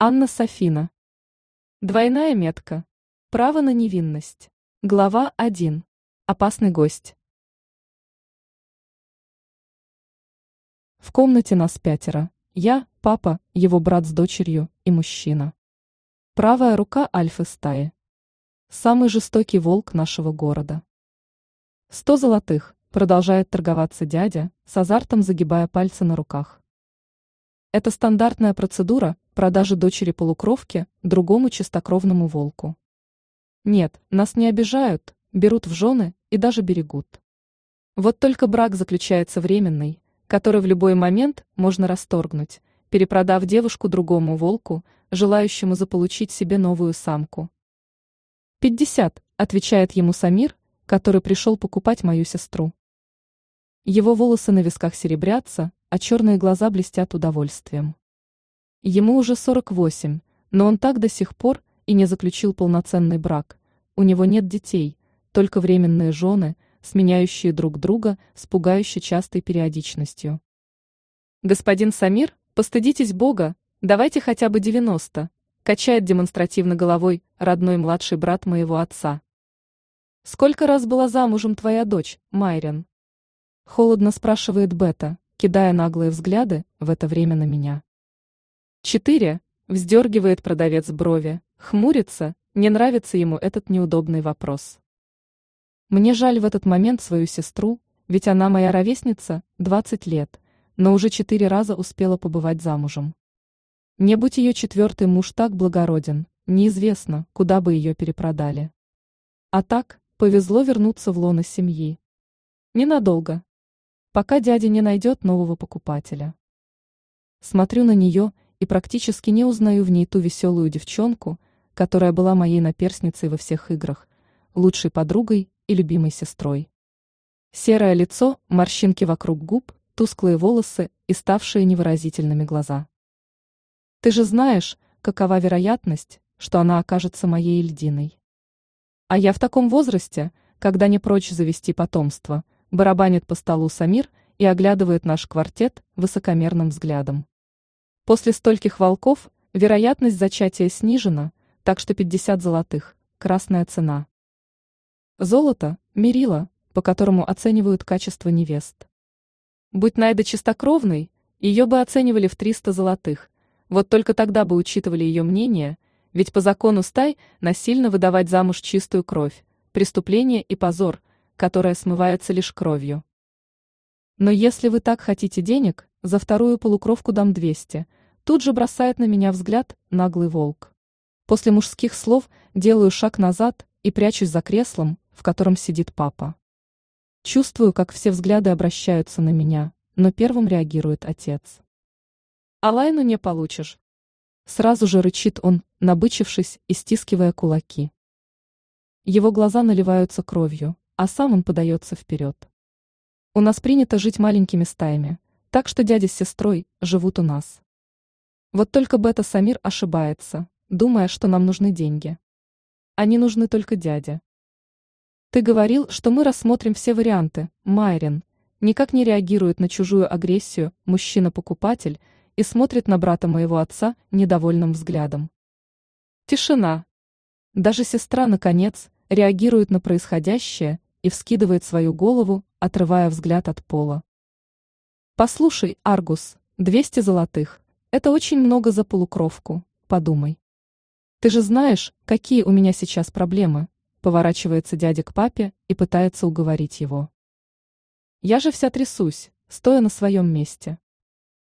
Анна Софина. Двойная метка. Право на невинность. Глава 1. Опасный гость. В комнате нас пятеро. Я, папа, его брат с дочерью и мужчина. Правая рука альфы стаи. Самый жестокий волк нашего города. Сто золотых, продолжает торговаться дядя, с азартом загибая пальцы на руках. Это стандартная процедура продажи дочери полукровки другому чистокровному волку. Нет, нас не обижают, берут в жены и даже берегут. Вот только брак заключается временный, который в любой момент можно расторгнуть, перепродав девушку другому волку, желающему заполучить себе новую самку. «Пятьдесят», — отвечает ему Самир, который пришел покупать мою сестру. Его волосы на висках серебрятся, а черные глаза блестят удовольствием. Ему уже 48, но он так до сих пор и не заключил полноценный брак. У него нет детей, только временные жены, сменяющие друг друга с пугающей частой периодичностью. Господин Самир, постыдитесь Бога, давайте хотя бы 90, качает демонстративно головой родной младший брат моего отца. Сколько раз была замужем твоя дочь, Майрен? Холодно спрашивает Бета, кидая наглые взгляды в это время на меня. Четыре. Вздергивает продавец брови, хмурится, не нравится ему этот неудобный вопрос. Мне жаль в этот момент свою сестру, ведь она моя ровесница, 20 лет, но уже четыре раза успела побывать замужем. Не будь ее четвертый муж так благороден, неизвестно, куда бы ее перепродали. А так, повезло вернуться в лоно семьи. Ненадолго, пока дядя не найдет нового покупателя. Смотрю на нее и практически не узнаю в ней ту веселую девчонку, которая была моей наперсницей во всех играх, лучшей подругой и любимой сестрой. Серое лицо, морщинки вокруг губ, тусклые волосы и ставшие невыразительными глаза. Ты же знаешь, какова вероятность, что она окажется моей льдиной. А я в таком возрасте, когда не прочь завести потомство – барабанит по столу Самир и оглядывает наш квартет высокомерным взглядом. После стольких волков вероятность зачатия снижена, так что 50 золотых – красная цена. Золото – мерило, по которому оценивают качество невест. Будь Найда чистокровной, ее бы оценивали в 300 золотых, вот только тогда бы учитывали ее мнение, ведь по закону стай насильно выдавать замуж чистую кровь, преступление и позор, которая смывается лишь кровью. Но если вы так хотите денег, за вторую полукровку дам 200, тут же бросает на меня взгляд наглый волк. После мужских слов делаю шаг назад и прячусь за креслом, в котором сидит папа. Чувствую, как все взгляды обращаются на меня, но первым реагирует отец. «Алайну не получишь!» Сразу же рычит он, набычившись и стискивая кулаки. Его глаза наливаются кровью, а сам он подается вперед. У нас принято жить маленькими стаями, так что дядя с сестрой живут у нас. Вот только Бета Самир ошибается, думая, что нам нужны деньги. Они нужны только дяде. Ты говорил, что мы рассмотрим все варианты, Майрин. Никак не реагирует на чужую агрессию мужчина-покупатель и смотрит на брата моего отца недовольным взглядом. Тишина. Даже сестра, наконец, реагирует на происходящее и вскидывает свою голову, отрывая взгляд от пола. «Послушай, Аргус, 200 золотых. Это очень много за полукровку, подумай. Ты же знаешь, какие у меня сейчас проблемы», поворачивается дядя к папе и пытается уговорить его. Я же вся трясусь, стоя на своем месте.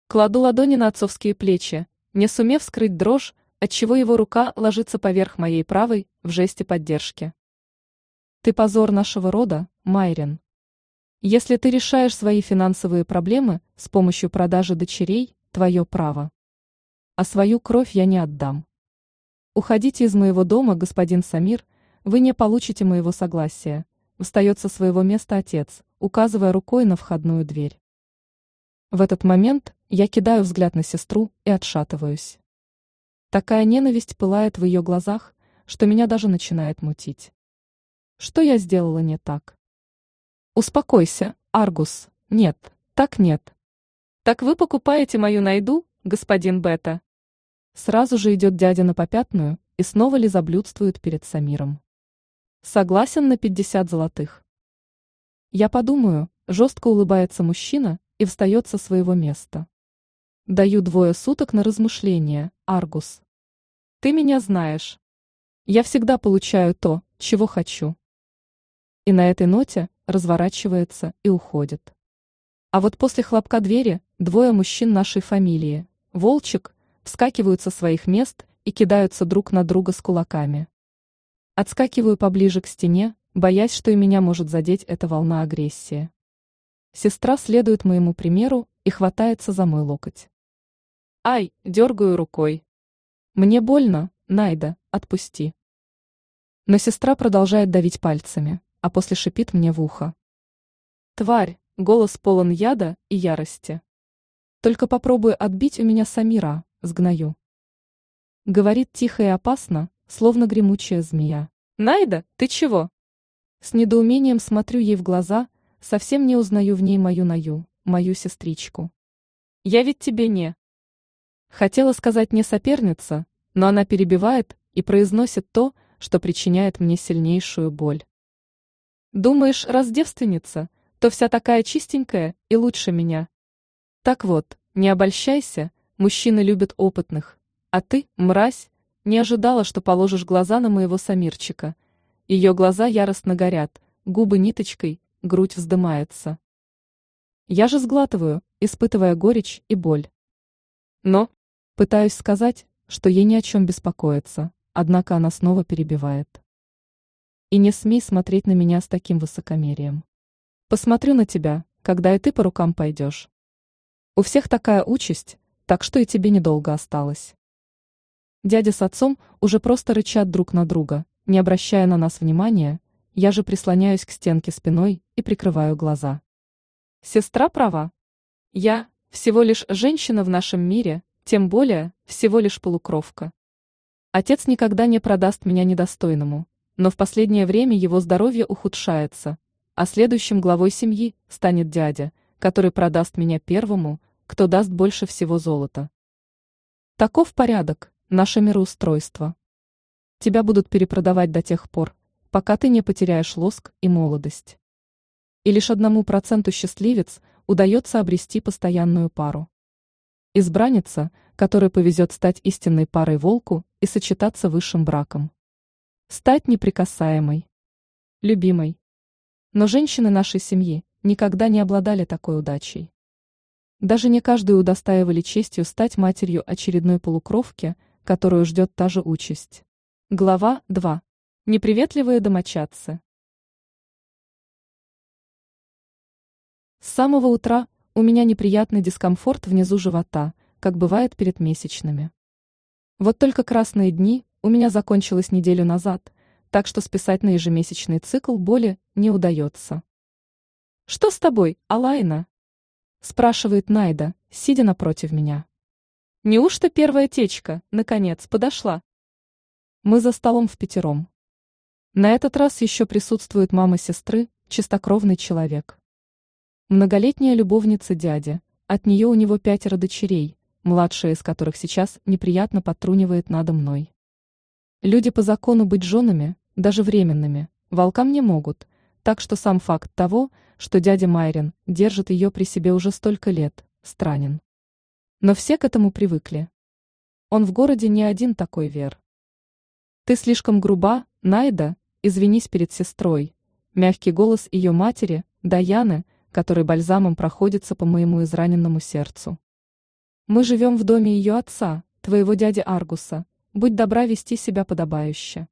Кладу ладони на отцовские плечи, не сумев скрыть дрожь, отчего его рука ложится поверх моей правой в жесте поддержки. Ты позор нашего рода, Майрин. Если ты решаешь свои финансовые проблемы с помощью продажи дочерей, твое право. А свою кровь я не отдам. Уходите из моего дома, господин Самир, вы не получите моего согласия. Встает со своего места отец, указывая рукой на входную дверь. В этот момент я кидаю взгляд на сестру и отшатываюсь. Такая ненависть пылает в ее глазах, что меня даже начинает мутить. Что я сделала не так? Успокойся, Аргус. Нет, так нет. Так вы покупаете мою найду, господин Бета? Сразу же идет дядя на попятную и снова лизоблюдствует перед Самиром. Согласен на 50 золотых. Я подумаю, жестко улыбается мужчина и встает со своего места. Даю двое суток на размышление, Аргус. Ты меня знаешь. Я всегда получаю то, чего хочу. И на этой ноте разворачивается и уходит. А вот после хлопка двери двое мужчин нашей фамилии, Волчик, вскакивают со своих мест и кидаются друг на друга с кулаками. Отскакиваю поближе к стене, боясь, что и меня может задеть эта волна агрессии. Сестра следует моему примеру и хватается за мой локоть. Ай, дергаю рукой. Мне больно, Найда, отпусти. Но сестра продолжает давить пальцами, а после шипит мне в ухо. Тварь, голос полон яда и ярости. Только попробуй отбить у меня Самира, сгною. Говорит тихо и опасно, словно гремучая змея. Найда, ты чего? С недоумением смотрю ей в глаза, совсем не узнаю в ней мою Наю, мою сестричку. Я ведь тебе не... Хотела сказать не соперница, но она перебивает и произносит то, что причиняет мне сильнейшую боль. Думаешь, раз девственница, то вся такая чистенькая и лучше меня. Так вот, не обольщайся, мужчины любят опытных, а ты, мразь, не ожидала, что положишь глаза на моего Самирчика. Ее глаза яростно горят, губы ниточкой, грудь вздымается. Я же сглатываю, испытывая горечь и боль. Но пытаюсь сказать, что ей ни о чем беспокоиться, однако она снова перебивает. И не смей смотреть на меня с таким высокомерием. Посмотрю на тебя, когда и ты по рукам пойдешь. У всех такая участь, так что и тебе недолго осталось. Дядя с отцом уже просто рычат друг на друга, не обращая на нас внимания, я же прислоняюсь к стенке спиной и прикрываю глаза. Сестра права. Я всего лишь женщина в нашем мире, тем более всего лишь полукровка. Отец никогда не продаст меня недостойному, но в последнее время его здоровье ухудшается, а следующим главой семьи станет дядя, который продаст меня первому, кто даст больше всего золота. Таков порядок, наше мироустройство. Тебя будут перепродавать до тех пор, пока ты не потеряешь лоск и молодость. И лишь одному проценту счастливец удается обрести постоянную пару. Избранница, которой повезет стать истинной парой волку и сочетаться высшим браком. Стать неприкасаемой. Любимой. Но женщины нашей семьи никогда не обладали такой удачей. Даже не каждую удостаивали честью стать матерью очередной полукровки, которую ждет та же участь. Глава 2. Неприветливые домочадцы. С самого утра у меня неприятный дискомфорт внизу живота, как бывает перед месячными. Вот только красные дни у меня закончилось неделю назад, так что списать на ежемесячный цикл боли не удается. «Что с тобой, Алайна?» – спрашивает Найда, сидя напротив меня. Неужто первая течка, наконец, подошла? Мы за столом в пятером. На этот раз еще присутствует мама сестры, чистокровный человек. Многолетняя любовница дяди, от нее у него пятеро дочерей, младшая из которых сейчас неприятно подтрунивает надо мной. Люди по закону быть женами, даже временными, волкам не могут, так что сам факт того, что дядя Майрин держит ее при себе уже столько лет, странен. Но все к этому привыкли. Он в городе не один такой вер. Ты слишком груба, Найда, извинись перед сестрой. Мягкий голос ее матери, Даяны, который бальзамом проходится по моему израненному сердцу. Мы живем в доме ее отца, твоего дяди Аргуса. Будь добра вести себя подобающе.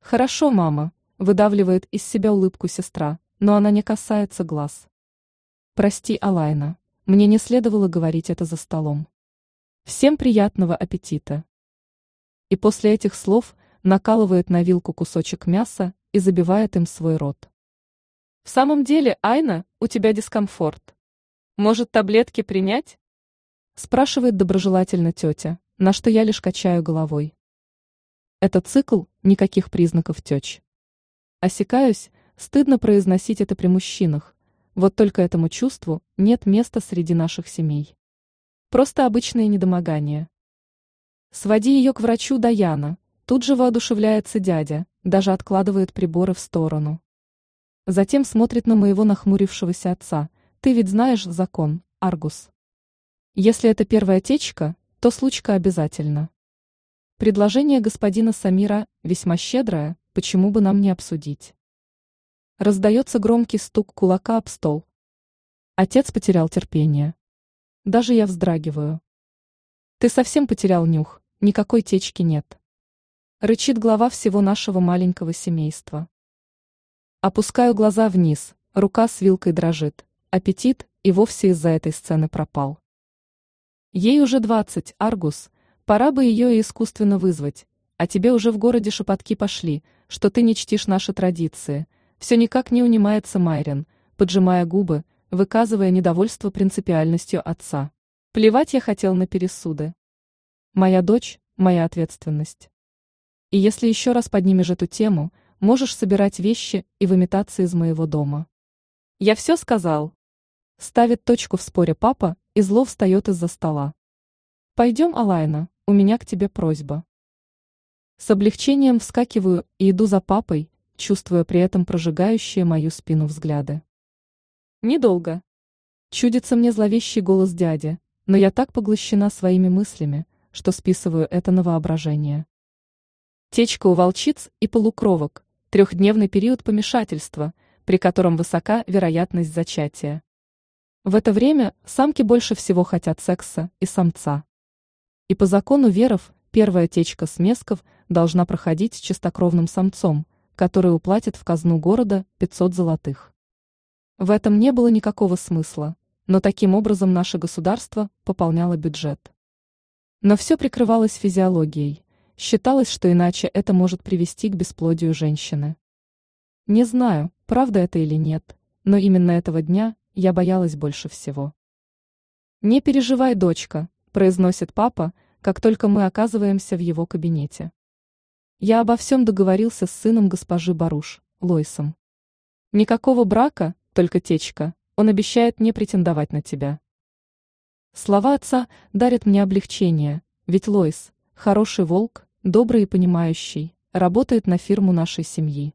Хорошо, мама, выдавливает из себя улыбку сестра, но она не касается глаз. Прости, Алайна. Мне не следовало говорить это за столом. Всем приятного аппетита. И после этих слов накалывает на вилку кусочек мяса и забивает им свой рот. В самом деле, Айна, у тебя дискомфорт. Может, таблетки принять? Спрашивает доброжелательно тетя, на что я лишь качаю головой. Это цикл, никаких признаков теч. Осекаюсь, стыдно произносить это при мужчинах, вот только этому чувству нет места среди наших семей. Просто обычное недомогание. Своди ее к врачу Даяна. Тут же воодушевляется дядя, даже откладывает приборы в сторону. Затем смотрит на моего нахмурившегося отца. Ты ведь знаешь закон, Аргус. Если это первая течка, то случка обязательно. Предложение господина Самира весьма щедрое, почему бы нам не обсудить. Раздается громкий стук кулака об стол. Отец потерял терпение. Даже я вздрагиваю. Ты совсем потерял нюх, никакой течки нет. Рычит глава всего нашего маленького семейства. Опускаю глаза вниз, рука с вилкой дрожит, аппетит и вовсе из-за этой сцены пропал. Ей уже двадцать, Аргус, пора бы ее и искусственно вызвать, а тебе уже в городе шепотки пошли, что ты не чтишь наши традиции. Все никак не унимается Майрин, поджимая губы, выказывая недовольство принципиальностью отца. Плевать я хотел на пересуды. Моя дочь – моя ответственность. И если еще раз поднимешь эту тему, можешь собирать вещи и выметаться из моего дома. Я все сказал. Ставит точку в споре папа и зло встает из-за стола. Пойдем, Алайна, у меня к тебе просьба. С облегчением вскакиваю и иду за папой, чувствуя при этом прожигающие мою спину взгляды. Недолго. Чудится мне зловещий голос дяди, но я так поглощена своими мыслями, что списываю это на воображение. Течка у волчиц и полукровок, трехдневный период помешательства, при котором высока вероятность зачатия. В это время самки больше всего хотят секса и самца. И по закону веров первая течка смесков должна проходить с чистокровным самцом, который уплатит в казну города 500 золотых. В этом не было никакого смысла, но таким образом наше государство пополняло бюджет. Но все прикрывалось физиологией, считалось, что иначе это может привести к бесплодию женщины. Не знаю, правда это или нет, но именно этого дня я боялась больше всего. «Не переживай, дочка», – произносит папа, как только мы оказываемся в его кабинете. Я обо всем договорился с сыном госпожи Баруш, Лойсом. Никакого брака, только течка, он обещает не претендовать на тебя. Слова отца дарят мне облегчение, ведь Лойс, хороший волк, добрый и понимающий, работает на фирму нашей семьи.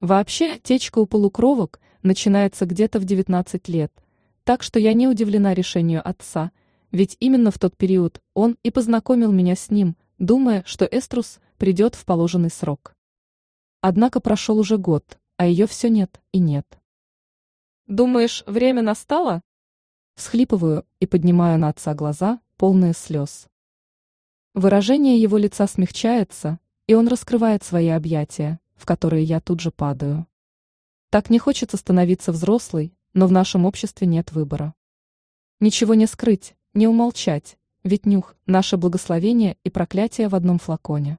Вообще, течка у полукровок начинается где-то в 19 лет, так что я не удивлена решению отца, ведь именно в тот период он и познакомил меня с ним, думая, что Эструс придет в положенный срок. Однако прошел уже год, а ее все нет и нет. Думаешь, время настало? Всхлипываю и поднимаю на отца глаза, полные слез. Выражение его лица смягчается, и он раскрывает свои объятия, в которые я тут же падаю. Так не хочется становиться взрослой, но в нашем обществе нет выбора. Ничего не скрыть, не умолчать, ведь нюх – наше благословение и проклятие в одном флаконе.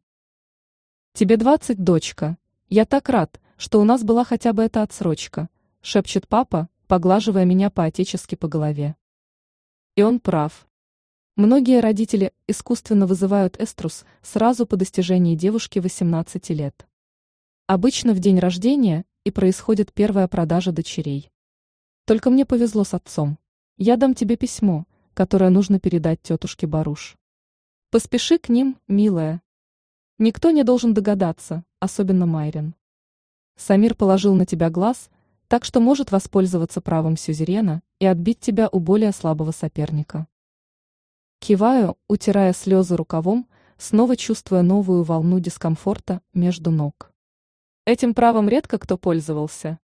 Тебе двадцать, дочка. Я так рад, что у нас была хотя бы эта отсрочка, шепчет папа, поглаживая меня по-отечески по голове. И он прав. Многие родители искусственно вызывают эструс сразу по достижении девушки 18 лет. Обычно в день рождения и происходит первая продажа дочерей. Только мне повезло с отцом. Я дам тебе письмо, которое нужно передать тетушке Баруш. Поспеши к ним, милая. Никто не должен догадаться, особенно Майрин. Самир положил на тебя глаз, так что может воспользоваться правом сюзерена и отбить тебя у более слабого соперника. Киваю, утирая слезы рукавом, снова чувствуя новую волну дискомфорта между ног. Этим правом редко кто пользовался.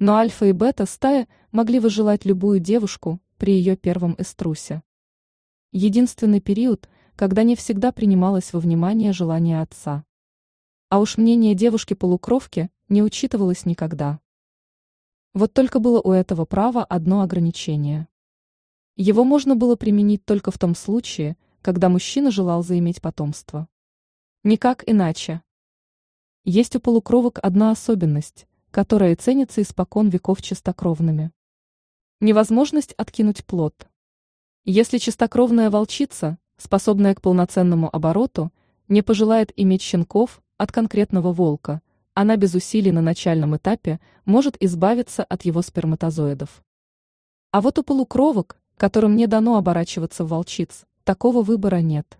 Но альфа и бета стая могли выжелать любую девушку при ее первом эструсе. Единственный период, когда не всегда принималось во внимание желание отца. А уж мнение девушки-полукровки не учитывалось никогда. Вот только было у этого права одно ограничение. Его можно было применить только в том случае, когда мужчина желал заиметь потомство. Никак иначе. Есть у полукровок одна особенность, которая ценится испокон веков чистокровными. Невозможность откинуть плод. Если чистокровная волчица, способная к полноценному обороту, не пожелает иметь щенков от конкретного волка, она без усилий на начальном этапе может избавиться от его сперматозоидов. А вот у полукровок, которым не дано оборачиваться в волчиц, такого выбора нет.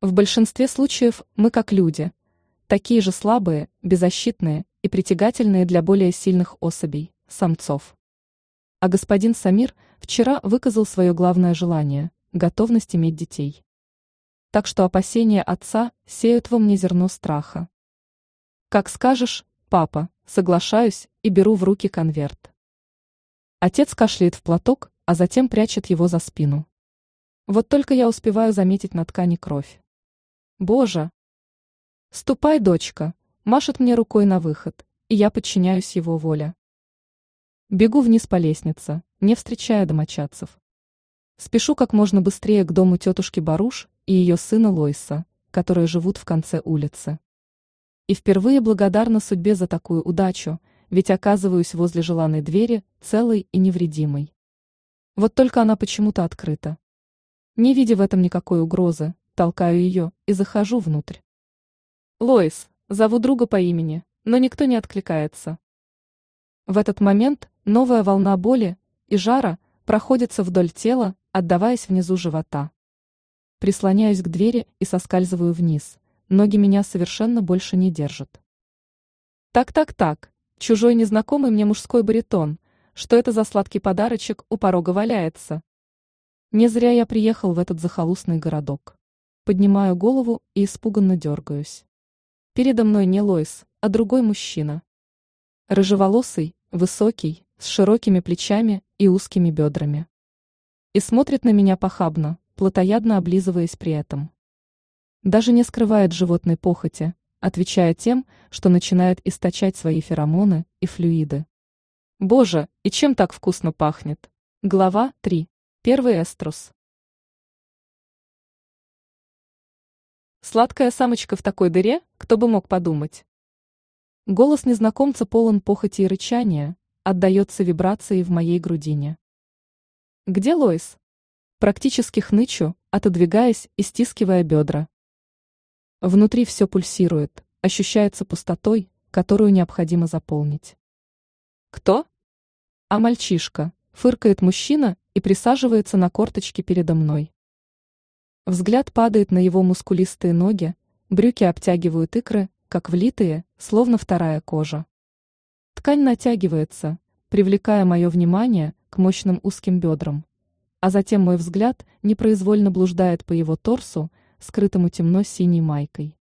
В большинстве случаев мы как люди, такие же слабые, беззащитные и притягательные для более сильных особей, самцов. А господин Самир вчера выказал свое главное желание – готовность иметь детей. Так что опасения отца сеют во мне зерно страха. Как скажешь, папа, соглашаюсь и беру в руки конверт. Отец кашляет в платок, а затем прячет его за спину. Вот только я успеваю заметить на ткани кровь. Боже! Ступай, дочка, машет мне рукой на выход, и я подчиняюсь его воле. Бегу вниз по лестнице, не встречая домочадцев. Спешу как можно быстрее к дому тетушки Баруш и ее сына Лойса, которые живут в конце улицы. И впервые благодарна судьбе за такую удачу, ведь оказываюсь возле желанной двери, целой и невредимой. Вот только она почему-то открыта. Не видя в этом никакой угрозы, толкаю ее и захожу внутрь. Лоис, зову друга по имени, но никто не откликается. В этот момент новая волна боли и жара проходится вдоль тела, отдаваясь внизу живота. Прислоняюсь к двери и соскальзываю вниз. Ноги меня совершенно больше не держат. Так-так-так, чужой незнакомый мне мужской баритон. Что это за сладкий подарочек у порога валяется? Не зря я приехал в этот захолустный городок. Поднимаю голову и испуганно дергаюсь. Передо мной не Лойс, а другой мужчина. Рыжеволосый, высокий, с широкими плечами и узкими бедрами. И смотрит на меня похабно, плотоядно облизываясь при этом. Даже не скрывает животной похоти, отвечая тем, что начинает источать свои феромоны и флюиды. Боже, и чем так вкусно пахнет? Глава 3. Первый эструс. Сладкая самочка в такой дыре, кто бы мог подумать. Голос незнакомца полон похоти и рычания, отдается вибрацией в моей грудине. Где Лоис? Практически хнычу, отодвигаясь и стискивая бедра. Внутри все пульсирует, ощущается пустотой, которую необходимо заполнить. Кто? А мальчишка, фыркает мужчина и присаживается на корточки передо мной. Взгляд падает на его мускулистые ноги, брюки обтягивают икры, как влитые, словно вторая кожа. Ткань натягивается, привлекая мое внимание к мощным узким бедрам а затем мой взгляд непроизвольно блуждает по его торсу, скрытому темно-синей майкой.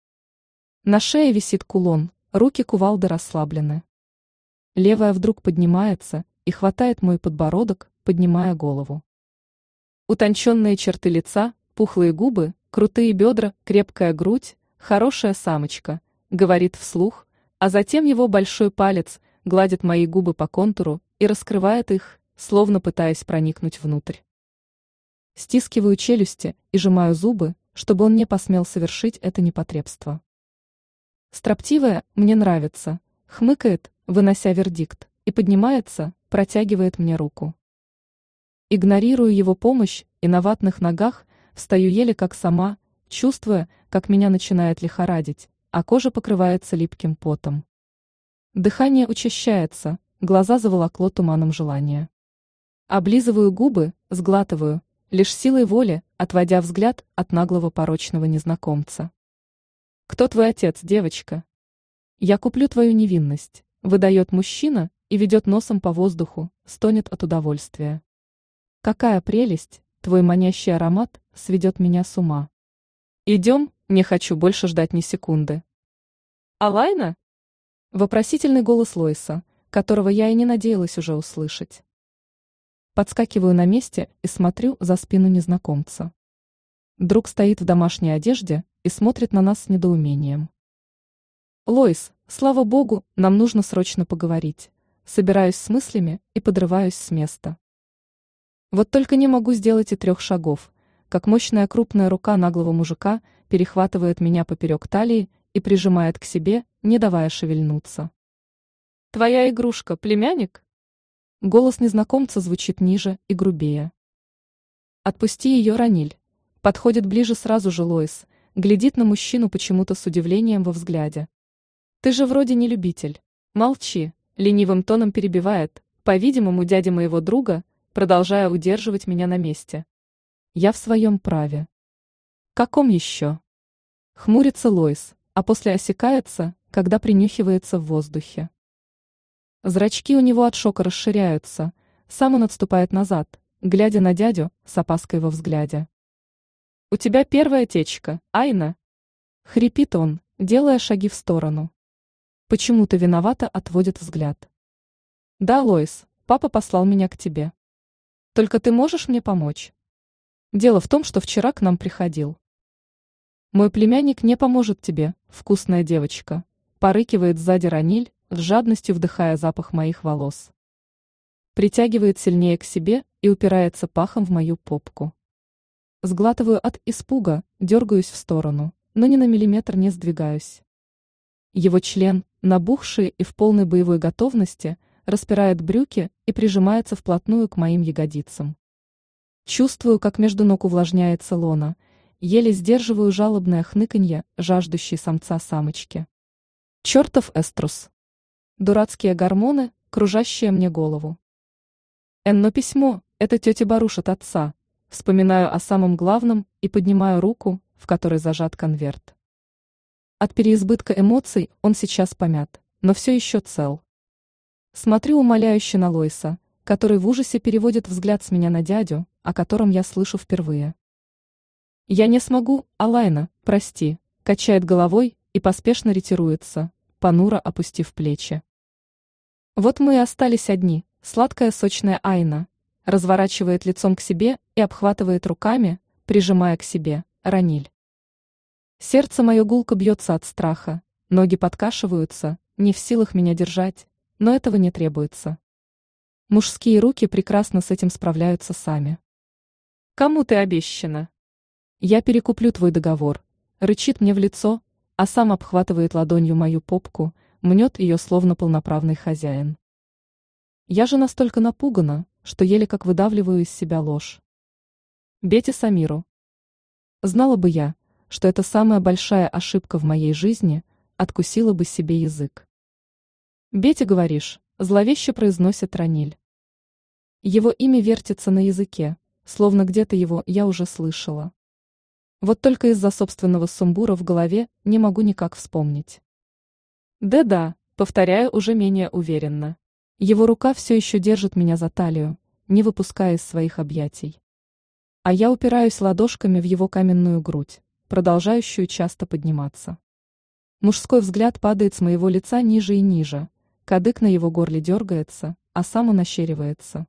На шее висит кулон, руки кувалды расслаблены. Левая вдруг поднимается и хватает мой подбородок, поднимая голову. Утонченные черты лица, пухлые губы, крутые бедра, крепкая грудь, хорошая самочка, говорит вслух, а затем его большой палец гладит мои губы по контуру и раскрывает их, словно пытаясь проникнуть внутрь. Стискиваю челюсти и сжимаю зубы, чтобы он не посмел совершить это непотребство. Строптивая мне нравится, хмыкает, вынося вердикт, и поднимается, протягивает мне руку. Игнорирую его помощь и на ватных ногах встаю еле как сама, чувствуя, как меня начинает лихорадить, а кожа покрывается липким потом. Дыхание учащается, глаза заволокло туманом желания. Облизываю губы, сглатываю, лишь силой воли, отводя взгляд от наглого порочного незнакомца. «Кто твой отец, девочка?» «Я куплю твою невинность», — выдает мужчина и ведет носом по воздуху, стонет от удовольствия. «Какая прелесть, твой манящий аромат сведет меня с ума». «Идем, не хочу больше ждать ни секунды». «Алайна?» Вопросительный голос Лойса, которого я и не надеялась уже услышать. Подскакиваю на месте и смотрю за спину незнакомца. Друг стоит в домашней одежде и смотрит на нас с недоумением. Лоис, слава богу, нам нужно срочно поговорить. Собираюсь с мыслями и подрываюсь с места. Вот только не могу сделать и трех шагов, как мощная крупная рука наглого мужика перехватывает меня поперек талии и прижимает к себе, не давая шевельнуться. «Твоя игрушка, племянник?» Голос незнакомца звучит ниже и грубее. «Отпусти ее, Раниль!» Подходит ближе сразу же Лоис, глядит на мужчину почему-то с удивлением во взгляде. «Ты же вроде не любитель. Молчи!» Ленивым тоном перебивает, по-видимому, дядя моего друга, продолжая удерживать меня на месте. Я в своем праве. Каком еще? Хмурится Лойс, а после осекается, когда принюхивается в воздухе. Зрачки у него от шока расширяются, сам он отступает назад, глядя на дядю с опаской во взгляде. «У тебя первая течка, Айна!» Хрипит он, делая шаги в сторону. Почему-то виновато отводит взгляд. «Да, Лоис, папа послал меня к тебе. Только ты можешь мне помочь?» Дело в том, что вчера к нам приходил. «Мой племянник не поможет тебе, вкусная девочка», порыкивает сзади Раниль, с жадностью вдыхая запах моих волос. Притягивает сильнее к себе и упирается пахом в мою попку. Сглатываю от испуга, дергаюсь в сторону, но ни на миллиметр не сдвигаюсь. Его член, набухший и в полной боевой готовности, распирает брюки и прижимается вплотную к моим ягодицам. Чувствую, как между ног увлажняется лона, еле сдерживаю жалобное хныканье, жаждущей самца самочки. Чертов эструс. Дурацкие гормоны, кружащие мне голову. Энно письмо, это тетя Баруш от отца, Вспоминаю о самом главном и поднимаю руку, в которой зажат конверт. От переизбытка эмоций он сейчас помят, но все еще цел. Смотрю умоляюще на Лойса, который в ужасе переводит взгляд с меня на дядю, о котором я слышу впервые. «Я не смогу, Алайна, прости», качает головой и поспешно ретируется, понуро опустив плечи. Вот мы и остались одни, сладкая сочная Айна, разворачивает лицом к себе и обхватывает руками, прижимая к себе, раниль. Сердце мое гулко бьется от страха, ноги подкашиваются, не в силах меня держать, но этого не требуется. Мужские руки прекрасно с этим справляются сами. «Кому ты обещана?» «Я перекуплю твой договор», рычит мне в лицо, а сам обхватывает ладонью мою попку, мнет ее словно полноправный хозяин. Я же настолько напугана, что еле как выдавливаю из себя ложь. Бете Самиру. Знала бы я, что это самая большая ошибка в моей жизни, откусила бы себе язык. Бете, говоришь, зловеще произносит Раниль. Его имя вертится на языке, словно где-то его я уже слышала. Вот только из-за собственного сумбура в голове не могу никак вспомнить. Да-да, повторяю уже менее уверенно. Его рука все еще держит меня за талию, не выпуская из своих объятий. А я упираюсь ладошками в его каменную грудь, продолжающую часто подниматься. Мужской взгляд падает с моего лица ниже и ниже, кадык на его горле дергается, а сам он ощеривается.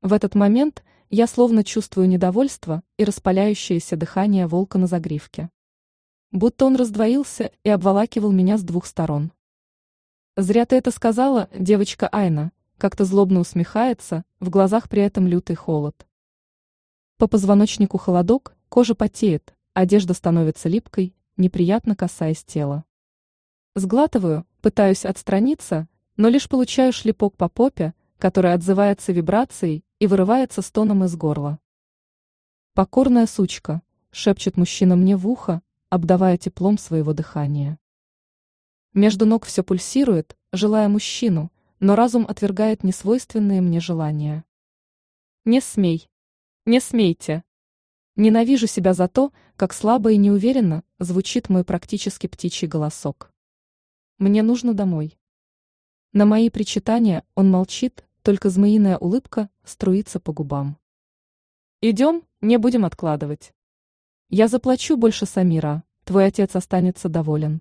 В этот момент я словно чувствую недовольство и распаляющееся дыхание волка на загривке. Будто он раздвоился и обволакивал меня с двух сторон. Зря ты это сказала, девочка Айна, как-то злобно усмехается, в глазах при этом лютый холод. По позвоночнику холодок, кожа потеет, одежда становится липкой, неприятно касаясь тела. Сглатываю, пытаюсь отстраниться, но лишь получаю шлепок по попе, который отзывается вибрацией и вырывается стоном из горла. «Покорная сучка», — шепчет мужчина мне в ухо, обдавая теплом своего дыхания. Между ног все пульсирует, желая мужчину, но разум отвергает несвойственные мне желания. Не смей. Не смейте. Ненавижу себя за то, как слабо и неуверенно звучит мой практически птичий голосок. Мне нужно домой. На мои причитания он молчит, только змеиная улыбка струится по губам. Идем, не будем откладывать. Я заплачу больше Самира, твой отец останется доволен.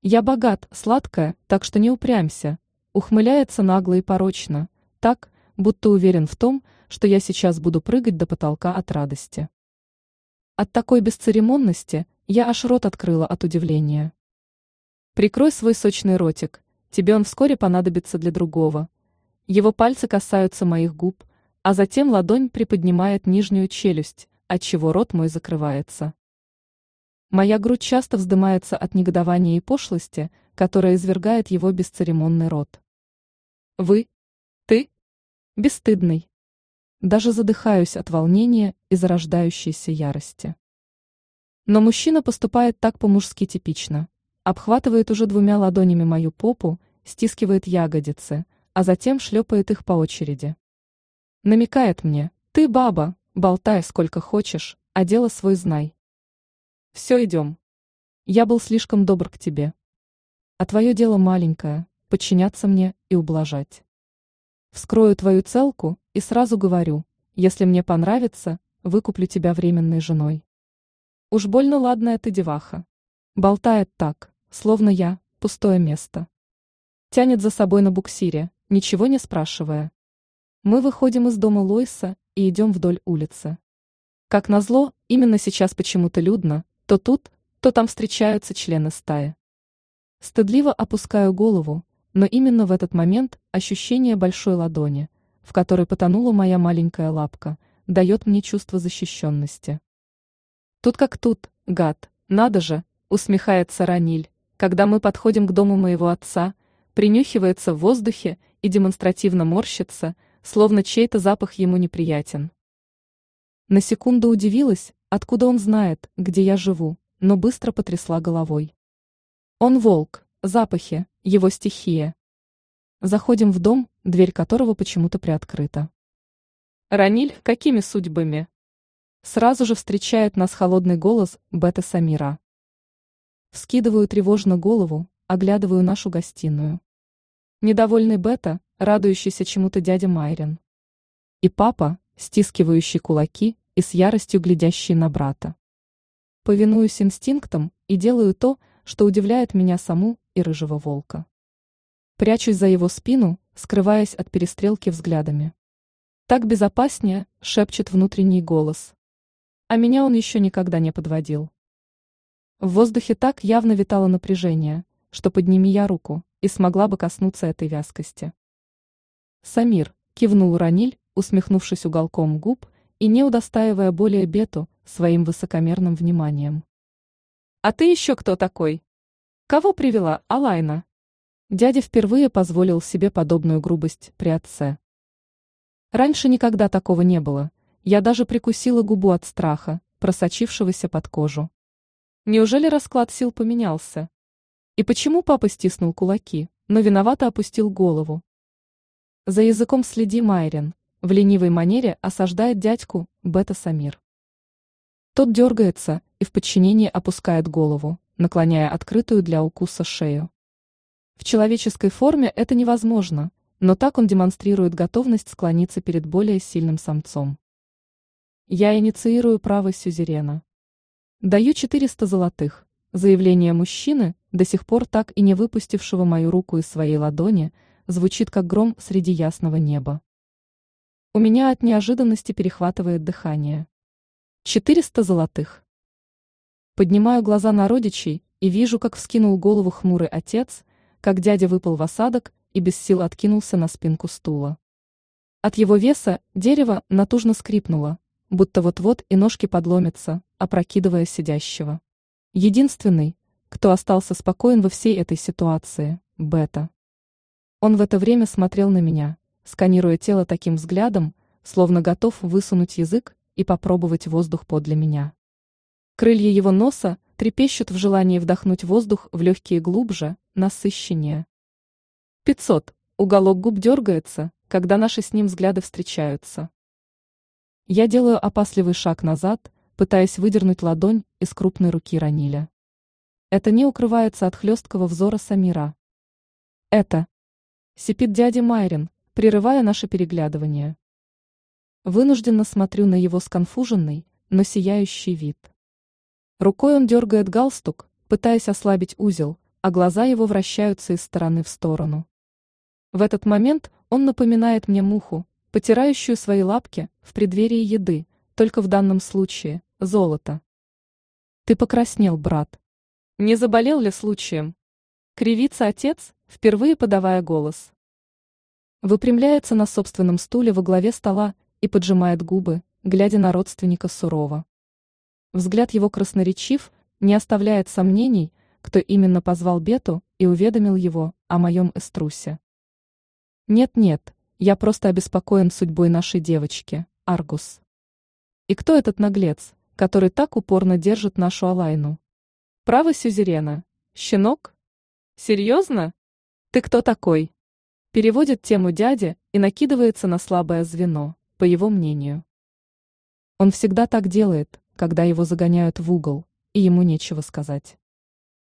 Я богат, сладкая, так что не упрямься. Ухмыляется нагло и порочно, так, будто уверен в том, что я сейчас буду прыгать до потолка от радости. От такой бесцеремонности я аж рот открыла от удивления. Прикрой свой сочный ротик, тебе он вскоре понадобится для другого. Его пальцы касаются моих губ, а затем ладонь приподнимает нижнюю челюсть, отчего рот мой закрывается. Моя грудь часто вздымается от негодования и пошлости, которая извергает его бесцеремонный рот. Вы? Ты? Бесстыдный. Даже задыхаюсь от волнения и зарождающейся ярости. Но мужчина поступает так по-мужски типично. Обхватывает уже двумя ладонями мою попу, стискивает ягодицы, а затем шлепает их по очереди. Намекает мне, ты баба, болтай сколько хочешь, а дело свой знай. Все, идем. Я был слишком добр к тебе. А твое дело маленькое – подчиняться мне и ублажать. Вскрою твою целку и сразу говорю, если мне понравится, выкуплю тебя временной женой. Уж больно ладная ты деваха. Болтает так, словно я – пустое место. Тянет за собой на буксире, ничего не спрашивая. Мы выходим из дома Лойса и идем вдоль улицы. Как назло, именно сейчас почему-то людно, то тут, то там встречаются члены стаи. Стыдливо опускаю голову, но именно в этот момент ощущение большой ладони, в которой потонула моя маленькая лапка, дает мне чувство защищенности. Тут как тут, гад, надо же, усмехается Раниль, когда мы подходим к дому моего отца, принюхивается в воздухе и демонстративно морщится, словно чей-то запах ему неприятен. На секунду удивилась, откуда он знает, где я живу, но быстро потрясла головой. Он волк, запахи, его стихия. Заходим в дом, дверь которого почему-то приоткрыта. Раниль, какими судьбами? Сразу же встречает нас холодный голос Бета Самира. Вскидываю тревожно голову, оглядываю нашу гостиную. Недовольный Бета, радующийся чему-то дядя Майрин. И папа, стискивающий кулаки и с яростью глядящий на брата. Повинуюсь инстинктам и делаю то, что удивляет меня саму и рыжего волка. Прячусь за его спину, скрываясь от перестрелки взглядами. Так безопаснее, шепчет внутренний голос. А меня он еще никогда не подводил. В воздухе так явно витало напряжение, что подними я руку и смогла бы коснуться этой вязкости. Самир, кивнул Раниль, усмехнувшись уголком губ и не удостаивая более Бету своим высокомерным вниманием. А ты еще кто такой? Кого привела Алайна? Дядя впервые позволил себе подобную грубость при отце. Раньше никогда такого не было. Я даже прикусила губу от страха, просочившегося под кожу. Неужели расклад сил поменялся? И почему папа стиснул кулаки, но виновато опустил голову? За языком следи, Майрин. В ленивой манере осаждает дядьку Бета Самир. Тот дергается и в подчинении опускает голову, наклоняя открытую для укуса шею. В человеческой форме это невозможно, но так он демонстрирует готовность склониться перед более сильным самцом. Я инициирую право сюзерена. Даю 400 золотых. Заявление мужчины, до сих пор так и не выпустившего мою руку из своей ладони, звучит как гром среди ясного неба. У меня от неожиданности перехватывает дыхание. Четыреста золотых. Поднимаю глаза на родичей и вижу, как вскинул голову хмурый отец, как дядя выпал в осадок и без сил откинулся на спинку стула. От его веса дерево натужно скрипнуло, будто вот-вот и ножки подломятся, опрокидывая сидящего. Единственный, кто остался спокоен во всей этой ситуации, Бета. Он в это время смотрел на меня, сканируя тело таким взглядом, словно готов высунуть язык и попробовать воздух подле меня. Крылья его носа трепещут в желании вдохнуть воздух в легкие глубже, насыщеннее. Пятьсот. Уголок губ дергается, когда наши с ним взгляды встречаются. Я делаю опасливый шаг назад, пытаясь выдернуть ладонь из крупной руки Раниля. Это не укрывается от хлесткого взора Самира. Это. Сипит дядя Майрин, прерывая наше переглядывание. Вынужденно смотрю на его сконфуженный, но сияющий вид. Рукой он дергает галстук, пытаясь ослабить узел, а глаза его вращаются из стороны в сторону. В этот момент он напоминает мне муху, потирающую свои лапки в преддверии еды, только в данном случае – золото. Ты покраснел, брат. Не заболел ли случаем? Кривится отец, впервые подавая голос. Выпрямляется на собственном стуле во главе стола и поджимает губы, глядя на родственника сурово. Взгляд его красноречив, не оставляет сомнений, кто именно позвал Бету и уведомил его о моем эструсе. Нет-нет, я просто обеспокоен судьбой нашей девочки, Аргус. И кто этот наглец, который так упорно держит нашу Алайну? Право сюзерена. Щенок? Серьезно? Ты кто такой? Переводит тему дядя и накидывается на слабое звено по его мнению. Он всегда так делает, когда его загоняют в угол, и ему нечего сказать.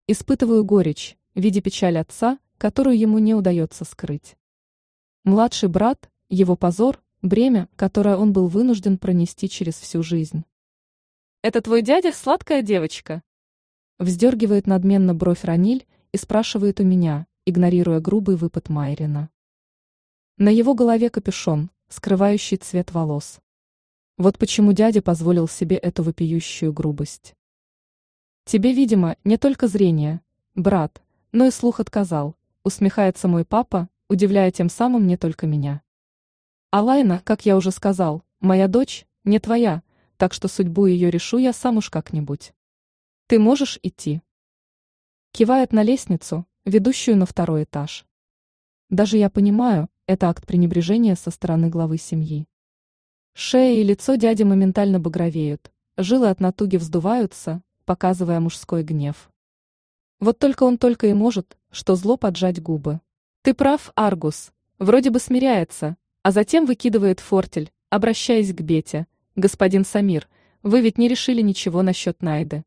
Испытываю горечь, видя печаль отца, которую ему не удается скрыть. Младший брат, его позор, бремя, которое он был вынужден пронести через всю жизнь. «Это твой дядя, сладкая девочка?» Вздергивает надменно бровь Раниль и спрашивает у меня, игнорируя грубый выпад Майрина. На его голове капюшон, скрывающий цвет волос. Вот почему дядя позволил себе эту вопиющую грубость. Тебе, видимо, не только зрение, брат, но и слух отказал, усмехается мой папа, удивляя тем самым не только меня. Алайна, как я уже сказал, моя дочь, не твоя, так что судьбу ее решу я сам уж как-нибудь. Ты можешь идти. Кивает на лестницу, ведущую на второй этаж. Даже я понимаю, это акт пренебрежения со стороны главы семьи. Шея и лицо дяди моментально багровеют, жилы от натуги вздуваются, показывая мужской гнев. Вот только он только и может, что зло поджать губы. Ты прав, Аргус, вроде бы смиряется, а затем выкидывает фортель, обращаясь к Бете. Господин Самир, вы ведь не решили ничего насчет Найды.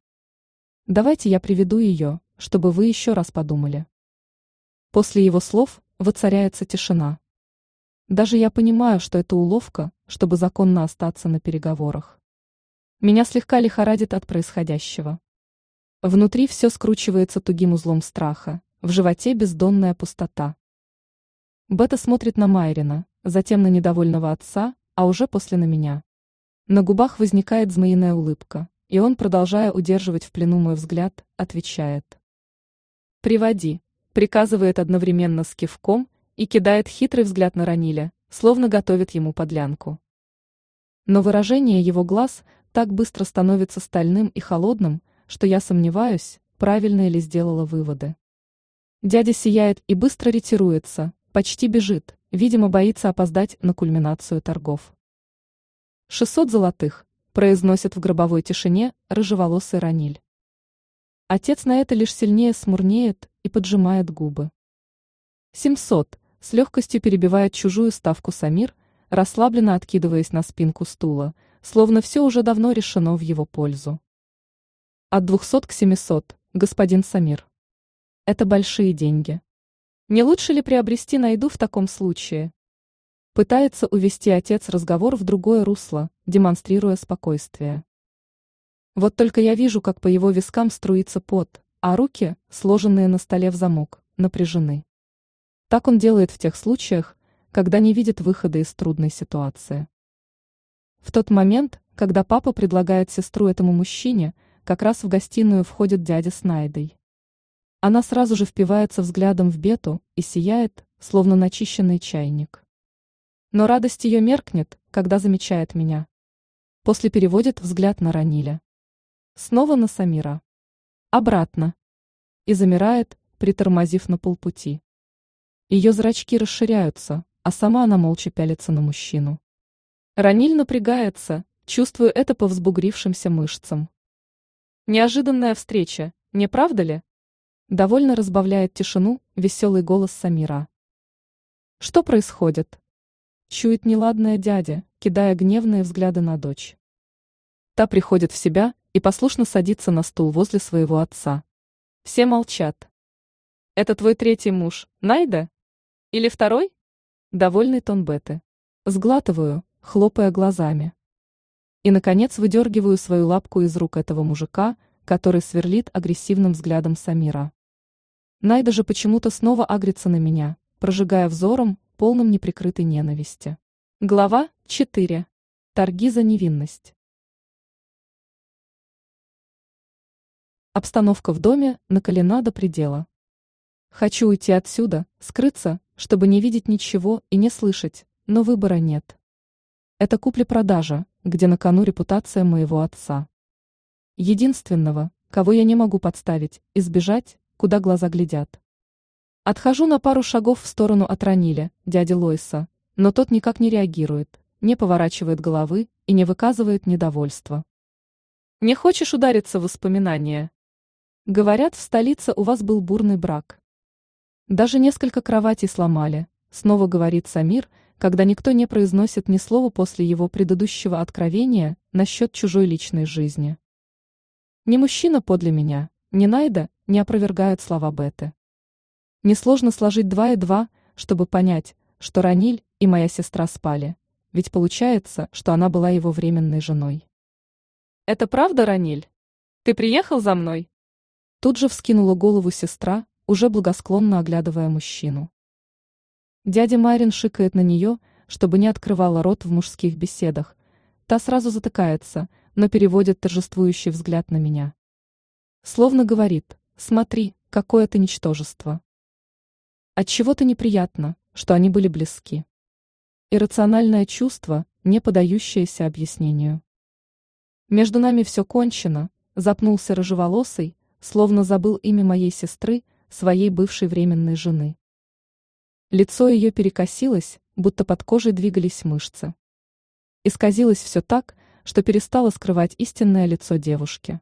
Давайте я приведу ее, чтобы вы еще раз подумали. После его слов воцаряется тишина. Даже я понимаю, что это уловка, чтобы законно остаться на переговорах. Меня слегка лихорадит от происходящего. Внутри все скручивается тугим узлом страха, в животе бездонная пустота. Бета смотрит на Майрина, затем на недовольного отца, а уже после на меня. На губах возникает змеиная улыбка, и он, продолжая удерживать в плену мой взгляд, отвечает. «Приводи», приказывает одновременно с кивком и кидает хитрый взгляд на Раниля, словно готовит ему подлянку. Но выражение его глаз так быстро становится стальным и холодным, что я сомневаюсь, правильно ли сделала выводы. Дядя сияет и быстро ретируется, почти бежит, видимо, боится опоздать на кульминацию торгов. «Шестьсот золотых», произносит в гробовой тишине рыжеволосый Раниль. Отец на это лишь сильнее смурнеет и поджимает губы. Семьсот с легкостью перебивает чужую ставку Самир, расслабленно откидываясь на спинку стула, словно все уже давно решено в его пользу. От двухсот к семисот, господин Самир. Это большие деньги. Не лучше ли приобрести найду в таком случае? Пытается увести отец разговор в другое русло, демонстрируя спокойствие. Вот только я вижу, как по его вискам струится пот, а руки, сложенные на столе в замок, напряжены. Так он делает в тех случаях, когда не видит выхода из трудной ситуации. В тот момент, когда папа предлагает сестру этому мужчине, как раз в гостиную входит дядя с Найдой. Она сразу же впивается взглядом в Бету и сияет, словно начищенный чайник. Но радость ее меркнет, когда замечает меня. После переводит взгляд на Раниля. Снова на Самира. Обратно. И замирает, притормозив на полпути. Ее зрачки расширяются, а сама она молча пялится на мужчину. Раниль напрягается, чувствую это по взбугрившимся мышцам. Неожиданная встреча, не правда ли? Довольно разбавляет тишину веселый голос Самира. Что происходит? Чует неладная дядя, кидая гневные взгляды на дочь. Та приходит в себя и послушно садится на стул возле своего отца. Все молчат. «Это твой третий муж, Найда?» Или второй? Довольный тон Беты. Сглатываю, хлопая глазами. И, наконец, выдергиваю свою лапку из рук этого мужика, который сверлит агрессивным взглядом Самира. Найда же почему-то снова агрится на меня, прожигая взором, полным неприкрытой ненависти. Глава 4. Торги за невинность. Обстановка в доме накалена до предела. Хочу уйти отсюда, скрыться, чтобы не видеть ничего и не слышать, но выбора нет. Это купли-продажа, где на кону репутация моего отца. Единственного, кого я не могу подставить, избежать, куда глаза глядят. Отхожу на пару шагов в сторону от Раниля, дяди Лойса, но тот никак не реагирует, не поворачивает головы и не выказывает недовольства. Не хочешь удариться в воспоминания? Говорят, в столице у вас был бурный брак. Даже несколько кроватей сломали, снова говорит Самир, когда никто не произносит ни слова после его предыдущего откровения насчет чужой личной жизни. Не мужчина подле меня, не Найда не опровергают слова Беты. Несложно сложить два и два, чтобы понять, что Раниль и моя сестра спали, ведь получается, что она была его временной женой. «Это правда, Раниль? Ты приехал за мной?» Тут же вскинула голову сестра, уже благосклонно оглядывая мужчину. Дядя Марин шикает на нее, чтобы не открывала рот в мужских беседах. Та сразу затыкается, но переводит торжествующий взгляд на меня. Словно говорит, смотри, какое ты ничтожество. От чего то неприятно, что они были близки. Иррациональное чувство, не подающееся объяснению. Между нами все кончено, запнулся рыжеволосый, словно забыл имя моей сестры, своей бывшей временной жены. Лицо ее перекосилось, будто под кожей двигались мышцы. Исказилось все так, что перестало скрывать истинное лицо девушки.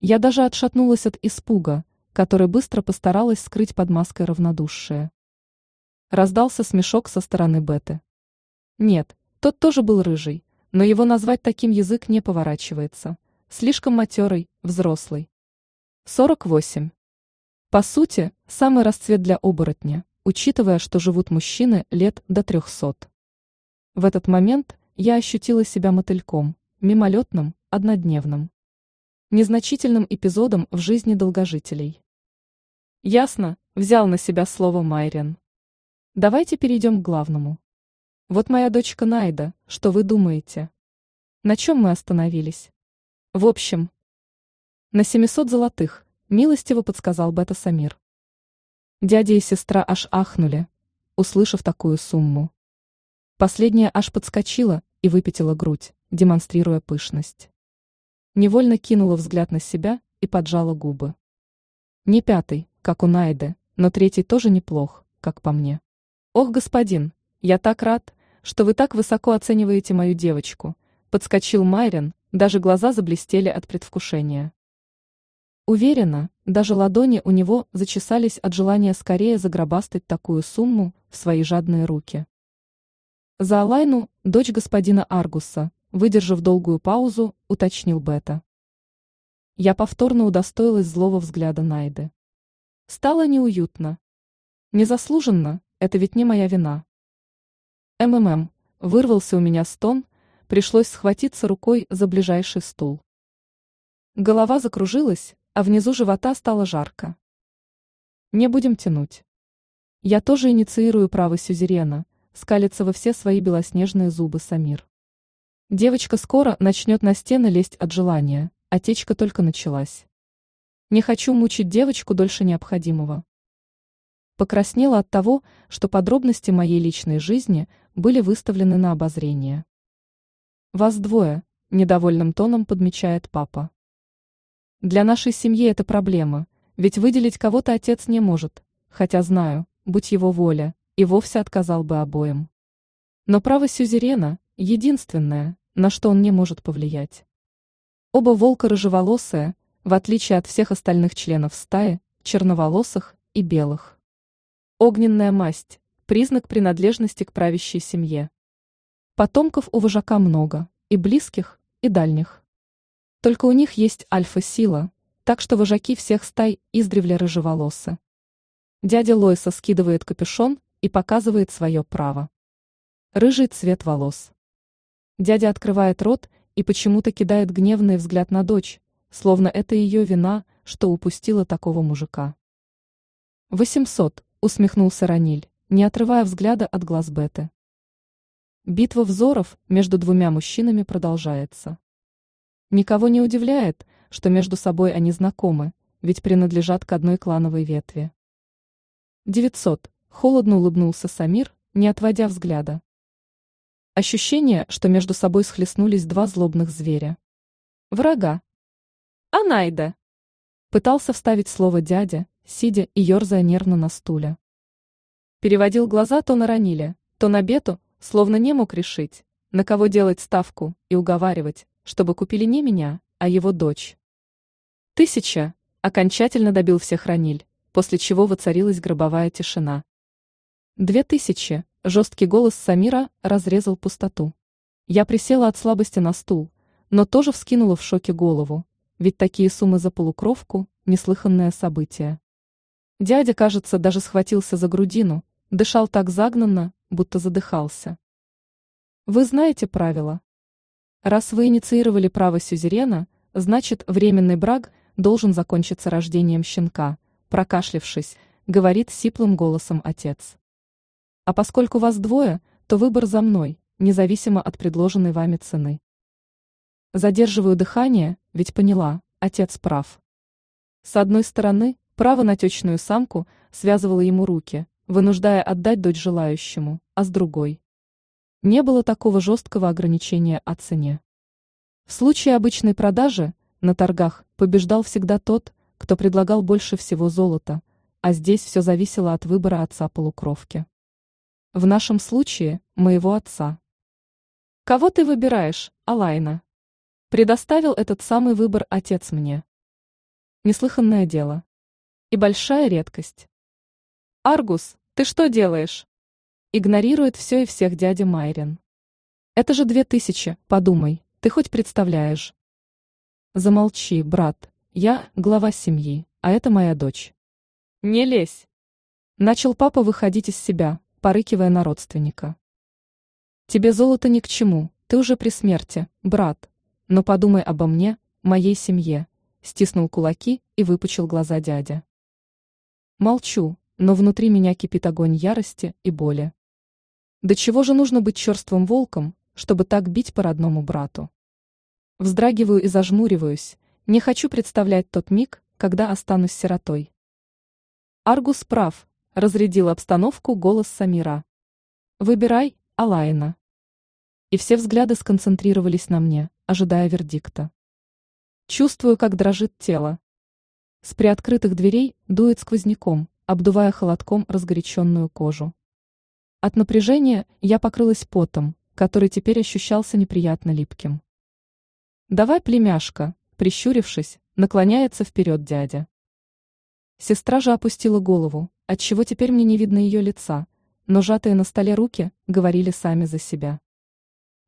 Я даже отшатнулась от испуга, который быстро постаралась скрыть под маской равнодушия. Раздался смешок со стороны Беты. Нет, тот тоже был рыжий, но его назвать таким язык не поворачивается. Слишком матерый, взрослый. 48. По сути, самый расцвет для оборотня, учитывая, что живут мужчины лет до 300. В этот момент я ощутила себя мотыльком, мимолетным, однодневным. Незначительным эпизодом в жизни долгожителей. Ясно, взял на себя слово Майрен. Давайте перейдем к главному. Вот моя дочка Найда, что вы думаете? На чем мы остановились? В общем, на 700 золотых, милостиво подсказал Бета Самир. Дядя и сестра аж ахнули, услышав такую сумму. Последняя аж подскочила и выпятила грудь, демонстрируя пышность. Невольно кинула взгляд на себя и поджала губы. Не пятый, как у Найды, но третий тоже неплох, как по мне. Ох, господин, я так рад, что вы так высоко оцениваете мою девочку, подскочил Майрин, даже глаза заблестели от предвкушения. Уверена, даже ладони у него зачесались от желания скорее загробастать такую сумму в свои жадные руки. За Алайну, дочь господина Аргуса, выдержав долгую паузу, уточнил Бета. Я повторно удостоилась злого взгляда Найды. Стало неуютно. Незаслуженно, это ведь не моя вина. МММ, вырвался у меня стон, пришлось схватиться рукой за ближайший стул. Голова закружилась, а внизу живота стало жарко. Не будем тянуть. Я тоже инициирую право сюзерена, скалится во все свои белоснежные зубы Самир. Девочка скоро начнет на стены лезть от желания, а течка только началась. Не хочу мучить девочку дольше необходимого. Покраснела от того, что подробности моей личной жизни были выставлены на обозрение. «Вас двое», – недовольным тоном подмечает папа. Для нашей семьи это проблема, ведь выделить кого-то отец не может, хотя знаю, будь его воля, и вовсе отказал бы обоим. Но право сюзерена – единственное, на что он не может повлиять. Оба волка рыжеволосые, в отличие от всех остальных членов стаи, черноволосых и белых. Огненная масть – признак принадлежности к правящей семье. Потомков у вожака много, и близких, и дальних. Только у них есть альфа-сила, так что вожаки всех стай издревле рыжеволосы. Дядя Лойса скидывает капюшон и показывает свое право. Рыжий цвет волос. Дядя открывает рот и почему-то кидает гневный взгляд на дочь, словно это ее вина, что упустила такого мужика. «Восемьсот», — усмехнулся Раниль, не отрывая взгляда от глаз Беты. Битва взоров между двумя мужчинами продолжается. Никого не удивляет, что между собой они знакомы, ведь принадлежат к одной клановой ветви. 900. Холодно улыбнулся Самир, не отводя взгляда. Ощущение, что между собой схлестнулись два злобных зверя. Врага. Анайда. Пытался вставить слово дядя, сидя и ерзая нервно на стуле. Переводил глаза то на Раниле, то на Бету, словно не мог решить, на кого делать ставку и уговаривать, чтобы купили не меня, а его дочь. Тысяча окончательно добил всех Раниль, после чего воцарилась гробовая тишина. Две тысячи, жесткий голос Самира разрезал пустоту. Я присела от слабости на стул, но тоже вскинула в шоке голову, ведь такие суммы за полукровку неслыханное событие. Дядя, кажется, даже схватился за грудину, дышал так загнанно, будто задыхался. Вы знаете правила. Раз вы инициировали право сюзерена, значит, временный брак должен закончиться рождением щенка, прокашлившись, говорит сиплым голосом отец. А поскольку вас двое, то выбор за мной, независимо от предложенной вами цены. Задерживаю дыхание, ведь поняла, отец прав. С одной стороны, право на течную самку связывало ему руки, вынуждая отдать дочь желающему, а с другой. Не было такого жесткого ограничения о цене. В случае обычной продажи на торгах побеждал всегда тот, кто предлагал больше всего золота, а здесь все зависело от выбора отца полукровки. В нашем случае – моего отца. Кого ты выбираешь, Алайна? Предоставил этот самый выбор отец мне. Неслыханное дело. И большая редкость. Аргус, ты что делаешь? Игнорирует все и всех дядя Майрин. Это же две тысячи, подумай, ты хоть представляешь? Замолчи, брат, я глава семьи, а это моя дочь. Не лезь. Начал папа выходить из себя, порыкивая на родственника. Тебе золото ни к чему, ты уже при смерти, брат. Но подумай обо мне, моей семье. Стиснул кулаки и выпучил глаза дядя. Молчу, но внутри меня кипит огонь ярости и боли. До чего же нужно быть черствым волком, чтобы так бить по родному брату? Вздрагиваю и зажмуриваюсь, не хочу представлять тот миг, когда останусь сиротой. Аргус прав, разрядил обстановку голос Самира. Выбирай, Алайна. И все взгляды сконцентрировались на мне, ожидая вердикта. Чувствую, как дрожит тело. С приоткрытых дверей дует сквозняком, обдувая холодком разгоряченную кожу. От напряжения я покрылась потом, который теперь ощущался неприятно липким. «Давай, племяшка», прищурившись, наклоняется вперед дядя. Сестра же опустила голову, отчего теперь мне не видно ее лица, но сжатые на столе руки говорили сами за себя.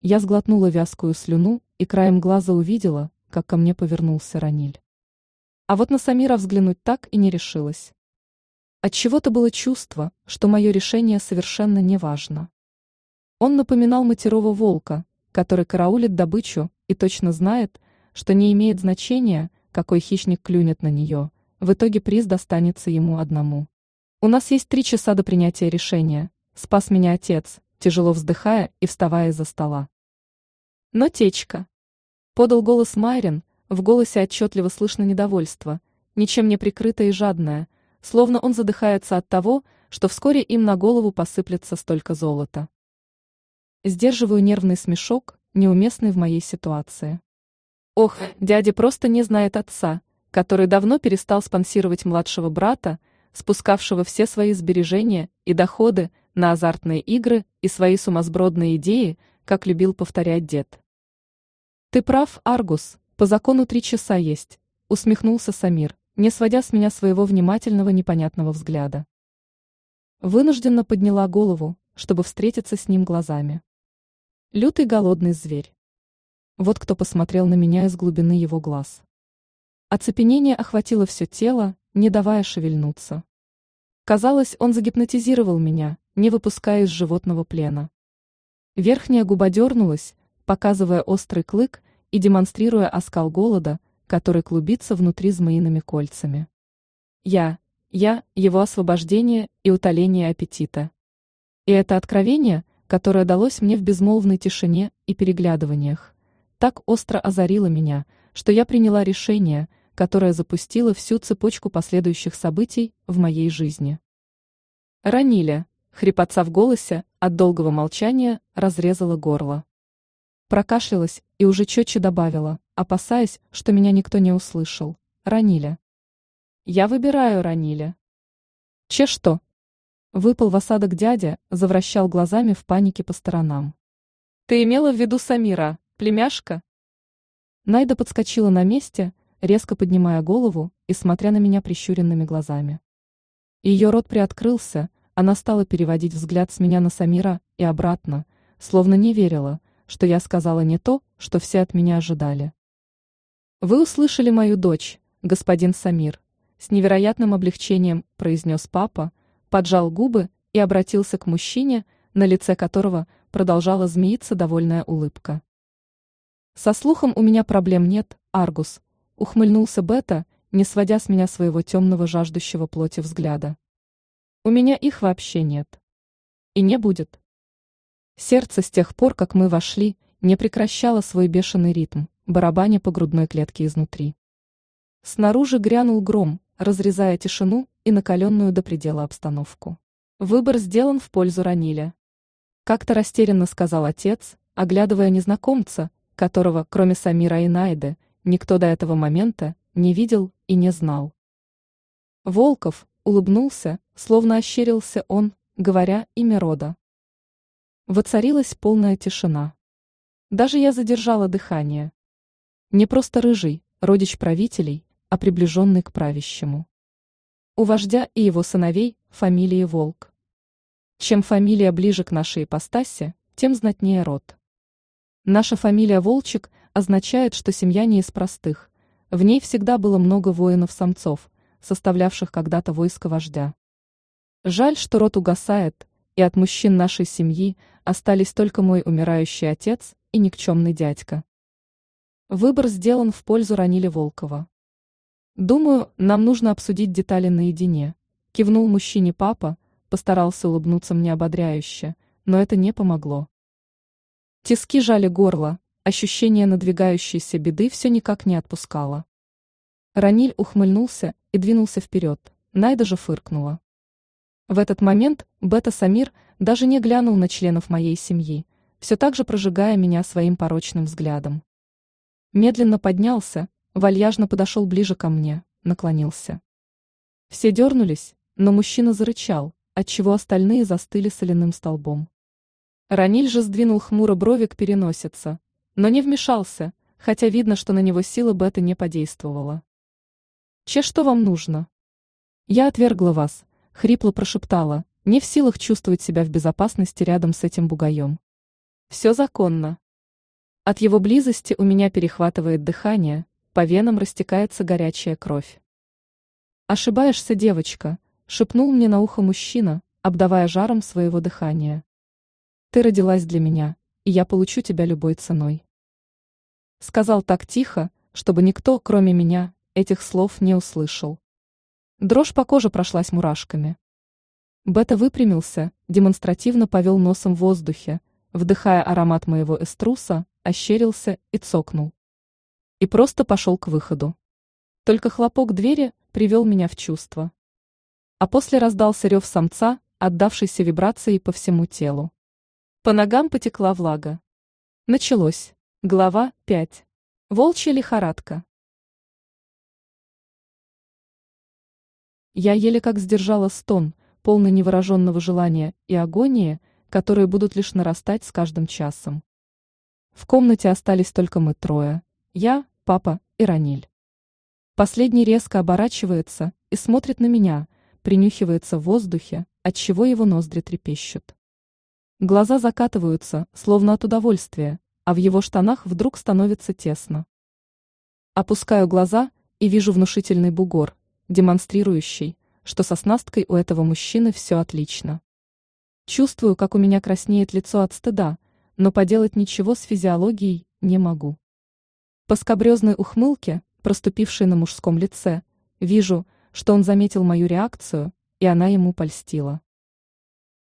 Я сглотнула вязкую слюну и краем глаза увидела, как ко мне повернулся Раниль. А вот на Самира взглянуть так и не решилась. От чего то было чувство, что мое решение совершенно не важно. Он напоминал матерого волка, который караулит добычу и точно знает, что не имеет значения, какой хищник клюнет на нее, в итоге приз достанется ему одному. У нас есть три часа до принятия решения, спас меня отец, тяжело вздыхая и вставая из-за стола. Но течка. Подал голос Майрин, в голосе отчетливо слышно недовольство, ничем не прикрытое и жадное, словно он задыхается от того, что вскоре им на голову посыплется столько золота. Сдерживаю нервный смешок, неуместный в моей ситуации. Ох, дядя просто не знает отца, который давно перестал спонсировать младшего брата, спускавшего все свои сбережения и доходы на азартные игры и свои сумасбродные идеи, как любил повторять дед. «Ты прав, Аргус, по закону три часа есть», — усмехнулся Самир, не сводя с меня своего внимательного непонятного взгляда. Вынужденно подняла голову, чтобы встретиться с ним глазами. Лютый голодный зверь. Вот кто посмотрел на меня из глубины его глаз. Оцепенение охватило все тело, не давая шевельнуться. Казалось, он загипнотизировал меня, не выпуская из животного плена. Верхняя губа дернулась, показывая острый клык и демонстрируя оскал голода, который клубится внутри змеиными кольцами. Я, я, его освобождение и утоление аппетита. И это откровение, которое далось мне в безмолвной тишине и переглядываниях, так остро озарило меня, что я приняла решение, которое запустило всю цепочку последующих событий в моей жизни. Ранили, хрипотца в голосе от долгого молчания разрезала горло. Прокашлялась и уже четче добавила, опасаясь, что меня никто не услышал. Ранили. Я выбираю Ранили. Че что? Выпал в осадок дядя, завращал глазами в панике по сторонам. Ты имела в виду Самира, племяшка? Найда подскочила на месте, резко поднимая голову и смотря на меня прищуренными глазами. Ее рот приоткрылся, она стала переводить взгляд с меня на Самира и обратно, словно не верила, что я сказала не то, что все от меня ожидали. Вы услышали мою дочь, господин Самир, с невероятным облегчением произнес папа, поджал губы и обратился к мужчине, на лице которого продолжала змеиться довольная улыбка. Со слухом у меня проблем нет, Аргус, ухмыльнулся Бета, не сводя с меня своего темного жаждущего плоти взгляда. У меня их вообще нет. И не будет. Сердце с тех пор, как мы вошли, не прекращало свой бешеный ритм, барабаня по грудной клетке изнутри. Снаружи грянул гром, разрезая тишину и накаленную до предела обстановку. Выбор сделан в пользу Раниля. Как-то растерянно сказал отец, оглядывая незнакомца, которого, кроме Самира и Найды, никто до этого момента не видел и не знал. Волков улыбнулся, словно ощерился он, говоря имя рода. Воцарилась полная тишина. Даже я задержала дыхание. Не просто рыжий, родич правителей, а приближенный к правящему. У вождя и его сыновей фамилии Волк. Чем фамилия ближе к нашей ипостаси, тем знатнее род. Наша фамилия Волчек означает, что семья не из простых. В ней всегда было много воинов-самцов, составлявших когда-то войско вождя. Жаль, что род угасает, и от мужчин нашей семьи остались только мой умирающий отец и никчемный дядька. Выбор сделан в пользу Ранили Волкова. Думаю, нам нужно обсудить детали наедине. Кивнул мужчине папа, постарался улыбнуться мне ободряюще, но это не помогло. Тиски жали горло, ощущение надвигающейся беды все никак не отпускало. Раниль ухмыльнулся и двинулся вперед, Найда же фыркнула. В этот момент Бета Самир даже не глянул на членов моей семьи, все так же прожигая меня своим порочным взглядом. Медленно поднялся, вальяжно подошел ближе ко мне, наклонился. Все дернулись, но мужчина зарычал, отчего остальные застыли соляным столбом. Раниль же сдвинул хмуро брови к переносице, но не вмешался, хотя видно, что на него сила бета не подействовала. «Че что вам нужно?» «Я отвергла вас», — хрипло прошептала, не в силах чувствовать себя в безопасности рядом с этим бугаем. «Все законно». От его близости у меня перехватывает дыхание, по венам растекается горячая кровь. «Ошибаешься, девочка», — шепнул мне на ухо мужчина, обдавая жаром своего дыхания. «Ты родилась для меня, и я получу тебя любой ценой». Сказал так тихо, чтобы никто, кроме меня, этих слов не услышал. Дрожь по коже прошлась мурашками. Бета выпрямился, демонстративно повел носом в воздухе, вдыхая аромат моего эструса, ощерился и цокнул и просто пошел к выходу. Только хлопок двери привел меня в чувство. А после раздался рев самца, отдавшийся вибрацией по всему телу. По ногам потекла влага. Началось. Глава 5. Волчья лихорадка. Я еле как сдержала стон, полный невыраженного желания и агонии, которые будут лишь нарастать с каждым часом. В комнате остались только мы трое. Я, папа и Раниль. Последний резко оборачивается и смотрит на меня, принюхивается в воздухе, отчего его ноздри трепещут. Глаза закатываются, словно от удовольствия, а в его штанах вдруг становится тесно. Опускаю глаза и вижу внушительный бугор, демонстрирующий, что со снасткой у этого мужчины все отлично. Чувствую, как у меня краснеет лицо от стыда, но поделать ничего с физиологией не могу. По скобрезной ухмылке, проступившей на мужском лице, вижу, что он заметил мою реакцию, и она ему польстила.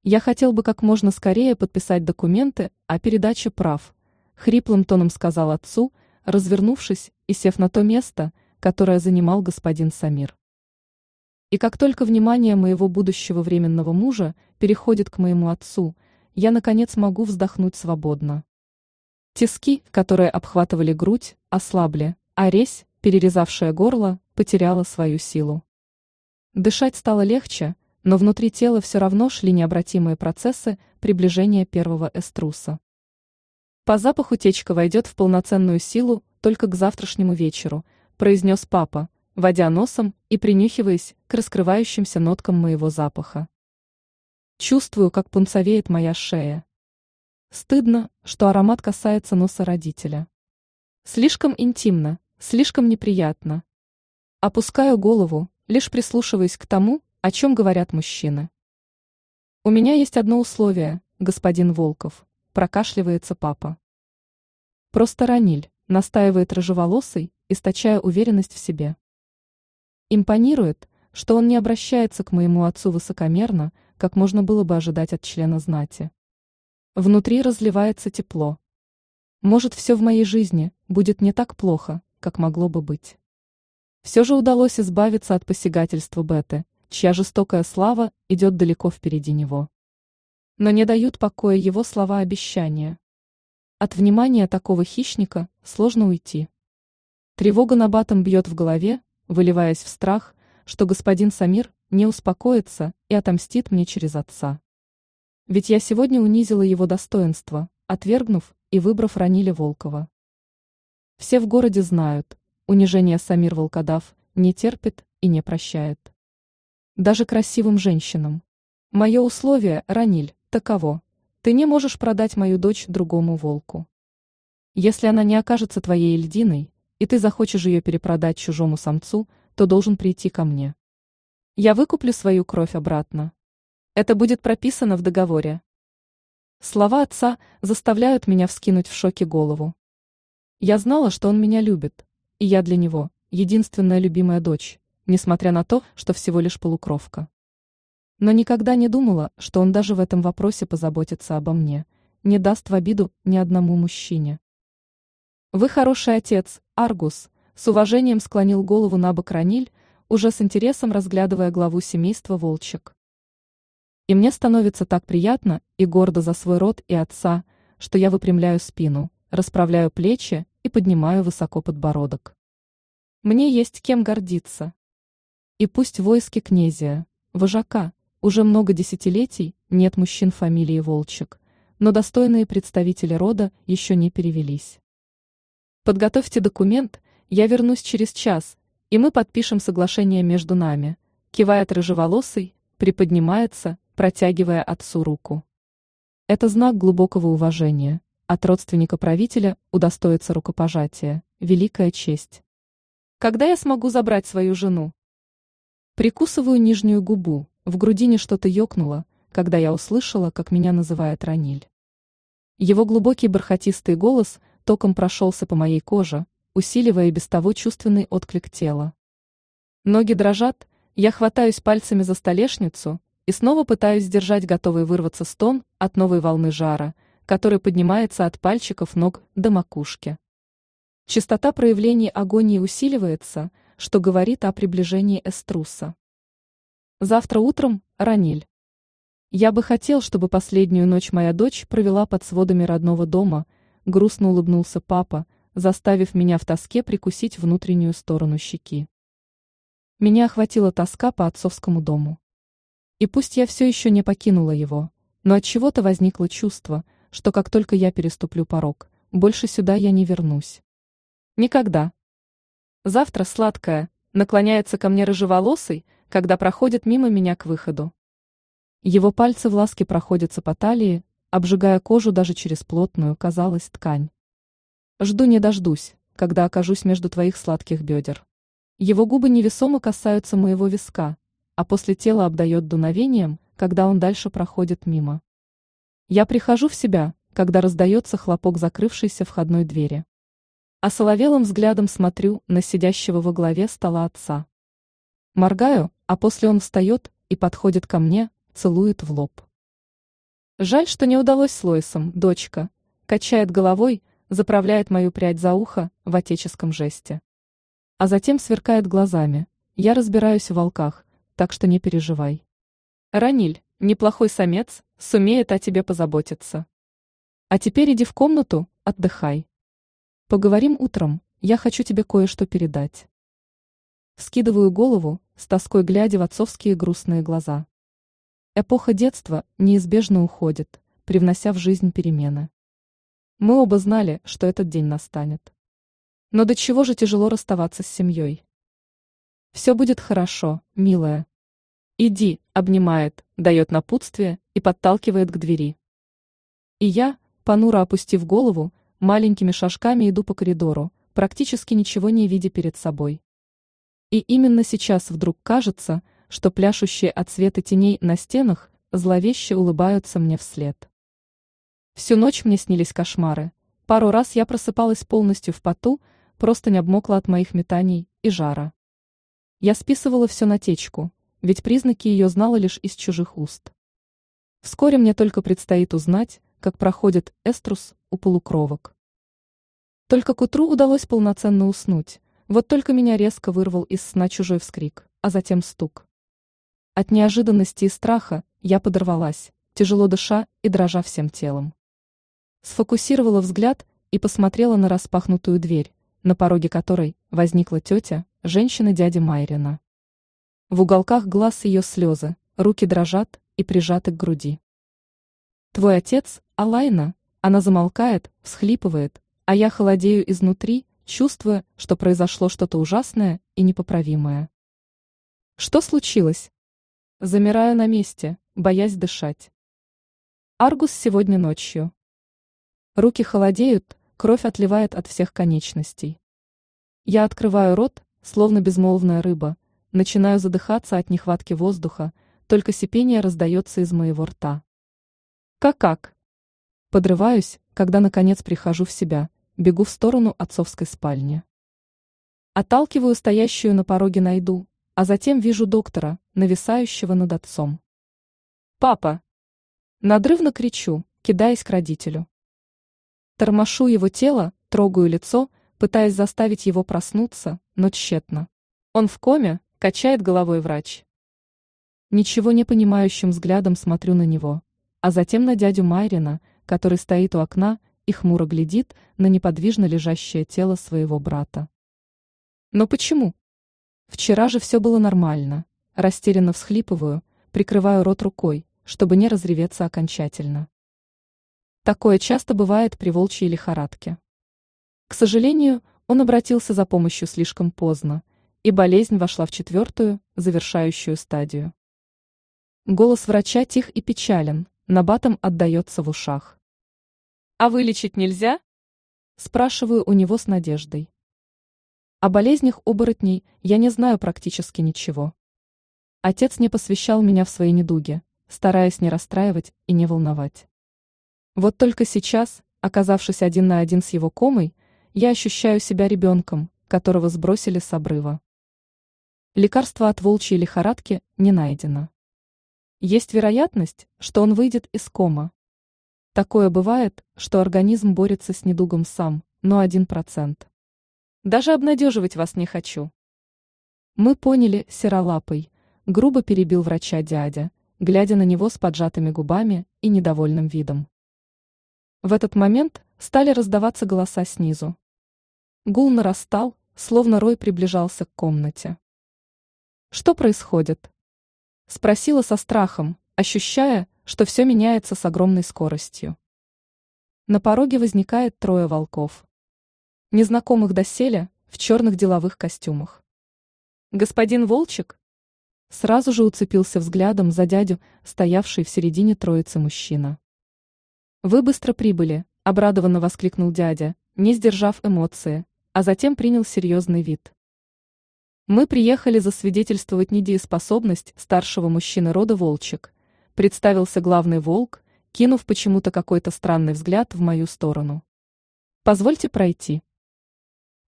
Я хотел бы как можно скорее подписать документы о передаче прав, хриплым тоном сказал отцу, развернувшись и сев на то место, которое занимал господин Самир. И как только внимание моего будущего временного мужа переходит к моему отцу, я наконец могу вздохнуть свободно. Тиски, которые обхватывали грудь, ослабли, а резь, перерезавшая горло, потеряла свою силу. Дышать стало легче, но внутри тела все равно шли необратимые процессы приближения первого эструса. По запаху течка войдет в полноценную силу только к завтрашнему вечеру, произнес папа, водя носом и принюхиваясь к раскрывающимся ноткам моего запаха. Чувствую, как пунцовеет моя шея. Стыдно, что аромат касается носа родителя. Слишком интимно, слишком неприятно. Опускаю голову, лишь прислушиваясь к тому, о чем говорят мужчины. «У меня есть одно условие, господин Волков», – прокашливается папа. «Просто Раниль», – настаивает рыжеволосый, источая уверенность в себе. Импонирует, что он не обращается к моему отцу высокомерно, как можно было бы ожидать от члена знати. Внутри разливается тепло. Может, все в моей жизни будет не так плохо, как могло бы быть. Все же удалось избавиться от посягательства Беты, чья жестокая слава идет далеко впереди него. Но не дают покоя его слова обещания. От внимания такого хищника сложно уйти. Тревога на батом бьет в голове, выливаясь в страх, что господин Самир не успокоится и отомстит мне через отца. Ведь я сегодня унизила его достоинство, отвергнув и выбрав Раниля Волкова. Все в городе знают, унижение Самир Волкодав не терпит и не прощает. Даже красивым женщинам. Мое условие, Раниль, таково. Ты не можешь продать мою дочь другому волку. Если она не окажется твоей льдиной, и ты захочешь ее перепродать чужому самцу, то должен прийти ко мне. Я выкуплю свою кровь обратно. Это будет прописано в договоре. Слова отца заставляют меня вскинуть в шоке голову. Я знала, что он меня любит, и я для него единственная любимая дочь, несмотря на то, что всего лишь полукровка. Но никогда не думала, что он даже в этом вопросе позаботится обо мне, не даст в обиду ни одному мужчине. Вы хороший отец, Аргус, с уважением склонил голову на бок Раниль, уже с интересом разглядывая главу семейства Волчек. И мне становится так приятно и гордо за свой род и отца, что я выпрямляю спину, расправляю плечи и поднимаю высоко подбородок. Мне есть кем гордиться. И пусть войски князя, вожака, уже много десятилетий нет мужчин фамилии Волчек, но достойные представители рода еще не перевелись. Подготовьте документ, я вернусь через час, и мы подпишем соглашение между нами, кивает рыжеволосый, приподнимается, протягивая отцу руку. Это знак глубокого уважения. От родственника правителя удостоится рукопожатия. Великая честь. Когда я смогу забрать свою жену? Прикусываю нижнюю губу, в грудине что-то ёкнуло, когда я услышала, как меня называет Раниль. Его глубокий бархатистый голос током прошелся по моей коже, усиливая без того чувственный отклик тела. Ноги дрожат, я хватаюсь пальцами за столешницу, и снова пытаюсь сдержать готовый вырваться стон от новой волны жара, который поднимается от пальчиков ног до макушки. Частота проявлений агонии усиливается, что говорит о приближении эструса. Завтра утром – Раниль. Я бы хотел, чтобы последнюю ночь моя дочь провела под сводами родного дома, грустно улыбнулся папа, заставив меня в тоске прикусить внутреннюю сторону щеки. Меня охватила тоска по отцовскому дому. И пусть я все еще не покинула его, но от чего-то возникло чувство, что как только я переступлю порог, больше сюда я не вернусь. Никогда. Завтра сладкая, наклоняется ко мне рыжеволосый, когда проходит мимо меня к выходу. Его пальцы в ласке проходятся по талии, обжигая кожу даже через плотную, казалось, ткань. Жду не дождусь, когда окажусь между твоих сладких бедер. Его губы невесомо касаются моего виска, а после тела обдает дуновением, когда он дальше проходит мимо. Я прихожу в себя, когда раздается хлопок закрывшейся входной двери. А соловелым взглядом смотрю на сидящего во главе стола отца. Моргаю, а после он встает и подходит ко мне, целует в лоб. Жаль, что не удалось с Лойсом, дочка, качает головой, заправляет мою прядь за ухо в отеческом жесте. А затем сверкает глазами. Я разбираюсь в волках, так что не переживай. Раниль, неплохой самец, сумеет о тебе позаботиться. А теперь иди в комнату, отдыхай. Поговорим утром, я хочу тебе кое-что передать. Скидываю голову, с тоской глядя в отцовские грустные глаза. Эпоха детства неизбежно уходит, привнося в жизнь перемены. Мы оба знали, что этот день настанет. Но до чего же тяжело расставаться с семьей. Все будет хорошо, милая. Иди, обнимает, дает напутствие и подталкивает к двери. И я, понуро опустив голову, маленькими шажками иду по коридору, практически ничего не видя перед собой. И именно сейчас вдруг кажется, что пляшущие от света теней на стенах зловеще улыбаются мне вслед. Всю ночь мне снились кошмары. Пару раз я просыпалась полностью в поту, просто не обмокла от моих метаний и жара. Я списывала все на течку, ведь признаки ее знала лишь из чужих уст. Вскоре мне только предстоит узнать, как проходит эструс у полукровок. Только к утру удалось полноценно уснуть, вот только меня резко вырвал из сна чужой вскрик, а затем стук. От неожиданности и страха я подорвалась, тяжело дыша и дрожа всем телом. Сфокусировала взгляд и посмотрела на распахнутую дверь, на пороге которой возникла тетя, женщина дяди Майрина. В уголках глаз ее слезы, руки дрожат и прижаты к груди. Твой отец, Алайна, она замолкает, всхлипывает, а я холодею изнутри, чувствуя, что произошло что-то ужасное и непоправимое. Что случилось? Замираю на месте, боясь дышать. Аргус сегодня ночью. Руки холодеют, кровь отливает от всех конечностей. Я открываю рот, словно безмолвная рыба, начинаю задыхаться от нехватки воздуха, только сипение раздается из моего рта. Как-как? Подрываюсь, когда наконец прихожу в себя, бегу в сторону отцовской спальни. Отталкиваю стоящую на пороге найду, а затем вижу доктора, нависающего над отцом. «Папа!» Надрывно кричу, кидаясь к родителю. Тормошу его тело, трогаю лицо, пытаясь заставить его проснуться, но тщетно. Он в коме, качает головой врач. Ничего не понимающим взглядом смотрю на него, а затем на дядю Майрина, который стоит у окна и хмуро глядит на неподвижно лежащее тело своего брата. Но почему? Вчера же все было нормально. Растерянно всхлипываю, прикрываю рот рукой, чтобы не разреветься окончательно. Такое часто бывает при волчьей лихорадке. К сожалению, он обратился за помощью слишком поздно, и болезнь вошла в четвертую, завершающую стадию. Голос врача тих и печален, набатом отдается в ушах. «А вылечить нельзя?» Спрашиваю у него с надеждой. О болезнях оборотней я не знаю практически ничего. Отец не посвящал меня в свои недуги, стараясь не расстраивать и не волновать. Вот только сейчас, оказавшись один на один с его комой, я ощущаю себя ребенком, которого сбросили с обрыва. Лекарство от волчьей лихорадки не найдено. Есть вероятность, что он выйдет из кома. Такое бывает, что организм борется с недугом сам, но один процент. Даже обнадеживать вас не хочу. Мы поняли, серолапый, грубо перебил врача дядя, глядя на него с поджатыми губами и недовольным видом. В этот момент стали раздаваться голоса снизу. Гул нарастал, словно Рой приближался к комнате. «Что происходит?» Спросила со страхом, ощущая, что все меняется с огромной скоростью. На пороге возникает трое волков. Незнакомых доселе, в черных деловых костюмах. «Господин Волчик?» Сразу же уцепился взглядом за дядю, стоявший в середине троицы мужчина. «Вы быстро прибыли», — обрадованно воскликнул дядя, не сдержав эмоции, а затем принял серьезный вид. Мы приехали засвидетельствовать недееспособность старшего мужчины рода Волчек. Представился главный волк, кинув почему-то какой-то странный взгляд в мою сторону. Позвольте пройти.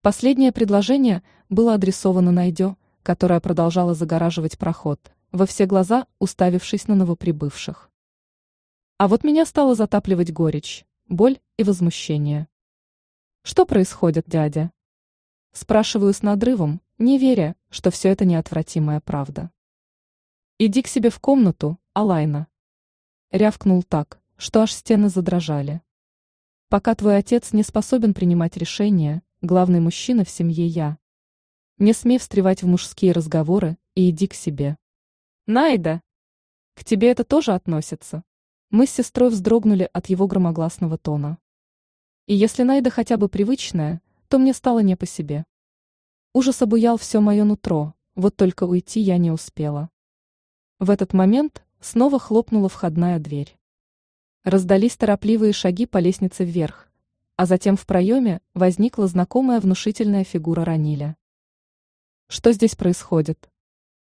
Последнее предложение было адресовано Найдё, которая продолжала загораживать проход, во все глаза уставившись на новоприбывших. А вот меня стало затапливать горечь, боль и возмущение. Что происходит, дядя? Спрашиваю с надрывом, не веря, что все это неотвратимая правда. «Иди к себе в комнату, Алайна!» Рявкнул так, что аж стены задрожали. «Пока твой отец не способен принимать решения, главный мужчина в семье я. Не смей встревать в мужские разговоры и иди к себе». «Найда!» «К тебе это тоже относится?» Мы с сестрой вздрогнули от его громогласного тона. И если Найда хотя бы привычная, то мне стало не по себе. Ужас обуял все мое нутро, вот только уйти я не успела. В этот момент снова хлопнула входная дверь. Раздались торопливые шаги по лестнице вверх, а затем в проеме возникла знакомая внушительная фигура Раниля. Что здесь происходит?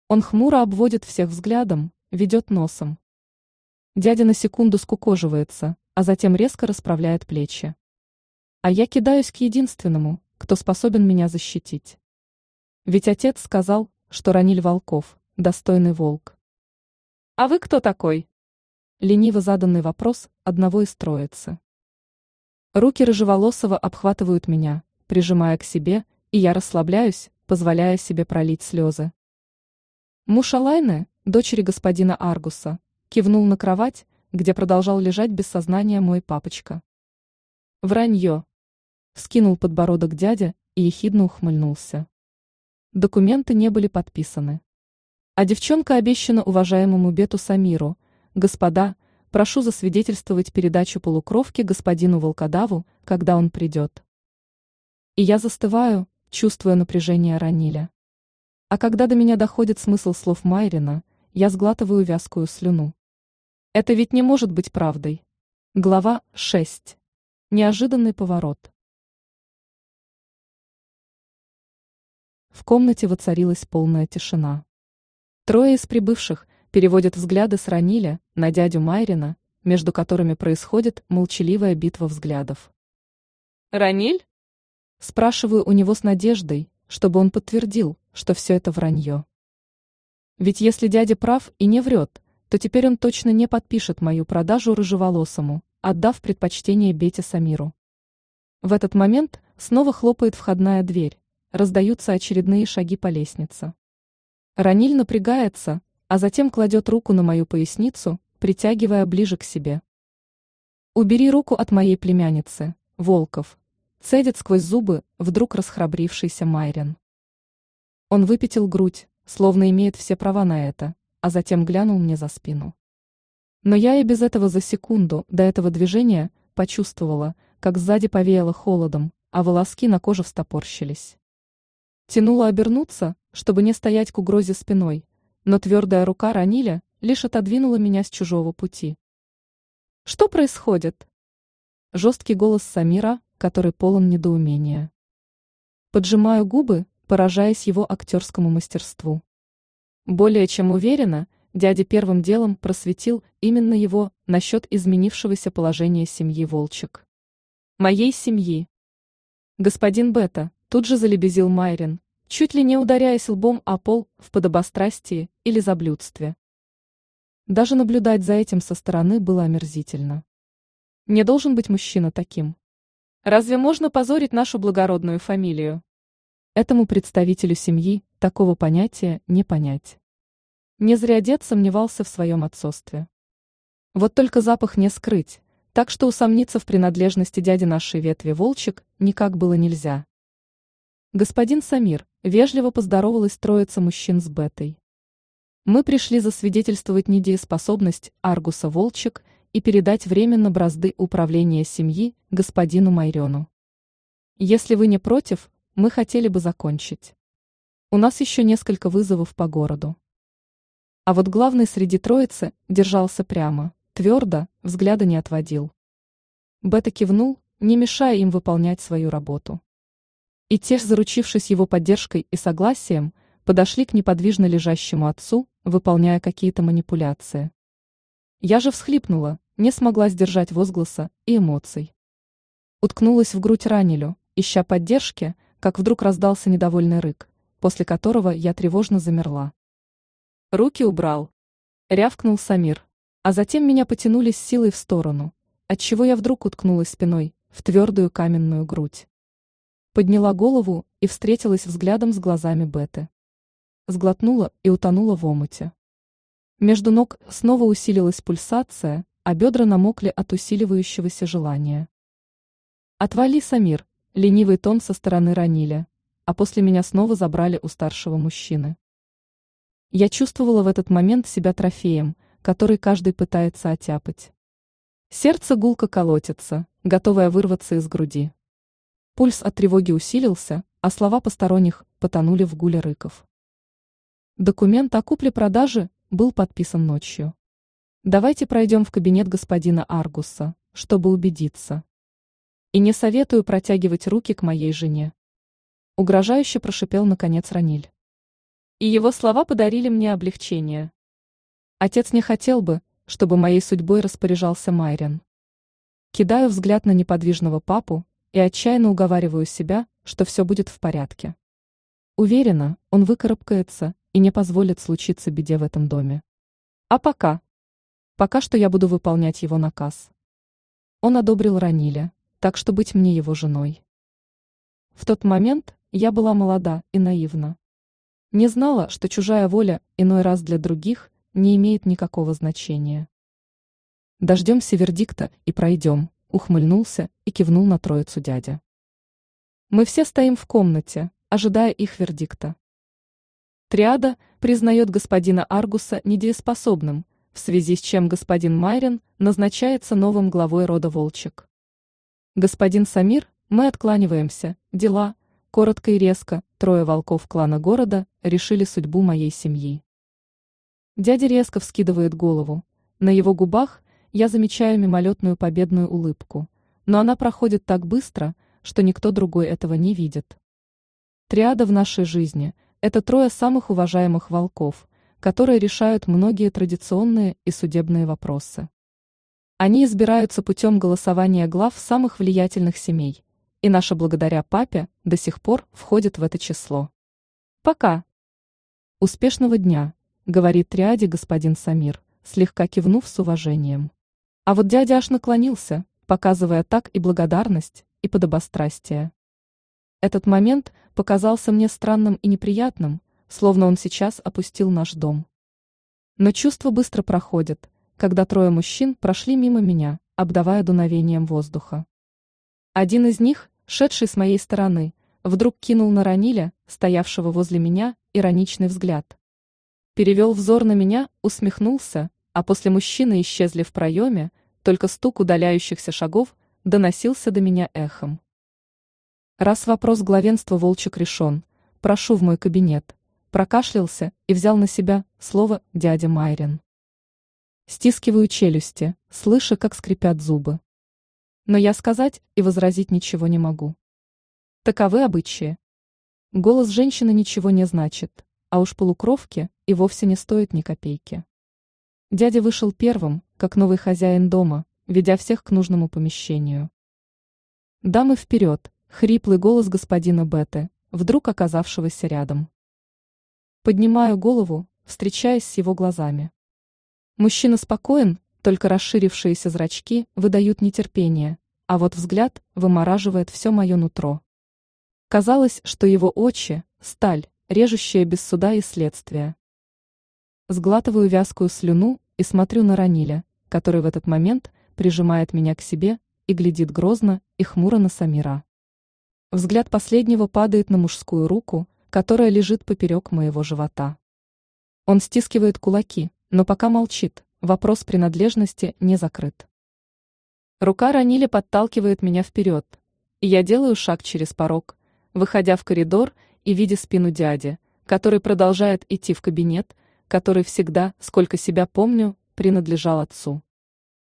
Он хмуро обводит всех взглядом, ведет носом. Дядя на секунду скукоживается, а затем резко расправляет плечи. А я кидаюсь к единственному, кто способен меня защитить. Ведь отец сказал, что Раниль Волков – достойный волк. «А вы кто такой?» Лениво заданный вопрос одного из троицы. Руки рыжеволосого обхватывают меня, прижимая к себе, и я расслабляюсь, позволяя себе пролить слезы. Муж Алайны, дочери господина Аргуса, кивнул на кровать, где продолжал лежать без сознания мой папочка. Вранье. Скинул подбородок дядя и ехидно ухмыльнулся. Документы не были подписаны. А девчонка обещана уважаемому Бету Самиру. Господа, прошу засвидетельствовать передачу полукровки господину Волкодаву, когда он придет. И я застываю, чувствуя напряжение Раниля. А когда до меня доходит смысл слов Майрина, я сглатываю вязкую слюну. Это ведь не может быть правдой. Глава 6. Неожиданный поворот. В комнате воцарилась полная тишина. Трое из прибывших переводят взгляды с Раниля на дядю Майрина, между которыми происходит молчаливая битва взглядов. «Раниль?» Спрашиваю у него с надеждой, чтобы он подтвердил, что все это вранье. Ведь если дядя прав и не врет, то теперь он точно не подпишет мою продажу рыжеволосому, отдав предпочтение Бете Самиру. В этот момент снова хлопает входная дверь, раздаются очередные шаги по лестнице. Раниль напрягается, а затем кладет руку на мою поясницу, притягивая ближе к себе. «Убери руку от моей племянницы, Волков», цедит сквозь зубы вдруг расхрабрившийся Майрин. Он выпятил грудь, словно имеет все права на это, а затем глянул мне за спину. Но я и без этого за секунду до этого движения почувствовала, как сзади повеяло холодом, а волоски на коже встопорщились. Тянула обернуться, чтобы не стоять к угрозе спиной, но твердая рука Раниля лишь отодвинула меня с чужого пути. Что происходит? Жесткий голос Самира, который полон недоумения. Поджимаю губы, поражаясь его актерскому мастерству. Более чем уверенно, дядя первым делом просветил именно его насчет изменившегося положения семьи Волчек. Моей семьи. Господин Бета тут же залебезил Майрин, чуть ли не ударяясь лбом о пол в подобострастии или заблюдстве. Даже наблюдать за этим со стороны было омерзительно. Не должен быть мужчина таким. Разве можно позорить нашу благородную фамилию? Этому представителю семьи такого понятия не понять. Не зря дед сомневался в своем отцовстве. Вот только запах не скрыть, так что усомниться в принадлежности дяди нашей ветви волчек никак было нельзя. Господин Самир, вежливо поздоровалась троица мужчин с Бетой. Мы пришли засвидетельствовать недееспособность Аргуса Волчек и передать временно бразды управления семьи господину Майрену. Если вы не против, мы хотели бы закончить. У нас еще несколько вызовов по городу. А вот главный среди троицы держался прямо, твердо, взгляда не отводил. Бета кивнул, не мешая им выполнять свою работу. И те, заручившись его поддержкой и согласием, подошли к неподвижно лежащему отцу, выполняя какие-то манипуляции. Я же всхлипнула, не смогла сдержать возгласа и эмоций. Уткнулась в грудь ранилю, ища поддержки, как вдруг раздался недовольный рык, после которого я тревожно замерла. Руки убрал. Рявкнул Самир. А затем меня потянули с силой в сторону, отчего я вдруг уткнулась спиной в твердую каменную грудь. Подняла голову и встретилась взглядом с глазами Беты. Сглотнула и утонула в омуте. Между ног снова усилилась пульсация, а бедра намокли от усиливающегося желания. «Отвали, Самир!» ленивый тон со стороны Раниля, а после меня снова забрали у старшего мужчины. Я чувствовала в этот момент себя трофеем, который каждый пытается оттяпать. Сердце гулко колотится, готовое вырваться из груди. Пульс от тревоги усилился, а слова посторонних потонули в гуле рыков. Документ о купле-продаже был подписан ночью. Давайте пройдем в кабинет господина Аргуса, чтобы убедиться. И не советую протягивать руки к моей жене. Угрожающе прошипел наконец Раниль. И его слова подарили мне облегчение. Отец не хотел бы, чтобы моей судьбой распоряжался Майрин. Кидаю взгляд на неподвижного папу и отчаянно уговариваю себя, что все будет в порядке. Уверена, он выкарабкается и не позволит случиться беде в этом доме. А пока? Пока что я буду выполнять его наказ. Он одобрил Раниля, так что быть мне его женой. В тот момент я была молода и наивна. Не знала, что чужая воля иной раз для других не имеет никакого значения. Дождемся вердикта и пройдем, ухмыльнулся и кивнул на троицу дядя. Мы все стоим в комнате, ожидая их вердикта. Триада признает господина Аргуса недееспособным, в связи с чем господин Майрин назначается новым главой рода Волчек. Господин Самир, мы откланиваемся, дела, коротко и резко, трое волков клана города решили судьбу моей семьи. Дядя резко вскидывает голову. На его губах я замечаю мимолетную победную улыбку, но она проходит так быстро, что никто другой этого не видит. Триада в нашей жизни – это трое самых уважаемых волков, которые решают многие традиционные и судебные вопросы. Они избираются путем голосования глав самых влиятельных семей – и наша благодаря папе до сих пор входит в это число. Пока. Успешного дня, говорит триаде господин Самир, слегка кивнув с уважением. А вот дядя аж наклонился, показывая так и благодарность, и подобострастие. Этот момент показался мне странным и неприятным, словно он сейчас опустил наш дом. Но чувство быстро проходит, когда трое мужчин прошли мимо меня, обдавая дуновением воздуха. Один из них, шедший с моей стороны, вдруг кинул на Раниля, стоявшего возле меня, ироничный взгляд. Перевел взор на меня, усмехнулся, а после мужчины исчезли в проеме, только стук удаляющихся шагов доносился до меня эхом. Раз вопрос главенства волчек решен, прошу в мой кабинет, прокашлялся и взял на себя слово дядя Майрин. Стискиваю челюсти, слыша, как скрипят зубы. Но я сказать и возразить ничего не могу. Таковы обычаи. Голос женщины ничего не значит, а уж полукровки и вовсе не стоит ни копейки. Дядя вышел первым, как новый хозяин дома, ведя всех к нужному помещению. Дамы вперед, хриплый голос господина Беты, вдруг оказавшегося рядом. Поднимаю голову, встречаясь с его глазами. Мужчина спокоен, только расширившиеся зрачки выдают нетерпение, а вот взгляд вымораживает все мое нутро. Казалось, что его очи – сталь, режущая без суда и следствия. Сглатываю вязкую слюну и смотрю на Раниля, который в этот момент прижимает меня к себе и глядит грозно и хмуро на Самира. Взгляд последнего падает на мужскую руку, которая лежит поперек моего живота. Он стискивает кулаки, но пока молчит, Вопрос принадлежности не закрыт. Рука Ранили подталкивает меня вперед, и я делаю шаг через порог, выходя в коридор и видя спину дяди, который продолжает идти в кабинет, который всегда, сколько себя помню, принадлежал отцу.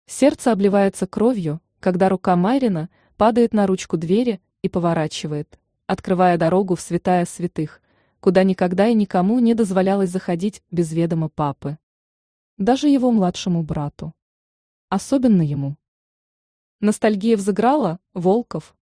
Сердце обливается кровью, когда рука Майрина падает на ручку двери и поворачивает, открывая дорогу в святая святых, куда никогда и никому не дозволялось заходить без ведома папы даже его младшему брату. Особенно ему. Ностальгия взыграла, Волков.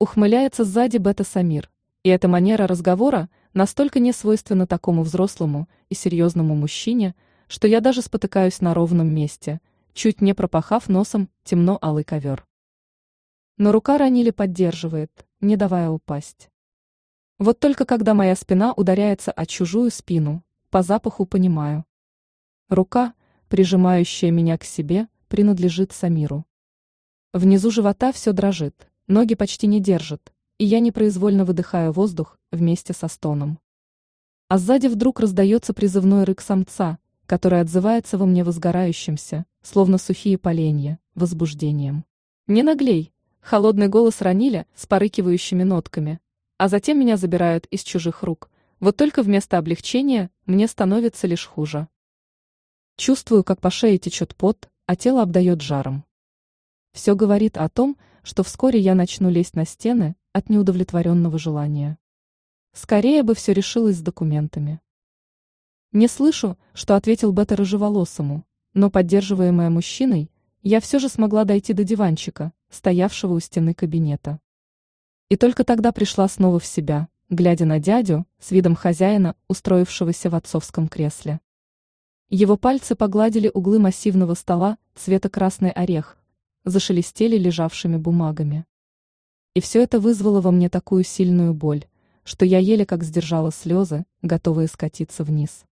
Ухмыляется сзади Бета Самир, и эта манера разговора настолько не свойственна такому взрослому и серьезному мужчине, что я даже спотыкаюсь на ровном месте, чуть не пропахав носом темно-алый ковер. Но рука Ранили поддерживает, не давая упасть. Вот только когда моя спина ударяется о чужую спину, по запаху понимаю, Рука, прижимающая меня к себе, принадлежит Самиру. Внизу живота все дрожит, ноги почти не держат, и я непроизвольно выдыхаю воздух вместе со стоном. А сзади вдруг раздается призывной рык самца, который отзывается во мне возгорающимся, словно сухие поленья, возбуждением. «Не наглей!» — холодный голос ранили с порыкивающими нотками, а затем меня забирают из чужих рук. Вот только вместо облегчения мне становится лишь хуже. Чувствую, как по шее течет пот, а тело обдает жаром. Все говорит о том, что вскоре я начну лезть на стены от неудовлетворенного желания. Скорее бы все решилось с документами. Не слышу, что ответил Бета рыжеволосому, но, поддерживаемая мужчиной, я все же смогла дойти до диванчика, стоявшего у стены кабинета. И только тогда пришла снова в себя, глядя на дядю с видом хозяина, устроившегося в отцовском кресле. Его пальцы погладили углы массивного стола цвета красный орех, зашелестели лежавшими бумагами. И все это вызвало во мне такую сильную боль, что я еле как сдержала слезы, готовые скатиться вниз.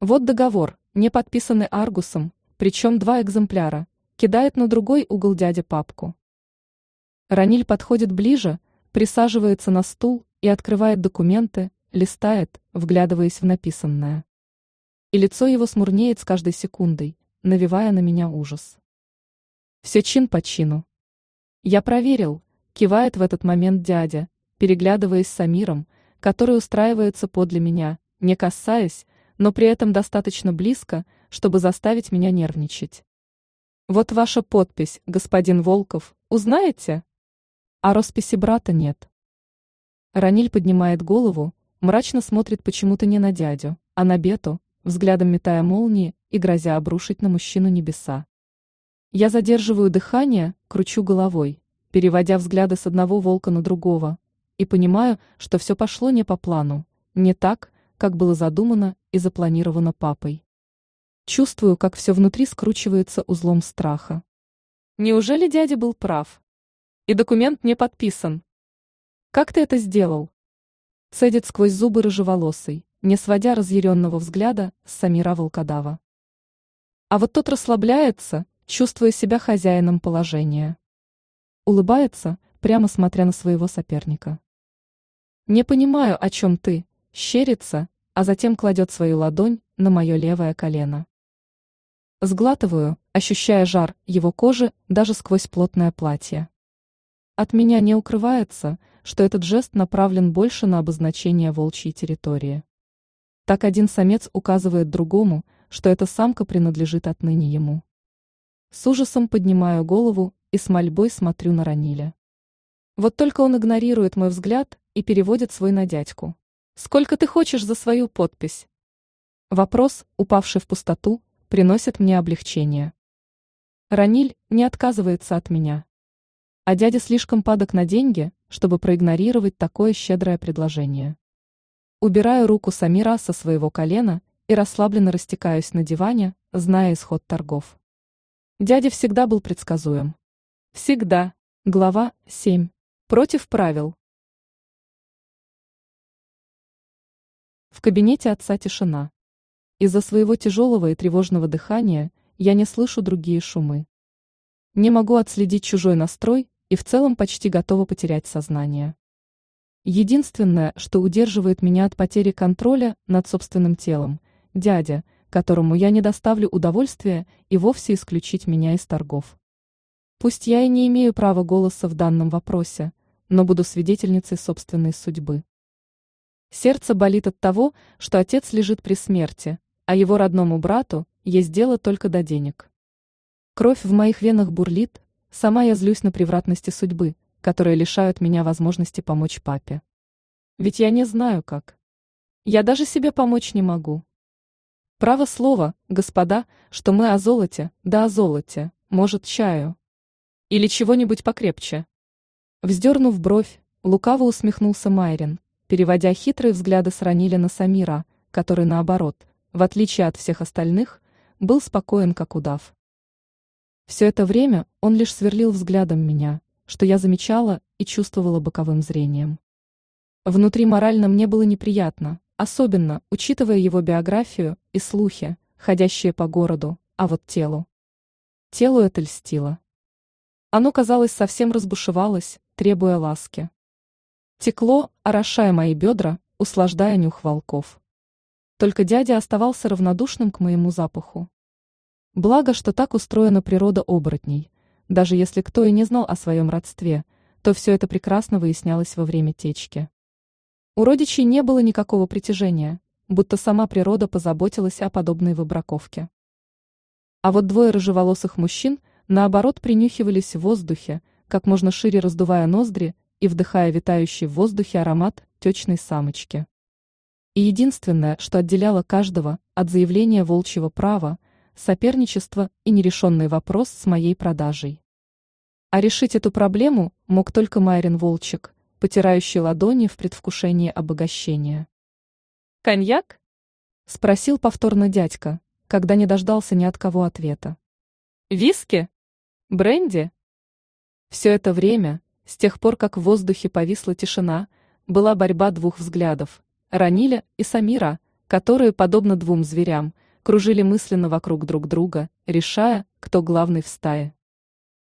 Вот договор, не подписанный Аргусом, причем два экземпляра, кидает на другой угол дядя папку. Раниль подходит ближе, присаживается на стул и открывает документы, листает, вглядываясь в написанное. И лицо его смурнеет с каждой секундой, навевая на меня ужас. Все чин по чину. Я проверил, кивает в этот момент дядя, переглядываясь с Амиром, который устраивается подле меня, не касаясь, но при этом достаточно близко, чтобы заставить меня нервничать. Вот ваша подпись, господин Волков, узнаете? А росписи брата нет. Раниль поднимает голову, мрачно смотрит почему-то не на дядю, а на Бету, взглядом метая молнии и грозя обрушить на мужчину небеса. Я задерживаю дыхание, кручу головой, переводя взгляды с одного волка на другого, и понимаю, что все пошло не по плану, не так, как было задумано и запланировано папой. Чувствую, как все внутри скручивается узлом страха. Неужели дядя был прав? И документ не подписан. Как ты это сделал? Цедит сквозь зубы рыжеволосый, не сводя разъяренного взгляда с Самира Волкодава. А вот тот расслабляется, чувствуя себя хозяином положения. Улыбается, прямо смотря на своего соперника. «Не понимаю, о чем ты», щерится, а затем кладет свою ладонь на мое левое колено. Сглатываю, ощущая жар его кожи даже сквозь плотное платье. От меня не укрывается, что этот жест направлен больше на обозначение волчьей территории. Так один самец указывает другому, что эта самка принадлежит отныне ему. С ужасом поднимаю голову и с мольбой смотрю на Раниля. Вот только он игнорирует мой взгляд и переводит свой на дядьку. «Сколько ты хочешь за свою подпись?» Вопрос, упавший в пустоту, приносит мне облегчение. Раниль не отказывается от меня. А дядя слишком падок на деньги, чтобы проигнорировать такое щедрое предложение. Убираю руку Самира со своего колена и расслабленно растекаюсь на диване, зная исход торгов. Дядя всегда был предсказуем. Всегда. Глава 7. Против правил. В кабинете отца тишина. Из-за своего тяжелого и тревожного дыхания я не слышу другие шумы. Не могу отследить чужой настрой и в целом почти готова потерять сознание. Единственное, что удерживает меня от потери контроля над собственным телом, дядя, которому я не доставлю удовольствия и вовсе исключить меня из торгов. Пусть я и не имею права голоса в данном вопросе, но буду свидетельницей собственной судьбы. Сердце болит от того, что отец лежит при смерти, а его родному брату есть дело только до денег. Кровь в моих венах бурлит, сама я злюсь на превратности судьбы, которые лишают меня возможности помочь папе. Ведь я не знаю как. Я даже себе помочь не могу. Право слово, господа, что мы о золоте, да о золоте, может, чаю. Или чего-нибудь покрепче. Вздернув бровь, лукаво усмехнулся Майрин, переводя хитрые взгляды с Ранили на Самира, который, наоборот, в отличие от всех остальных, был спокоен, как удав. Все это время он лишь сверлил взглядом меня, что я замечала и чувствовала боковым зрением. Внутри морально мне было неприятно, особенно учитывая его биографию и слухи, ходящие по городу, а вот телу. Телу это льстило. Оно, казалось, совсем разбушевалось, требуя ласки. Текло, орошая мои бедра, услаждая нюх волков. Только дядя оставался равнодушным к моему запаху. Благо, что так устроена природа оборотней, даже если кто и не знал о своем родстве, то все это прекрасно выяснялось во время течки. У родичей не было никакого притяжения, будто сама природа позаботилась о подобной выбраковке. А вот двое рыжеволосых мужчин, наоборот, принюхивались в воздухе, как можно шире раздувая ноздри и вдыхая витающий в воздухе аромат течной самочки. И единственное, что отделяло каждого от заявления волчьего права, соперничество и нерешенный вопрос с моей продажей. А решить эту проблему мог только Майрин Волчек, потирающий ладони в предвкушении обогащения. «Коньяк?» – спросил повторно дядька, когда не дождался ни от кого ответа. «Виски? Бренди?» Все это время, с тех пор, как в воздухе повисла тишина, была борьба двух взглядов – Раниля и Самира, которые, подобно двум зверям, кружили мысленно вокруг друг друга, решая, кто главный в стае.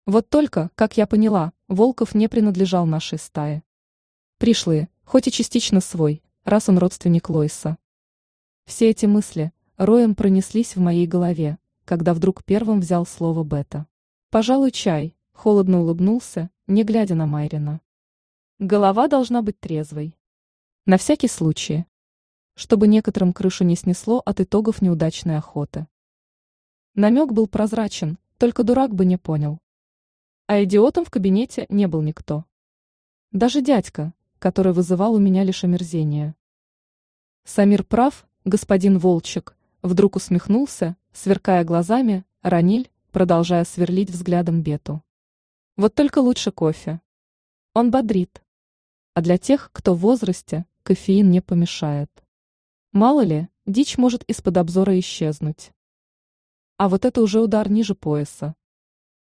Вот только, как я поняла, Волков не принадлежал нашей стае. Пришлые, хоть и частично свой, раз он родственник Лойса. Все эти мысли роем пронеслись в моей голове, когда вдруг первым взял слово Бета. Пожалуй, чай, холодно улыбнулся, не глядя на Майрина. Голова должна быть трезвой. На всякий случай. Чтобы некоторым крышу не снесло от итогов неудачной охоты. Намек был прозрачен, только дурак бы не понял. А идиотом в кабинете не был никто. Даже дядька, который вызывал у меня лишь омерзение. Самир прав, господин Волчек, вдруг усмехнулся, сверкая глазами, Раниль, продолжая сверлить взглядом Бету. Вот только лучше кофе. Он бодрит. А для тех, кто в возрасте, кофеин не помешает. Мало ли, дичь может из-под обзора исчезнуть. А вот это уже удар ниже пояса.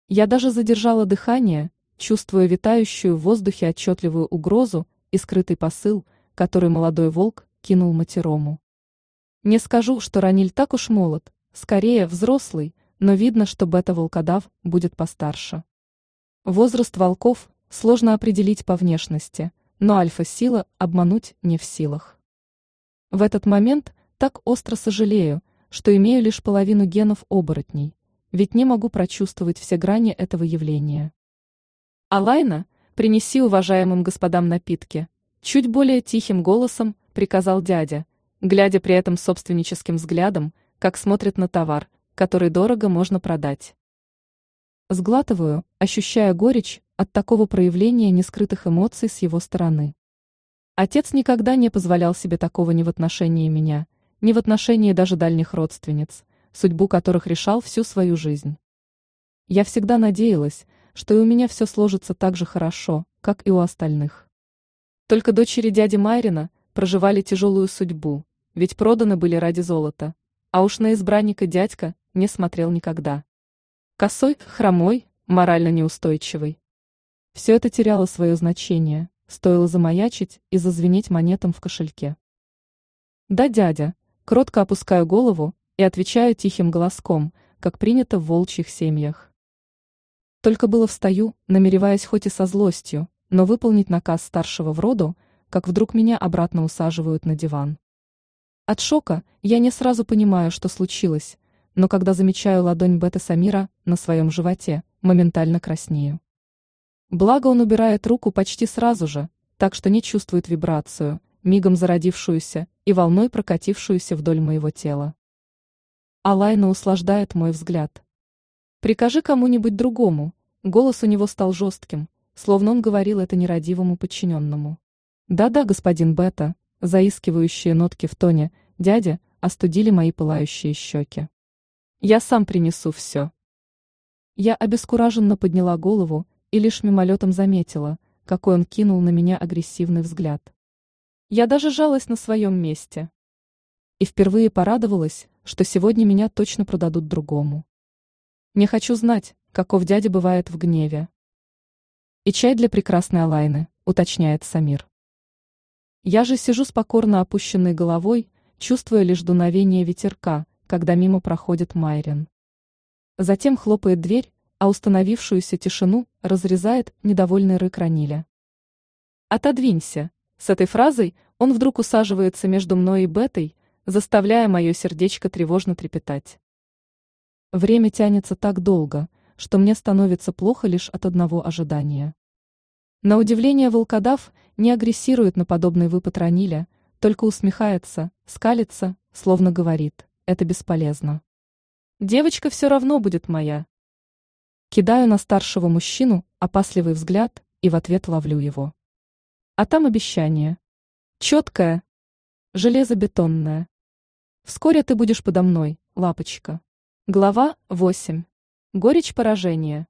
Я даже задержала дыхание, чувствуя витающую в воздухе отчетливую угрозу и скрытый посыл, который молодой волк кинул матерому. Не скажу, что Раниль так уж молод, скорее взрослый, но видно, что бета-волкодав будет постарше. Возраст волков сложно определить по внешности, но альфа-сила обмануть не в силах. В этот момент так остро сожалею, что имею лишь половину генов оборотней, ведь не могу прочувствовать все грани этого явления. Алайна, принеси уважаемым господам напитки, чуть более тихим голосом приказал дядя, глядя при этом собственническим взглядом, как смотрит на товар, который дорого можно продать. Сглатываю, ощущая горечь от такого проявления нескрытых эмоций с его стороны. Отец никогда не позволял себе такого ни в отношении меня, ни в отношении даже дальних родственниц, судьбу которых решал всю свою жизнь. Я всегда надеялась, что и у меня все сложится так же хорошо, как и у остальных. Только дочери дяди Майрина проживали тяжелую судьбу, ведь проданы были ради золота, а уж на избранника дядька не смотрел никогда. Косой, хромой, морально неустойчивый. Все это теряло свое значение, стоило замаячить и зазвенеть монетам в кошельке. Да, дядя, кротко опускаю голову и отвечаю тихим голоском, как принято в волчьих семьях. Только было встаю, намереваясь хоть и со злостью, но выполнить наказ старшего в роду, как вдруг меня обратно усаживают на диван. От шока я не сразу понимаю, что случилось, но когда замечаю ладонь Бета Самира на своем животе, моментально краснею. Благо он убирает руку почти сразу же, так что не чувствует вибрацию, мигом зародившуюся и волной прокатившуюся вдоль моего тела. Алайна услаждает мой взгляд. «Прикажи кому-нибудь другому», голос у него стал жестким, словно он говорил это нерадивому подчиненному. «Да-да, господин Бета», заискивающие нотки в тоне, дядя, остудили мои пылающие щеки. Я сам принесу все. Я обескураженно подняла голову и лишь мимолетом заметила, какой он кинул на меня агрессивный взгляд. Я даже жалась на своем месте. И впервые порадовалась, что сегодня меня точно продадут другому. Не хочу знать, каков дядя бывает в гневе. И чай для прекрасной Алайны, уточняет Самир. Я же сижу с покорно опущенной головой, чувствуя лишь дуновение ветерка, когда мимо проходит Майрин. Затем хлопает дверь, а установившуюся тишину разрезает недовольный рык Раниля. «Отодвинься!» С этой фразой он вдруг усаживается между мной и Бетой, заставляя мое сердечко тревожно трепетать. Время тянется так долго, что мне становится плохо лишь от одного ожидания. На удивление волкодав не агрессирует на подобный выпад Раниля, только усмехается, скалится, словно говорит, это бесполезно. Девочка все равно будет моя. Кидаю на старшего мужчину опасливый взгляд и в ответ ловлю его. А там обещание. Четкое. железобетонная. Вскоре ты будешь подо мной, лапочка. Глава 8. Горечь поражения.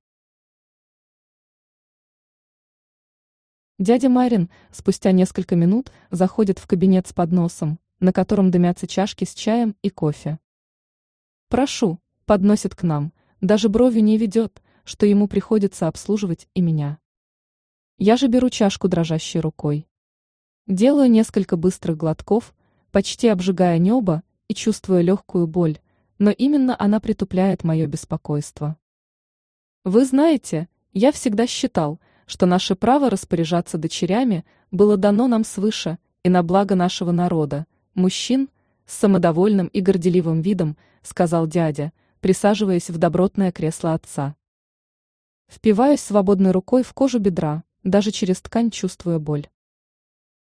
Дядя Марин спустя несколько минут заходит в кабинет с подносом, на котором дымятся чашки с чаем и кофе. «Прошу», — подносит к нам, даже бровью не ведет, что ему приходится обслуживать и меня. Я же беру чашку дрожащей рукой. Делаю несколько быстрых глотков, почти обжигая небо и чувствуя легкую боль, но именно она притупляет мое беспокойство. Вы знаете, я всегда считал, что наше право распоряжаться дочерями было дано нам свыше и на благо нашего народа, мужчин, с самодовольным и горделивым видом, сказал дядя, присаживаясь в добротное кресло отца. Впиваюсь свободной рукой в кожу бедра, даже через ткань чувствуя боль.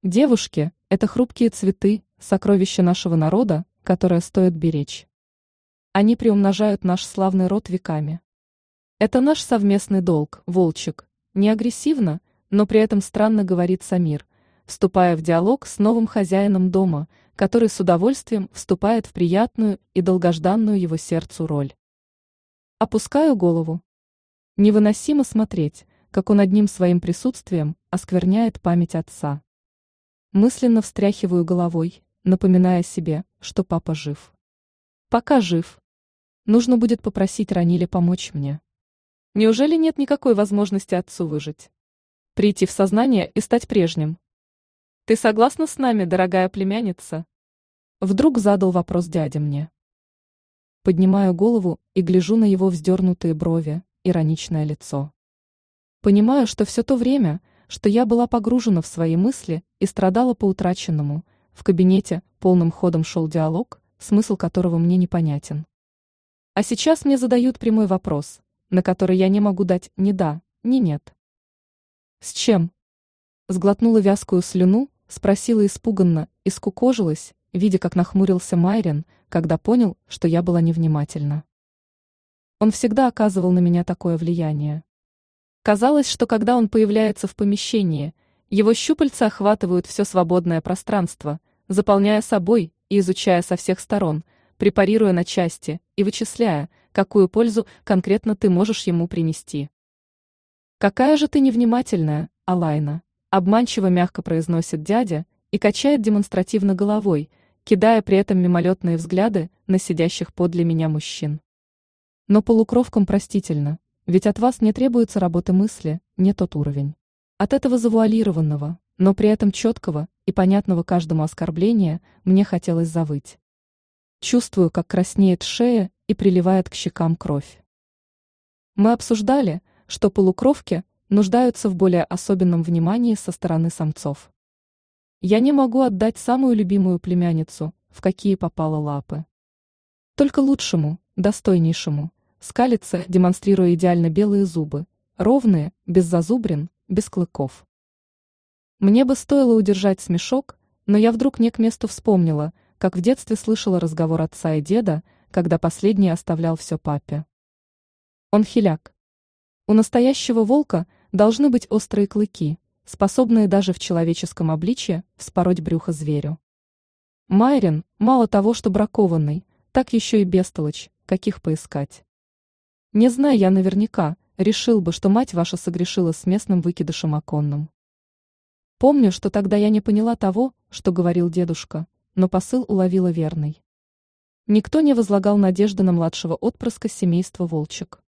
Девушки – это хрупкие цветы, сокровища нашего народа, которое стоит беречь. Они приумножают наш славный род веками. Это наш совместный долг, волчик, не агрессивно, но при этом странно говорит Самир, вступая в диалог с новым хозяином дома, который с удовольствием вступает в приятную и долгожданную его сердцу роль. Опускаю голову. Невыносимо смотреть, как он одним своим присутствием оскверняет память отца. Мысленно встряхиваю головой, напоминая себе, что папа жив. Пока жив. Нужно будет попросить Раниле помочь мне. Неужели нет никакой возможности отцу выжить? Прийти в сознание и стать прежним? Ты согласна с нами, дорогая племянница? Вдруг задал вопрос дядя мне. Поднимаю голову и гляжу на его вздернутые брови, ироничное лицо. Понимаю, что все то время, что я была погружена в свои мысли и страдала по утраченному, в кабинете полным ходом шел диалог, смысл которого мне непонятен. А сейчас мне задают прямой вопрос, на который я не могу дать ни да, ни нет. С чем? Сглотнула вязкую слюну, спросила испуганно и скукожилась, видя, как нахмурился Майрин, когда понял, что я была невнимательна. Он всегда оказывал на меня такое влияние. Казалось, что когда он появляется в помещении, его щупальца охватывают все свободное пространство, заполняя собой и изучая со всех сторон, препарируя на части и вычисляя, какую пользу конкретно ты можешь ему принести. «Какая же ты невнимательная, Алайна!» Обманчиво мягко произносит дядя и качает демонстративно головой, кидая при этом мимолетные взгляды на сидящих подле меня мужчин. Но полукровкам простительно, ведь от вас не требуется работы мысли, не тот уровень. От этого завуалированного, но при этом четкого и понятного каждому оскорбления мне хотелось завыть. Чувствую, как краснеет шея и приливает к щекам кровь. Мы обсуждали, что полукровки нуждаются в более особенном внимании со стороны самцов. Я не могу отдать самую любимую племянницу, в какие попало лапы. Только лучшему, достойнейшему, скалится, демонстрируя идеально белые зубы, ровные, без зазубрин, без клыков. Мне бы стоило удержать смешок, но я вдруг не к месту вспомнила, как в детстве слышала разговор отца и деда, когда последний оставлял все папе. Он хиляк. У настоящего волка должны быть острые клыки, способные даже в человеческом обличье вспороть брюхо зверю. Майрин, мало того, что бракованный, так еще и бестолочь, каких поискать. Не зная я наверняка, решил бы, что мать ваша согрешила с местным выкидышем оконным. Помню, что тогда я не поняла того, что говорил дедушка, но посыл уловила верный. Никто не возлагал надежды на младшего отпрыска семейства Волчек.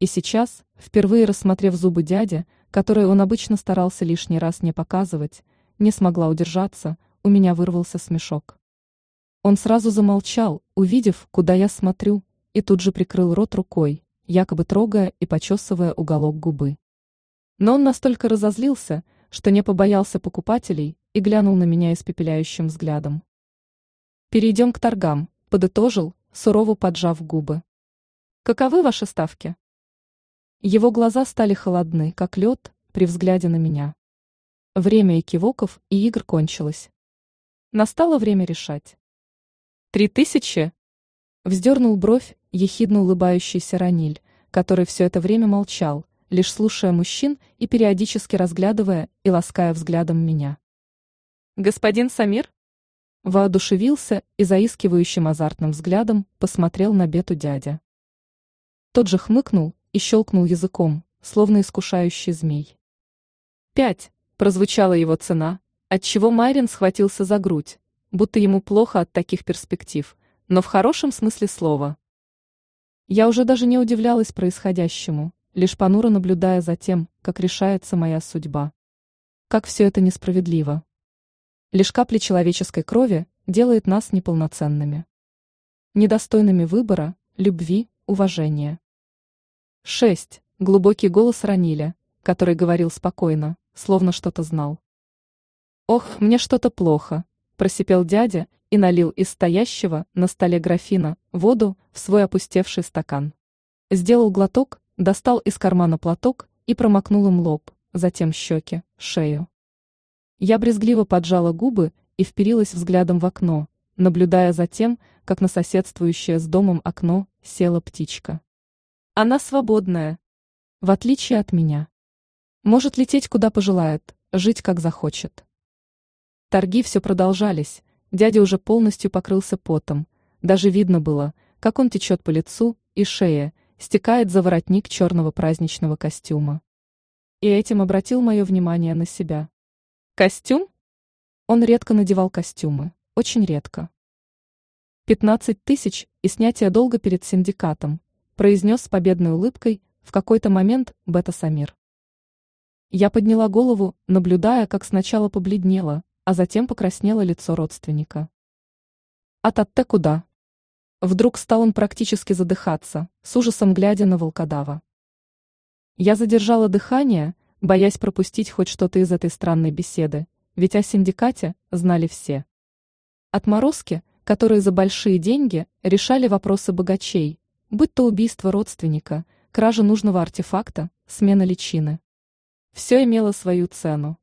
И сейчас, впервые рассмотрев зубы дяди, которые он обычно старался лишний раз не показывать, не смогла удержаться, у меня вырвался смешок. Он сразу замолчал, увидев, куда я смотрю, и тут же прикрыл рот рукой, якобы трогая и почесывая уголок губы. Но он настолько разозлился, что не побоялся покупателей и глянул на меня испепеляющим взглядом. «Перейдем к торгам», — подытожил, сурово поджав губы. «Каковы ваши ставки?» Его глаза стали холодны, как лед, при взгляде на меня. Время и кивоков и игр кончилось. Настало время решать. «Три тысячи?» Вздернул бровь ехидно улыбающийся Раниль, который все это время молчал, лишь слушая мужчин и периодически разглядывая и лаская взглядом меня. «Господин Самир?» Воодушевился и заискивающим азартным взглядом посмотрел на бету дядя. Тот же хмыкнул и щелкнул языком, словно искушающий змей. Пять. Прозвучала его цена, отчего Майрин схватился за грудь, будто ему плохо от таких перспектив, но в хорошем смысле слова. Я уже даже не удивлялась происходящему, лишь понуро наблюдая за тем, как решается моя судьба. Как все это несправедливо. Лишь капли человеческой крови делает нас неполноценными. Недостойными выбора, любви, уважения. 6. Глубокий голос Ранили, который говорил спокойно, словно что-то знал. «Ох, мне что-то плохо», – просипел дядя и налил из стоящего на столе графина воду в свой опустевший стакан. Сделал глоток, достал из кармана платок и промокнул им лоб, затем щеки, шею. Я брезгливо поджала губы и вперилась взглядом в окно, наблюдая за тем, как на соседствующее с домом окно села птичка. Она свободная, в отличие от меня. Может лететь куда пожелает, жить как захочет. Торги все продолжались, дядя уже полностью покрылся потом, даже видно было, как он течет по лицу и шее, стекает за воротник черного праздничного костюма. И этим обратил мое внимание на себя. Костюм? Он редко надевал костюмы, очень редко. Пятнадцать тысяч и снятие долга перед синдикатом, произнес с победной улыбкой в какой-то момент Бета Самир. Я подняла голову, наблюдая, как сначала побледнело, а затем покраснело лицо родственника. А Татте куда? Вдруг стал он практически задыхаться, с ужасом глядя на волкодава. Я задержала дыхание, боясь пропустить хоть что-то из этой странной беседы, ведь о синдикате знали все. Отморозки, которые за большие деньги решали вопросы богачей, будь то убийство родственника, кража нужного артефакта, смена личины. Все имело свою цену.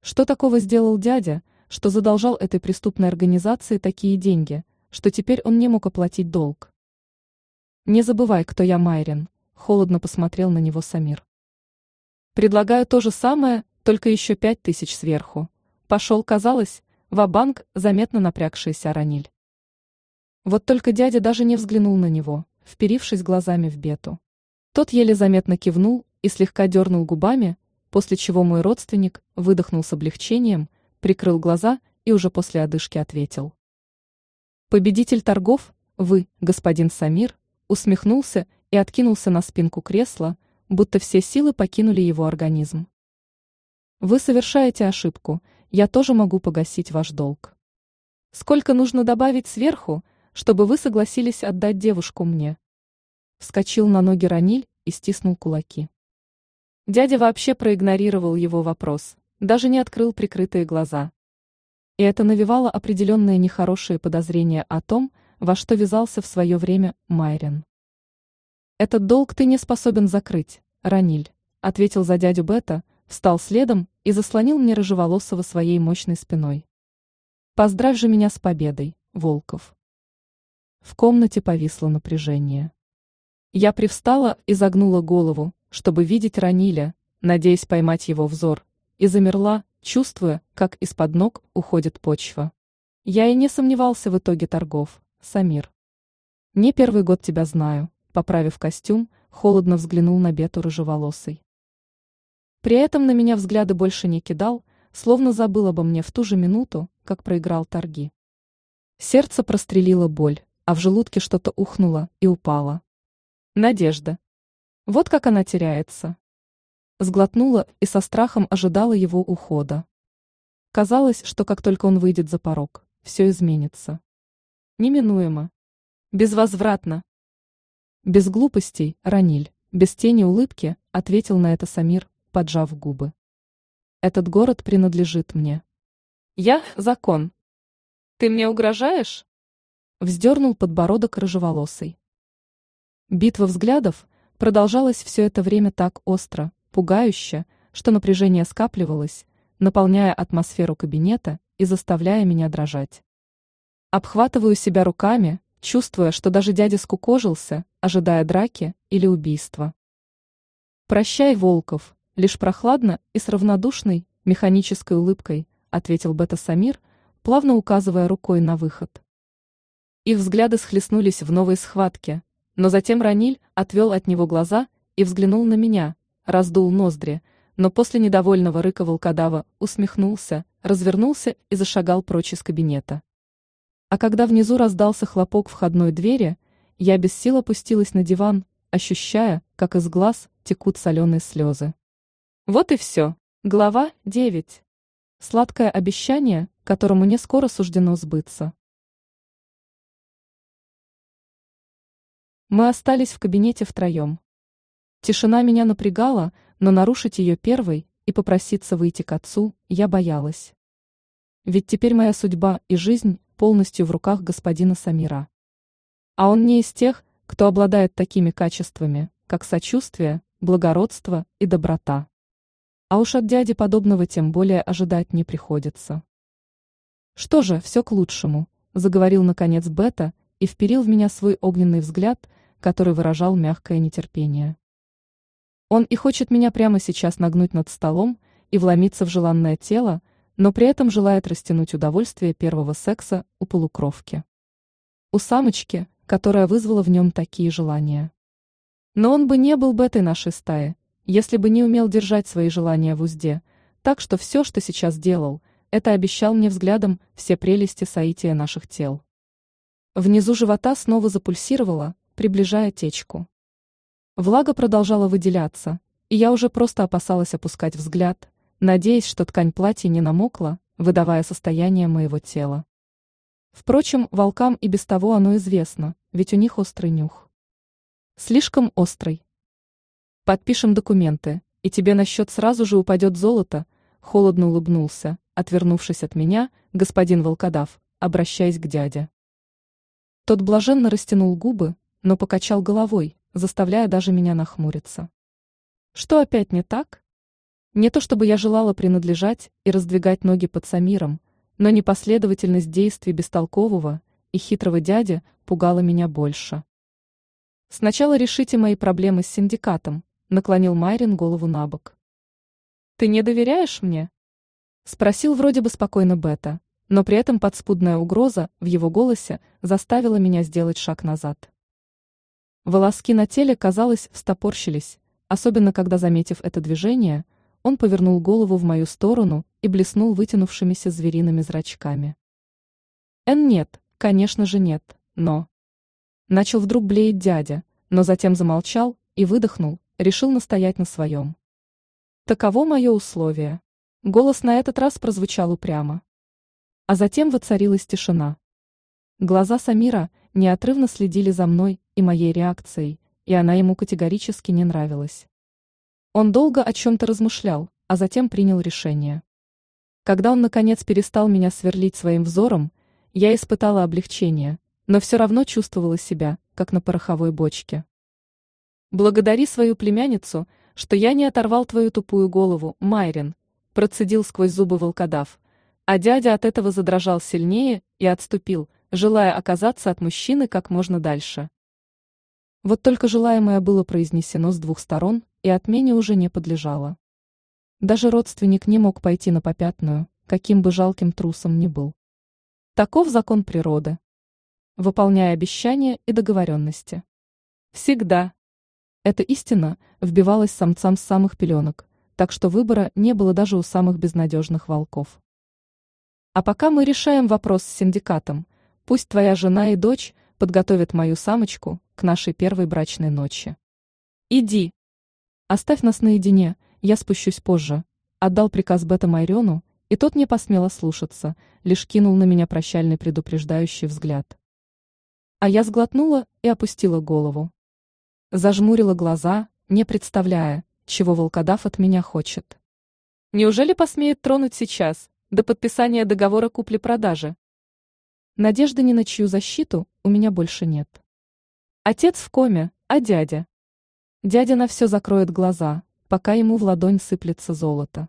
Что такого сделал дядя, что задолжал этой преступной организации такие деньги, что теперь он не мог оплатить долг? Не забывай, кто я, Майрин, холодно посмотрел на него Самир. Предлагаю то же самое, только еще пять тысяч сверху. Пошел, казалось, в банк заметно напрягшийся Араниль. Вот только дядя даже не взглянул на него, вперившись глазами в бету. Тот еле заметно кивнул и слегка дернул губами, после чего мой родственник выдохнул с облегчением, прикрыл глаза и уже после одышки ответил. Победитель торгов, вы, господин Самир, усмехнулся и откинулся на спинку кресла, будто все силы покинули его организм. Вы совершаете ошибку, я тоже могу погасить ваш долг. Сколько нужно добавить сверху, чтобы вы согласились отдать девушку мне? Вскочил на ноги Раниль и стиснул кулаки. Дядя вообще проигнорировал его вопрос, даже не открыл прикрытые глаза. И это навевало определенные нехорошие подозрения о том, во что вязался в свое время Майрин. «Этот долг ты не способен закрыть, Раниль», ответил за дядю Бета, встал следом и заслонил мне рыжеволосого своей мощной спиной. «Поздравь же меня с победой, Волков». В комнате повисло напряжение. Я привстала и загнула голову, чтобы видеть Раниля, надеясь поймать его взор, и замерла, чувствуя, как из-под ног уходит почва. Я и не сомневался в итоге торгов, Самир. Не первый год тебя знаю, поправив костюм, холодно взглянул на Бету рыжеволосый. При этом на меня взгляды больше не кидал, словно забыл обо мне в ту же минуту, как проиграл торги. Сердце прострелило боль, а в желудке что-то ухнуло и упало. Надежда. Вот как она теряется. Сглотнула и со страхом ожидала его ухода. Казалось, что как только он выйдет за порог, все изменится. Неминуемо. Безвозвратно. Без глупостей, Раниль, без тени улыбки, ответил на это Самир, поджав губы. Этот город принадлежит мне. Я – закон. Ты мне угрожаешь? Вздернул подбородок рыжеволосый. Битва взглядов продолжалась все это время так остро, пугающе, что напряжение скапливалось, наполняя атмосферу кабинета и заставляя меня дрожать. Обхватываю себя руками, чувствуя, что даже дядя скукожился, ожидая драки или убийства. «Прощай, Волков», лишь прохладно и с равнодушной, механической улыбкой, ответил Бета Самир, плавно указывая рукой на выход. Их взгляды схлестнулись в новой схватке, но затем Раниль отвел от него глаза и взглянул на меня, раздул ноздри, но после недовольного рыка волкодава усмехнулся, развернулся и зашагал прочь из кабинета. А когда внизу раздался хлопок входной двери, я без сил опустилась на диван, ощущая, как из глаз текут соленые слезы. Вот и все. Глава 9. Сладкое обещание, которому не скоро суждено сбыться. Мы остались в кабинете втроем. Тишина меня напрягала, но нарушить ее первой и попроситься выйти к отцу я боялась. Ведь теперь моя судьба и жизнь полностью в руках господина Самира. А он не из тех, кто обладает такими качествами, как сочувствие, благородство и доброта. А уж от дяди подобного тем более ожидать не приходится. Что же, все к лучшему, заговорил наконец Бета и вперил в меня свой огненный взгляд, который выражал мягкое нетерпение. Он и хочет меня прямо сейчас нагнуть над столом и вломиться в желанное тело, но при этом желает растянуть удовольствие первого секса у полукровки. У самочки, которая вызвала в нем такие желания. Но он бы не был бы этой нашей стаи, если бы не умел держать свои желания в узде, так что все, что сейчас делал, это обещал мне взглядом все прелести соития наших тел. Внизу живота снова запульсировало, приближая течку. Влага продолжала выделяться, и я уже просто опасалась опускать взгляд, надеясь, что ткань платья не намокла, выдавая состояние моего тела. Впрочем, волкам и без того оно известно, ведь у них острый нюх. Слишком острый. Подпишем документы, и тебе на счет сразу же упадет золото, холодно улыбнулся, отвернувшись от меня, господин волкодав, обращаясь к дяде. Тот блаженно растянул губы, но покачал головой, заставляя даже меня нахмуриться. Что опять не так? Не то чтобы я желала принадлежать и раздвигать ноги под Самиром, но непоследовательность действий бестолкового и хитрого дяди пугала меня больше. Сначала решите мои проблемы с синдикатом, наклонил Майрин голову на бок. Ты не доверяешь мне? Спросил вроде бы спокойно Бета, но при этом подспудная угроза в его голосе заставила меня сделать шаг назад. Волоски на теле, казалось, встопорщились, особенно когда, заметив это движение, он повернул голову в мою сторону и блеснул вытянувшимися звериными зрачками. «Эн нет, конечно же нет, но...» Начал вдруг блеять дядя, но затем замолчал и выдохнул, решил настоять на своем. Таково мое условие. Голос на этот раз прозвучал упрямо. А затем воцарилась тишина. Глаза Самира неотрывно следили за мной и моей реакцией, и она ему категорически не нравилась. Он долго о чем-то размышлял, а затем принял решение. Когда он, наконец, перестал меня сверлить своим взором, я испытала облегчение, но все равно чувствовала себя, как на пороховой бочке. «Благодари свою племянницу, что я не оторвал твою тупую голову, Майрин», процедил сквозь зубы волкодав, а дядя от этого задрожал сильнее и отступил – желая оказаться от мужчины как можно дальше. Вот только желаемое было произнесено с двух сторон и отмене уже не подлежало. Даже родственник не мог пойти на попятную, каким бы жалким трусом ни был. Таков закон природы. Выполняя обещания и договоренности. Всегда. Эта истина вбивалась самцам с самых пеленок, так что выбора не было даже у самых безнадежных волков. А пока мы решаем вопрос с синдикатом, Пусть твоя жена и дочь подготовят мою самочку к нашей первой брачной ночи. Иди. Оставь нас наедине, я спущусь позже. Отдал приказ Бета Майрену, и тот не посмел ослушаться, лишь кинул на меня прощальный предупреждающий взгляд. А я сглотнула и опустила голову. Зажмурила глаза, не представляя, чего волкодав от меня хочет. Неужели посмеет тронуть сейчас, до подписания договора купли-продажи? Надежды ни на чью защиту у меня больше нет. Отец в коме, а дядя? Дядя на все закроет глаза, пока ему в ладонь сыплется золото.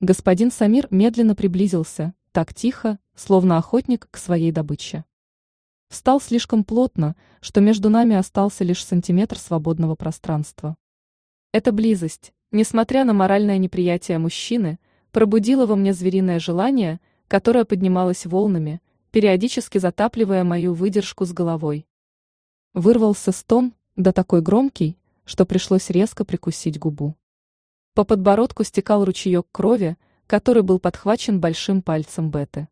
Господин Самир медленно приблизился, так тихо, словно охотник к своей добыче. Встал слишком плотно, что между нами остался лишь сантиметр свободного пространства. Эта близость, несмотря на моральное неприятие мужчины, пробудила во мне звериное желание которая поднималась волнами, периодически затапливая мою выдержку с головой. Вырвался стон, да такой громкий, что пришлось резко прикусить губу. По подбородку стекал ручеек крови, который был подхвачен большим пальцем Беты.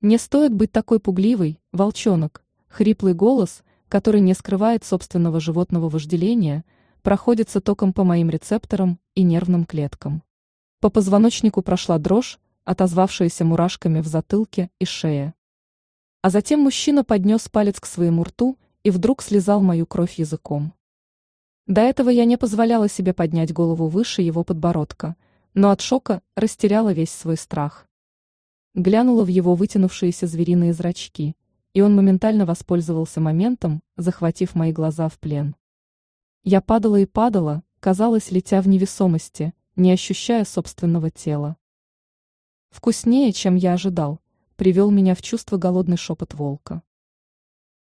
Не стоит быть такой пугливой, волчонок, хриплый голос, который не скрывает собственного животного вожделения, проходится током по моим рецепторам и нервным клеткам. По позвоночнику прошла дрожь, отозвавшаяся мурашками в затылке и шее. А затем мужчина поднес палец к своему рту и вдруг слезал мою кровь языком. До этого я не позволяла себе поднять голову выше его подбородка, но от шока растеряла весь свой страх. Глянула в его вытянувшиеся звериные зрачки, и он моментально воспользовался моментом, захватив мои глаза в плен. Я падала и падала, казалось, летя в невесомости, не ощущая собственного тела. Вкуснее, чем я ожидал, привел меня в чувство голодный шепот волка.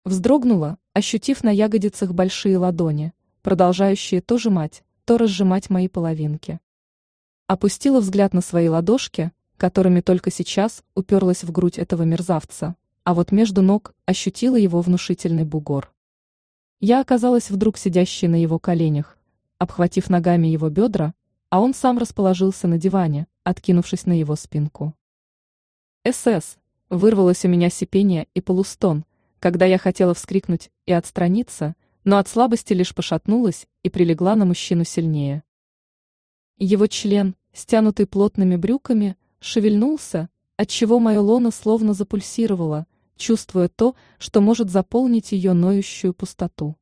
Вздрогнула, ощутив на ягодицах большие ладони, продолжающие то сжимать, то разжимать мои половинки. Опустила взгляд на свои ладошки, которыми только сейчас уперлась в грудь этого мерзавца, а вот между ног ощутила его внушительный бугор. Я оказалась вдруг сидящей на его коленях, обхватив ногами его бедра, а он сам расположился на диване, откинувшись на его спинку. «СС!» — вырвалось у меня сипение и полустон, когда я хотела вскрикнуть и отстраниться, но от слабости лишь пошатнулась и прилегла на мужчину сильнее. Его член, стянутый плотными брюками, шевельнулся, отчего мое лоно словно запульсировало, чувствуя то, что может заполнить ее ноющую пустоту.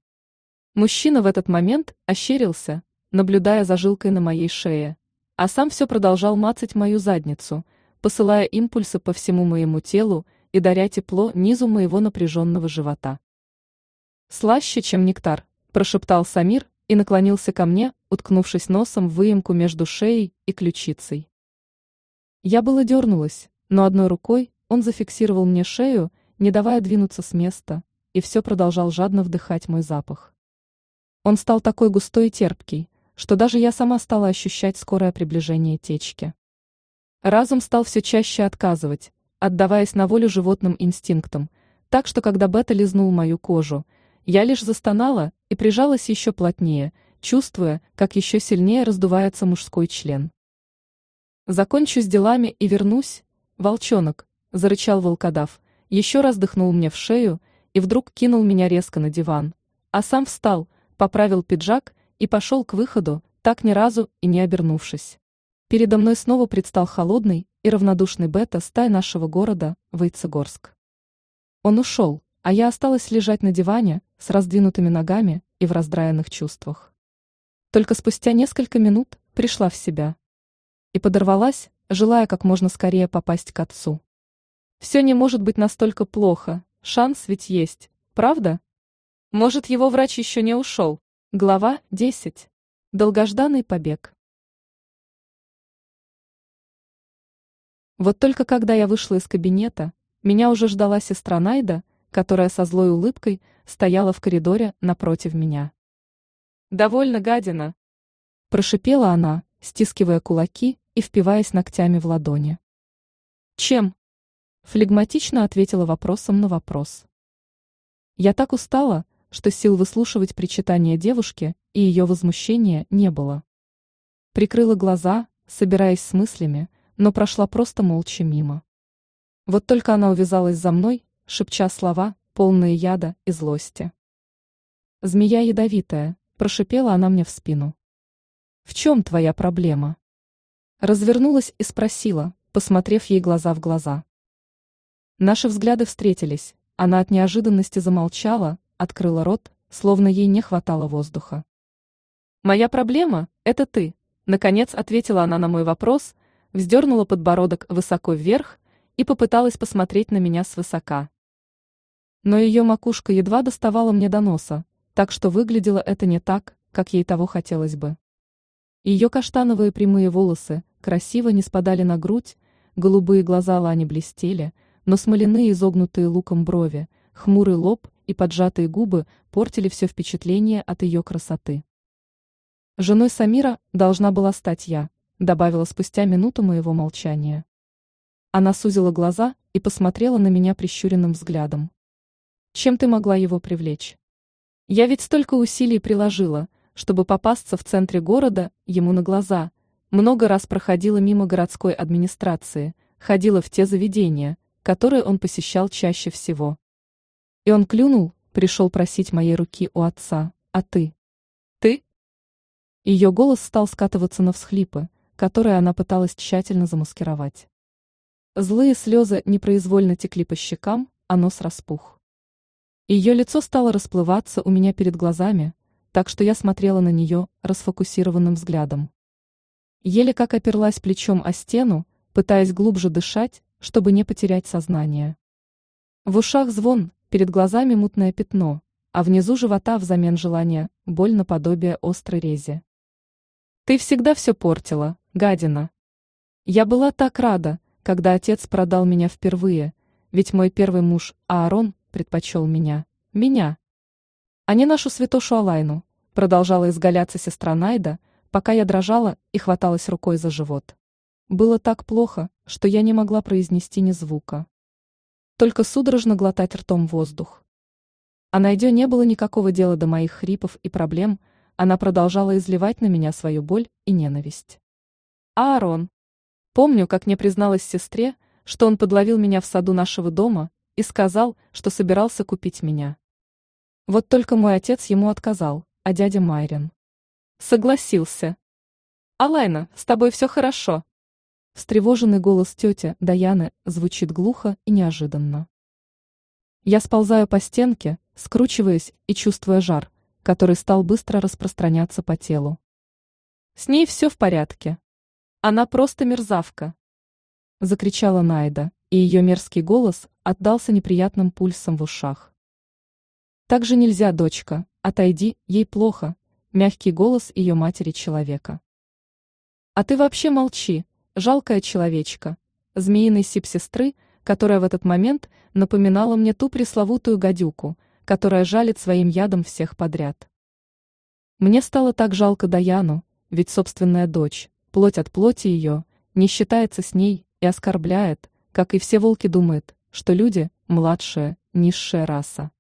Мужчина в этот момент ощерился, наблюдая за жилкой на моей шее, а сам все продолжал мацать мою задницу, посылая импульсы по всему моему телу и даря тепло низу моего напряженного живота. «Слаще, чем нектар», – прошептал Самир и наклонился ко мне, уткнувшись носом в выемку между шеей и ключицей. Я было дернулась, но одной рукой он зафиксировал мне шею, не давая двинуться с места, и все продолжал жадно вдыхать мой запах. Он стал такой густой и терпкий, что даже я сама стала ощущать скорое приближение течки. Разум стал все чаще отказывать, отдаваясь на волю животным инстинктам, так что когда Бета лизнул мою кожу, я лишь застонала и прижалась еще плотнее, чувствуя, как еще сильнее раздувается мужской член. «Закончу с делами и вернусь, волчонок», – зарычал волкодав, еще раз дыхнул мне в шею и вдруг кинул меня резко на диван, а сам встал, поправил пиджак и пошел к выходу, так ни разу и не обернувшись. Передо мной снова предстал холодный и равнодушный бета стай нашего города, Войцегорск. Он ушел, а я осталась лежать на диване с раздвинутыми ногами и в раздраенных чувствах. Только спустя несколько минут пришла в себя. И подорвалась, желая как можно скорее попасть к отцу. Все не может быть настолько плохо, шанс ведь есть, правда? Может, его врач еще не ушел? Глава 10. Долгожданный побег. Вот только когда я вышла из кабинета, меня уже ждала сестра Найда, которая со злой улыбкой стояла в коридоре напротив меня. «Довольно, гадина!» Прошипела она, стискивая кулаки и впиваясь ногтями в ладони. «Чем?» Флегматично ответила вопросом на вопрос. «Я так устала, что сил выслушивать причитания девушки и ее возмущения не было. Прикрыла глаза, собираясь с мыслями, но прошла просто молча мимо. Вот только она увязалась за мной, шепча слова, полные яда и злости. «Змея ядовитая», – прошипела она мне в спину. «В чем твоя проблема?» Развернулась и спросила, посмотрев ей глаза в глаза. Наши взгляды встретились, она от неожиданности замолчала, открыла рот, словно ей не хватало воздуха. «Моя проблема – это ты», – наконец ответила она на мой вопрос, вздернула подбородок высоко вверх и попыталась посмотреть на меня свысока. Но ее макушка едва доставала мне до носа, так что выглядело это не так, как ей того хотелось бы. Ее каштановые прямые волосы красиво не спадали на грудь, голубые глаза Лани блестели, но смоляные изогнутые луком брови, хмурый лоб и поджатые губы портили все впечатление от ее красоты. Женой Самира должна была стать я, добавила спустя минуту моего молчания. Она сузила глаза и посмотрела на меня прищуренным взглядом. Чем ты могла его привлечь? Я ведь столько усилий приложила, чтобы попасться в центре города ему на глаза, много раз проходила мимо городской администрации, ходила в те заведения, которые он посещал чаще всего. И он клюнул, пришел просить моей руки у отца, а ты? Ты? Ее голос стал скатываться на всхлипы, которые она пыталась тщательно замаскировать. Злые слезы непроизвольно текли по щекам, а нос распух. Ее лицо стало расплываться у меня перед глазами, так что я смотрела на нее расфокусированным взглядом. Еле как оперлась плечом о стену, пытаясь глубже дышать, чтобы не потерять сознание. В ушах звон, перед глазами мутное пятно, а внизу живота взамен желания боль наподобие острой рези. Ты всегда все портила, гадина. Я была так рада, когда отец продал меня впервые, ведь мой первый муж, Аарон, предпочел меня. Меня. А не нашу святошу Алайну, продолжала изгаляться сестра Найда, пока я дрожала и хваталась рукой за живот. Было так плохо, что я не могла произнести ни звука. Только судорожно глотать ртом воздух. А Найдё не было никакого дела до моих хрипов и проблем, она продолжала изливать на меня свою боль и ненависть. Аарон. Помню, как мне призналась сестре, что он подловил меня в саду нашего дома и сказал, что собирался купить меня. Вот только мой отец ему отказал, а дядя Майрин. Согласился. «Алайна, с тобой все хорошо?» Встревоженный голос тети Даяны звучит глухо и неожиданно. Я сползаю по стенке, скручиваясь и чувствуя жар, который стал быстро распространяться по телу. С ней все в порядке. Она просто мерзавка. Закричала Найда, и ее мерзкий голос отдался неприятным пульсом в ушах. Так же нельзя, дочка, отойди, ей плохо, мягкий голос ее матери-человека. А ты вообще молчи, жалкая человечка, змеиный сип сестры, которая в этот момент напоминала мне ту пресловутую гадюку, которая жалит своим ядом всех подряд. Мне стало так жалко Даяну, ведь собственная дочь, плоть от плоти ее, не считается с ней и оскорбляет, как и все волки думают, что люди – младшая, низшая раса.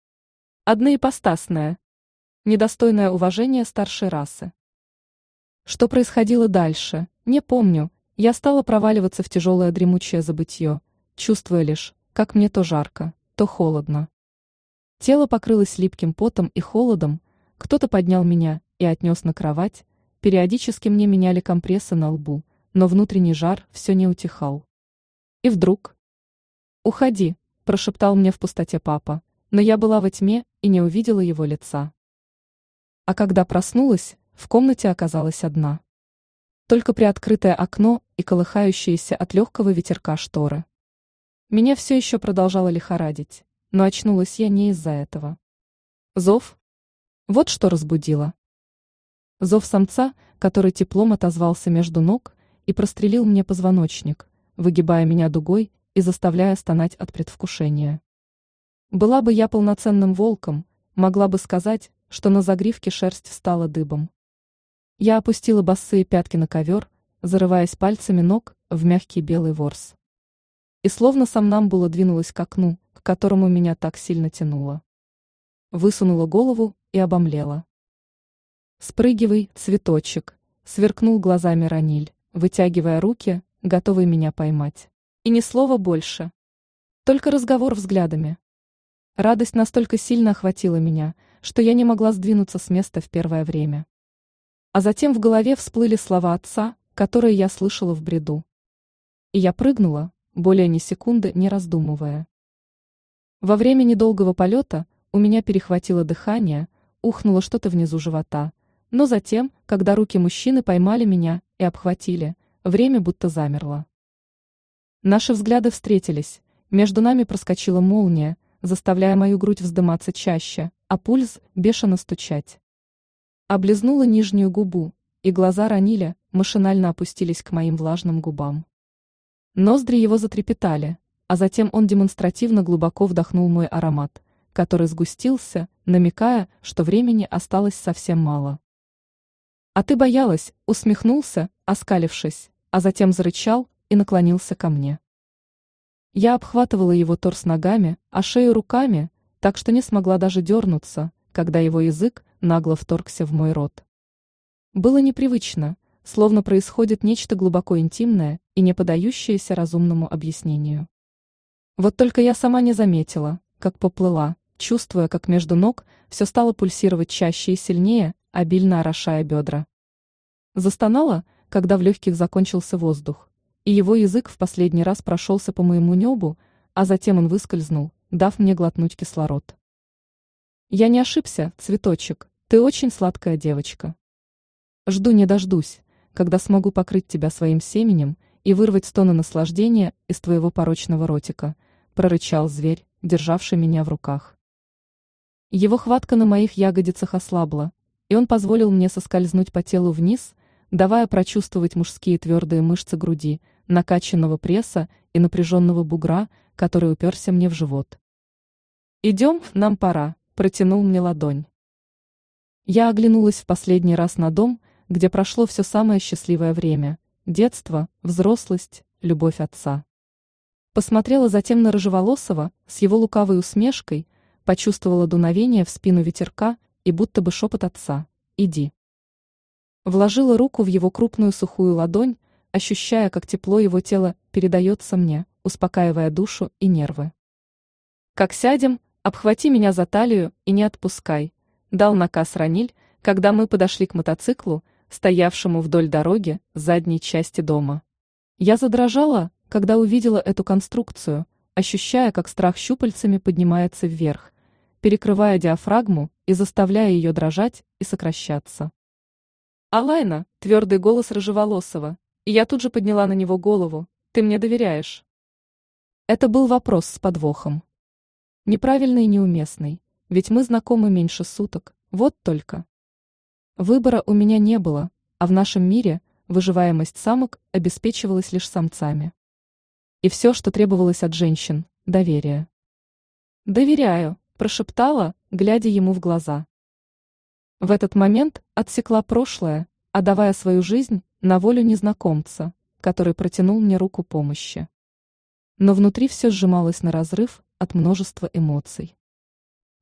Одноипостасная, недостойное уважения старшей расы. Что происходило дальше, не помню, я стала проваливаться в тяжелое дремучее забытье, чувствуя лишь, как мне то жарко, то холодно. Тело покрылось липким потом и холодом, кто-то поднял меня и отнес на кровать, периодически мне меняли компрессы на лбу, но внутренний жар все не утихал. И вдруг... «Уходи», – прошептал мне в пустоте папа, но я была во тьме и не увидела его лица. А когда проснулась, в комнате оказалась одна. Только приоткрытое окно и колыхающиеся от легкого ветерка шторы. Меня все еще продолжало лихорадить, но очнулась я не из-за этого. Зов? Вот что разбудило. Зов самца, который теплом отозвался между ног и прострелил мне позвоночник, выгибая меня дугой и заставляя стонать от предвкушения. Была бы я полноценным волком, могла бы сказать, что на загривке шерсть встала дыбом. Я опустила босые пятки на ковер, зарываясь пальцами ног в мягкий белый ворс. И словно сам нам было двинулась к окну, которому меня так сильно тянуло. Высунула голову и обомлела. «Спрыгивай, цветочек!» — сверкнул глазами Раниль, вытягивая руки, готовый меня поймать. И ни слова больше. Только разговор взглядами. Радость настолько сильно охватила меня, что я не могла сдвинуться с места в первое время. А затем в голове всплыли слова отца, которые я слышала в бреду. И я прыгнула, более ни секунды не раздумывая. Во время недолгого полета у меня перехватило дыхание, ухнуло что-то внизу живота, но затем, когда руки мужчины поймали меня и обхватили, время будто замерло. Наши взгляды встретились, между нами проскочила молния, заставляя мою грудь вздыматься чаще, а пульс бешено стучать. Облизнула нижнюю губу, и глаза Ранили машинально опустились к моим влажным губам. Ноздри его затрепетали, а затем он демонстративно глубоко вдохнул мой аромат, который сгустился, намекая, что времени осталось совсем мало. «А ты боялась», усмехнулся, оскалившись, а затем зарычал, и наклонился ко мне. Я обхватывала его торс ногами, а шею руками, так что не смогла даже дернуться, когда его язык нагло вторгся в мой рот. Было непривычно, словно происходит нечто глубоко интимное и не подающееся разумному объяснению. Вот только я сама не заметила, как поплыла, чувствуя, как между ног все стало пульсировать чаще и сильнее, обильно орошая бедра. Застонала, когда в легких закончился воздух, и его язык в последний раз прошелся по моему небу, а затем он выскользнул, дав мне глотнуть кислород. Я не ошибся, цветочек, ты очень сладкая девочка. Жду не дождусь, когда смогу покрыть тебя своим семенем и вырвать стоны наслаждения из твоего порочного ротика, прорычал зверь, державший меня в руках. Его хватка на моих ягодицах ослабла, и он позволил мне соскользнуть по телу вниз, давая прочувствовать мужские твердые мышцы груди, накачанного пресса и напряженного бугра, который уперся мне в живот. «Идем, нам пора», – протянул мне ладонь. Я оглянулась в последний раз на дом, где прошло все самое счастливое время – детство, взрослость, любовь отца. Посмотрела затем на Рыжеволосого с его лукавой усмешкой, почувствовала дуновение в спину ветерка и будто бы шепот отца «Иди». Вложила руку в его крупную сухую ладонь, ощущая, как тепло его тела передается мне, успокаивая душу и нервы. «Как сядем, «Обхвати меня за талию и не отпускай», – дал наказ Раниль, когда мы подошли к мотоциклу, стоявшему вдоль дороги задней части дома. Я задрожала, когда увидела эту конструкцию, ощущая, как страх щупальцами поднимается вверх, перекрывая диафрагму и заставляя ее дрожать и сокращаться. «Алайна!» – твердый голос Рыжеволосова, и я тут же подняла на него голову. «Ты мне доверяешь?» Это был вопрос с подвохом. Неправильный и неуместный, ведь мы знакомы меньше суток, вот только. Выбора у меня не было, а в нашем мире выживаемость самок обеспечивалась лишь самцами. И все, что требовалось от женщин – доверие. «Доверяю», – прошептала, глядя ему в глаза. В этот момент отсекла прошлое, отдавая свою жизнь на волю незнакомца, который протянул мне руку помощи. Но внутри все сжималось на разрыв, от множества эмоций.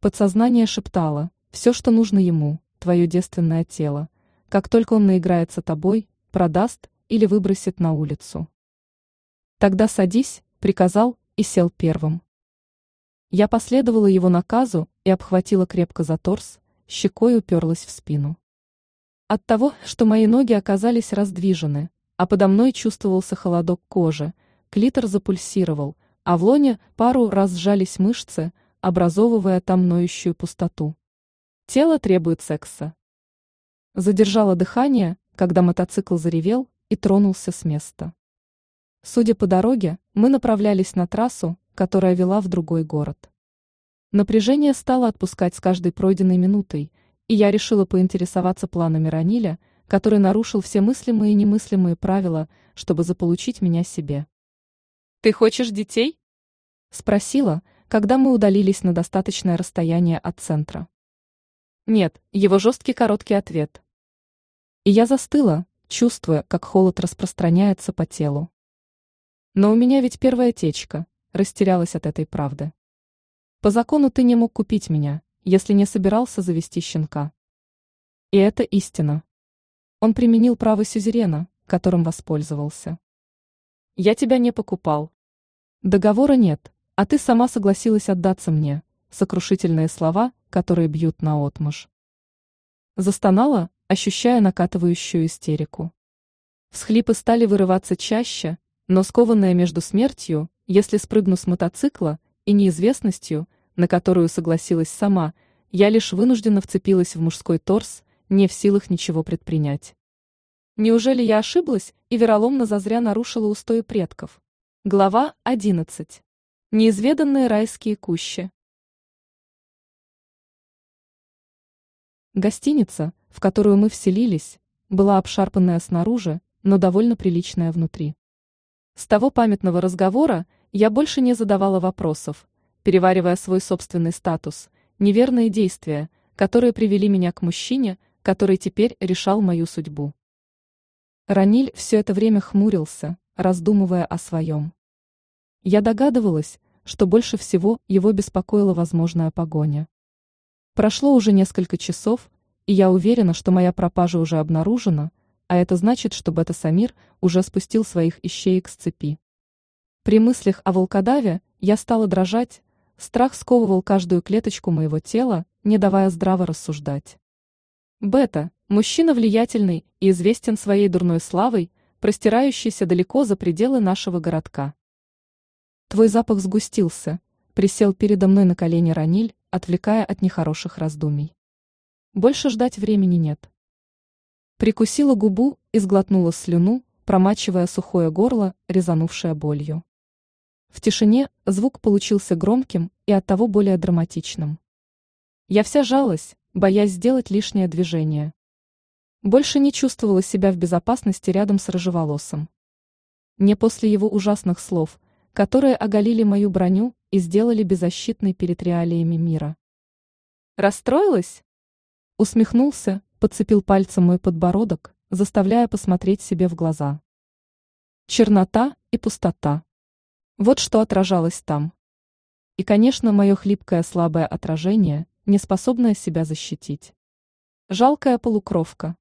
Подсознание шептало, все, что нужно ему, твое девственное тело, как только он наиграется тобой, продаст или выбросит на улицу. Тогда садись, приказал и сел первым. Я последовала его наказу и обхватила крепко за торс, щекой уперлась в спину. От того, что мои ноги оказались раздвижены, а подо мной чувствовался холодок кожи, клитор запульсировал, а в лоне пару раз сжались мышцы, образовывая там ноющую пустоту. Тело требует секса. Задержала дыхание, когда мотоцикл заревел и тронулся с места. Судя по дороге, мы направлялись на трассу, которая вела в другой город. Напряжение стало отпускать с каждой пройденной минутой, и я решила поинтересоваться планами Раниля, который нарушил все мыслимые и немыслимые правила, чтобы заполучить меня себе. «Ты хочешь детей?» – спросила, когда мы удалились на достаточное расстояние от центра. Нет, его жесткий короткий ответ. И я застыла, чувствуя, как холод распространяется по телу. Но у меня ведь первая течка, растерялась от этой правды. По закону ты не мог купить меня, если не собирался завести щенка. И это истина. Он применил право сюзерена, которым воспользовался. Я тебя не покупал. Договора нет, а ты сама согласилась отдаться мне. Сокрушительные слова, которые бьют на отмышь. Застонала, ощущая накатывающую истерику. Всхлипы стали вырываться чаще, но скованная между смертью, если спрыгну с мотоцикла, и неизвестностью, на которую согласилась сама, я лишь вынужденно вцепилась в мужской торс, не в силах ничего предпринять. Неужели я ошиблась и вероломно зазря нарушила устои предков? Глава 11. Неизведанные райские кущи. Гостиница, в которую мы вселились, была обшарпанная снаружи, но довольно приличная внутри. С того памятного разговора я больше не задавала вопросов, переваривая свой собственный статус, неверные действия, которые привели меня к мужчине, который теперь решал мою судьбу. Раниль все это время хмурился, раздумывая о своем. Я догадывалась, что больше всего его беспокоила возможная погоня. Прошло уже несколько часов, и я уверена, что моя пропажа уже обнаружена, а это значит, что Бета-Самир уже спустил своих ищеек с цепи. При мыслях о волкодаве я стала дрожать, страх сковывал каждую клеточку моего тела, не давая здраво рассуждать. Бета, мужчина влиятельный и известен своей дурной славой, простирающийся далеко за пределы нашего городка. Твой запах сгустился, присел передо мной на колени Раниль, отвлекая от нехороших раздумий. Больше ждать времени нет. Прикусила губу и сглотнула слюну, промачивая сухое горло, резанувшее болью. В тишине звук получился громким и оттого более драматичным. Я вся жалась, боясь сделать лишнее движение. Больше не чувствовала себя в безопасности рядом с рыжеволосым. Не после его ужасных слов, которые оголили мою броню и сделали беззащитной перед реалиями мира. Расстроилась? Усмехнулся, подцепил пальцем мой подбородок, заставляя посмотреть себе в глаза. Чернота и пустота. Вот что отражалось там. И, конечно, мое хлипкое слабое отражение, не способное себя защитить. Жалкая полукровка.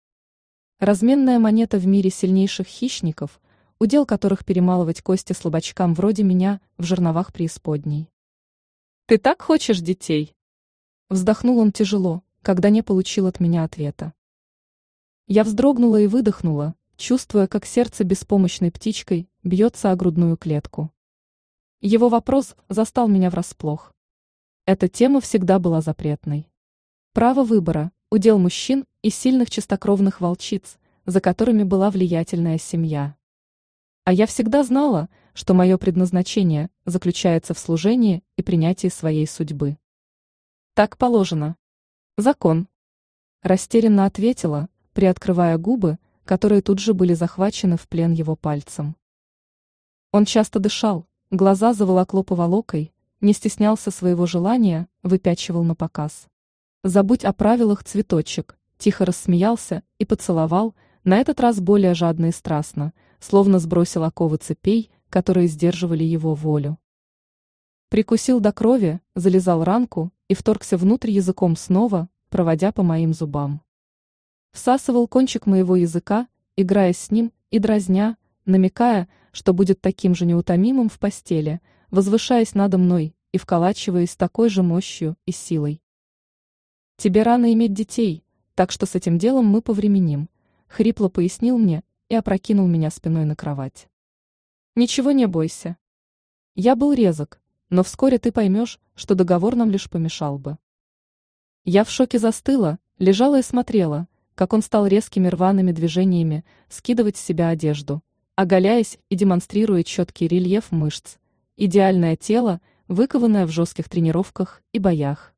Разменная монета в мире сильнейших хищников, удел которых перемалывать кости слабачкам вроде меня в жерновах преисподней. «Ты так хочешь детей?» Вздохнул он тяжело, когда не получил от меня ответа. Я вздрогнула и выдохнула, чувствуя, как сердце беспомощной птичкой бьется о грудную клетку. Его вопрос застал меня врасплох. Эта тема всегда была запретной. Право выбора, удел мужчин и сильных чистокровных волчиц, за которыми была влиятельная семья. А я всегда знала, что мое предназначение заключается в служении и принятии своей судьбы. Так положено. Закон. Растерянно ответила, приоткрывая губы, которые тут же были захвачены в плен его пальцем. Он часто дышал, глаза заволокло поволокой, не стеснялся своего желания, выпячивал на показ. Забудь о правилах, цветочек, тихо рассмеялся и поцеловал, на этот раз более жадно и страстно, словно сбросил оковы цепей, которые сдерживали его волю. Прикусил до крови, залезал ранку и вторгся внутрь языком снова, проводя по моим зубам. Всасывал кончик моего языка, играя с ним и дразня, намекая, что будет таким же неутомимым в постели, возвышаясь надо мной и вколачиваясь такой же мощью и силой. Тебе рано иметь детей, так что с этим делом мы повременим, хрипло пояснил мне и опрокинул меня спиной на кровать. Ничего не бойся. Я был резок, но вскоре ты поймешь, что договор нам лишь помешал бы. Я в шоке застыла, лежала и смотрела, как он стал резкими рваными движениями скидывать с себя одежду, оголяясь и демонстрируя четкий рельеф мышц, идеальное тело, выкованное в жестких тренировках и боях.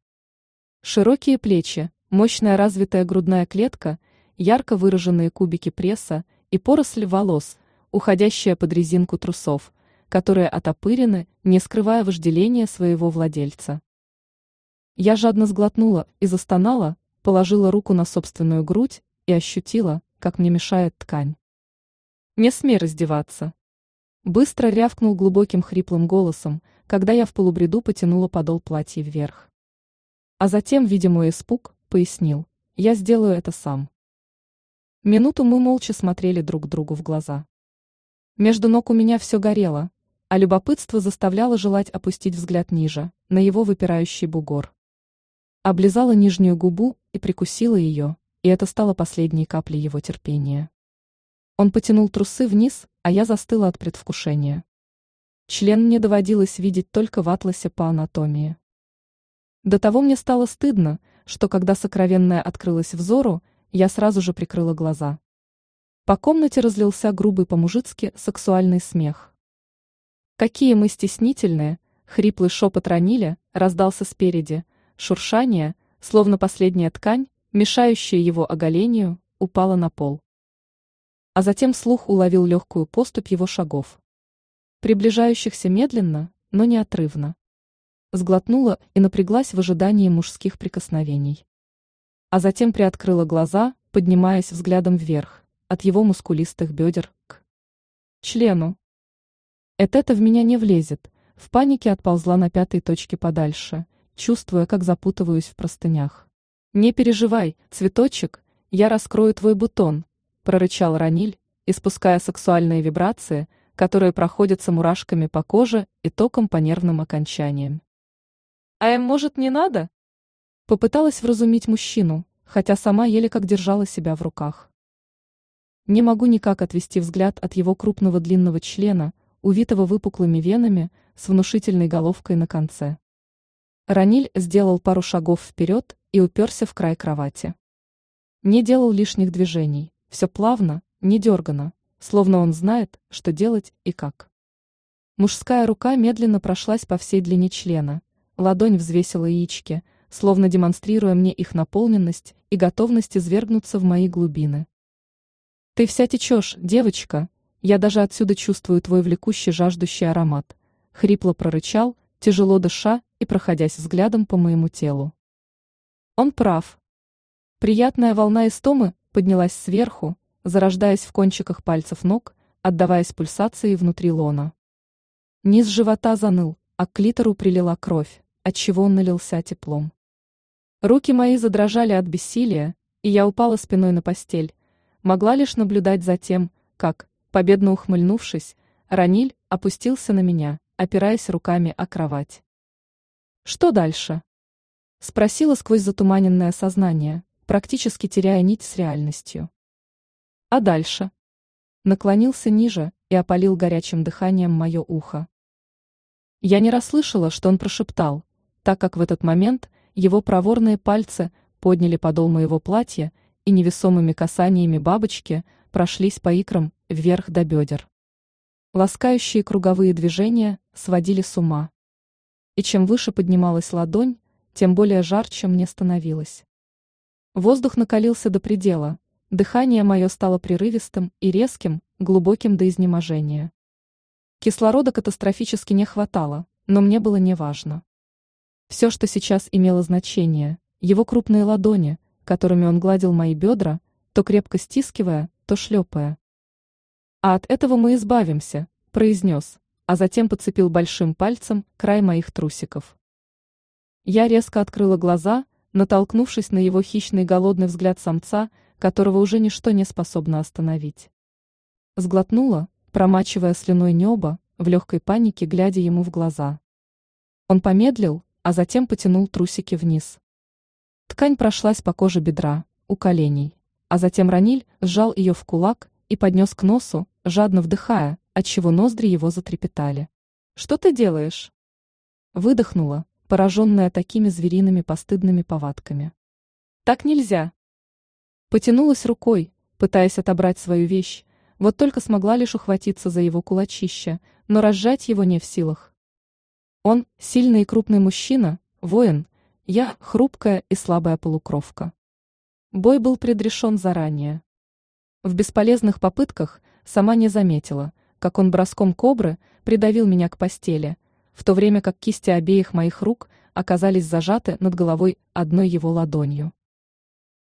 Широкие плечи, мощная развитая грудная клетка, ярко выраженные кубики пресса и поросль волос, уходящая под резинку трусов, которые отопырены, не скрывая вожделения своего владельца. Я жадно сглотнула и застонала, положила руку на собственную грудь и ощутила, как мне мешает ткань. «Не смей раздеваться!» Быстро рявкнул глубоким хриплым голосом, когда я в полубреду потянула подол платья вверх. А затем, видя мой испуг, пояснил, я сделаю это сам. Минуту мы молча смотрели друг другу в глаза. Между ног у меня все горело, а любопытство заставляло желать опустить взгляд ниже, на его выпирающий бугор. Облизала нижнюю губу и прикусила ее, и это стало последней каплей его терпения. Он потянул трусы вниз, а я застыла от предвкушения. Член мне доводилось видеть только в атласе по анатомии. До того мне стало стыдно, что когда сокровенное открылось взору, я сразу же прикрыла глаза. По комнате разлился грубый по-мужицки сексуальный смех. Какие мы стеснительные, хриплый шепот ранили, раздался спереди, шуршание, словно последняя ткань, мешающая его оголению, упала на пол. А затем слух уловил легкую поступь его шагов. Приближающихся медленно, но неотрывно сглотнула и напряглась в ожидании мужских прикосновений. А затем приоткрыла глаза, поднимаясь взглядом вверх, от его мускулистых бедер к члену. Это это в меня не влезет, В панике отползла на пятой точке подальше, чувствуя, как запутываюсь в простынях. «Не переживай, цветочек, я раскрою твой бутон», – прорычал Раниль, испуская сексуальные вибрации, которые проходятся мурашками по коже и током по нервным окончаниям. «А им, может, не надо?» Попыталась вразумить мужчину, хотя сама еле как держала себя в руках. Не могу никак отвести взгляд от его крупного длинного члена, увитого выпуклыми венами, с внушительной головкой на конце. Раниль сделал пару шагов вперед и уперся в край кровати. Не делал лишних движений, все плавно, не дергано, словно он знает, что делать и как. Мужская рука медленно прошлась по всей длине члена, ладонь взвесила яички, словно демонстрируя мне их наполненность и готовность извергнуться в мои глубины. Ты вся течешь, девочка, я даже отсюда чувствую твой влекущий жаждущий аромат. Хрипло прорычал, тяжело дыша и проходясь взглядом по моему телу. Он прав. Приятная волна истомы поднялась сверху, зарождаясь в кончиках пальцев ног, отдаваясь пульсации внутри лона. Низ живота заныл, а к клитору прилила кровь, отчего он налился теплом. Руки мои задрожали от бессилия, и я упала спиной на постель, могла лишь наблюдать за тем, как, победно ухмыльнувшись, Раниль опустился на меня, опираясь руками о кровать. Что дальше? Спросила сквозь затуманенное сознание, практически теряя нить с реальностью. А дальше? Наклонился ниже и опалил горячим дыханием мое ухо. Я не расслышала, что он прошептал, так как в этот момент его проворные пальцы подняли подол моего платья и невесомыми касаниями бабочки прошлись по икрам вверх до бедер. Ласкающие круговые движения сводили с ума. И чем выше поднималась ладонь, тем более жарче мне становилось. Воздух накалился до предела, дыхание мое стало прерывистым и резким, глубоким до изнеможения. Кислорода катастрофически не хватало, но мне было неважно. Все, что сейчас имело значение, его крупные ладони, которыми он гладил мои бедра, то крепко стискивая, то шлепая. «А от этого мы избавимся», – произнес, а затем подцепил большим пальцем край моих трусиков. Я резко открыла глаза, натолкнувшись на его хищный голодный взгляд самца, которого уже ничто не способно остановить. Сглотнула, промачивая слюной небо, в легкой панике глядя ему в глаза. Он помедлил, а затем потянул трусики вниз. Ткань прошлась по коже бедра, у коленей, а затем Раниль сжал ее в кулак и поднес к носу, жадно вдыхая, отчего ноздри его затрепетали. «Что ты делаешь?» Выдохнула, пораженная такими звериными постыдными повадками. «Так нельзя!» Потянулась рукой, пытаясь отобрать свою вещь, вот только смогла лишь ухватиться за его кулачище, но разжать его не в силах. Он – сильный и крупный мужчина, воин, я хрупкая и слабая полукровка. Бой был предрешен заранее. В бесполезных попытках сама не заметила, как он броском кобры придавил меня к постели, в то время как кисти обеих моих рук оказались зажаты над головой одной его ладонью.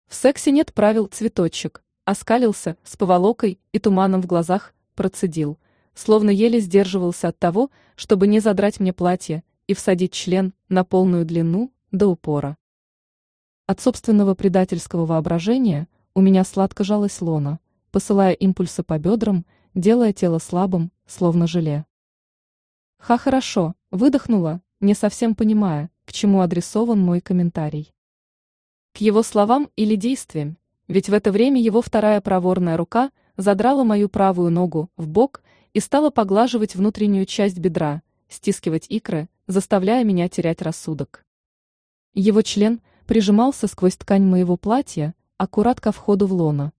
В сексе нет правил цветочек, оскалился с поволокой и туманом в глазах, процедил, словно еле сдерживался от того, чтобы не задрать мне платье и всадить член на полную длину до упора. От собственного предательского воображения у меня сладко жалась лона, посылая импульсы по бедрам, делая тело слабым, словно желе. Ха хорошо, выдохнула, не совсем понимая, к чему адресован мой комментарий. К его словам или действиям, ведь в это время его вторая проворная рука задрала мою правую ногу в бок и стала поглаживать внутреннюю часть бедра, стискивать икры, заставляя меня терять рассудок. Его член прижимался сквозь ткань моего платья, аккурат ко входу в лоно.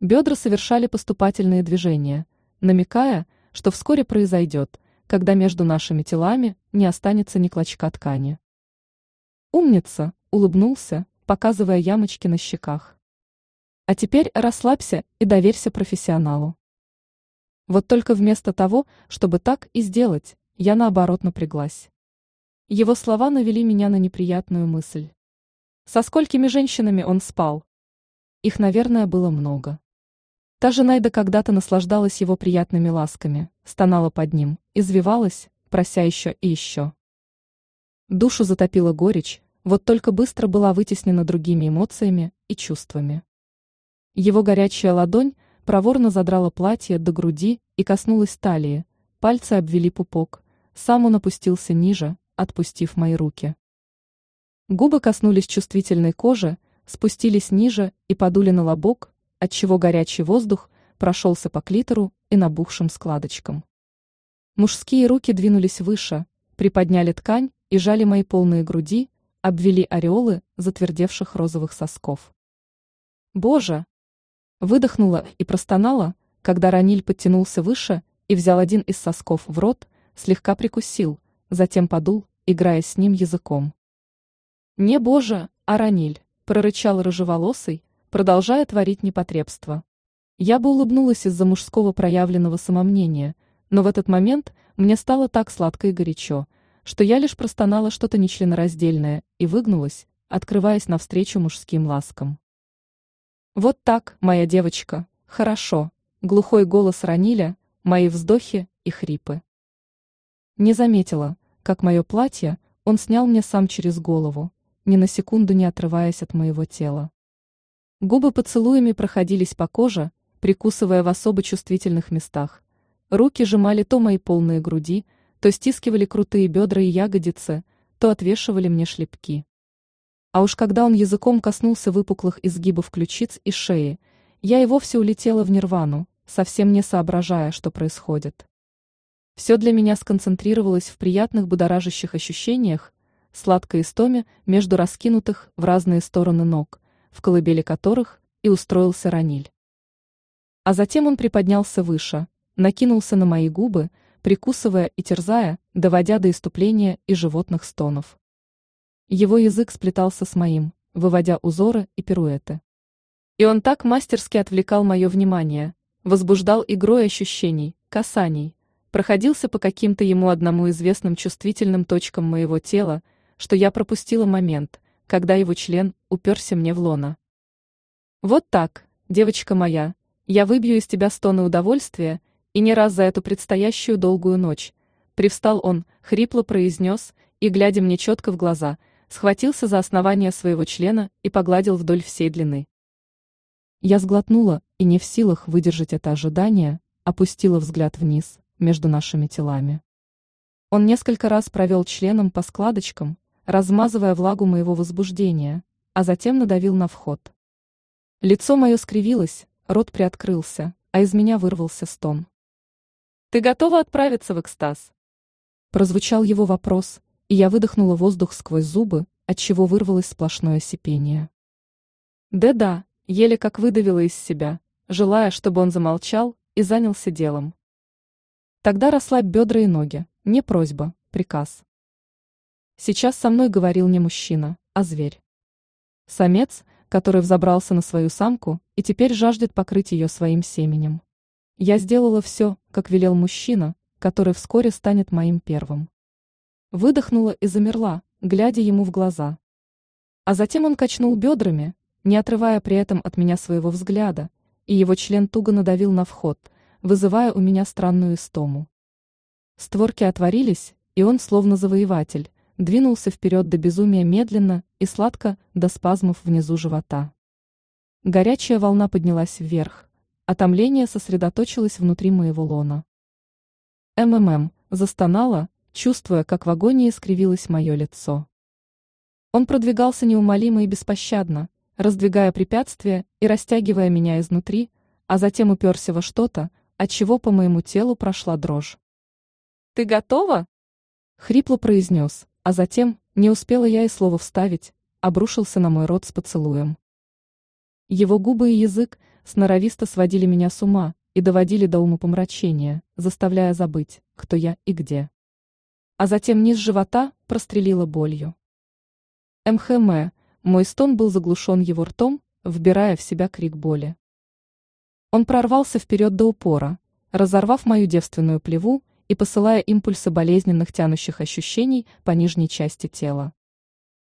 Бедра совершали поступательные движения, намекая, что вскоре произойдет, когда между нашими телами не останется ни клочка ткани. Умница, улыбнулся, показывая ямочки на щеках. А теперь расслабься и доверься профессионалу. Вот только вместо того, чтобы так и сделать, я наоборот напряглась. Его слова навели меня на неприятную мысль. Со сколькими женщинами он спал? Их, наверное, было много. Та же Найда когда-то наслаждалась его приятными ласками, стонала под ним, извивалась, прося еще и еще. Душу затопила горечь, вот только быстро была вытеснена другими эмоциями и чувствами. Его горячая ладонь проворно задрала платье до груди и коснулась талии, пальцы обвели пупок, сам он опустился ниже, отпустив мои руки. Губы коснулись чувствительной кожи, спустились ниже и подули на лобок, отчего горячий воздух прошелся по клитору и набухшим складочкам. Мужские руки двинулись выше, приподняли ткань и жали мои полные груди, обвели ореолы затвердевших розовых сосков. Боже! Выдохнула и простонала, когда Раниль подтянулся выше и взял один из сосков в рот, слегка прикусил, затем подул, играя с ним языком. «Не Боже, а Раниль!» – прорычал рыжеволосый, продолжая творить непотребство. Я бы улыбнулась из-за мужского проявленного самомнения, но в этот момент мне стало так сладко и горячо, что я лишь простонала что-то нечленораздельное и выгнулась, открываясь навстречу мужским ласкам. «Вот так, моя девочка, хорошо», — глухой голос Раниля, мои вздохи и хрипы. Не заметила, как мое платье он снял мне сам через голову, ни на секунду не отрываясь от моего тела. Губы поцелуями проходились по коже, прикусывая в особо чувствительных местах. Руки сжимали то мои полные груди, то стискивали крутые бедра и ягодицы, то отвешивали мне шлепки. А уж когда он языком коснулся выпуклых изгибов ключиц и шеи, я и вовсе улетела в нирвану, совсем не соображая, что происходит. Все для меня сконцентрировалось в приятных будоражащих ощущениях, сладкой истоме между раскинутых в разные стороны ног, в колыбели которых и устроился Раниль. А затем он приподнялся выше, накинулся на мои губы, прикусывая и терзая, доводя до иступления и животных стонов. Его язык сплетался с моим, выводя узоры и пируэты. И он так мастерски отвлекал мое внимание, возбуждал игрой ощущений, касаний, проходился по каким-то ему одному известным чувствительным точкам моего тела, что я пропустила момент, когда его член уперся мне в лоно. Вот так, девочка моя, я выбью из тебя стоны удовольствия, и не раз за эту предстоящую долгую ночь. Привстал он, хрипло произнес, и, глядя мне четко в глаза, схватился за основание своего члена и погладил вдоль всей длины. Я сглотнула и не в силах выдержать это ожидание, опустила взгляд вниз, между нашими телами. Он несколько раз провел членом по складочкам, размазывая влагу моего возбуждения, а затем надавил на вход. Лицо мое скривилось, рот приоткрылся, а из меня вырвался стон. «Ты готова отправиться в экстаз?» Прозвучал его вопрос, и я выдохнула воздух сквозь зубы, отчего вырвалось сплошное сипение. Да-да, еле как выдавила из себя, желая, чтобы он замолчал и занялся делом. Тогда расслабь бедра и ноги, не просьба, приказ. Сейчас со мной говорил не мужчина, а зверь. Самец, который взобрался на свою самку и теперь жаждет покрыть ее своим семенем. Я сделала все, как велел мужчина, который вскоре станет моим первым. Выдохнула и замерла, глядя ему в глаза. А затем он качнул бедрами, не отрывая при этом от меня своего взгляда, и его член туго надавил на вход, вызывая у меня странную истому. Створки отворились, и он, словно завоеватель, двинулся вперед до безумия медленно и сладко до спазмов внизу живота. Горячая волна поднялась вверх, а томление сосредоточилось внутри моего лона. МММ застонала, чувствуя, как в агонии скривилось мое лицо. Он продвигался неумолимо и беспощадно, раздвигая препятствия и растягивая меня изнутри, а затем уперся во что-то, от чего по моему телу прошла дрожь. «Ты готова?» — хрипло произнес, а затем, не успела я и слова вставить, обрушился на мой рот с поцелуем. Его губы и язык сноровисто сводили меня с ума и доводили до умопомрачения, заставляя забыть, кто я и где. А затем низ живота прострелила болью. МХМ, мой стон был заглушен его ртом, вбирая в себя крик боли. Он прорвался вперед до упора, разорвав мою девственную плеву и посылая импульсы болезненных тянущих ощущений по нижней части тела.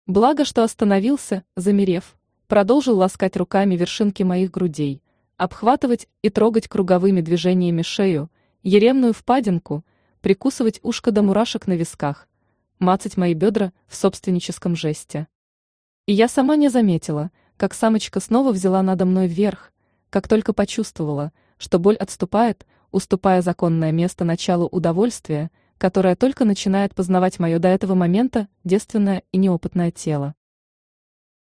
Благо, что остановился, замерев, продолжил ласкать руками вершинки моих грудей, обхватывать и трогать круговыми движениями шею, еремную впадинку, прикусывать ушко до мурашек на висках, мацать мои бедра в собственническом жесте. И я сама не заметила, как самочка снова взяла надо мной вверх, как только почувствовала, что боль отступает, уступая законное место началу удовольствия, которое только начинает познавать мое до этого момента девственное и неопытное тело.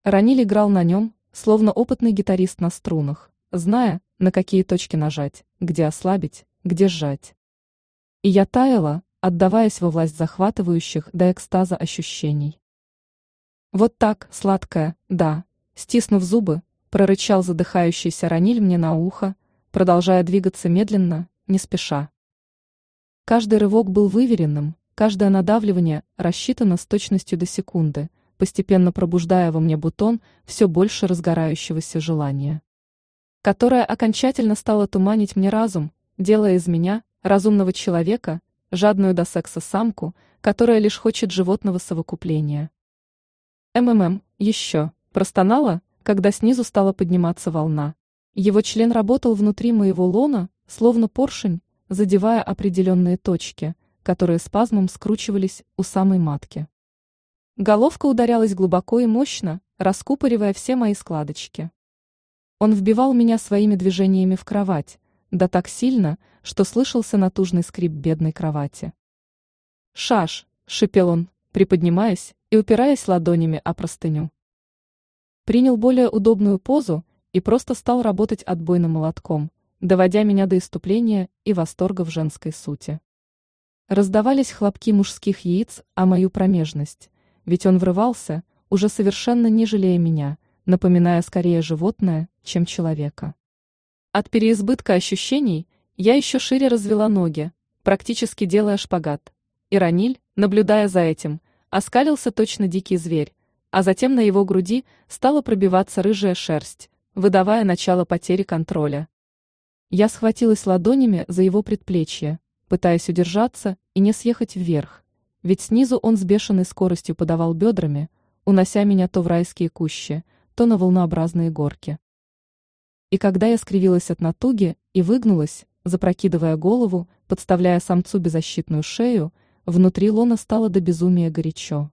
Раниль играл на нем, словно опытный гитарист на струнах, зная, на какие точки нажать, где ослабить, где сжать. И я таяла, отдаваясь во власть захватывающих до экстаза ощущений. Вот так, сладкая, да, стиснув зубы, прорычал задыхающийся Раниль мне на ухо, продолжая двигаться медленно, не спеша. Каждый рывок был выверенным, каждое надавливание рассчитано с точностью до секунды, постепенно пробуждая во мне бутон все больше разгорающегося желания которая окончательно стала туманить мне разум, делая из меня, разумного человека, жадную до секса самку, которая лишь хочет животного совокупления. МММ, еще, простонала, когда снизу стала подниматься волна. Его член работал внутри моего лона, словно поршень, задевая определенные точки, которые спазмом скручивались у самой матки. Головка ударялась глубоко и мощно, раскупоривая все мои складочки. Он вбивал меня своими движениями в кровать, да так сильно, что слышался натужный скрип бедной кровати. «Шаш!» — шипел он, приподнимаясь и упираясь ладонями о простыню. Принял более удобную позу и просто стал работать отбойным молотком, доводя меня до иступления и восторга в женской сути. Раздавались хлопки мужских яиц о мою промежность, ведь он врывался, уже совершенно не жалея меня — напоминая скорее животное, чем человека. От переизбытка ощущений я еще шире развела ноги, практически делая шпагат. И Раниль, наблюдая за этим, оскалился точно дикий зверь, а затем на его груди стала пробиваться рыжая шерсть, выдавая начало потери контроля. Я схватилась ладонями за его предплечье, пытаясь удержаться и не съехать вверх, ведь снизу он с бешеной скоростью подавал бедрами, унося меня то в райские кущи, то на волнообразные горки. И когда я скривилась от натуги и выгнулась, запрокидывая голову, подставляя самцу беззащитную шею, внутри лона стало до безумия горячо.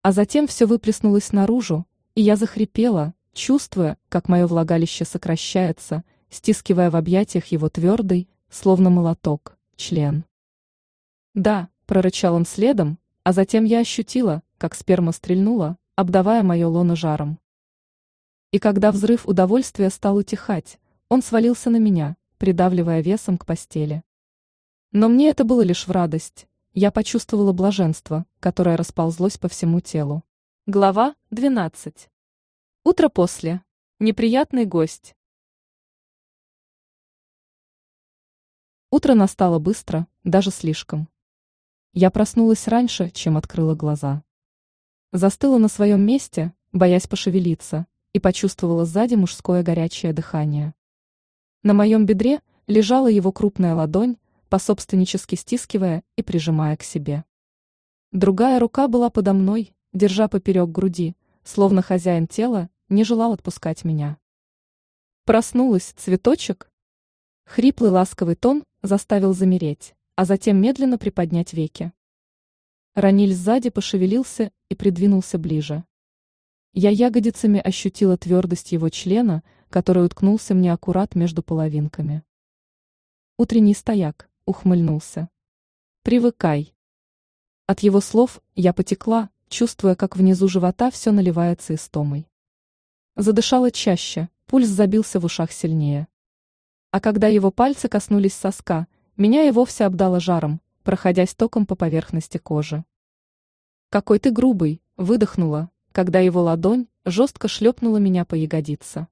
А затем все выплеснулось наружу, и я захрипела, чувствуя, как мое влагалище сокращается, стискивая в объятиях его твердый, словно молоток, член. «Да», — прорычал он следом, а затем я ощутила, как сперма стрельнула, обдавая мое лоно жаром. И когда взрыв удовольствия стал утихать, он свалился на меня, придавливая весом к постели. Но мне это было лишь в радость. Я почувствовала блаженство, которое расползлось по всему телу. Глава 12. Утро после. Неприятный гость. Утро настало быстро, даже слишком. Я проснулась раньше, чем открыла глаза. Застыла на своем месте, боясь пошевелиться, и почувствовала сзади мужское горячее дыхание. На моем бедре лежала его крупная ладонь, пособственнически стискивая и прижимая к себе. Другая рука была подо мной, держа поперек груди, словно хозяин тела не желал отпускать меня. Проснулась цветочек. Хриплый ласковый тон заставил замереть, а затем медленно приподнять веки. Раниль сзади пошевелился и придвинулся ближе. Я ягодицами ощутила твердость его члена, который уткнулся мне аккурат между половинками. Утренний стояк ухмыльнулся. «Привыкай». От его слов я потекла, чувствуя, как внизу живота все наливается истомой. Задышала чаще, пульс забился в ушах сильнее. А когда его пальцы коснулись соска, меня и вовсе обдало жаром, проходясь током по поверхности кожи. «Какой ты грубый!» – выдохнула, когда его ладонь жестко шлепнула меня по ягодице.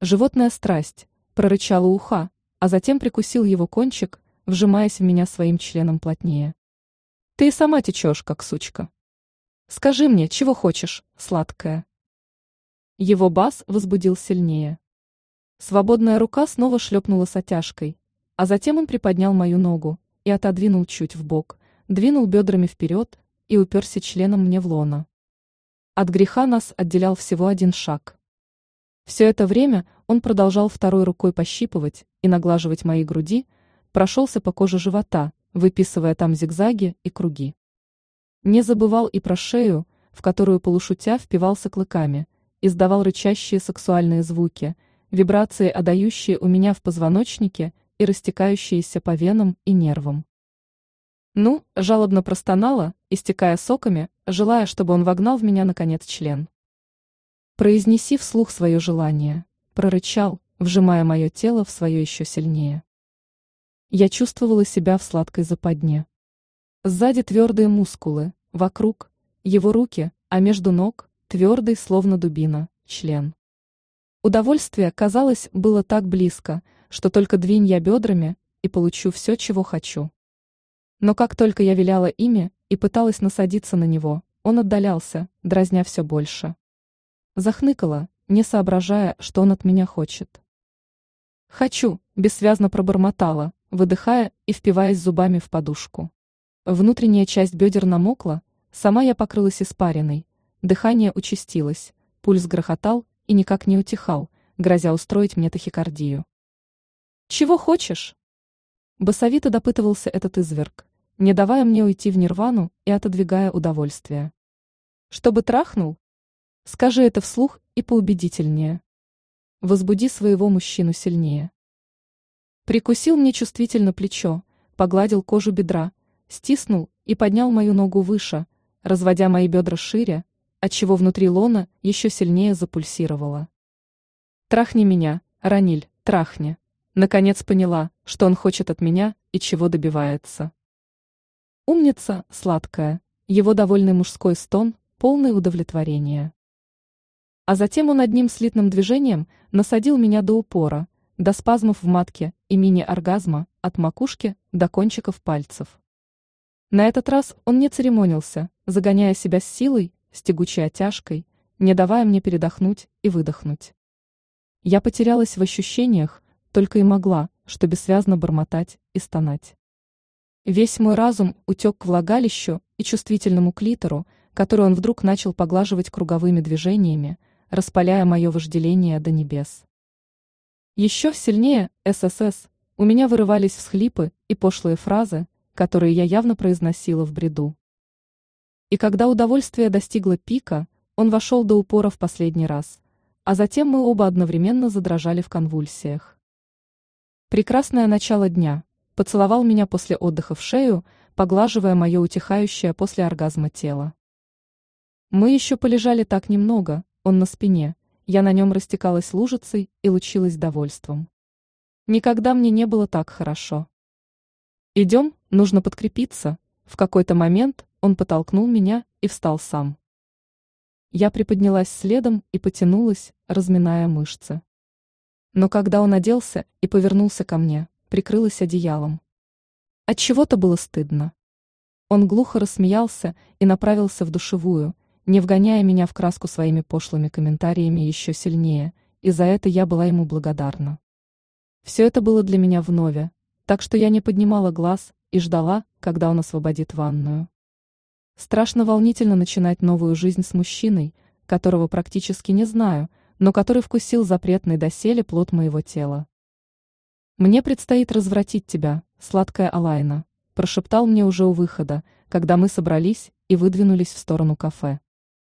Животная страсть, прорычала уха, а затем прикусил его кончик, вжимаясь в меня своим членом плотнее. Ты и сама течешь, как сучка. Скажи мне, чего хочешь, сладкая. Его бас возбудил сильнее. Свободная рука снова шлепнула с отяжкой, а затем он приподнял мою ногу и отодвинул чуть в бок, двинул бедрами вперед и уперся членом мне в лоно. От греха нас отделял всего один шаг. Все это время он продолжал второй рукой пощипывать и наглаживать мои груди, прошелся по коже живота, выписывая там зигзаги и круги. Не забывал и про шею, в которую полушутя впивался клыками, издавал рычащие сексуальные звуки, вибрации, отдающие у меня в позвоночнике и растекающиеся по венам и нервам. Ну, жалобно простонала, истекая соками, желая, чтобы он вогнал в меня, наконец, член. Произнеси вслух свое желание, прорычал, вжимая мое тело в свое еще сильнее. Я чувствовала себя в сладкой западне. Сзади твердые мускулы, вокруг, его руки, а между ног, твердый, словно дубина, член. Удовольствие, казалось, было так близко, что только двинь я бедрами и получу все, чего хочу. Но как только я виляла ими и пыталась насадиться на него, он отдалялся, дразня все больше. Захныкала, не соображая, что он от меня хочет. «Хочу», – бессвязно пробормотала, выдыхая и впиваясь зубами в подушку. Внутренняя часть бедер намокла, сама я покрылась испариной, дыхание участилось, пульс грохотал и никак не утихал, грозя устроить мне тахикардию. «Чего хочешь?» Басовито допытывался этот изверг, не давая мне уйти в нирвану и отодвигая удовольствие. «Чтобы трахнул?» Скажи это вслух и поубедительнее. Возбуди своего мужчину сильнее. Прикусил мне чувствительно плечо, погладил кожу бедра, стиснул и поднял мою ногу выше, разводя мои бедра шире, отчего внутри лона еще сильнее запульсировало. «Трахни меня, Раниль, трахни!» Наконец поняла, что он хочет от меня и чего добивается. Умница, сладкая, его довольный мужской стон, полное удовлетворение. А затем он одним слитным движением насадил меня до упора, до спазмов в матке и мини-оргазма, от макушки до кончиков пальцев. На этот раз он не церемонился, загоняя себя с силой, с тягучей оттяжкой, не давая мне передохнуть и выдохнуть. Я потерялась в ощущениях, только и могла, что бессвязно бормотать и стонать. Весь мой разум утек к влагалищу и чувствительному клитору, который он вдруг начал поглаживать круговыми движениями, распаляя мое вожделение до небес. Еще сильнее, ССС, у меня вырывались всхлипы и пошлые фразы, которые я явно произносила в бреду. И когда удовольствие достигло пика, он вошел до упора в последний раз, а затем мы оба одновременно задрожали в конвульсиях. Прекрасное начало дня. Поцеловал меня после отдыха в шею, поглаживая мое утихающее после оргазма тело. Мы еще полежали так немного, он на спине, я на нем растекалась лужицей и лучилась довольством. Никогда мне не было так хорошо. Идем, нужно подкрепиться. В какой-то момент он подтолкнул меня и встал сам. Я приподнялась следом и потянулась, разминая мышцы. Но когда он оделся и повернулся ко мне, прикрылась одеялом. От чего-то было стыдно. Он глухо рассмеялся и направился в душевую, не вгоняя меня в краску своими пошлыми комментариями еще сильнее, и за это я была ему благодарна. Все это было для меня вновь, так что я не поднимала глаз и ждала, когда он освободит ванную. Страшно волнительно начинать новую жизнь с мужчиной, которого практически не знаю, но который вкусил запретный доселе плод моего тела. «Мне предстоит развратить тебя, сладкая Алайна», прошептал мне уже у выхода, когда мы собрались и выдвинулись в сторону кафе.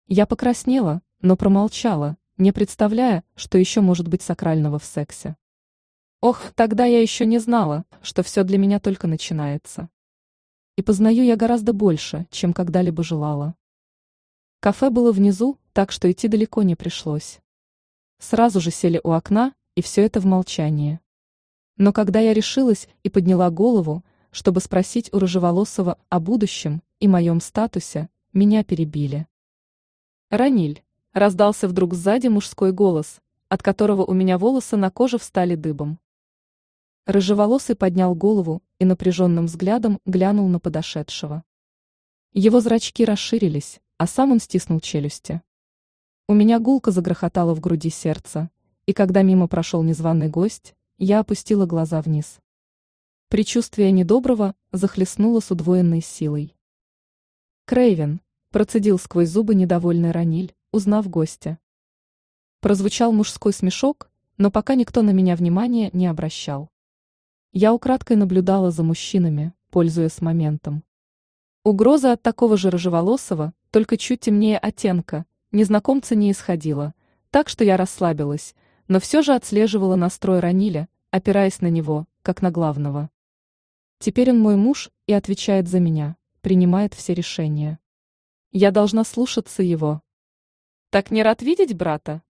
Я покраснела, но промолчала, не представляя, что еще может быть сакрального в сексе. Ох, тогда я еще не знала, что все для меня только начинается. И познаю я гораздо больше, чем когда-либо желала. Кафе было внизу, так что идти далеко не пришлось. Сразу же сели у окна, и все это в молчании. Но когда я решилась и подняла голову, чтобы спросить у Рыжеволосого о будущем и моем статусе, меня перебили. «Раниль!» – раздался вдруг сзади мужской голос, от которого у меня волосы на коже встали дыбом. Рыжеволосый поднял голову и напряженным взглядом глянул на подошедшего. Его зрачки расширились, а сам он стиснул челюсти. У меня гулко загрохотало в груди сердце, и когда мимо прошел незваный гость, я опустила глаза вниз. Причувствие недоброго захлестнуло с удвоенной силой. Крейвен, Процедил сквозь зубы недовольный Раниль, узнав гостя. Прозвучал мужской смешок, но пока никто на меня внимания не обращал. Я украдкой наблюдала за мужчинами, пользуясь моментом. Угроза от такого же рыжеволосого, только чуть темнее оттенка, незнакомца не исходила, так что я расслабилась, но все же отслеживала настрой Раниля, опираясь на него, как на главного. Теперь он мой муж и отвечает за меня, принимает все решения. Я должна слушаться его. Так не рад видеть брата?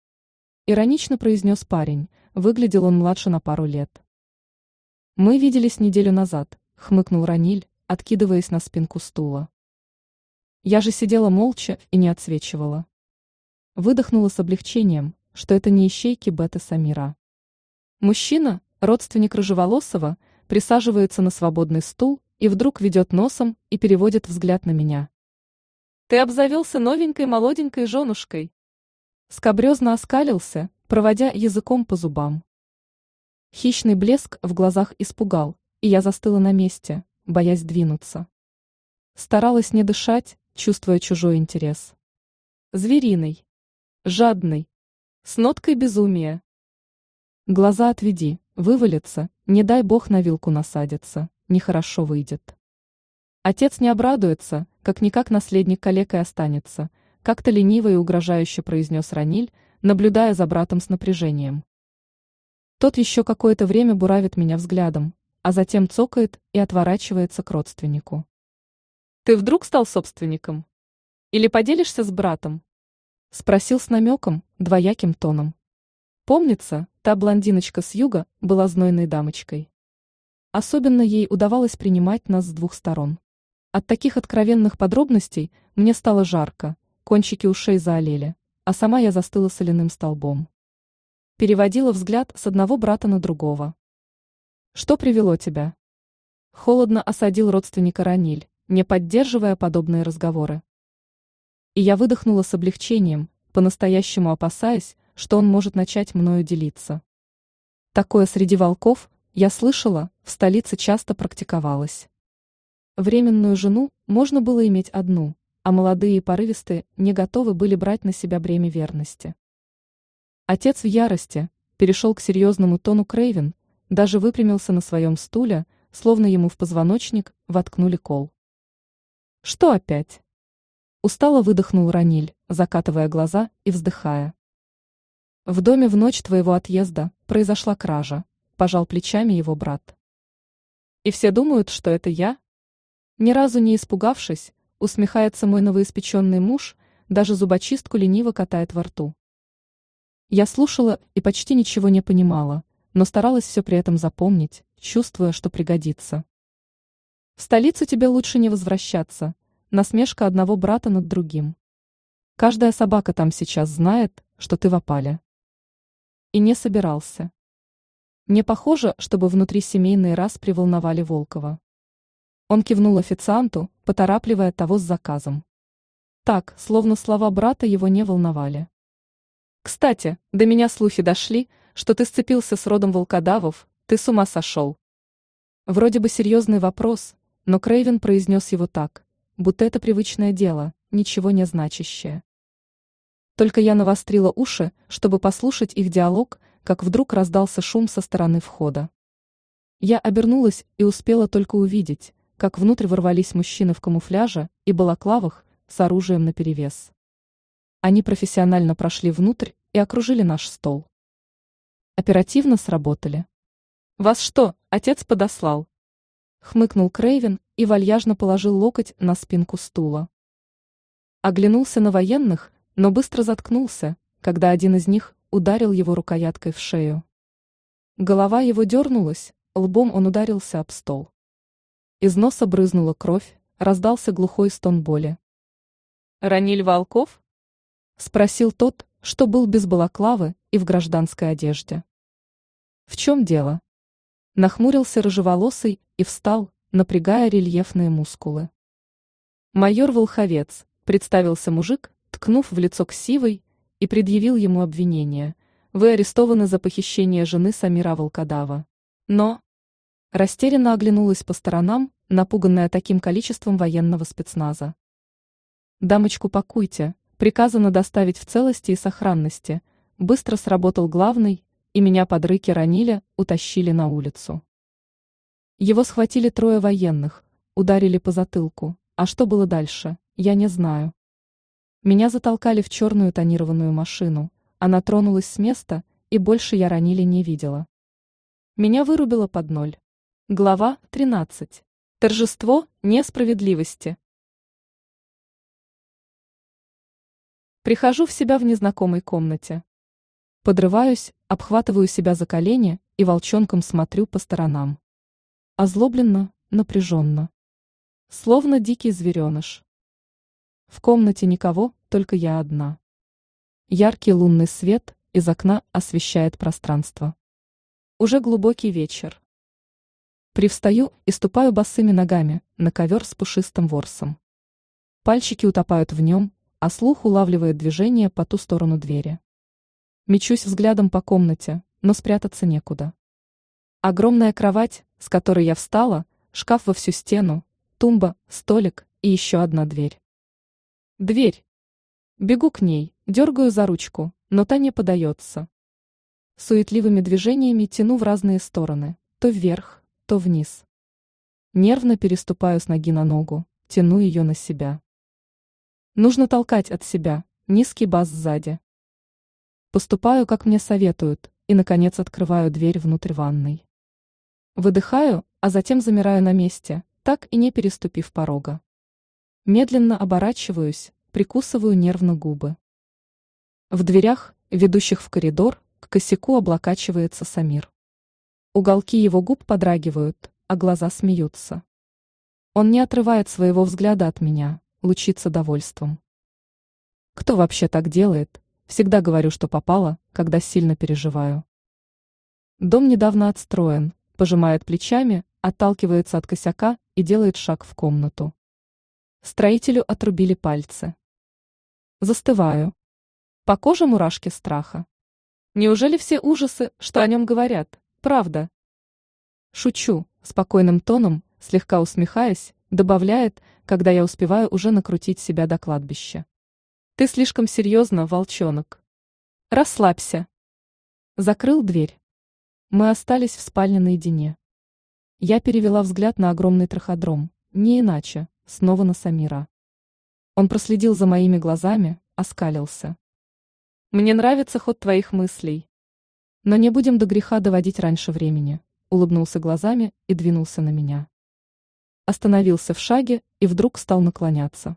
Иронично произнес парень, выглядел он младше на пару лет. Мы виделись неделю назад, хмыкнул Раниль, откидываясь на спинку стула. Я же сидела молча и не отсвечивала. Выдохнула с облегчением, что это не ищейки Беты Самира. Мужчина, родственник Рыжеволосова, присаживается на свободный стул и вдруг ведет носом и переводит взгляд на меня. «Ты обзавелся новенькой молоденькой женушкой!» Скобрезно оскалился, проводя языком по зубам. Хищный блеск в глазах испугал, и я застыла на месте, боясь двинуться. Старалась не дышать, чувствуя чужой интерес. Звериный, жадный, с ноткой безумия. Глаза отведи, вывалится, не дай бог на вилку насадится, нехорошо выйдет. Отец не обрадуется, как-никак наследник калекой останется, как-то лениво и угрожающе произнес Раниль, наблюдая за братом с напряжением. Тот еще какое-то время буравит меня взглядом, а затем цокает и отворачивается к родственнику. «Ты вдруг стал собственником? Или поделишься с братом?» Спросил с намеком, двояким тоном. Помнится, та блондиночка с юга была знойной дамочкой. Особенно ей удавалось принимать нас с двух сторон. От таких откровенных подробностей мне стало жарко, кончики ушей заолели, а сама я застыла соляным столбом. Переводила взгляд с одного брата на другого. Что привело тебя? Холодно осадил родственника Раниль, не поддерживая подобные разговоры. И я выдохнула с облегчением, по-настоящему опасаясь, что он может начать мною делиться. Такое среди волков, я слышала, в столице часто практиковалось. Временную жену можно было иметь одну, а молодые и порывистые не готовы были брать на себя бремя верности. Отец в ярости перешел к серьезному тону Крейвен, даже выпрямился на своем стуле, словно ему в позвоночник воткнули кол. Что опять? Устало выдохнул Раниль, закатывая глаза и вздыхая. В доме в ночь твоего отъезда произошла кража, пожал плечами его брат. И все думают, что это я? Ни разу не испугавшись, усмехается мой новоиспеченный муж, даже зубочистку лениво катает во рту. Я слушала и почти ничего не понимала, но старалась все при этом запомнить, чувствуя, что пригодится. В столицу тебе лучше не возвращаться, насмешка одного брата над другим. Каждая собака там сейчас знает, что ты в опале. И не собирался. Не похоже, чтобы внутри семейные раз приволновали Волкова. Он кивнул официанту, поторапливая того с заказом. Так, словно слова брата его не волновали. Кстати, до меня слухи дошли, что ты сцепился с родом волкодавов, ты с ума сошел. Вроде бы серьезный вопрос, но Крейвен произнес его так, будто это привычное дело, ничего не значащее. Только я навострила уши, чтобы послушать их диалог, как вдруг раздался шум со стороны входа. Я обернулась и успела только увидеть, как внутрь ворвались мужчины в камуфляже и балаклавах с оружием наперевес. Они профессионально прошли внутрь и окружили наш стол. Оперативно сработали. «Вас что, отец подослал?» Хмыкнул Крейвен и вальяжно положил локоть на спинку стула. Оглянулся на военных, но быстро заткнулся, когда один из них ударил его рукояткой в шею. Голова его дернулась, лбом он ударился об стол. Из носа брызнула кровь, раздался глухой стон боли. «Раниль Волков?» – спросил тот, что был без балаклавы и в гражданской одежде. В чем дело? Нахмурился рыжеволосый и встал, напрягая рельефные мускулы. Майор Волховец, представился мужик, ткнув в лицо ксивой, и предъявил ему обвинение. Вы арестованы за похищение жены Самира Волкодава. Но... Растерянно оглянулась по сторонам, напуганная таким количеством военного спецназа. «Дамочку пакуйте», Приказано доставить в целости и сохранности. Быстро сработал главный, и меня под рыки ранили, утащили на улицу. Его схватили трое военных, ударили по затылку, а что было дальше, я не знаю. Меня затолкали в черную тонированную машину, она тронулась с места, и больше я ранили не видела. Меня вырубило под ноль. Глава 13. Торжество несправедливости. Прихожу в себя в незнакомой комнате. Подрываюсь, обхватываю себя за колени и волчонком смотрю по сторонам. Озлобленно, напряженно. Словно дикий звереныш. В комнате никого, только я одна. Яркий лунный свет из окна освещает пространство. Уже глубокий вечер. Привстаю и ступаю босыми ногами на ковер с пушистым ворсом. Пальчики утопают в нем, а слух улавливает движение по ту сторону двери. Мечусь взглядом по комнате, но спрятаться некуда. Огромная кровать, с которой я встала, шкаф во всю стену, тумба, столик и еще одна дверь. Дверь. Бегу к ней, дергаю за ручку, но та не подается. Суетливыми движениями тяну в разные стороны, то вверх, то вниз. Нервно переступаю с ноги на ногу, тяну ее на себя. Нужно толкать от себя, низкий бас сзади. Поступаю, как мне советуют, и, наконец, открываю дверь внутрь ванной. Выдыхаю, а затем замираю на месте, так и не переступив порога. Медленно оборачиваюсь, прикусываю нервно губы. В дверях, ведущих в коридор, к косяку облокачивается Самир. Уголки его губ подрагивают, а глаза смеются. Он не отрывает своего взгляда от меня, лучится довольством. Кто вообще так делает? Всегда говорю, что попало, когда сильно переживаю. Дом недавно отстроен, пожимает плечами, отталкивается от косяка и делает шаг в комнату. Строителю отрубили пальцы. Застываю. По коже мурашки страха. Неужели все ужасы, что о нем говорят, правда? Шучу, спокойным тоном, слегка усмехаясь, добавляет, когда я успеваю уже накрутить себя до кладбища. Ты слишком серьезно, волчонок. Расслабься. Закрыл дверь. Мы остались в спальне наедине. Я перевела взгляд на огромный траходром, не иначе, снова на Самира. Он проследил за моими глазами, оскалился. Мне нравится ход твоих мыслей. Но не будем до греха доводить раньше времени, улыбнулся глазами и двинулся на меня остановился в шаге и вдруг стал наклоняться.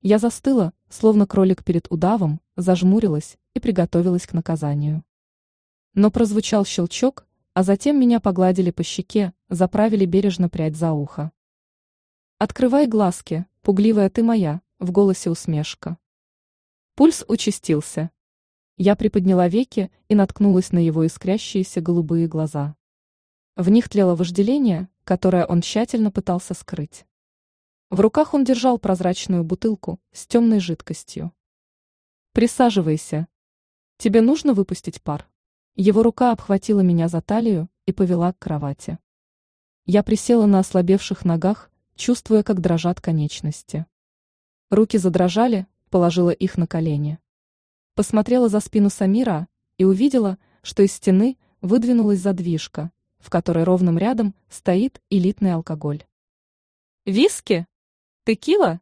Я застыла, словно кролик перед удавом, зажмурилась и приготовилась к наказанию. Но прозвучал щелчок, а затем меня погладили по щеке, заправили бережно прядь за ухо. «Открывай глазки, пугливая ты моя», в голосе усмешка. Пульс участился. Я приподняла веки и наткнулась на его искрящиеся голубые глаза. В них тлело вожделение, которое он тщательно пытался скрыть. В руках он держал прозрачную бутылку с темной жидкостью. «Присаживайся. Тебе нужно выпустить пар». Его рука обхватила меня за талию и повела к кровати. Я присела на ослабевших ногах, чувствуя, как дрожат конечности. Руки задрожали, положила их на колени. Посмотрела за спину Самира и увидела, что из стены выдвинулась задвижка, в которой ровным рядом стоит элитный алкоголь. «Виски? Текила?»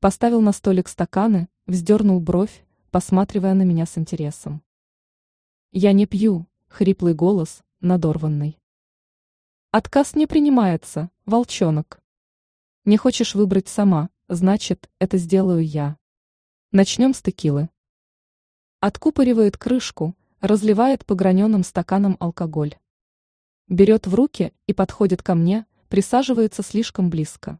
Поставил на столик стаканы, вздернул бровь, посматривая на меня с интересом. «Я не пью», — хриплый голос, надорванный. «Отказ не принимается, волчонок. Не хочешь выбрать сама, значит, это сделаю я. Начнем с текилы». Откупоривает крышку, разливает по граненым стаканам алкоголь берет в руки и подходит ко мне, присаживается слишком близко.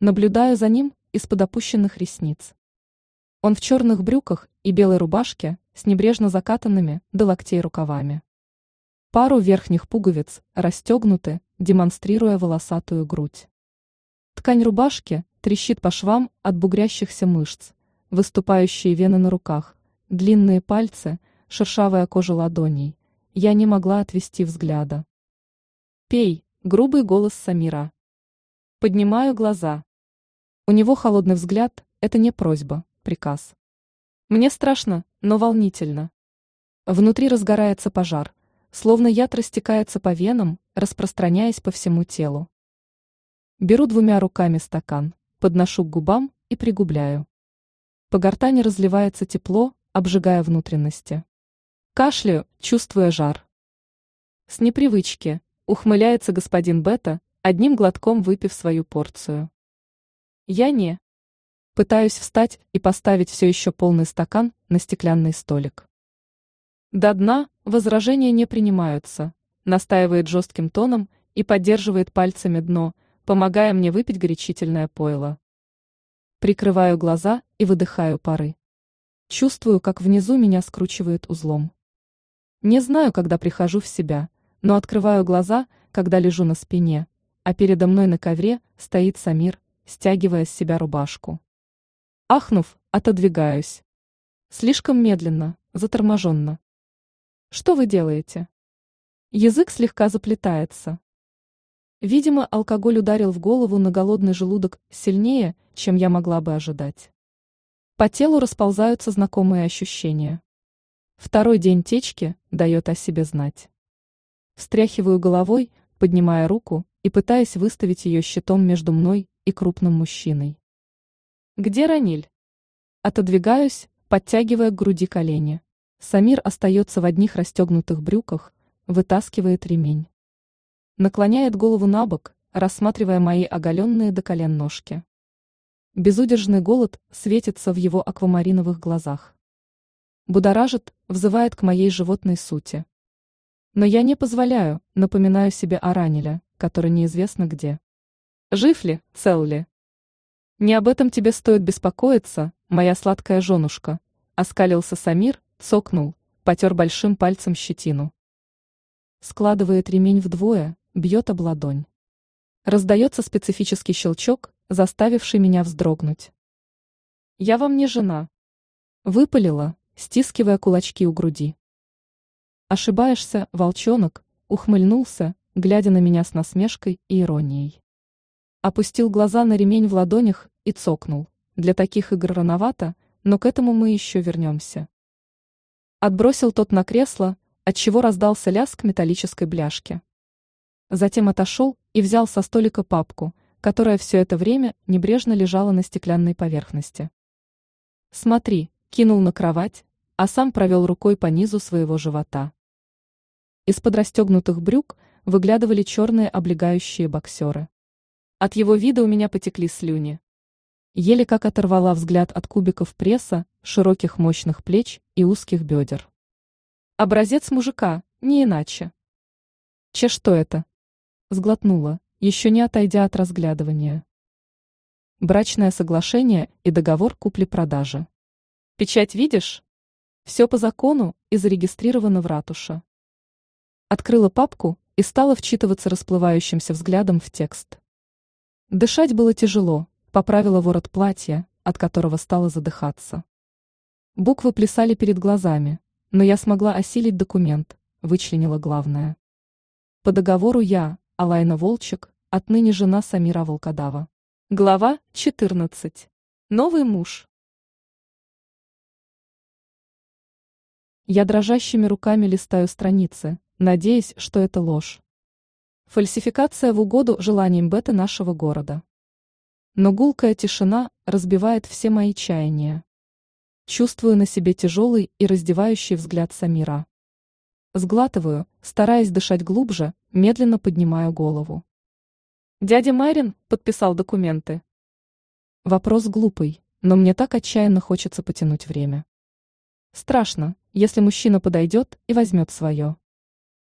Наблюдаю за ним из-под опущенных ресниц. Он в черных брюках и белой рубашке с небрежно закатанными до локтей рукавами. Пару верхних пуговиц расстегнуты, демонстрируя волосатую грудь. Ткань рубашки трещит по швам от бугрящихся мышц, выступающие вены на руках, длинные пальцы, шершавая кожа ладоней, я не могла отвести взгляда. «Пей!» – грубый голос Самира. Поднимаю глаза. У него холодный взгляд – это не просьба, приказ. Мне страшно, но волнительно. Внутри разгорается пожар, словно яд растекается по венам, распространяясь по всему телу. Беру двумя руками стакан, подношу к губам и пригубляю. По гортани разливается тепло, обжигая внутренности. Кашляю, чувствуя жар. С непривычки, ухмыляется господин Бета, одним глотком выпив свою порцию. Я не. Пытаюсь встать и поставить все еще полный стакан на стеклянный столик. До дна возражения не принимаются, настаивает жестким тоном и поддерживает пальцами дно, помогая мне выпить горячительное пойло. Прикрываю глаза и выдыхаю пары. Чувствую, как внизу меня скручивает узлом. Не знаю, когда прихожу в себя, но открываю глаза, когда лежу на спине, а передо мной на ковре стоит Самир, стягивая с себя рубашку. Ахнув, отодвигаюсь. Слишком медленно, заторможенно. Что вы делаете? Язык слегка заплетается. Видимо, алкоголь ударил в голову на голодный желудок сильнее, чем я могла бы ожидать. По телу расползаются знакомые ощущения. Второй день течки дает о себе знать. Встряхиваю головой, поднимая руку и пытаясь выставить ее щитом между мной и крупным мужчиной. Где Раниль? Отодвигаюсь, подтягивая к груди колени. Самир остается в одних расстегнутых брюках, вытаскивает ремень наклоняет голову на бок, рассматривая мои оголенные до колен ножки. Безудержный голод светится в его аквамариновых глазах. Будоражит, взывает к моей животной сути. Но я не позволяю, напоминаю себе о Ранеле, который неизвестно где. Жив ли, цел ли? Не об этом тебе стоит беспокоиться, моя сладкая женушка, оскалился Самир, цокнул, потер большим пальцем щетину. Складывает ремень вдвое, бьет об ладонь. Раздается специфический щелчок, заставивший меня вздрогнуть. «Я вам не жена», — выпалила, стискивая кулачки у груди. «Ошибаешься, волчонок», — ухмыльнулся, глядя на меня с насмешкой и иронией. Опустил глаза на ремень в ладонях и цокнул. Для таких игр рановато, но к этому мы еще вернемся. Отбросил тот на кресло, отчего раздался лязг металлической бляшки. Затем отошел и взял со столика папку, которая все это время небрежно лежала на стеклянной поверхности. «Смотри», кинул на кровать, а сам провел рукой по низу своего живота. Из-под расстегнутых брюк выглядывали черные облегающие боксеры. От его вида у меня потекли слюни. Еле как оторвала взгляд от кубиков пресса, широких мощных плеч и узких бедер. Образец мужика, не иначе. Че что это? Сглотнула, еще не отойдя от разглядывания. Брачное соглашение и договор купли-продажи. Печать видишь? Все по закону и зарегистрировано в ратуше. Открыла папку и стала вчитываться расплывающимся взглядом в текст. Дышать было тяжело, поправила ворот платья, от которого стала задыхаться. Буквы плясали перед глазами, но я смогла осилить документ, вычленила главное. По договору я, Алайна Волчек, отныне жена Самира Волкодава. Глава 14. Новый муж. Я дрожащими руками листаю страницы, надеясь, что это ложь. Фальсификация в угоду желаниям бета нашего города. Но гулкая тишина разбивает все мои чаяния. Чувствую на себе тяжелый и раздевающий взгляд Самира. Сглатываю, стараясь дышать глубже, медленно поднимаю голову. Дядя Майрин подписал документы. Вопрос глупый, но мне так отчаянно хочется потянуть время. Страшно, если мужчина подойдет и возьмет свое.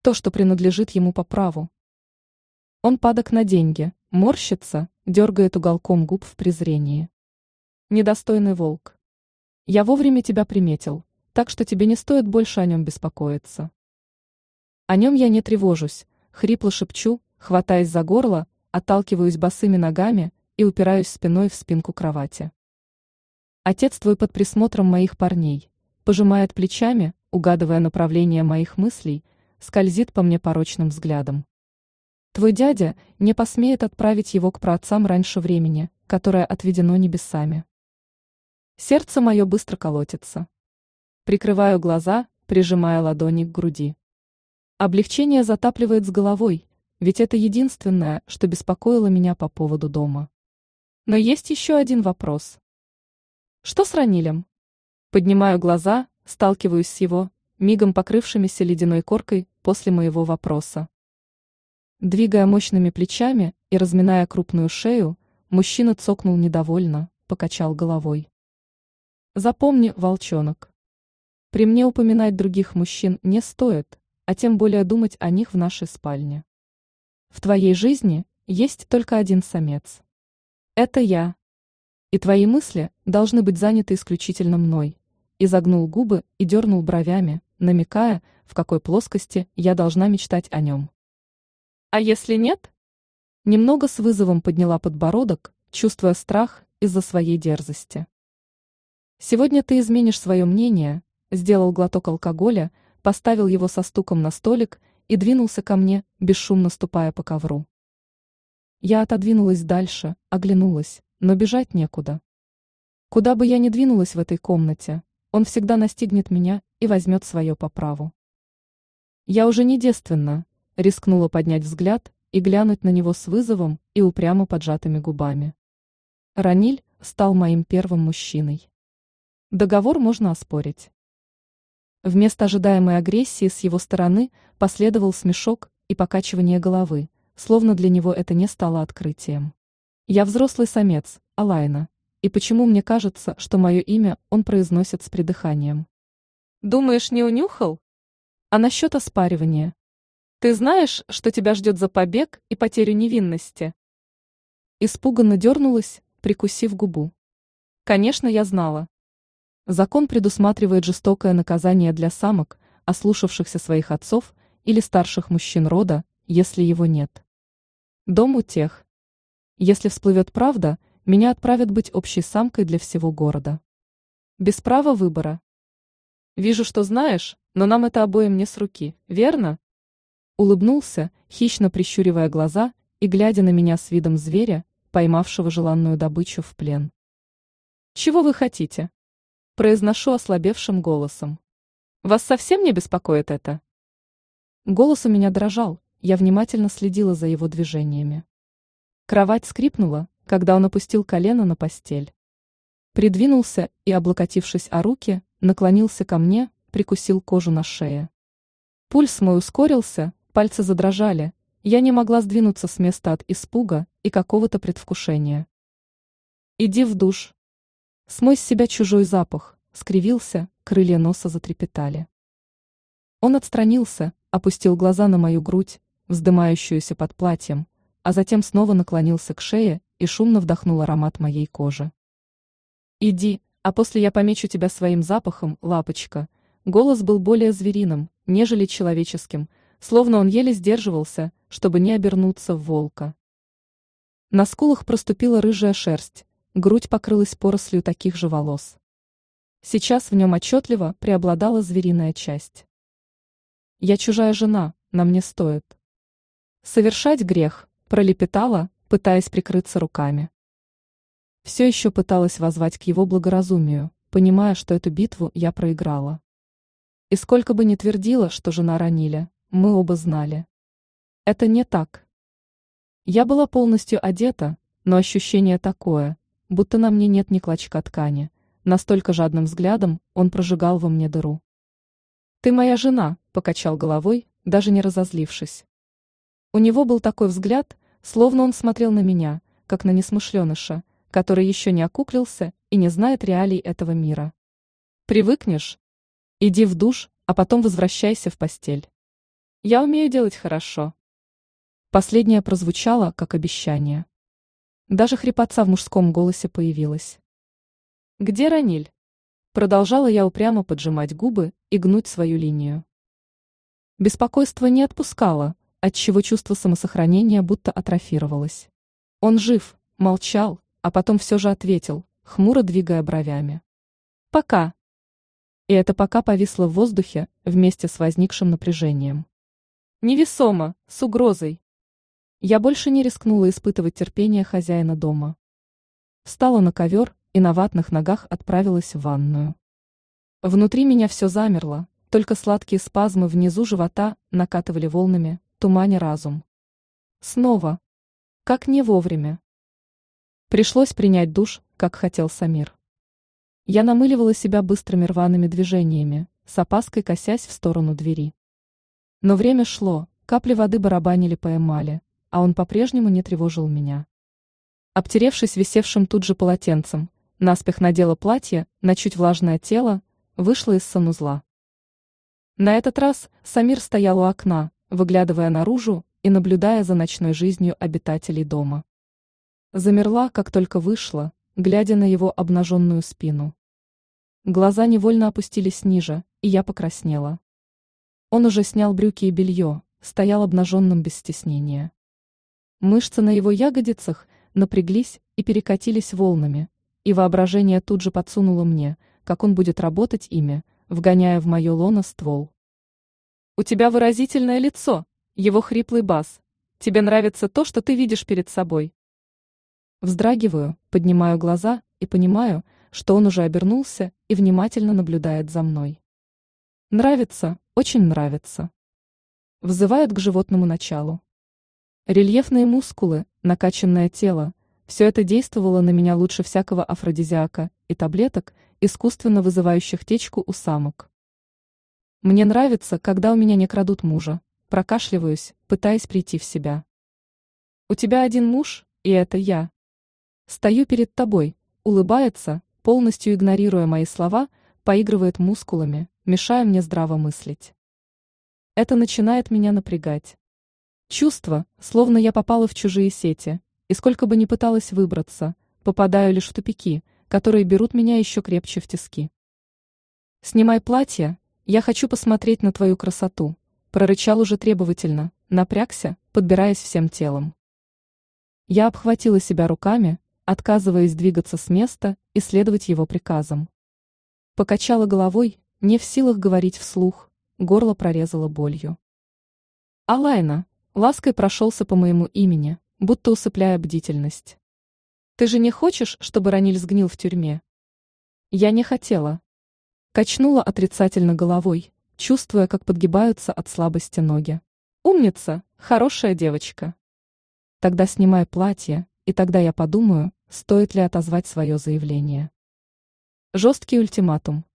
То, что принадлежит ему по праву. Он падок на деньги, морщится, дергает уголком губ в презрении. Недостойный волк. Я вовремя тебя приметил, так что тебе не стоит больше о нем беспокоиться. О нем я не тревожусь, хрипло шепчу, хватаясь за горло, отталкиваюсь босыми ногами и упираюсь спиной в спинку кровати. Отец твой под присмотром моих парней, пожимает плечами, угадывая направление моих мыслей, скользит по мне порочным взглядом. Твой дядя не посмеет отправить его к праотцам раньше времени, которое отведено небесами. Сердце мое быстро колотится. Прикрываю глаза, прижимая ладони к груди. Облегчение затапливает с головой, ведь это единственное, что беспокоило меня по поводу дома. Но есть еще один вопрос. Что с Ранилем? Поднимаю глаза, сталкиваюсь с его, мигом покрывшимися ледяной коркой после моего вопроса. Двигая мощными плечами и разминая крупную шею, мужчина цокнул недовольно, покачал головой. Запомни, волчонок. При мне упоминать других мужчин не стоит, а тем более думать о них в нашей спальне. В твоей жизни есть только один самец. Это я. И твои мысли должны быть заняты исключительно мной. Изогнул губы и дернул бровями, намекая, в какой плоскости я должна мечтать о нем. А если нет? Немного с вызовом подняла подбородок, чувствуя страх из-за своей дерзости. Сегодня ты изменишь свое мнение, сделал глоток алкоголя, поставил его со стуком на столик и двинулся ко мне, бесшумно ступая по ковру. Я отодвинулась дальше, оглянулась, но бежать некуда. Куда бы я ни двинулась в этой комнате, он всегда настигнет меня и возьмет свое по праву. Я уже не девственна, рискнула поднять взгляд и глянуть на него с вызовом и упрямо поджатыми губами. Раниль стал моим первым мужчиной. Договор можно оспорить. Вместо ожидаемой агрессии с его стороны последовал смешок и покачивание головы, словно для него это не стало открытием. Я взрослый самец, Алайна, и почему мне кажется, что мое имя он произносит с придыханием? Думаешь, не унюхал? А насчет оспаривания? Ты знаешь, что тебя ждет за побег и потерю невинности? Испуганно дернулась, прикусив губу. Конечно, я знала. Закон предусматривает жестокое наказание для самок, ослушавшихся своих отцов или старших мужчин рода, если его нет. Дом у тех. Если всплывет правда, меня отправят быть общей самкой для всего города. Без права выбора. Вижу, что знаешь, но нам это обоим не с руки, верно? улыбнулся, хищно прищуривая глаза и глядя на меня с видом зверя, поймавшего желанную добычу в плен. «Чего вы хотите?» Произношу ослабевшим голосом. «Вас совсем не беспокоит это?» Голос у меня дрожал, я внимательно следила за его движениями. Кровать скрипнула, когда он опустил колено на постель. Придвинулся и, облокотившись о руки, наклонился ко мне, прикусил кожу на шее. Пульс мой ускорился, Пальцы задрожали, я не могла сдвинуться с места от испуга и какого-то предвкушения. «Иди в душ». Смой с себя чужой запах, скривился, крылья носа затрепетали. Он отстранился, опустил глаза на мою грудь, вздымающуюся под платьем, а затем снова наклонился к шее и шумно вдохнул аромат моей кожи. «Иди, а после я помечу тебя своим запахом, лапочка». Голос был более звериным, нежели человеческим, словно он еле сдерживался, чтобы не обернуться в волка. На скулах проступила рыжая шерсть, грудь покрылась порослью таких же волос. Сейчас в нем отчетливо преобладала звериная часть. «Я чужая жена, на мне стоит». «Совершать грех», пролепетала, пытаясь прикрыться руками. Все еще пыталась возвать к его благоразумию, понимая, что эту битву я проиграла. И сколько бы ни твердила, что жена Раниля, мы оба знали. Это не так. Я была полностью одета, но ощущение такое, будто на мне нет ни клочка ткани. Настолько жадным взглядом он прожигал во мне дыру. «Ты моя жена», — покачал головой, даже не разозлившись. У него был такой взгляд, словно он смотрел на меня, как на несмышленыша, который еще не окуклился и не знает реалий этого мира. «Привыкнешь? Иди в душ, а потом возвращайся в постель». Я умею делать хорошо. Последнее прозвучало, как обещание. Даже хрипотца в мужском голосе появилась. «Где Раниль?» Продолжала я упрямо поджимать губы и гнуть свою линию. Беспокойство не отпускало, отчего чувство самосохранения будто атрофировалось. Он жив, молчал, а потом все же ответил, хмуро двигая бровями. «Пока». И это пока повисло в воздухе вместе с возникшим напряжением. Невесомо, с угрозой. Я больше не рискнула испытывать терпение хозяина дома. Встала на ковер и на ватных ногах отправилась в ванную. Внутри меня все замерло, только сладкие спазмы внизу живота накатывали волнами, туманя разум. Снова. Как не вовремя. Пришлось принять душ, как хотел Самир. Я намыливала себя быстрыми рваными движениями, с опаской косясь в сторону двери. Но время шло, капли воды барабанили по эмали, а он по-прежнему не тревожил меня. Обтеревшись висевшим тут же полотенцем, наспех надела платье на чуть влажное тело, вышла из санузла. На этот раз Самир стоял у окна, выглядывая наружу и наблюдая за ночной жизнью обитателей дома. Замерла, как только вышла, глядя на его обнаженную спину. Глаза невольно опустились ниже, и я покраснела. Он уже снял брюки и белье, стоял обнаженным без стеснения. Мышцы на его ягодицах напряглись и перекатились волнами, и воображение тут же подсунуло мне, как он будет работать ими, вгоняя в мое лоно ствол. «У тебя выразительное лицо, его хриплый бас. Тебе нравится то, что ты видишь перед собой?» Вздрагиваю, поднимаю глаза и понимаю, что он уже обернулся и внимательно наблюдает за мной. Нравится, очень нравится. Взывает к животному началу. Рельефные мускулы, накачанное тело, все это действовало на меня лучше всякого афродизиака и таблеток, искусственно вызывающих течку у самок. Мне нравится, когда у меня не крадут мужа, прокашливаюсь, пытаясь прийти в себя. У тебя один муж, и это я. Стою перед тобой, улыбается, полностью игнорируя мои слова, поигрывает мускулами, мешая мне здраво мыслить. Это начинает меня напрягать. Чувство, словно я попала в чужие сети, и сколько бы ни пыталась выбраться, попадаю лишь в тупики, которые берут меня еще крепче в тиски. «Снимай платье, я хочу посмотреть на твою красоту», прорычал уже требовательно, напрягся, подбираясь всем телом. Я обхватила себя руками, отказываясь двигаться с места и следовать его приказам. Покачала головой, не в силах говорить вслух, горло прорезало болью. Алайна, лаской прошелся по моему имени, будто усыпляя бдительность. Ты же не хочешь, чтобы Раниль сгнил в тюрьме? Я не хотела. Качнула отрицательно головой, чувствуя, как подгибаются от слабости ноги. Умница, хорошая девочка. Тогда снимай платье, и тогда я подумаю, стоит ли отозвать свое заявление. Жесткий ультиматум.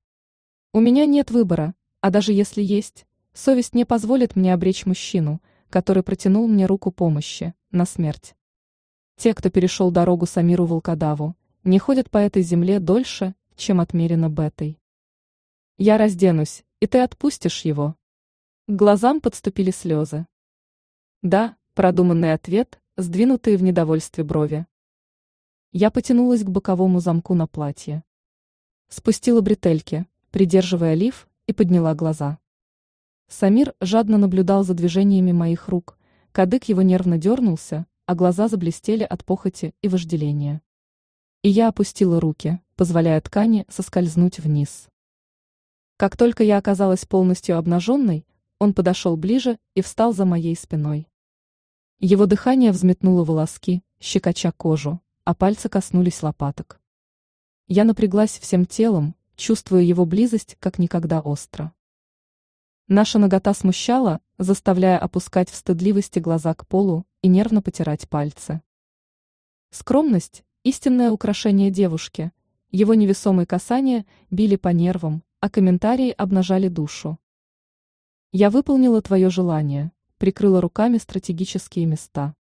У меня нет выбора, а даже если есть, совесть не позволит мне обречь мужчину, который протянул мне руку помощи, на смерть. Те, кто перешел дорогу Самиру Волкодаву, не ходят по этой земле дольше, чем отмерено Бетой. Я разденусь, и ты отпустишь его. К глазам подступили слезы. Да, продуманный ответ, сдвинутые в недовольстве брови. Я потянулась к боковому замку на платье. Спустила бретельки, придерживая лиф, и подняла глаза. Самир жадно наблюдал за движениями моих рук, кадык его нервно дернулся, а глаза заблестели от похоти и вожделения. И я опустила руки, позволяя ткани соскользнуть вниз. Как только я оказалась полностью обнаженной, он подошел ближе и встал за моей спиной. Его дыхание взметнуло волоски, щекоча кожу, а пальцы коснулись лопаток. Я напряглась всем телом, чувствуя его близость как никогда остро. Наша нагота смущала, заставляя опускать в стыдливости глаза к полу и нервно потирать пальцы. Скромность – истинное украшение девушки. Его невесомые касания били по нервам, а комментарии обнажали душу. Я выполнила твое желание, прикрыла руками стратегические места.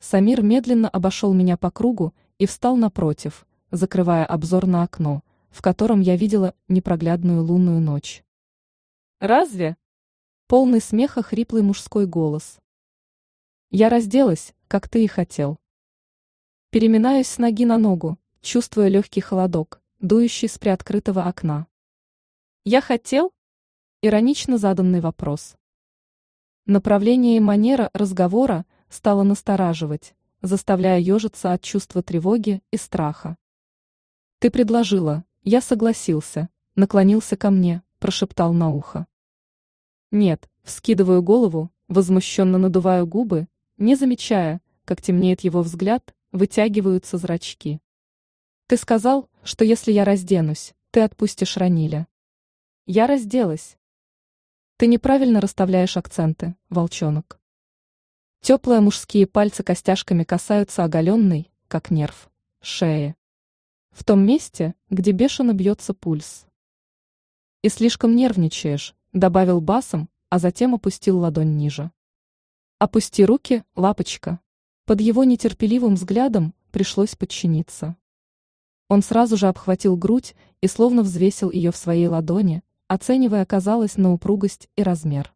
Самир медленно обошел меня по кругу и встал напротив, закрывая обзор на окно, в котором я видела непроглядную лунную ночь. «Разве?» Полный смеха хриплый мужской голос. Я разделась, как ты и хотел. Переминаюсь с ноги на ногу, чувствуя легкий холодок, дующий с приоткрытого окна. «Я хотел?» Иронично заданный вопрос. Направление и манера разговора стало настораживать, заставляя ежиться от чувства тревоги и страха. «Ты предложила, я согласился», наклонился ко мне, прошептал на ухо. «Нет», вскидываю голову, возмущенно надуваю губы, не замечая, как темнеет его взгляд, вытягиваются зрачки. «Ты сказал, что если я разденусь, ты отпустишь Раниля». «Я разделась». Ты неправильно расставляешь акценты, волчонок. Теплые мужские пальцы костяшками касаются оголенной, как нерв, шеи. В том месте, где бешено бьется пульс. И слишком нервничаешь, добавил басом, а затем опустил ладонь ниже. Опусти руки, лапочка. Под его нетерпеливым взглядом пришлось подчиниться. Он сразу же обхватил грудь и словно взвесил ее в своей ладони, оценивая, казалось, на упругость и размер.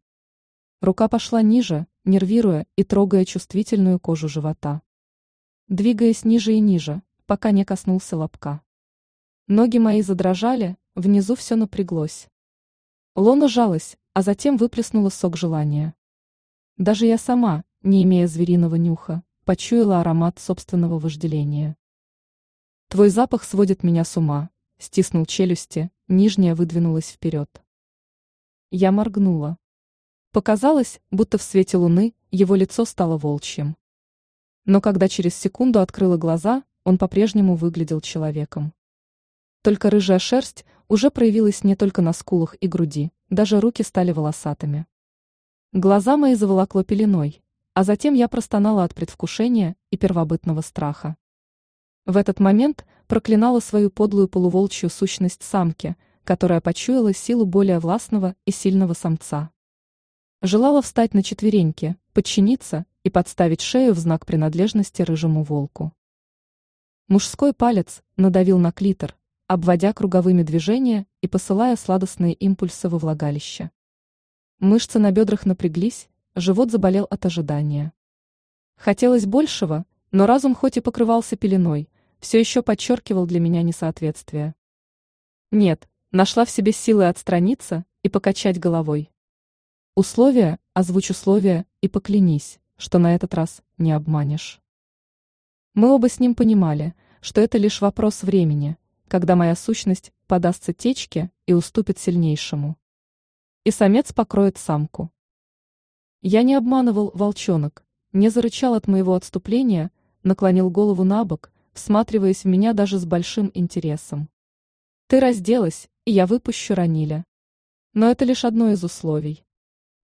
Рука пошла ниже, нервируя и трогая чувствительную кожу живота. Двигаясь ниже и ниже, пока не коснулся лобка. Ноги мои задрожали, внизу все напряглось. Лона жалась, а затем выплеснула сок желания. Даже я сама, не имея звериного нюха, почуяла аромат собственного вожделения. Твой запах сводит меня с ума, стиснул челюсти, нижняя выдвинулась вперед. Я моргнула. Показалось, будто в свете луны его лицо стало волчьим. Но когда через секунду открыла глаза, он по-прежнему выглядел человеком. Только рыжая шерсть уже проявилась не только на скулах и груди, даже руки стали волосатыми. Глаза мои заволокло пеленой, а затем я простонала от предвкушения и первобытного страха. В этот момент проклинала свою подлую полуволчью сущность самки, которая почуяла силу более властного и сильного самца. Желала встать на четвереньки, подчиниться и подставить шею в знак принадлежности рыжему волку. Мужской палец надавил на клитор, обводя круговыми движения и посылая сладостные импульсы во влагалище. Мышцы на бедрах напряглись, живот заболел от ожидания. Хотелось большего, но разум хоть и покрывался пеленой, все еще подчеркивал для меня несоответствие. Нет, нашла в себе силы отстраниться и покачать головой. Условия, озвучь условия и поклянись, что на этот раз не обманешь. Мы оба с ним понимали, что это лишь вопрос времени, когда моя сущность подастся течке и уступит сильнейшему. И самец покроет самку. Я не обманывал волчонок, не зарычал от моего отступления, наклонил голову на бок, всматриваясь в меня даже с большим интересом. Ты разделась, и я выпущу Раниля. Но это лишь одно из условий.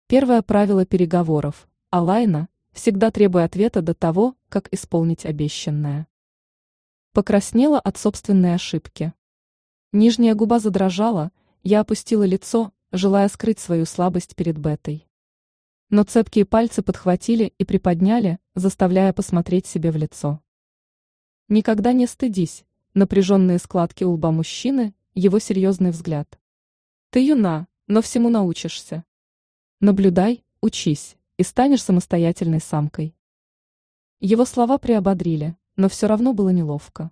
Первое правило переговоров. Алайна всегда требуя ответа до того, как исполнить обещанное. Покраснела от собственной ошибки. Нижняя губа задрожала, я опустила лицо, желая скрыть свою слабость перед Бетой. Но цепкие пальцы подхватили и приподняли, заставляя посмотреть себе в лицо. Никогда не стыдись, напряженные складки у лба мужчины, его серьезный взгляд. Ты юна, но всему научишься. Наблюдай, учись, и станешь самостоятельной самкой. Его слова приободрили, но все равно было неловко.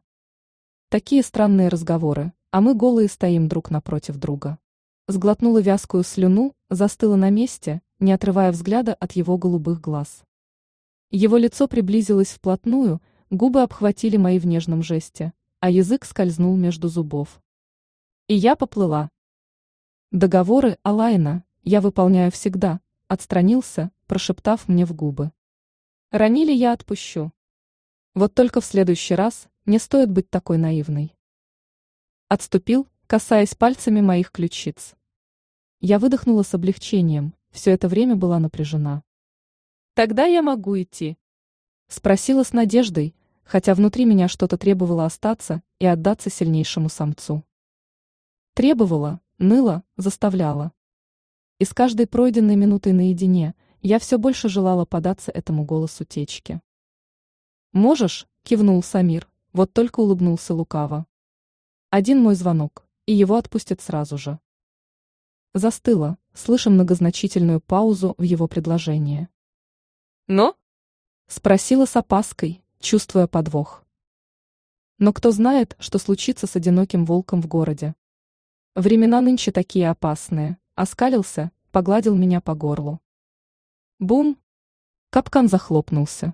Такие странные разговоры, а мы голые стоим друг напротив друга. Сглотнула вязкую слюну, застыла на месте, не отрывая взгляда от его голубых глаз. Его лицо приблизилось вплотную, губы обхватили мои в нежном жесте, а язык скользнул между зубов. И я поплыла. Договоры Алайна я выполняю всегда, отстранился, прошептав мне в губы. Ранили я отпущу. Вот только в следующий раз не стоит быть такой наивной. Отступил, касаясь пальцами моих ключиц. Я выдохнула с облегчением, все это время была напряжена. «Тогда я могу идти?» Спросила с надеждой, хотя внутри меня что-то требовало остаться и отдаться сильнейшему самцу. Требовала, ныла, заставляла. И с каждой пройденной минутой наедине я все больше желала податься этому голосу течки. «Можешь?» – кивнул Самир, вот только улыбнулся лукаво. «Один мой звонок, и его отпустят сразу же». Застыла, слыша многозначительную паузу в его предложении. «Но?» – спросила с опаской, чувствуя подвох. Но кто знает, что случится с одиноким волком в городе? Времена нынче такие опасные, оскалился, погладил меня по горлу. Бум! Капкан захлопнулся.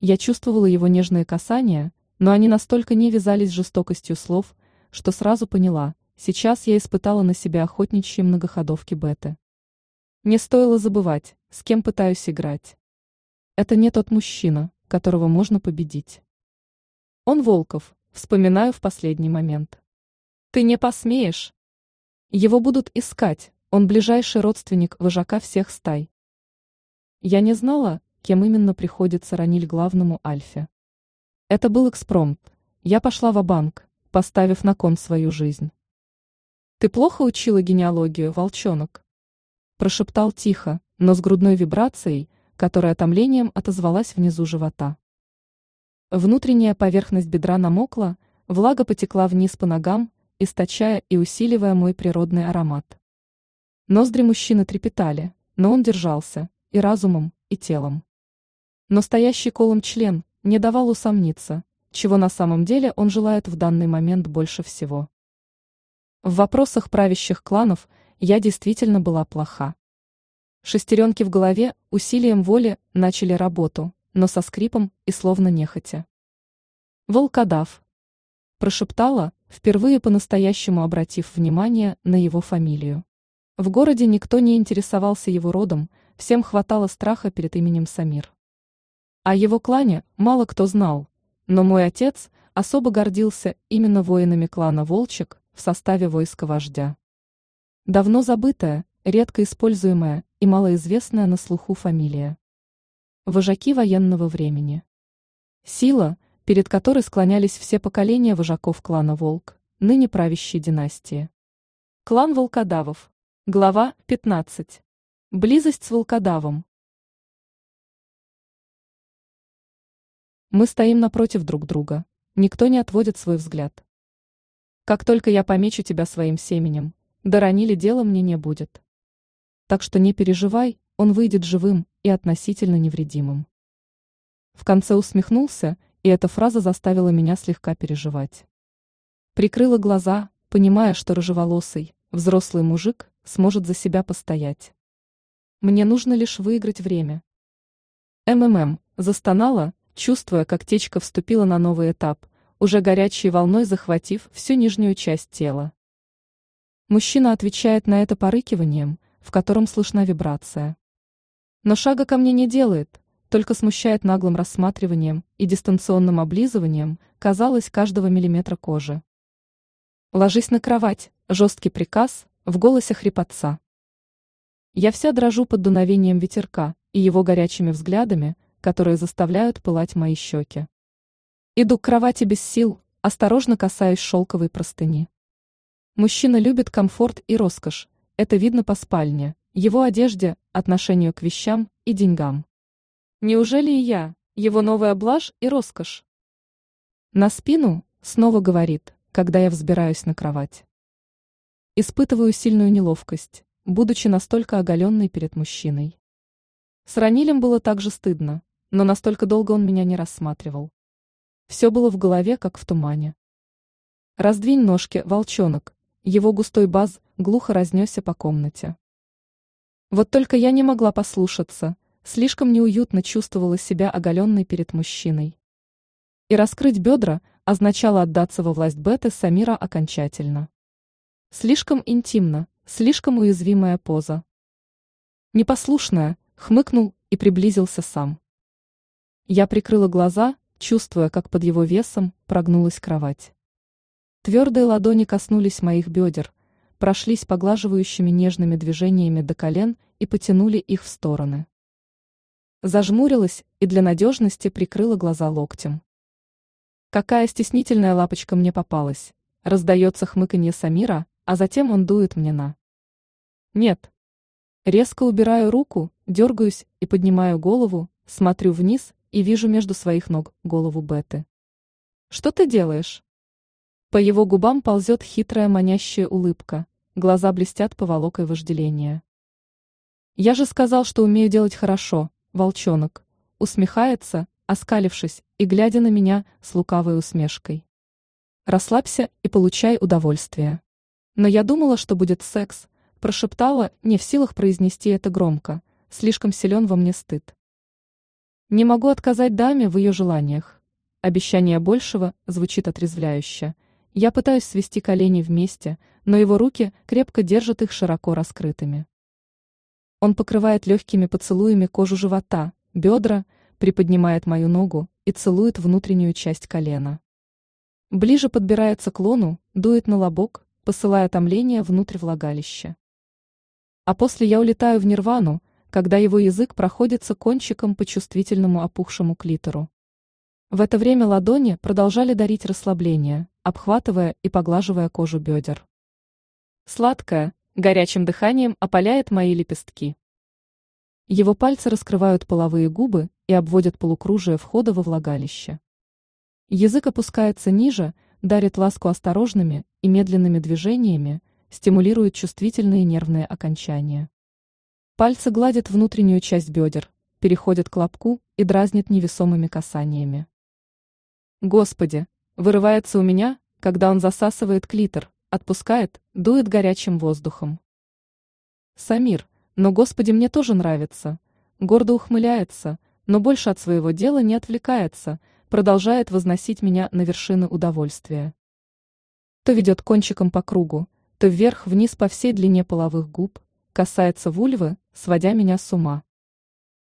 Я чувствовала его нежные касания, но они настолько не вязались с жестокостью слов, что сразу поняла, сейчас я испытала на себе охотничьи многоходовки Беты. Не стоило забывать, с кем пытаюсь играть. Это не тот мужчина, которого можно победить. Он Волков, вспоминаю в последний момент. Ты не посмеешь. Его будут искать, он ближайший родственник вожака всех стай. Я не знала, кем именно приходится Раниль главному Альфе. Это был экспромт. Я пошла в банк поставив на кон свою жизнь. «Ты плохо учила генеалогию, волчонок?» Прошептал тихо, но с грудной вибрацией, которая томлением отозвалась внизу живота. Внутренняя поверхность бедра намокла, влага потекла вниз по ногам, источая и усиливая мой природный аромат. Ноздри мужчины трепетали, но он держался, и разумом, и телом. Но стоящий колом член не давал усомниться, чего на самом деле он желает в данный момент больше всего. В вопросах правящих кланов я действительно была плоха. Шестеренки в голове усилием воли начали работу, но со скрипом и словно нехотя. «Волкодав», – прошептала, впервые по-настоящему обратив внимание на его фамилию. В городе никто не интересовался его родом, всем хватало страха перед именем Самир. О его клане мало кто знал, но мой отец особо гордился именно воинами клана Волчек в составе войска вождя. Давно забытая, редко используемая и малоизвестная на слуху фамилия. Вожаки военного времени. Сила, перед которой склонялись все поколения вожаков клана Волк, ныне правящей династии. Клан Волкодавов. Глава 15. Близость с Волкодавом. Мы стоим напротив друг друга. Никто не отводит свой взгляд. Как только я помечу тебя своим семенем, доронили дела мне не будет. Так что не переживай, он выйдет живым и относительно невредимым. В конце усмехнулся, и эта фраза заставила меня слегка переживать. Прикрыла глаза, понимая, что рыжеволосый, взрослый мужик сможет за себя постоять. Мне нужно лишь выиграть время. МММ застонала, чувствуя, как течка вступила на новый этап, уже горячей волной захватив всю нижнюю часть тела. Мужчина отвечает на это порыкиванием, в котором слышна вибрация. Но шага ко мне не делает, только смущает наглым рассматриванием и дистанционным облизыванием, казалось, каждого миллиметра кожи. «Ложись на кровать», жесткий приказ, в голосе хрипотца. Я вся дрожу под дуновением ветерка и его горячими взглядами, которые заставляют пылать мои щеки. Иду к кровати без сил, осторожно касаясь шелковой простыни. Мужчина любит комфорт и роскошь, это видно по спальне, его одежде, отношению к вещам и деньгам. Неужели и я, его новая блажь и роскошь? На спину, снова говорит, когда я взбираюсь на кровать. Испытываю сильную неловкость, будучи настолько оголенной перед мужчиной. С Ранилем было так же стыдно, но настолько долго он меня не рассматривал. Все было в голове, как в тумане. Раздвинь ножки, волчонок. Его густой баз глухо разнесся по комнате. Вот только я не могла послушаться, слишком неуютно чувствовала себя оголенной перед мужчиной. И раскрыть бедра означало отдаться во власть Беты Самира окончательно. Слишком интимно, слишком уязвимая поза. Непослушная, хмыкнул и приблизился сам. Я прикрыла глаза, чувствуя, как под его весом прогнулась кровать. Твердые ладони коснулись моих бедер, прошлись поглаживающими нежными движениями до колен и потянули их в стороны. Зажмурилась и для надежности прикрыла глаза локтем. Какая стеснительная лапочка мне попалась. Раздается хмыканье Самира, а затем он дует мне на. Нет. Резко убираю руку, дергаюсь и поднимаю голову, смотрю вниз и вижу между своих ног голову Беты. «Что ты делаешь?» По его губам ползет хитрая манящая улыбка, глаза блестят поволокой вожделения. «Я же сказал, что умею делать хорошо, волчонок», усмехается, оскалившись и глядя на меня с лукавой усмешкой. «Расслабься и получай удовольствие». Но я думала, что будет секс, прошептала, не в силах произнести это громко, слишком силен во мне стыд. Не могу отказать даме в ее желаниях. Обещание большего звучит отрезвляюще. Я пытаюсь свести колени вместе, но его руки крепко держат их широко раскрытыми. Он покрывает легкими поцелуями кожу живота, бедра, приподнимает мою ногу и целует внутреннюю часть колена. Ближе подбирается к лону, дует на лобок, посылая томление внутрь влагалища. А после я улетаю в нирвану, когда его язык проходится кончиком по чувствительному опухшему клитору. В это время ладони продолжали дарить расслабление, обхватывая и поглаживая кожу бедер. Сладкое, горячим дыханием опаляет мои лепестки. Его пальцы раскрывают половые губы и обводят полукружие входа во влагалище. Язык опускается ниже, дарит ласку осторожными и медленными движениями, стимулирует чувствительные нервные окончания. Пальцы гладят внутреннюю часть бедер, переходят к лобку и дразнят невесомыми касаниями. Господи, вырывается у меня, когда он засасывает клитор, отпускает, дует горячим воздухом. Самир, но Господи мне тоже нравится, гордо ухмыляется, но больше от своего дела не отвлекается, продолжает возносить меня на вершины удовольствия. То ведет кончиком по кругу, то вверх-вниз по всей длине половых губ, касается вульвы, сводя меня с ума.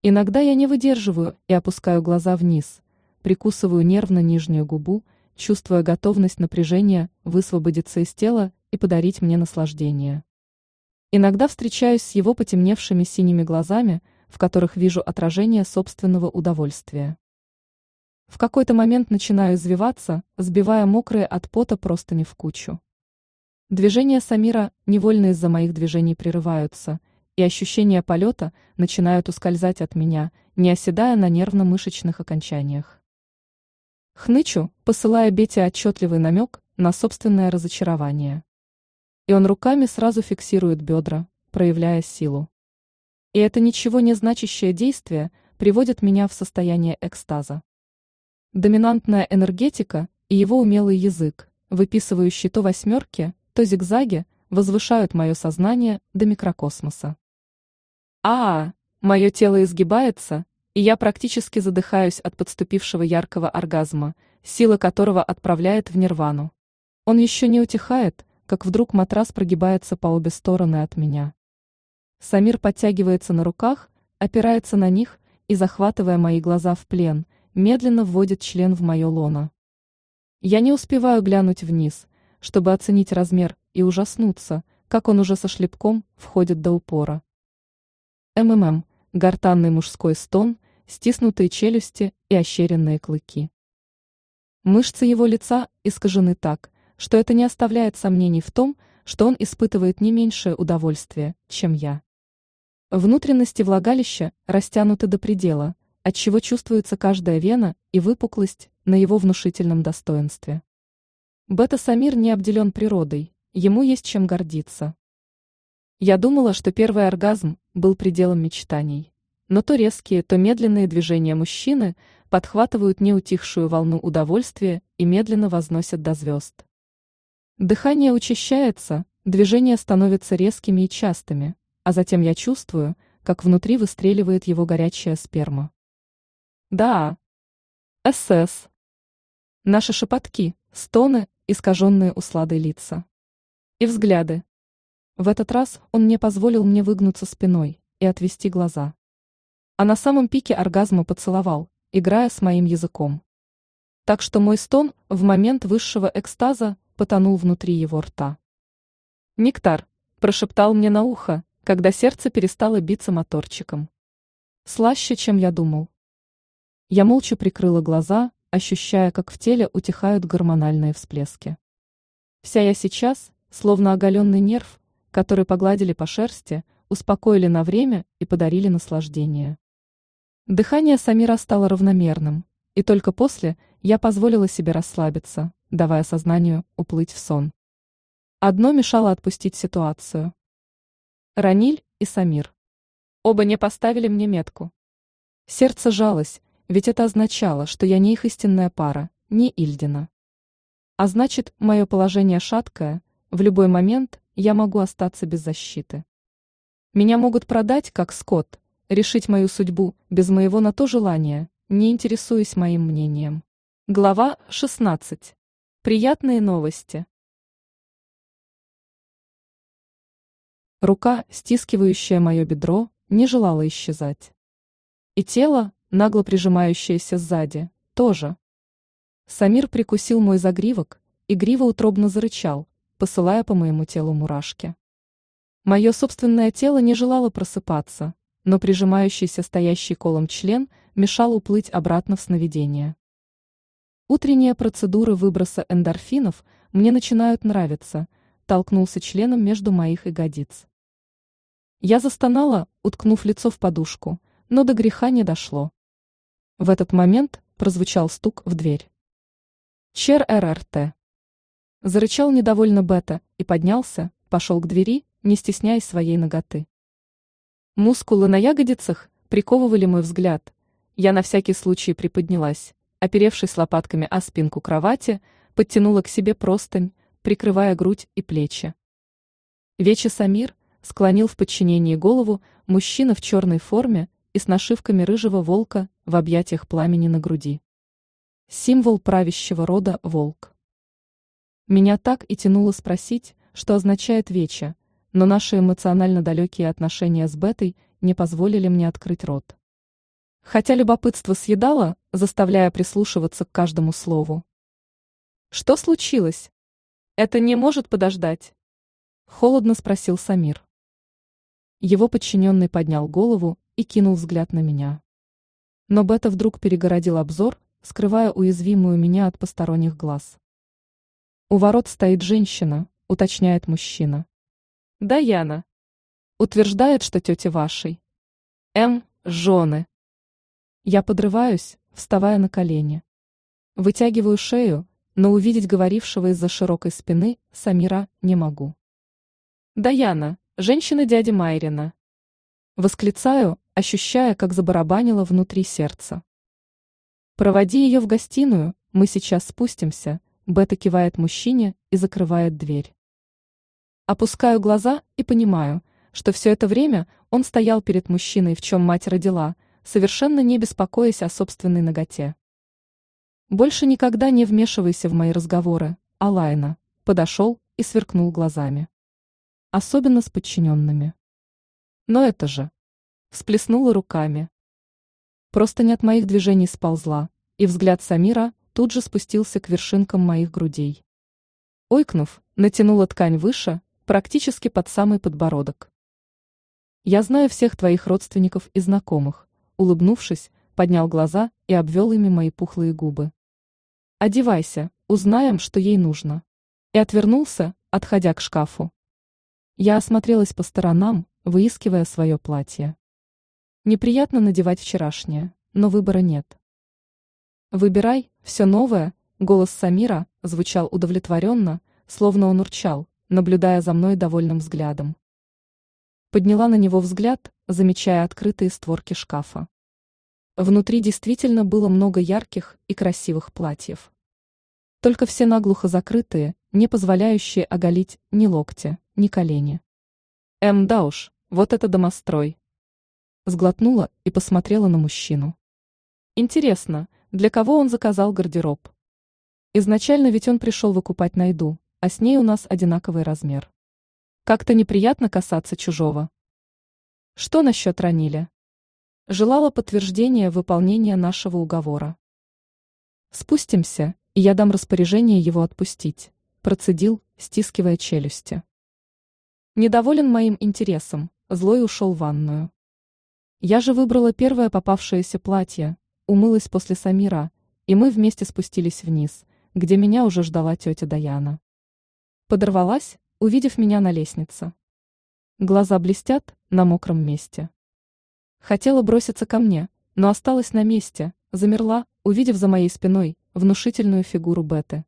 Иногда я не выдерживаю и опускаю глаза вниз, прикусываю нервно нижнюю губу, чувствуя готовность напряжения высвободиться из тела и подарить мне наслаждение. Иногда встречаюсь с его потемневшими синими глазами, в которых вижу отражение собственного удовольствия. В какой-то момент начинаю извиваться, сбивая мокрые от пота простыни в кучу. Движения Самира невольно из-за моих движений прерываются, и ощущения полета начинают ускользать от меня, не оседая на нервно-мышечных окончаниях. Хнычу, посылая Бете отчетливый намек на собственное разочарование. И он руками сразу фиксирует бедра, проявляя силу. И это ничего не значащее действие приводит меня в состояние экстаза. Доминантная энергетика и его умелый язык, выписывающий то восьмерки, то зигзаги, возвышают мое сознание до микрокосмоса. А, -а, -а мое тело изгибается, и я практически задыхаюсь от подступившего яркого оргазма, сила которого отправляет в нирвану. Он еще не утихает, как вдруг матрас прогибается по обе стороны от меня. Самир подтягивается на руках, опирается на них и, захватывая мои глаза в плен, медленно вводит член в мое лоно. Я не успеваю глянуть вниз, чтобы оценить размер и ужаснуться, как он уже со шлепком входит до упора. МММ, гортанный мужской стон, стиснутые челюсти и ощеренные клыки. Мышцы его лица искажены так, что это не оставляет сомнений в том, что он испытывает не меньшее удовольствие, чем я. Внутренности влагалища растянуты до предела, отчего чувствуется каждая вена и выпуклость на его внушительном достоинстве. Бета-Самир не обделен природой, ему есть чем гордиться. Я думала, что первый оргазм был пределом мечтаний но то резкие, то медленные движения мужчины подхватывают неутихшую волну удовольствия и медленно возносят до звезд. Дыхание учащается, движения становятся резкими и частыми, а затем я чувствую, как внутри выстреливает его горячая сперма. Да. СС. Наши шепотки, стоны, искаженные усладой лица. И взгляды. В этот раз он не позволил мне выгнуться спиной и отвести глаза а на самом пике оргазма поцеловал, играя с моим языком. Так что мой стон в момент высшего экстаза потонул внутри его рта. «Нектар», – прошептал мне на ухо, когда сердце перестало биться моторчиком. Слаще, чем я думал. Я молча прикрыла глаза, ощущая, как в теле утихают гормональные всплески. Вся я сейчас, словно оголенный нерв, который погладили по шерсти, успокоили на время и подарили наслаждение. Дыхание Самира стало равномерным, и только после я позволила себе расслабиться, давая сознанию уплыть в сон. Одно мешало отпустить ситуацию. Раниль и Самир. Оба не поставили мне метку. Сердце жалось, ведь это означало, что я не их истинная пара, не Ильдина. А значит, мое положение шаткое, в любой момент я могу остаться без защиты. Меня могут продать как скот, решить мою судьбу без моего на то желания, не интересуясь моим мнением. Глава 16. Приятные новости. Рука, стискивающая мое бедро, не желала исчезать. И тело, нагло прижимающееся сзади, тоже. Самир прикусил мой загривок, и грива утробно зарычал, посылая по моему телу мурашки. Мое собственное тело не желало просыпаться, но прижимающийся стоящий колом член мешал уплыть обратно в сновидение. Утренние процедуры выброса эндорфинов мне начинают нравиться, толкнулся членом между моих ягодиц. Я застонала, уткнув лицо в подушку, но до греха не дошло. В этот момент прозвучал стук в дверь. Чер РРТ. Зарычал недовольно Бета и поднялся, пошел к двери, не стесняясь своей ноготы. Мускулы на ягодицах приковывали мой взгляд. Я на всякий случай приподнялась, оперевшись лопатками о спинку кровати, подтянула к себе простынь, прикрывая грудь и плечи. Вече Самир склонил в подчинении голову мужчина в черной форме и с нашивками рыжего волка в объятиях пламени на груди. Символ правящего рода волк. Меня так и тянуло спросить, что означает вече, но наши эмоционально далекие отношения с Бетой не позволили мне открыть рот. Хотя любопытство съедало, заставляя прислушиваться к каждому слову. Что случилось? Это не может подождать. Холодно спросил Самир. Его подчиненный поднял голову и кинул взгляд на меня. Но Бета вдруг перегородил обзор, скрывая уязвимую меня от посторонних глаз. У ворот стоит женщина, уточняет мужчина. Даяна. Утверждает, что тетя вашей. М. Жены. Я подрываюсь, вставая на колени. Вытягиваю шею, но увидеть говорившего из-за широкой спины Самира не могу. Даяна, женщина дяди Майрина. Восклицаю, ощущая, как забарабанило внутри сердца. Проводи ее в гостиную, мы сейчас спустимся, Бета кивает мужчине и закрывает дверь. Опускаю глаза и понимаю, что все это время он стоял перед мужчиной, в чем мать родила, совершенно не беспокоясь о собственной ноготе. Больше никогда не вмешивайся в мои разговоры, Алайна, подошел и сверкнул глазами. Особенно с подчиненными. Но это же... Всплеснула руками. Просто не от моих движений сползла, и взгляд Самира тут же спустился к вершинкам моих грудей. Ойкнув, натянула ткань выше, практически под самый подбородок. Я знаю всех твоих родственников и знакомых, улыбнувшись, поднял глаза и обвел ими мои пухлые губы. Одевайся, узнаем, что ей нужно. И отвернулся, отходя к шкафу. Я осмотрелась по сторонам, выискивая свое платье. Неприятно надевать вчерашнее, но выбора нет. Выбирай, все новое, голос Самира звучал удовлетворенно, словно он урчал, наблюдая за мной довольным взглядом. Подняла на него взгляд, замечая открытые створки шкафа. Внутри действительно было много ярких и красивых платьев. Только все наглухо закрытые, не позволяющие оголить ни локти, ни колени. Эм, да уж, вот это домострой. Сглотнула и посмотрела на мужчину. Интересно, для кого он заказал гардероб? Изначально ведь он пришел выкупать найду, а с ней у нас одинаковый размер. Как-то неприятно касаться чужого. Что насчет Ранили? Желала подтверждения выполнения нашего уговора. Спустимся, и я дам распоряжение его отпустить, процедил, стискивая челюсти. Недоволен моим интересом, злой ушел в ванную. Я же выбрала первое попавшееся платье, умылась после Самира, и мы вместе спустились вниз, где меня уже ждала тетя Даяна. Подорвалась, увидев меня на лестнице. Глаза блестят на мокром месте. Хотела броситься ко мне, но осталась на месте, замерла, увидев за моей спиной внушительную фигуру Беты.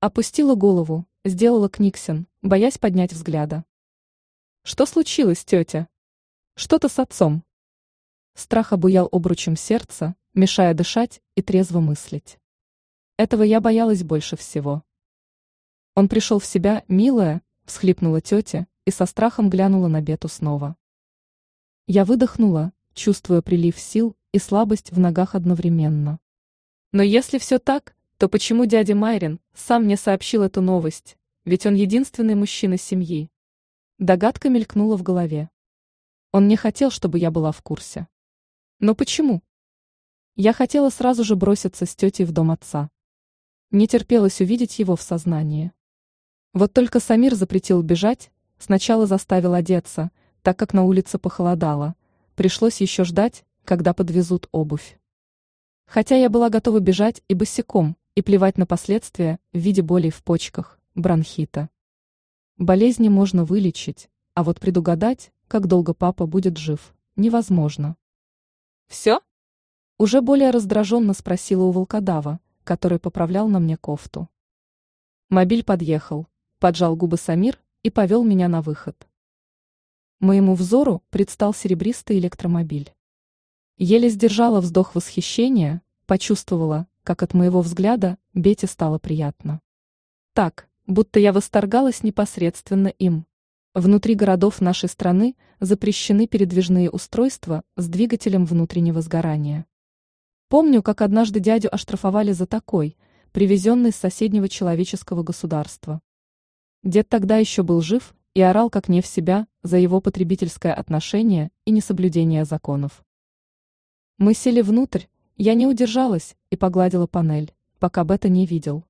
Опустила голову, сделала книксен, боясь поднять взгляда. «Что случилось, тетя?» «Что-то с отцом», Страх обуял обручем сердца, мешая дышать и трезво мыслить. Этого я боялась больше всего. Он пришел в себя, милая, всхлипнула тетя и со страхом глянула на Бету снова. Я выдохнула, чувствуя прилив сил и слабость в ногах одновременно. Но если все так, то почему дядя Майрин сам мне сообщил эту новость, ведь он единственный мужчина семьи? Догадка мелькнула в голове. Он не хотел, чтобы я была в курсе. Но почему? Я хотела сразу же броситься с тетей в дом отца. Не терпелось увидеть его в сознании. Вот только Самир запретил бежать, сначала заставил одеться, так как на улице похолодало, пришлось еще ждать, когда подвезут обувь. Хотя я была готова бежать и босиком, и плевать на последствия в виде болей в почках, бронхита. Болезни можно вылечить, а вот предугадать, как долго папа будет жив, невозможно. Все? Уже более раздраженно спросила у волкодава, который поправлял на мне кофту. Мобиль подъехал, поджал губы Самир и повел меня на выход. Моему взору предстал серебристый электромобиль. Еле сдержала вздох восхищения, почувствовала, как от моего взгляда Бете стало приятно. Так, будто я восторгалась непосредственно им. Внутри городов нашей страны запрещены передвижные устройства с двигателем внутреннего сгорания. Помню, как однажды дядю оштрафовали за такой, привезенный с соседнего человеческого государства. Дед тогда еще был жив и орал как не в себя за его потребительское отношение и несоблюдение законов. Мы сели внутрь, я не удержалась и погладила панель, пока Бета не видел.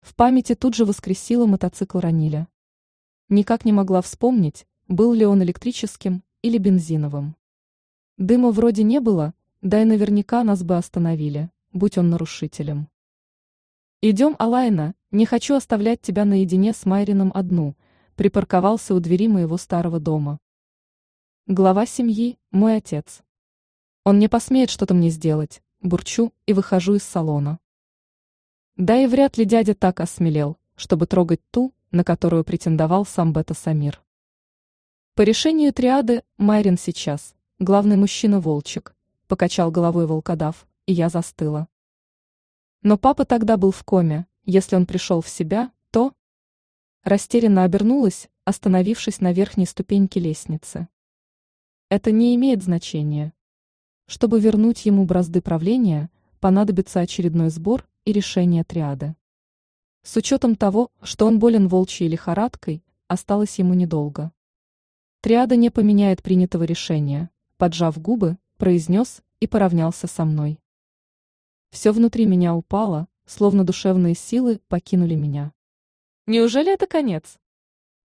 В памяти тут же воскресила мотоцикл Раниля. Никак не могла вспомнить, был ли он электрическим или бензиновым. Дыма вроде не было, да и наверняка нас бы остановили, будь он нарушителем. «Идем, Алайна, не хочу оставлять тебя наедине с Майрином одну», припарковался у двери моего старого дома. Глава семьи – мой отец. Он не посмеет что-то мне сделать, бурчу и выхожу из салона. Да и вряд ли дядя так осмелел, чтобы трогать ту, на которую претендовал сам Бета Самир. По решению триады Майрин сейчас, главный мужчина-волчик, покачал головой волкодав, и я застыла. Но папа тогда был в коме, если он пришел в себя, то... Растерянно обернулась, остановившись на верхней ступеньке лестницы. Это не имеет значения. Чтобы вернуть ему бразды правления, понадобится очередной сбор и решение триады. С учетом того, что он болен волчьей лихорадкой, осталось ему недолго. Триада не поменяет принятого решения, поджав губы, произнес и поравнялся со мной. Все внутри меня упало, словно душевные силы покинули меня. Неужели это конец?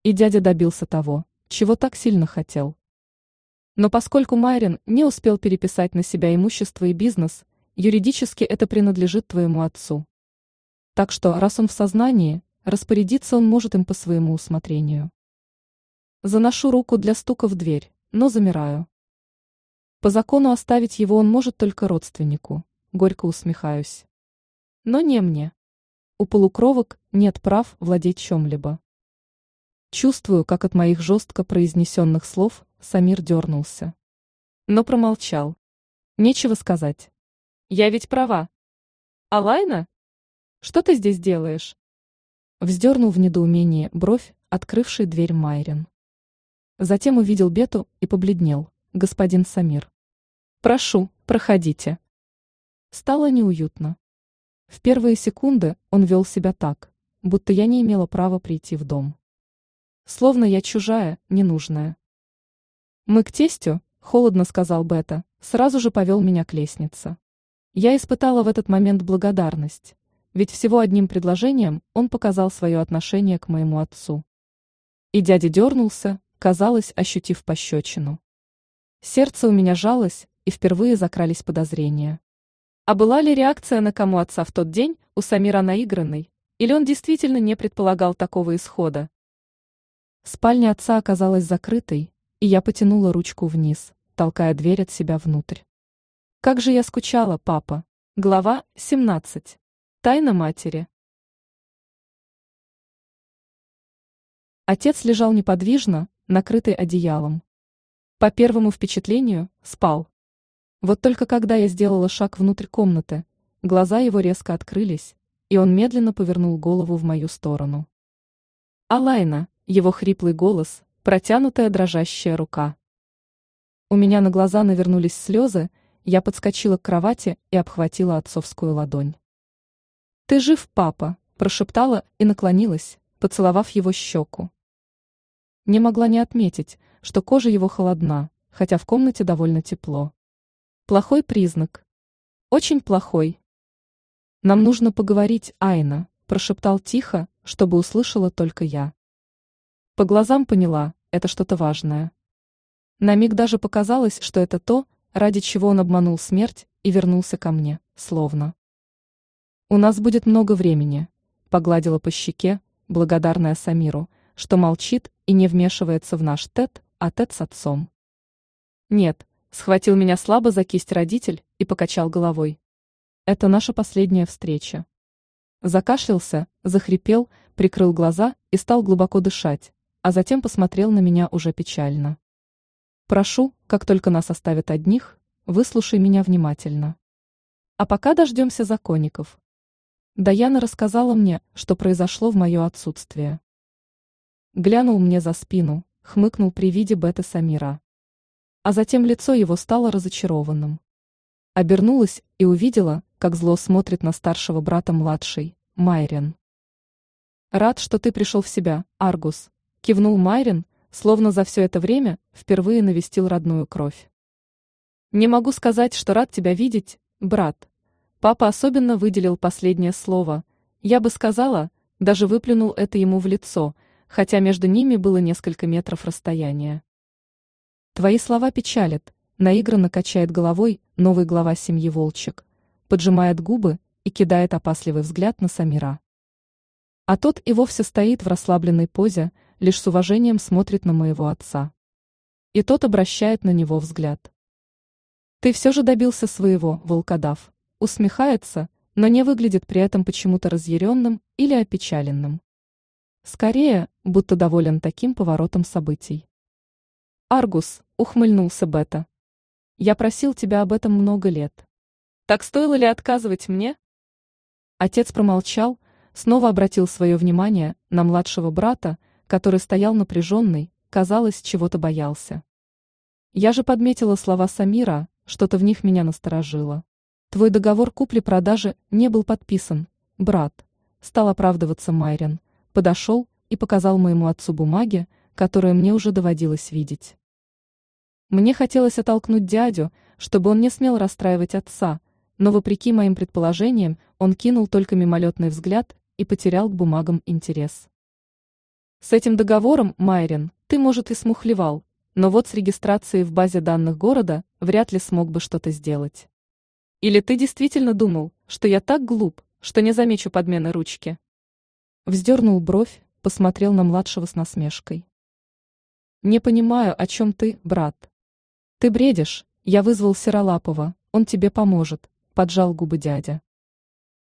И дядя добился того, чего так сильно хотел. Но поскольку Майрин не успел переписать на себя имущество и бизнес, юридически это принадлежит твоему отцу. Так что, раз он в сознании, распорядиться он может им по своему усмотрению. Заношу руку для стука в дверь, но замираю. По закону оставить его он может только родственнику горько усмехаюсь. Но не мне. У полукровок нет прав владеть чем-либо. Чувствую, как от моих жестко произнесенных слов Самир дернулся. Но промолчал. Нечего сказать. Я ведь права. Алайна? Что ты здесь делаешь? Вздернул в недоумении бровь, открывший дверь Майрин. Затем увидел Бету и побледнел. Господин Самир. Прошу, проходите. Стало неуютно. В первые секунды он вел себя так, будто я не имела права прийти в дом. Словно я чужая, ненужная. «Мы к тестю», — холодно сказал Бета, сразу же повел меня к лестнице. Я испытала в этот момент благодарность, ведь всего одним предложением он показал свое отношение к моему отцу. И дядя дернулся, казалось, ощутив пощечину. Сердце у меня жалось, и впервые закрались подозрения. А была ли реакция на кому отца в тот день у Самира наигранной, или он действительно не предполагал такого исхода? Спальня отца оказалась закрытой, и я потянула ручку вниз, толкая дверь от себя внутрь. Как же я скучала, папа. Глава 17. Тайна матери. Отец лежал неподвижно, накрытый одеялом. По первому впечатлению, спал. Вот только когда я сделала шаг внутрь комнаты, глаза его резко открылись, и он медленно повернул голову в мою сторону. Алайна, его хриплый голос, протянутая дрожащая рука. У меня на глаза навернулись слезы, я подскочила к кровати и обхватила отцовскую ладонь. «Ты жив, папа?» – прошептала и наклонилась, поцеловав его щеку. Не могла не отметить, что кожа его холодна, хотя в комнате довольно тепло. Плохой признак. Очень плохой. Нам нужно поговорить, Айна, прошептал тихо, чтобы услышала только я. По глазам поняла, это что-то важное. На миг даже показалось, что это то, ради чего он обманул смерть и вернулся ко мне, словно. «У нас будет много времени», — погладила по щеке, благодарная Самиру, что молчит и не вмешивается в наш тет, а тет с отцом. «Нет», — схватил меня слабо за кисть родитель и покачал головой. «Это наша последняя встреча». Закашлялся, захрипел, прикрыл глаза и стал глубоко дышать, а затем посмотрел на меня уже печально. Прошу, как только нас оставят одних, выслушай меня внимательно. А пока дождемся законников. Даяна рассказала мне, что произошло в мое отсутствие. Глянул мне за спину, хмыкнул при виде Беты Самира. А затем лицо его стало разочарованным. Обернулась и увидела, как зло смотрит на старшего брата младший, Майрин. «Рад, что ты пришел в себя, Аргус», — кивнул Майрин, словно за все это время впервые навестил родную кровь. «Не могу сказать, что рад тебя видеть, брат». Папа особенно выделил последнее слово. Я бы сказала, даже выплюнул это ему в лицо, хотя между ними было несколько метров расстояния. Твои слова печалят, наигранно качает головой новый глава семьи Волчек, поджимает губы и кидает опасливый взгляд на Самира. А тот и вовсе стоит в расслабленной позе, лишь с уважением смотрит на моего отца. И тот обращает на него взгляд. Ты все же добился своего, волкодав, усмехается, но не выглядит при этом почему-то разъяренным или опечаленным. Скорее, будто доволен таким поворотом событий. Аргус, ухмыльнулся Бета. Я просил тебя об этом много лет. Так стоило ли отказывать мне? Отец промолчал, снова обратил свое внимание на младшего брата, который стоял напряженный, казалось, чего-то боялся. Я же подметила слова Самира, что-то в них меня насторожило. Твой договор купли-продажи не был подписан, брат. Стал оправдываться Майрин, подошел и показал моему отцу бумаги, которые мне уже доводилось видеть. Мне хотелось оттолкнуть дядю, чтобы он не смел расстраивать отца, но вопреки моим предположениям он кинул только мимолетный взгляд и потерял к бумагам интерес. С этим договором, Майрин, ты, может, и смухлевал, но вот с регистрацией в базе данных города вряд ли смог бы что-то сделать. Или ты действительно думал, что я так глуп, что не замечу подмены ручки? Вздернул бровь, посмотрел на младшего с насмешкой. Не понимаю, о чем ты, брат. Ты бредишь, я вызвал Серолапова, он тебе поможет, поджал губы дядя.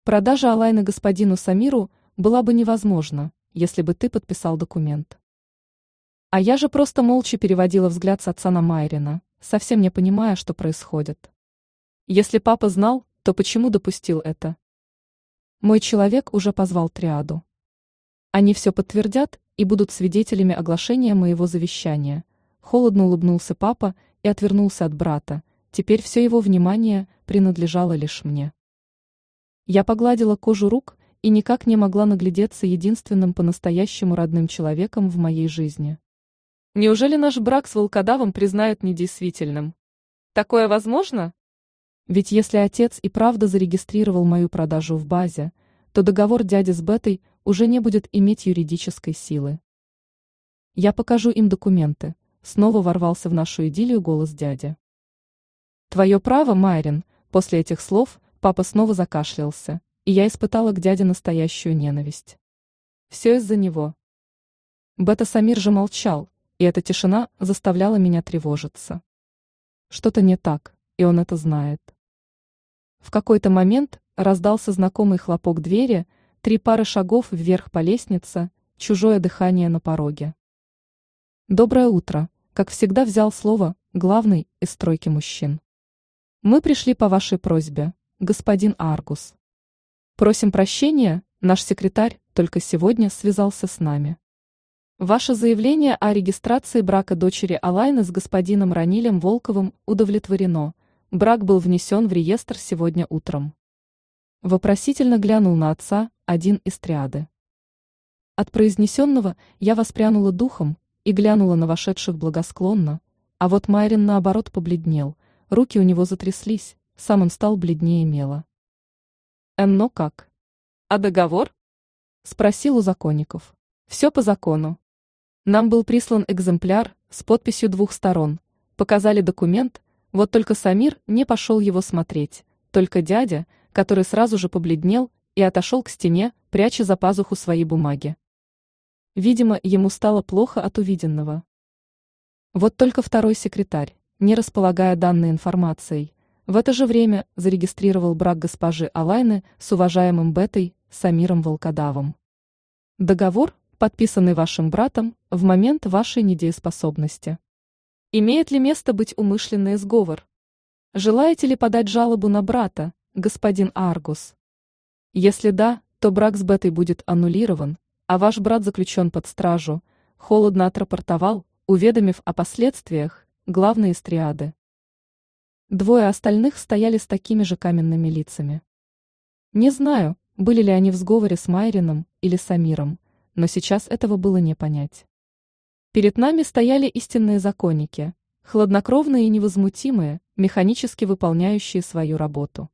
Продажа Алайны господину Самиру была бы невозможна, если бы ты подписал документ. А я же просто молча переводила взгляд с отца на Майрина, совсем не понимая, что происходит. Если папа знал, то почему допустил это? Мой человек уже позвал триаду. Они все подтвердят и будут свидетелями оглашения моего завещания. Холодно улыбнулся папа и отвернулся от брата. Теперь все его внимание принадлежало лишь мне. Я погладила кожу рук и никак не могла наглядеться единственным по-настоящему родным человеком в моей жизни. Неужели наш брак с волкодавом признают недействительным? Такое возможно? Ведь если отец и правда зарегистрировал мою продажу в базе, то договор дяди с Бетой уже не будет иметь юридической силы. Я покажу им документы. Снова ворвался в нашу идиллию голос дяди. Твое право, Майрин, после этих слов папа снова закашлялся и я испытала к дяде настоящую ненависть. Все из-за него. Бета Самир же молчал, и эта тишина заставляла меня тревожиться. Что-то не так, и он это знает. В какой-то момент раздался знакомый хлопок двери, три пары шагов вверх по лестнице, чужое дыхание на пороге. Доброе утро, как всегда взял слово главный из стройки мужчин. Мы пришли по вашей просьбе, господин Аргус. Просим прощения, наш секретарь только сегодня связался с нами. Ваше заявление о регистрации брака дочери Алайны с господином Ранилем Волковым удовлетворено. Брак был внесен в реестр сегодня утром. Вопросительно глянул на отца один из триады. От произнесенного я воспрянула духом и глянула на вошедших благосклонно, а вот Майрин наоборот побледнел, руки у него затряслись, сам он стал бледнее мела. «Эм, как?» «А договор?» Спросил у законников. «Все по закону. Нам был прислан экземпляр с подписью двух сторон. Показали документ, вот только Самир не пошел его смотреть, только дядя, который сразу же побледнел и отошел к стене, пряча за пазуху свои бумаги. Видимо, ему стало плохо от увиденного. Вот только второй секретарь, не располагая данной информацией, в это же время зарегистрировал брак госпожи Алайны с уважаемым Бетой Самиром Волкодавом. Договор, подписанный вашим братом в момент вашей недееспособности. Имеет ли место быть умышленный сговор? Желаете ли подать жалобу на брата, господин Аргус? Если да, то брак с Бетой будет аннулирован, а ваш брат заключен под стражу, холодно отрапортовал, уведомив о последствиях, главные из триады. Двое остальных стояли с такими же каменными лицами. Не знаю, были ли они в сговоре с Майрином или Самиром, но сейчас этого было не понять. Перед нами стояли истинные законники, хладнокровные и невозмутимые, механически выполняющие свою работу.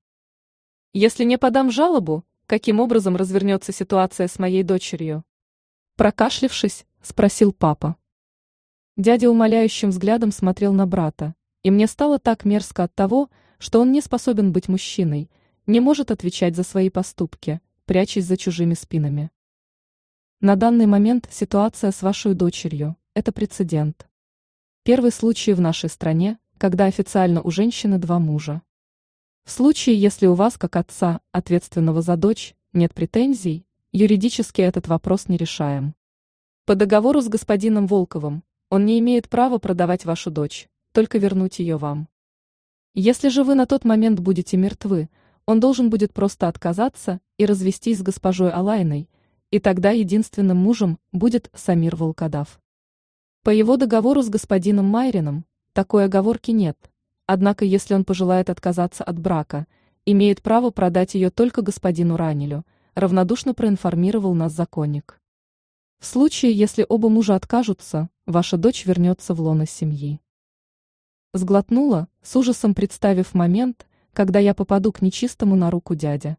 Если не подам жалобу, каким образом развернется ситуация с моей дочерью? Прокашлившись, спросил папа. Дядя умоляющим взглядом смотрел на брата, и мне стало так мерзко от того, что он не способен быть мужчиной, не может отвечать за свои поступки, прячась за чужими спинами. На данный момент ситуация с вашей дочерью – это прецедент. Первый случай в нашей стране, когда официально у женщины два мужа. В случае, если у вас, как отца, ответственного за дочь, нет претензий, юридически этот вопрос не решаем. По договору с господином Волковым он не имеет права продавать вашу дочь, только вернуть ее вам. Если же вы на тот момент будете мертвы, он должен будет просто отказаться и развестись с госпожой Алайной, и тогда единственным мужем будет Самир Волкодав. По его договору с господином Майрином такой оговорки нет, однако если он пожелает отказаться от брака, имеет право продать ее только господину Ранилю, равнодушно проинформировал нас законник. В случае, если оба мужа откажутся, ваша дочь вернется в лоно семьи. Сглотнула, с ужасом представив момент, когда я попаду к нечистому на руку дядя.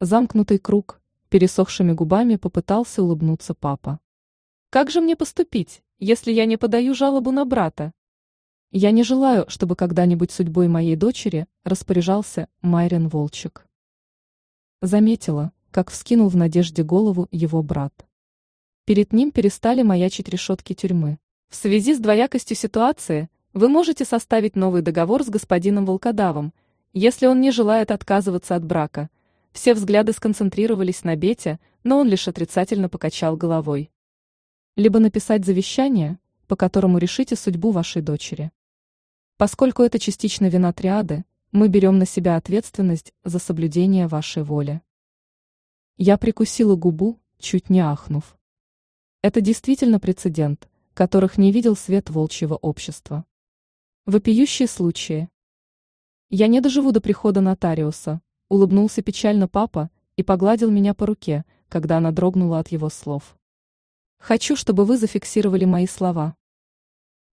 Замкнутый круг, пересохшими губами попытался улыбнуться папа. Как же мне поступить, если я не подаю жалобу на брата? Я не желаю, чтобы когда-нибудь судьбой моей дочери распоряжался Майрин Волчек. Заметила, как вскинул в надежде голову его брат. Перед ним перестали маячить решетки тюрьмы. В связи с двоякостью ситуации вы можете составить новый договор с господином Волкодавом, если он не желает отказываться от брака. Все взгляды сконцентрировались на Бете, но он лишь отрицательно покачал головой. Либо написать завещание, по которому решите судьбу вашей дочери. Поскольку это частично вина триады, мы берем на себя ответственность за соблюдение вашей воли. Я прикусила губу, чуть не ахнув. Это действительно прецедент, которых не видел свет волчьего общества. Вопиющие случаи. Я не доживу до прихода нотариуса, улыбнулся печально папа и погладил меня по руке, когда она дрогнула от его слов. Хочу, чтобы вы зафиксировали мои слова.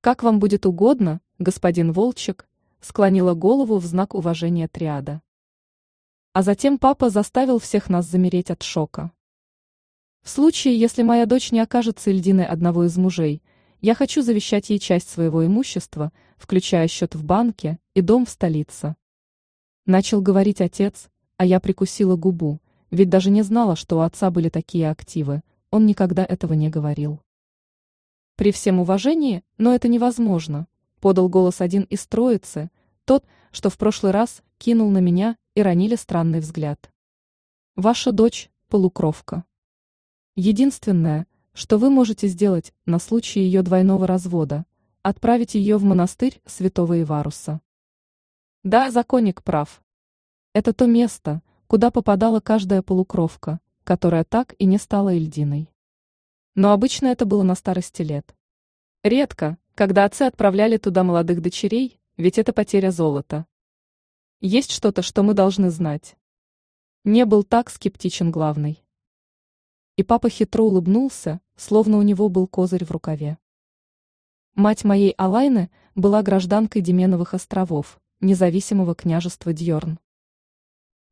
Как вам будет угодно, господин Волчек, склонила голову в знак уважения триада. А затем папа заставил всех нас замереть от шока. В случае, если моя дочь не окажется льдиной одного из мужей, я хочу завещать ей часть своего имущества, включая счет в банке и дом в столице. Начал говорить отец, а я прикусила губу, ведь даже не знала, что у отца были такие активы, он никогда этого не говорил. При всем уважении, но это невозможно, подал голос один из троицы, тот, что в прошлый раз кинул на меня и ранили странный взгляд. Ваша дочь – полукровка. Единственное, что вы можете сделать на случай ее двойного развода, отправить ее в монастырь святого Иваруса. Да, законник прав. Это то место, куда попадала каждая полукровка, которая так и не стала Ильдиной. Но обычно это было на старости лет. Редко, когда отцы отправляли туда молодых дочерей, ведь это потеря золота. Есть что-то, что мы должны знать. Не был так скептичен главный. И папа хитро улыбнулся, словно у него был козырь в рукаве. Мать моей Алайны была гражданкой Деменовых островов, независимого княжества Дьорн.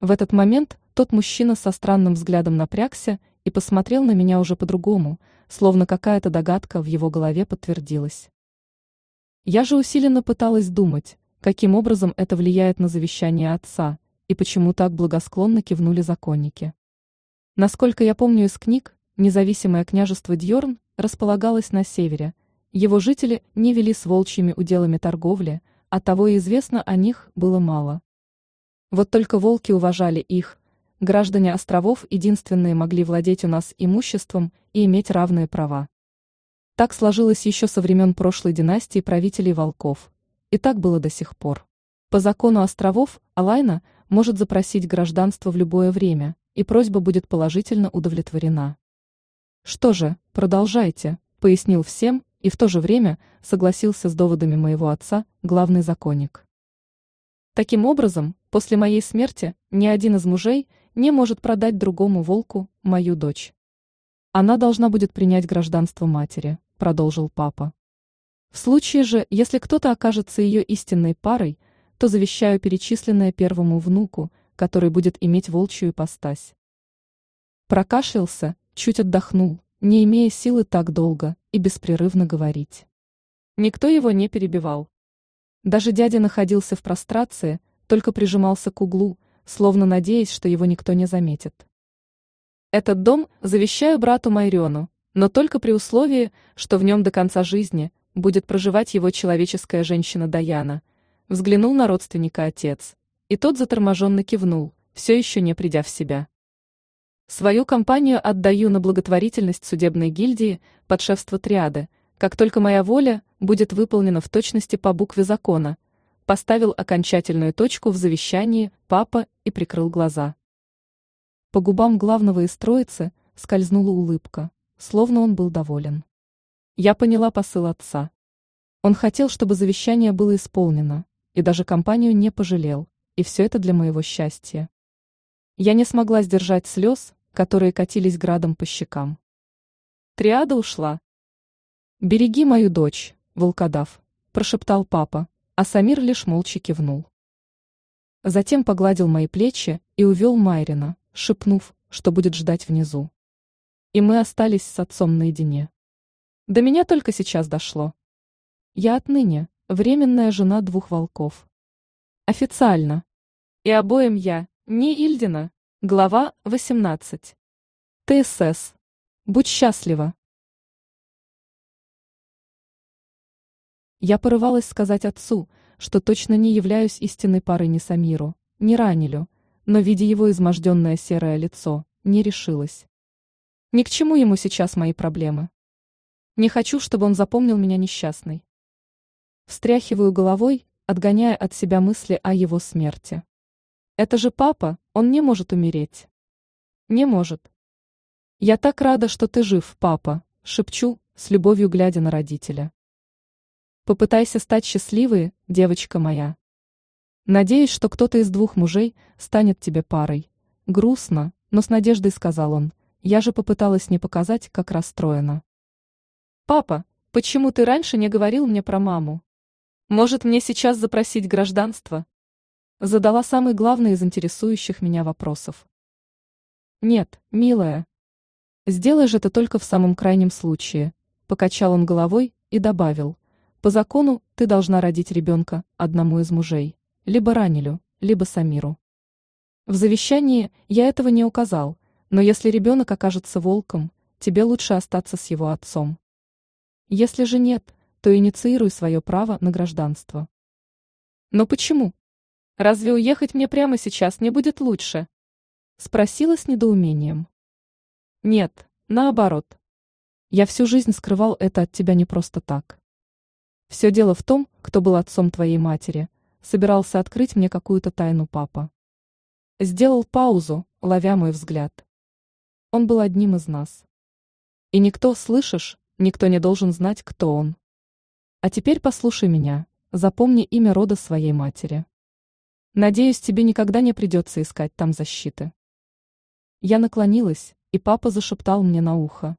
В этот момент тот мужчина со странным взглядом напрягся и посмотрел на меня уже по-другому, словно какая-то догадка в его голове подтвердилась. Я же усиленно пыталась думать, каким образом это влияет на завещание отца, и почему так благосклонно кивнули законники. Насколько я помню из книг, независимое княжество Дьорн располагалось на севере, его жители не вели с волчьими уделами торговли, а того и известно о них было мало. Вот только волки уважали их, граждане островов единственные могли владеть у нас имуществом и иметь равные права. Так сложилось еще со времен прошлой династии правителей волков, и так было до сих пор. По закону островов Алайна может запросить гражданство в любое время, и просьба будет положительно удовлетворена. Что же, продолжайте, пояснил всем и в то же время согласился с доводами моего отца, главный законник. Таким образом, после моей смерти ни один из мужей не может продать другому волку мою дочь. Она должна будет принять гражданство матери, продолжил папа. В случае же, если кто-то окажется ее истинной парой, то завещаю перечисленное первому внуку, который будет иметь волчью ипостась. Прокашлялся, чуть отдохнул, не имея силы так долго и беспрерывно говорить. Никто его не перебивал. Даже дядя находился в прострации, только прижимался к углу, словно надеясь, что его никто не заметит. Этот дом завещаю брату Майрену, но только при условии, что в нем до конца жизни будет проживать его человеческая женщина Даяна. Взглянул на родственника отец, и тот заторможенно кивнул, все еще не придя в себя. Свою компанию отдаю на благотворительность судебной гильдии под шефство триады, как только моя воля будет выполнена в точности по букве закона, поставил окончательную точку в завещании папа и прикрыл глаза. По губам главного из троицы скользнула улыбка, словно он был доволен. Я поняла посыл отца. Он хотел, чтобы завещание было исполнено, и даже компанию не пожалел, и все это для моего счастья. Я не смогла сдержать слез, которые катились градом по щекам. Триада ушла. «Береги мою дочь, волкодав», – прошептал папа, а Самир лишь молча кивнул. Затем погладил мои плечи и увел Майрина, шепнув, что будет ждать внизу. И мы остались с отцом наедине. До меня только сейчас дошло. Я отныне временная жена двух волков. Официально. И обоим я, не Ильдина, глава 18. ТСС. Будь счастлива. Я порывалась сказать отцу, что точно не являюсь истинной парой ни Самиру, ни Ранилю, но, видя его изможденное серое лицо, не решилась. Ни к чему ему сейчас мои проблемы. Не хочу, чтобы он запомнил меня несчастной. Встряхиваю головой, отгоняя от себя мысли о его смерти. Это же папа, он не может умереть. Не может. Я так рада, что ты жив, папа, шепчу, с любовью глядя на родителя. Попытайся стать счастливой, девочка моя. Надеюсь, что кто-то из двух мужей станет тебе парой. Грустно, но с надеждой сказал он. Я же попыталась не показать, как расстроена. Папа, почему ты раньше не говорил мне про маму? Может, мне сейчас запросить гражданство? Задала самый главный из интересующих меня вопросов. Нет, милая. Сделай же это только в самом крайнем случае. Покачал он головой и добавил – по закону ты должна родить ребенка одному из мужей, либо Ранилю, либо Самиру. В завещании я этого не указал, но если ребенок окажется волком, тебе лучше остаться с его отцом. Если же нет, то инициируй свое право на гражданство. Но почему? Разве уехать мне прямо сейчас не будет лучше? Спросила с недоумением. Нет, наоборот. Я всю жизнь скрывал это от тебя не просто так. Все дело в том, кто был отцом твоей матери. Собирался открыть мне какую-то тайну папа. Сделал паузу, ловя мой взгляд. Он был одним из нас. И никто, слышишь, никто не должен знать, кто он. А теперь послушай меня, запомни имя рода своей матери. Надеюсь, тебе никогда не придется искать там защиты. Я наклонилась, и папа зашептал мне на ухо.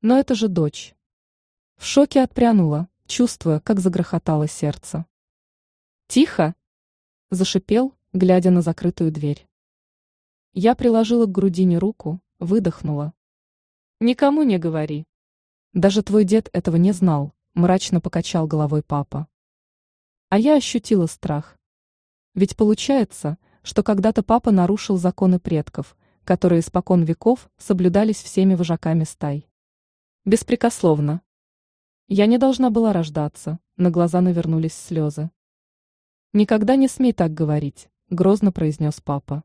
Но это же дочь. В шоке отпрянула, чувствуя, как загрохотало сердце. «Тихо!» – зашипел, глядя на закрытую дверь. Я приложила к грудине руку, выдохнула. «Никому не говори. Даже твой дед этого не знал, мрачно покачал головой папа. А я ощутила страх. Ведь получается, что когда-то папа нарушил законы предков, которые испокон веков соблюдались всеми вожаками стай. Беспрекословно. Я не должна была рождаться, на глаза навернулись слезы. «Никогда не смей так говорить», — грозно произнес папа.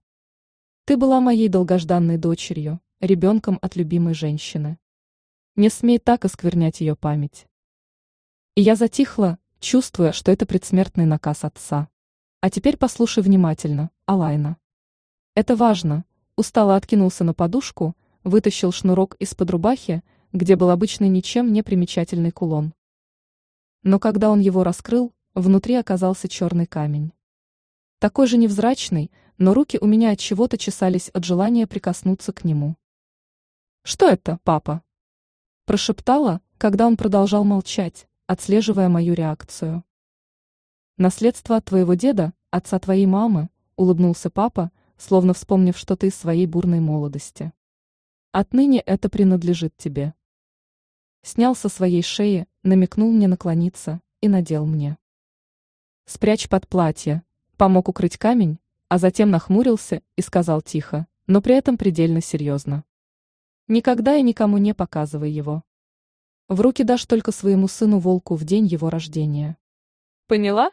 «Ты была моей долгожданной дочерью, ребенком от любимой женщины. Не смей так осквернять ее память». И я затихла, чувствуя, что это предсмертный наказ отца. А теперь послушай внимательно, Алайна. Это важно. Устало откинулся на подушку, вытащил шнурок из-под рубахи, где был обычный ничем не примечательный кулон. Но когда он его раскрыл, внутри оказался черный камень. Такой же невзрачный, но руки у меня от чего-то чесались от желания прикоснуться к нему. «Что это, папа?» Прошептала, когда он продолжал молчать, отслеживая мою реакцию. «Наследство от твоего деда, отца твоей мамы», — улыбнулся папа, словно вспомнив что-то из своей бурной молодости. «Отныне это принадлежит тебе». Снял со своей шеи, намекнул мне наклониться и надел мне. «Спрячь под платье», помог укрыть камень, а затем нахмурился и сказал тихо, но при этом предельно серьезно. «Никогда и никому не показывай его. В руки дашь только своему сыну-волку в день его рождения. Поняла?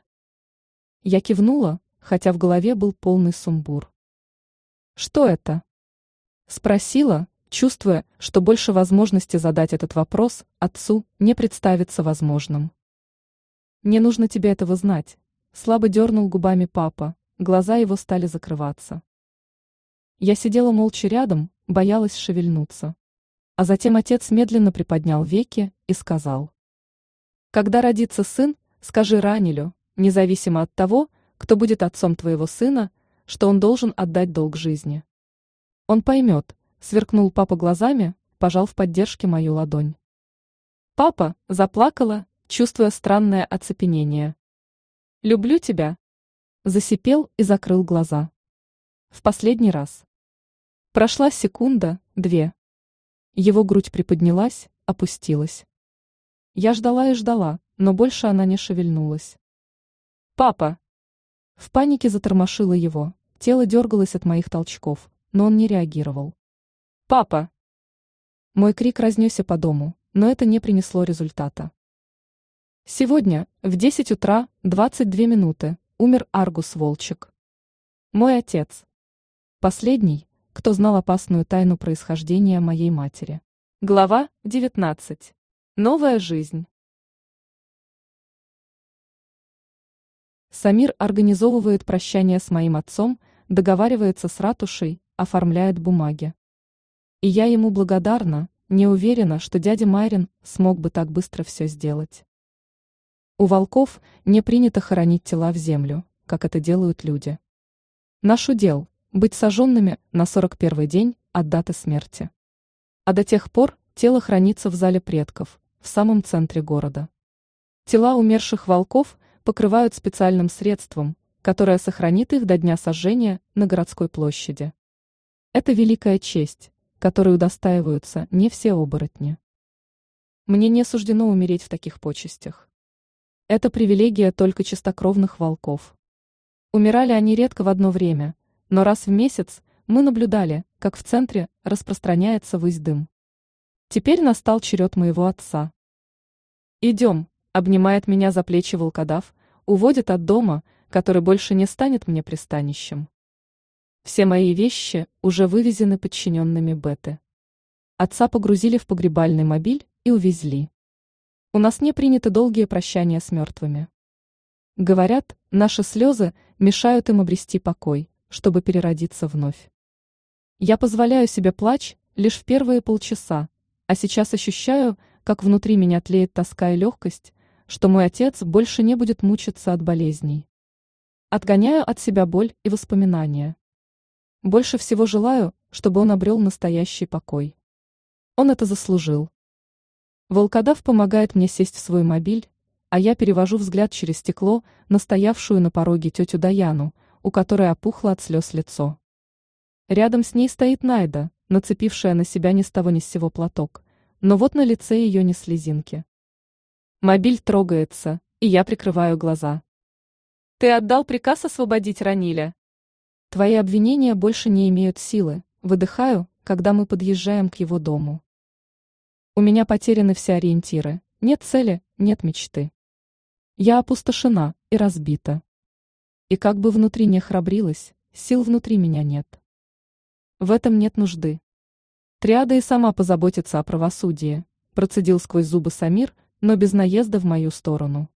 Я кивнула, хотя в голове был полный сумбур. Что это? Спросила, чувствуя, что больше возможности задать этот вопрос отцу не представится возможным. «Не нужно тебе этого знать», — слабо дернул губами папа, глаза его стали закрываться. Я сидела молча рядом, боялась шевельнуться. А затем отец медленно приподнял веки и сказал. «Когда родится сын, скажи Ранилю, независимо от того, кто будет отцом твоего сына, что он должен отдать долг жизни. Он поймет, сверкнул папа глазами, пожал в поддержке мою ладонь. Папа заплакала, чувствуя странное оцепенение. «Люблю тебя», засипел и закрыл глаза. В последний раз. Прошла секунда, две. Его грудь приподнялась, опустилась. Я ждала и ждала, но больше она не шевельнулась. «Папа!» В панике затормошила его, тело дергалось от моих толчков, но он не реагировал. «Папа!» Мой крик разнесся по дому, но это не принесло результата. Сегодня, в 10 утра, 22 минуты, умер Аргус Волчек. Мой отец. Последний, кто знал опасную тайну происхождения моей матери. Глава 19. Новая жизнь. Самир организовывает прощание с моим отцом, договаривается с ратушей, оформляет бумаги. И я ему благодарна, не уверена, что дядя Майрин смог бы так быстро все сделать. У волков не принято хоронить тела в землю, как это делают люди. Наш удел быть сожженными на 41 день от даты смерти. А до тех пор тело хранится в зале предков, в самом центре города. Тела умерших волков покрывают специальным средством, которое сохранит их до дня сожжения на городской площади. Это великая честь, которой удостаиваются не все оборотни. Мне не суждено умереть в таких почестях. Это привилегия только чистокровных волков. Умирали они редко в одно время, но раз в месяц мы наблюдали, как в центре распространяется высь дым. Теперь настал черед моего отца. «Идем», — обнимает меня за плечи волкодав, уводит от дома, который больше не станет мне пристанищем. Все мои вещи уже вывезены подчиненными Беты. Отца погрузили в погребальный мобиль и увезли. У нас не приняты долгие прощания с мертвыми. Говорят, наши слезы мешают им обрести покой, чтобы переродиться вновь. Я позволяю себе плач лишь в первые полчаса, а сейчас ощущаю, как внутри меня тлеет тоска и легкость, что мой отец больше не будет мучиться от болезней. Отгоняю от себя боль и воспоминания. Больше всего желаю, чтобы он обрел настоящий покой. Он это заслужил. Волкодав помогает мне сесть в свой мобиль, а я перевожу взгляд через стекло на стоявшую на пороге тетю Даяну, у которой опухло от слез лицо. Рядом с ней стоит Найда, нацепившая на себя ни с того ни с сего платок, но вот на лице ее не слезинки. Мобиль трогается, и я прикрываю глаза. Ты отдал приказ освободить Раниля? Твои обвинения больше не имеют силы. Выдыхаю, когда мы подъезжаем к его дому. У меня потеряны все ориентиры. Нет цели, нет мечты. Я опустошена и разбита. И как бы внутри не храбрилась, сил внутри меня нет. В этом нет нужды. Триада и сама позаботится о правосудии, процедил сквозь зубы Самир, но без наезда в мою сторону.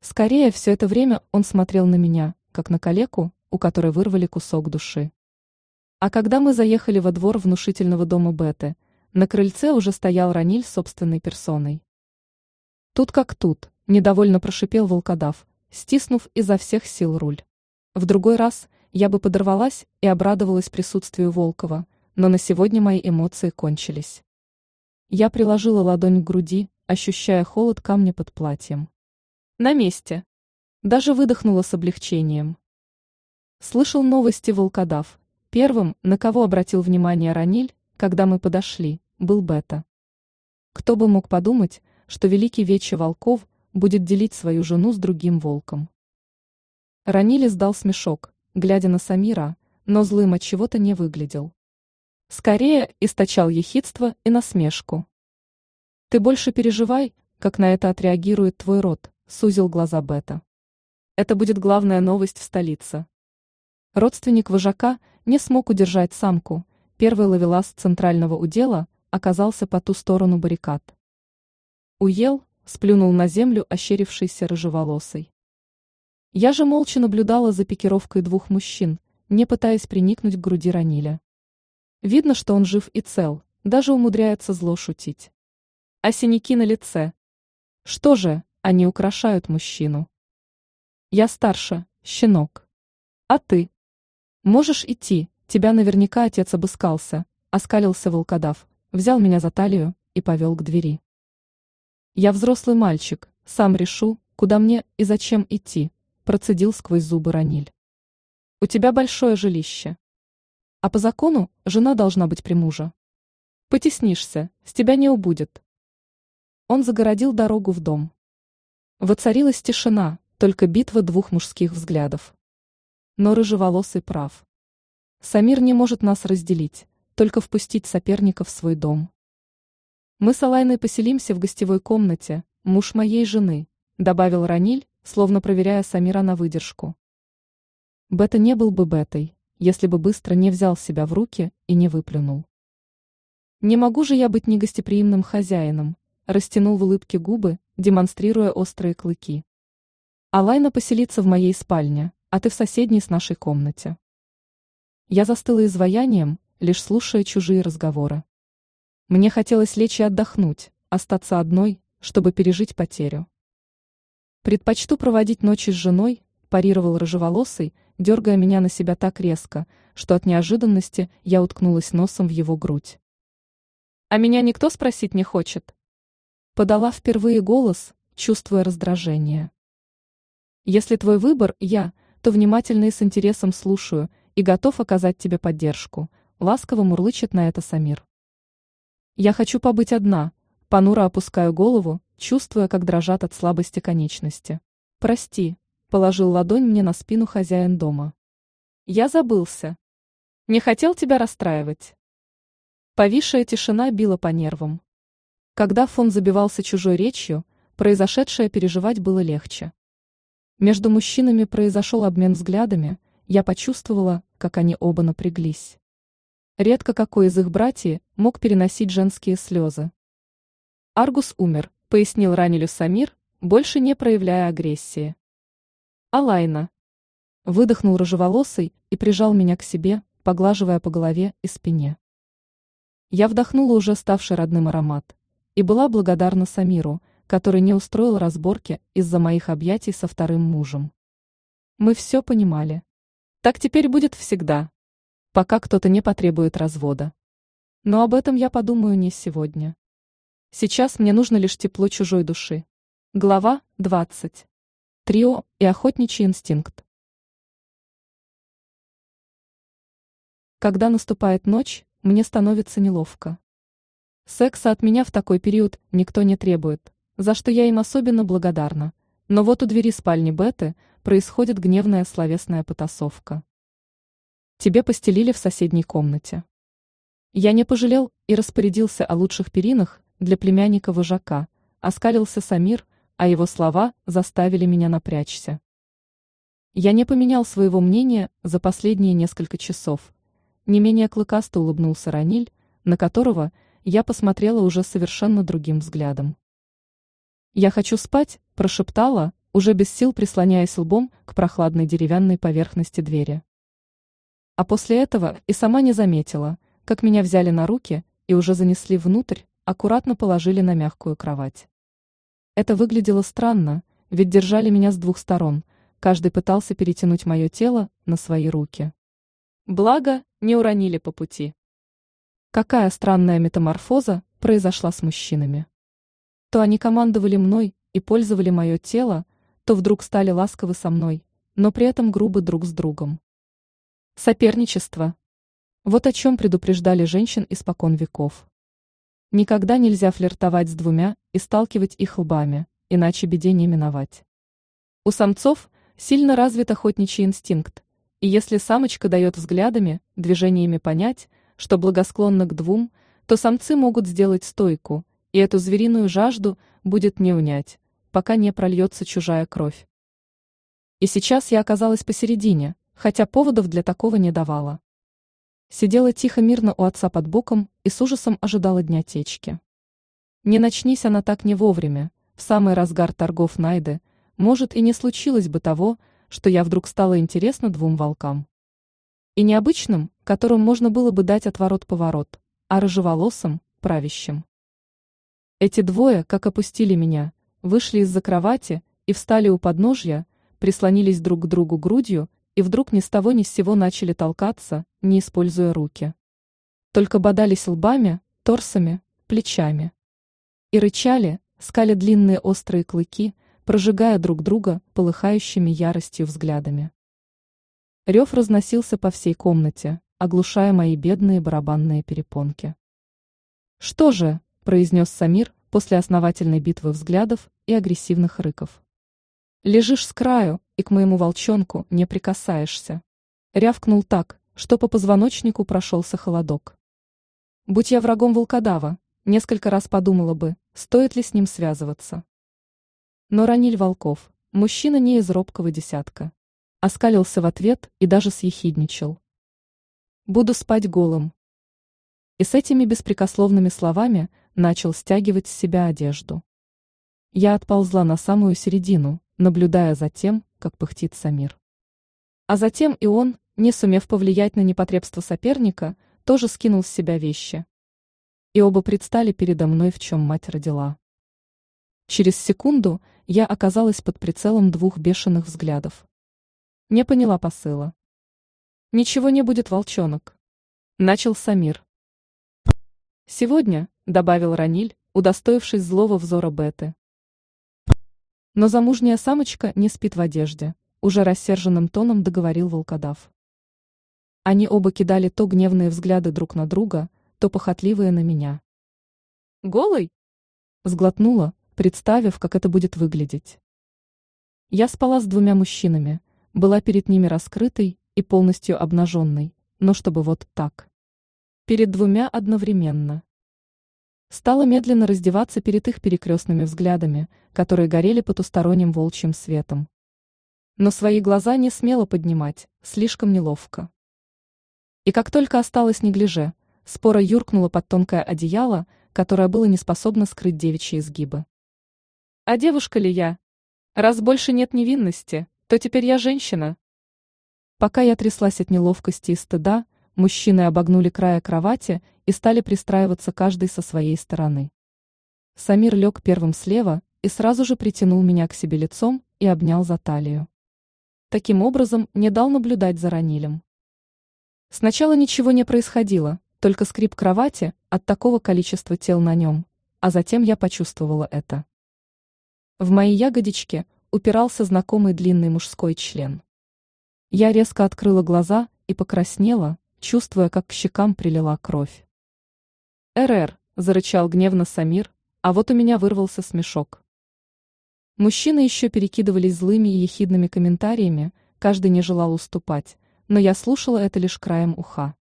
Скорее, все это время он смотрел на меня, как на калеку, у которой вырвали кусок души. А когда мы заехали во двор внушительного дома Беты, на крыльце уже стоял Раниль собственной персоной. Тут как тут, недовольно прошипел волкодав, стиснув изо всех сил руль. В другой раз я бы подорвалась и обрадовалась присутствию Волкова, но на сегодня мои эмоции кончились. Я приложила ладонь к груди, ощущая холод камня под платьем. На месте. Даже выдохнула с облегчением. Слышал новости волкодав. Первым, на кого обратил внимание Раниль, когда мы подошли, был Бета. Кто бы мог подумать, что великий вече волков будет делить свою жену с другим волком. Раниль издал смешок, глядя на Самира, но злым от чего-то не выглядел. Скорее источал ехидство и насмешку. Ты больше переживай, как на это отреагирует твой род, сузил глаза Бета. Это будет главная новость в столице. Родственник вожака не смог удержать самку, первый ловелас центрального удела оказался по ту сторону баррикад. Уел, сплюнул на землю ощерившийся рыжеволосый. Я же молча наблюдала за пикировкой двух мужчин, не пытаясь приникнуть к груди Раниля. Видно, что он жив и цел, даже умудряется зло шутить. А синяки на лице. Что же, они украшают мужчину. Я старше, щенок. А ты? Можешь идти, тебя наверняка отец обыскался, оскалился волкодав, взял меня за талию и повел к двери. Я взрослый мальчик, сам решу, куда мне и зачем идти, процедил сквозь зубы Раниль. У тебя большое жилище. А по закону жена должна быть при муже. Потеснишься, с тебя не убудет. Он загородил дорогу в дом. Воцарилась тишина, только битва двух мужских взглядов. Но рыжеволосый прав. Самир не может нас разделить, только впустить соперника в свой дом. Мы с Алайной поселимся в гостевой комнате, муж моей жены, добавил Раниль, словно проверяя Самира на выдержку. Бета не был бы Бетой, если бы быстро не взял себя в руки и не выплюнул. Не могу же я быть негостеприимным хозяином, растянул в улыбке губы, демонстрируя острые клыки. Алайна поселится в моей спальне, а ты в соседней с нашей комнате. Я застыла изваянием, лишь слушая чужие разговоры. Мне хотелось лечь и отдохнуть, остаться одной, чтобы пережить потерю. Предпочту проводить ночи с женой, парировал рыжеволосый, дергая меня на себя так резко, что от неожиданности я уткнулась носом в его грудь. А меня никто спросить не хочет. Подала впервые голос, чувствуя раздражение. Если твой выбор я, то внимательно и с интересом слушаю и готов оказать тебе поддержку, ласково мурлычет на это Самир. Я хочу побыть одна, понуро опускаю голову, чувствуя, как дрожат от слабости конечности. Прости, положил ладонь мне на спину хозяин дома. Я забылся. Не хотел тебя расстраивать. Повисшая тишина била по нервам. Когда фон забивался чужой речью, произошедшее переживать было легче. Между мужчинами произошел обмен взглядами, я почувствовала, как они оба напряглись. Редко какой из их братьев мог переносить женские слезы. Аргус умер, пояснил Ранилю Самир, больше не проявляя агрессии. Алайна. Выдохнул рыжеволосый и прижал меня к себе, поглаживая по голове и спине. Я вдохнула уже ставший родным аромат и была благодарна Самиру, который не устроил разборки из-за моих объятий со вторым мужем. Мы все понимали. Так теперь будет всегда, пока кто-то не потребует развода. Но об этом я подумаю не сегодня. Сейчас мне нужно лишь тепло чужой души. Глава 20. Трио и охотничий инстинкт. Когда наступает ночь, мне становится неловко. Секса от меня в такой период никто не требует, за что я им особенно благодарна. Но вот у двери спальни Беты происходит гневная словесная потасовка. Тебе постелили в соседней комнате. Я не пожалел и распорядился о лучших перинах для племянника вожака, оскалился Самир, а его слова заставили меня напрячься. Я не поменял своего мнения за последние несколько часов. Не менее клыкасто улыбнулся Раниль, на которого я посмотрела уже совершенно другим взглядом. «Я хочу спать», – прошептала, уже без сил прислоняясь лбом к прохладной деревянной поверхности двери. А после этого и сама не заметила, как меня взяли на руки и уже занесли внутрь, аккуратно положили на мягкую кровать. Это выглядело странно, ведь держали меня с двух сторон, каждый пытался перетянуть мое тело на свои руки. Благо, не уронили по пути. Какая странная метаморфоза произошла с мужчинами. То они командовали мной и пользовали мое тело, то вдруг стали ласковы со мной, но при этом грубы друг с другом. Соперничество. Вот о чем предупреждали женщин испокон веков. Никогда нельзя флиртовать с двумя и сталкивать их лбами, иначе беде не миновать. У самцов сильно развит охотничий инстинкт, и если самочка дает взглядами, движениями понять, что благосклонна к двум, то самцы могут сделать стойку, и эту звериную жажду будет не унять, пока не прольется чужая кровь. И сейчас я оказалась посередине, хотя поводов для такого не давала. Сидела тихо мирно у отца под боком и с ужасом ожидала дня течки. Не начнись она так не вовремя, в самый разгар торгов Найды, может и не случилось бы того, что я вдруг стала интересна двум волкам. И необычным, которым можно было бы дать отворот-поворот, а рыжеволосым, правящим. Эти двое, как опустили меня, вышли из-за кровати и встали у подножья, прислонились друг к другу грудью и вдруг ни с того ни с сего начали толкаться, не используя руки. Только бодались лбами, торсами, плечами. И рычали, скали длинные острые клыки, прожигая друг друга полыхающими яростью взглядами. Рев разносился по всей комнате, оглушая мои бедные барабанные перепонки. «Что же?» – произнес Самир после основательной битвы взглядов и агрессивных рыков. «Лежишь с краю и к моему волчонку не прикасаешься». Рявкнул так, что по позвоночнику прошелся холодок. Будь я врагом волкодава, несколько раз подумала бы, стоит ли с ним связываться. Но Раниль Волков, мужчина не из робкого десятка оскалился в ответ и даже съехидничал. «Буду спать голым». И с этими беспрекословными словами начал стягивать с себя одежду. Я отползла на самую середину, наблюдая за тем, как пыхтит Самир. А затем и он, не сумев повлиять на непотребство соперника, тоже скинул с себя вещи. И оба предстали передо мной, в чем мать родила. Через секунду я оказалась под прицелом двух бешеных взглядов. Не поняла посыла. Ничего не будет, волчонок. Начал Самир. Сегодня, добавил Раниль, удостоившись злого взора Беты. Но замужняя самочка не спит в одежде, уже рассерженным тоном договорил волкодав. Они оба кидали то гневные взгляды друг на друга, то похотливые на меня. «Голый?» – сглотнула, представив, как это будет выглядеть. Я спала с двумя мужчинами, была перед ними раскрытой и полностью обнаженной, но чтобы вот так. Перед двумя одновременно. Стала медленно раздеваться перед их перекрестными взглядами, которые горели потусторонним волчьим светом. Но свои глаза не смело поднимать, слишком неловко. И как только осталось неглиже, спора юркнула под тонкое одеяло, которое было не способно скрыть девичьи изгибы. А девушка ли я? Раз больше нет невинности, то теперь я женщина. Пока я тряслась от неловкости и стыда, мужчины обогнули края кровати и стали пристраиваться каждый со своей стороны. Самир лег первым слева и сразу же притянул меня к себе лицом и обнял за талию. Таким образом, не дал наблюдать за Ранилем. Сначала ничего не происходило, только скрип кровати от такого количества тел на нем, а затем я почувствовала это. В мои ягодички упирался знакомый длинный мужской член. Я резко открыла глаза и покраснела, чувствуя, как к щекам прилила кровь. «РР», – зарычал гневно Самир, а вот у меня вырвался смешок. Мужчины еще перекидывались злыми и ехидными комментариями, каждый не желал уступать, но я слушала это лишь краем уха.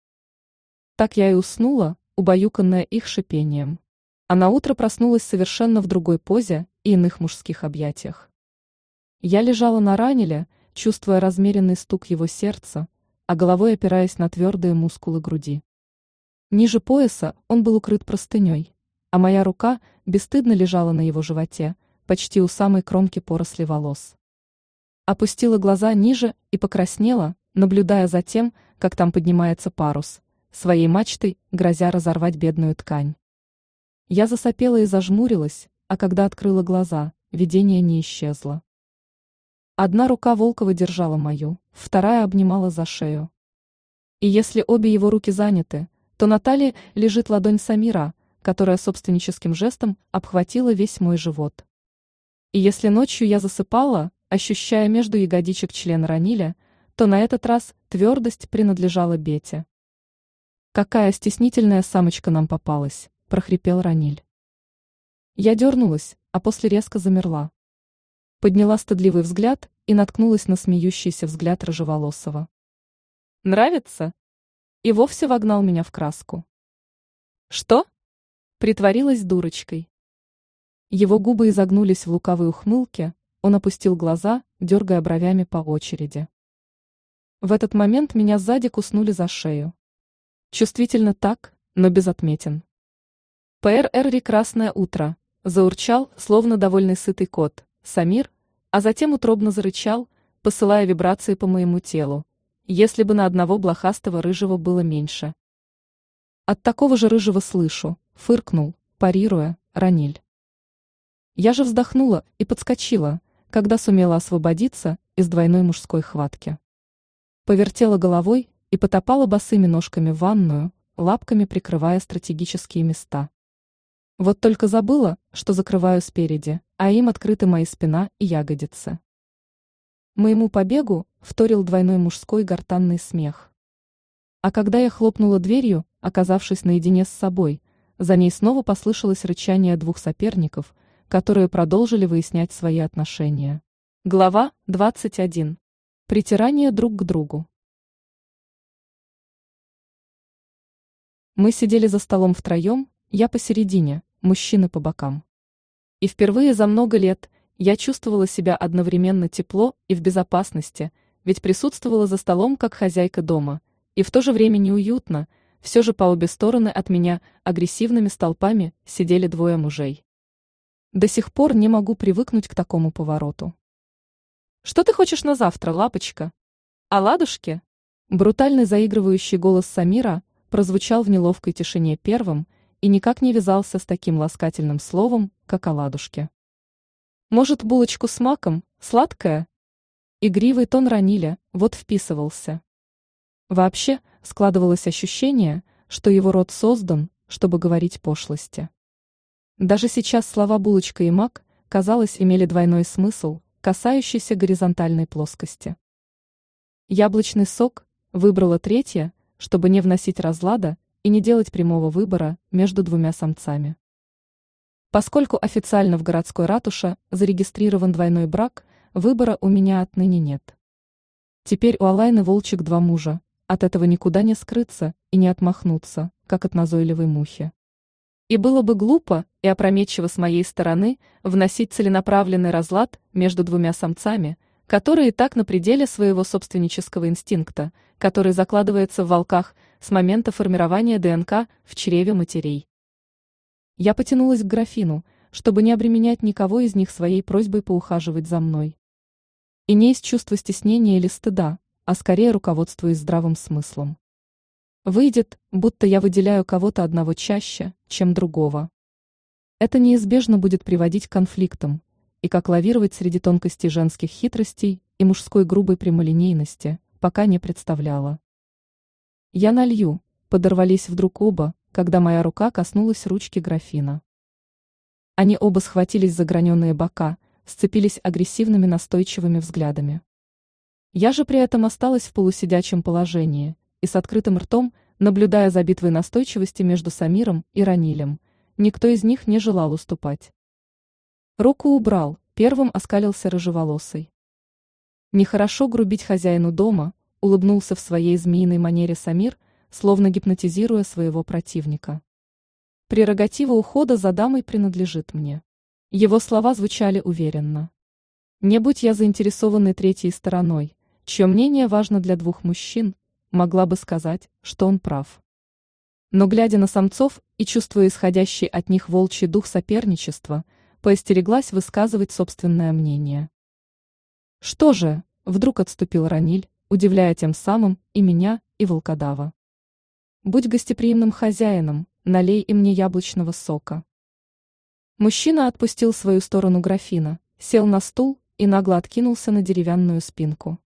Так я и уснула, убаюканная их шипением. А на утро проснулась совершенно в другой позе и иных мужских объятиях. Я лежала на ранеле, чувствуя размеренный стук его сердца, а головой опираясь на твердые мускулы груди. Ниже пояса он был укрыт простыней, а моя рука бесстыдно лежала на его животе, почти у самой кромки поросли волос. Опустила глаза ниже и покраснела, наблюдая за тем, как там поднимается парус, своей мачтой грозя разорвать бедную ткань. Я засопела и зажмурилась, а когда открыла глаза, видение не исчезло. Одна рука Волкова держала мою, вторая обнимала за шею. И если обе его руки заняты, то на талии лежит ладонь Самира, которая собственническим жестом обхватила весь мой живот. И если ночью я засыпала, ощущая между ягодичек член Раниля, то на этот раз твердость принадлежала Бете. «Какая стеснительная самочка нам попалась!» – прохрипел Раниль. Я дернулась, а после резко замерла. Подняла стыдливый взгляд и наткнулась на смеющийся взгляд рыжеволосого. «Нравится?» И вовсе вогнал меня в краску. «Что?» Притворилась дурочкой. Его губы изогнулись в лукавой ухмылке, он опустил глаза, дергая бровями по очереди. В этот момент меня сзади куснули за шею. Чувствительно так, но без отметин. ПРР «Красное утро», заурчал, словно довольный сытый кот, Самир, а затем утробно зарычал, посылая вибрации по моему телу, если бы на одного блохастого рыжего было меньше. От такого же рыжего слышу, фыркнул, парируя, Раниль. Я же вздохнула и подскочила, когда сумела освободиться из двойной мужской хватки. Повертела головой и потопала босыми ножками в ванную, лапками прикрывая стратегические места. Вот только забыла, что закрываю спереди, а им открыты мои спина и ягодицы. Моему побегу вторил двойной мужской гортанный смех. А когда я хлопнула дверью, оказавшись наедине с собой, за ней снова послышалось рычание двух соперников – которые продолжили выяснять свои отношения. Глава 21. Притирание друг к другу. Мы сидели за столом втроем, я посередине, мужчины по бокам. И впервые за много лет я чувствовала себя одновременно тепло и в безопасности, ведь присутствовала за столом как хозяйка дома, и в то же время неуютно, все же по обе стороны от меня агрессивными столпами сидели двое мужей. До сих пор не могу привыкнуть к такому повороту. «Что ты хочешь на завтра, лапочка? Оладушки?» Брутальный заигрывающий голос Самира прозвучал в неловкой тишине первым и никак не вязался с таким ласкательным словом, как оладушки. «Может, булочку с маком, сладкая?» Игривый тон Раниля вот вписывался. Вообще, складывалось ощущение, что его рот создан, чтобы говорить пошлости. Даже сейчас слова «булочка» и «мак», казалось, имели двойной смысл, касающийся горизонтальной плоскости. Яблочный сок выбрала третье, чтобы не вносить разлада и не делать прямого выбора между двумя самцами. Поскольку официально в городской ратуше зарегистрирован двойной брак, выбора у меня отныне нет. Теперь у Алайны Волчек два мужа, от этого никуда не скрыться и не отмахнуться, как от назойливой мухи. И было бы глупо и опрометчиво с моей стороны вносить целенаправленный разлад между двумя самцами, которые так на пределе своего собственнического инстинкта, который закладывается в волках с момента формирования ДНК в чреве матерей. Я потянулась к графину, чтобы не обременять никого из них своей просьбой поухаживать за мной. И не из чувства стеснения или стыда, а скорее руководствуясь здравым смыслом. Выйдет, будто я выделяю кого-то одного чаще, чем другого. Это неизбежно будет приводить к конфликтам, и как лавировать среди тонкостей женских хитростей и мужской грубой прямолинейности, пока не представляла. Я налью, подорвались вдруг оба, когда моя рука коснулась ручки графина. Они оба схватились за граненые бока, сцепились агрессивными настойчивыми взглядами. Я же при этом осталась в полусидячем положении – и с открытым ртом, наблюдая за битвой настойчивости между Самиром и Ранилем, никто из них не желал уступать. Руку убрал, первым оскалился рыжеволосый. Нехорошо грубить хозяину дома, улыбнулся в своей змеиной манере Самир, словно гипнотизируя своего противника. Прерогатива ухода за дамой принадлежит мне. Его слова звучали уверенно. Не будь я заинтересованной третьей стороной, чье мнение важно для двух мужчин, могла бы сказать, что он прав. Но глядя на самцов и чувствуя исходящий от них волчий дух соперничества, поостереглась высказывать собственное мнение. Что же, вдруг отступил Раниль, удивляя тем самым и меня, и волкодава. Будь гостеприимным хозяином, налей и мне яблочного сока. Мужчина отпустил свою сторону графина, сел на стул и нагло откинулся на деревянную спинку.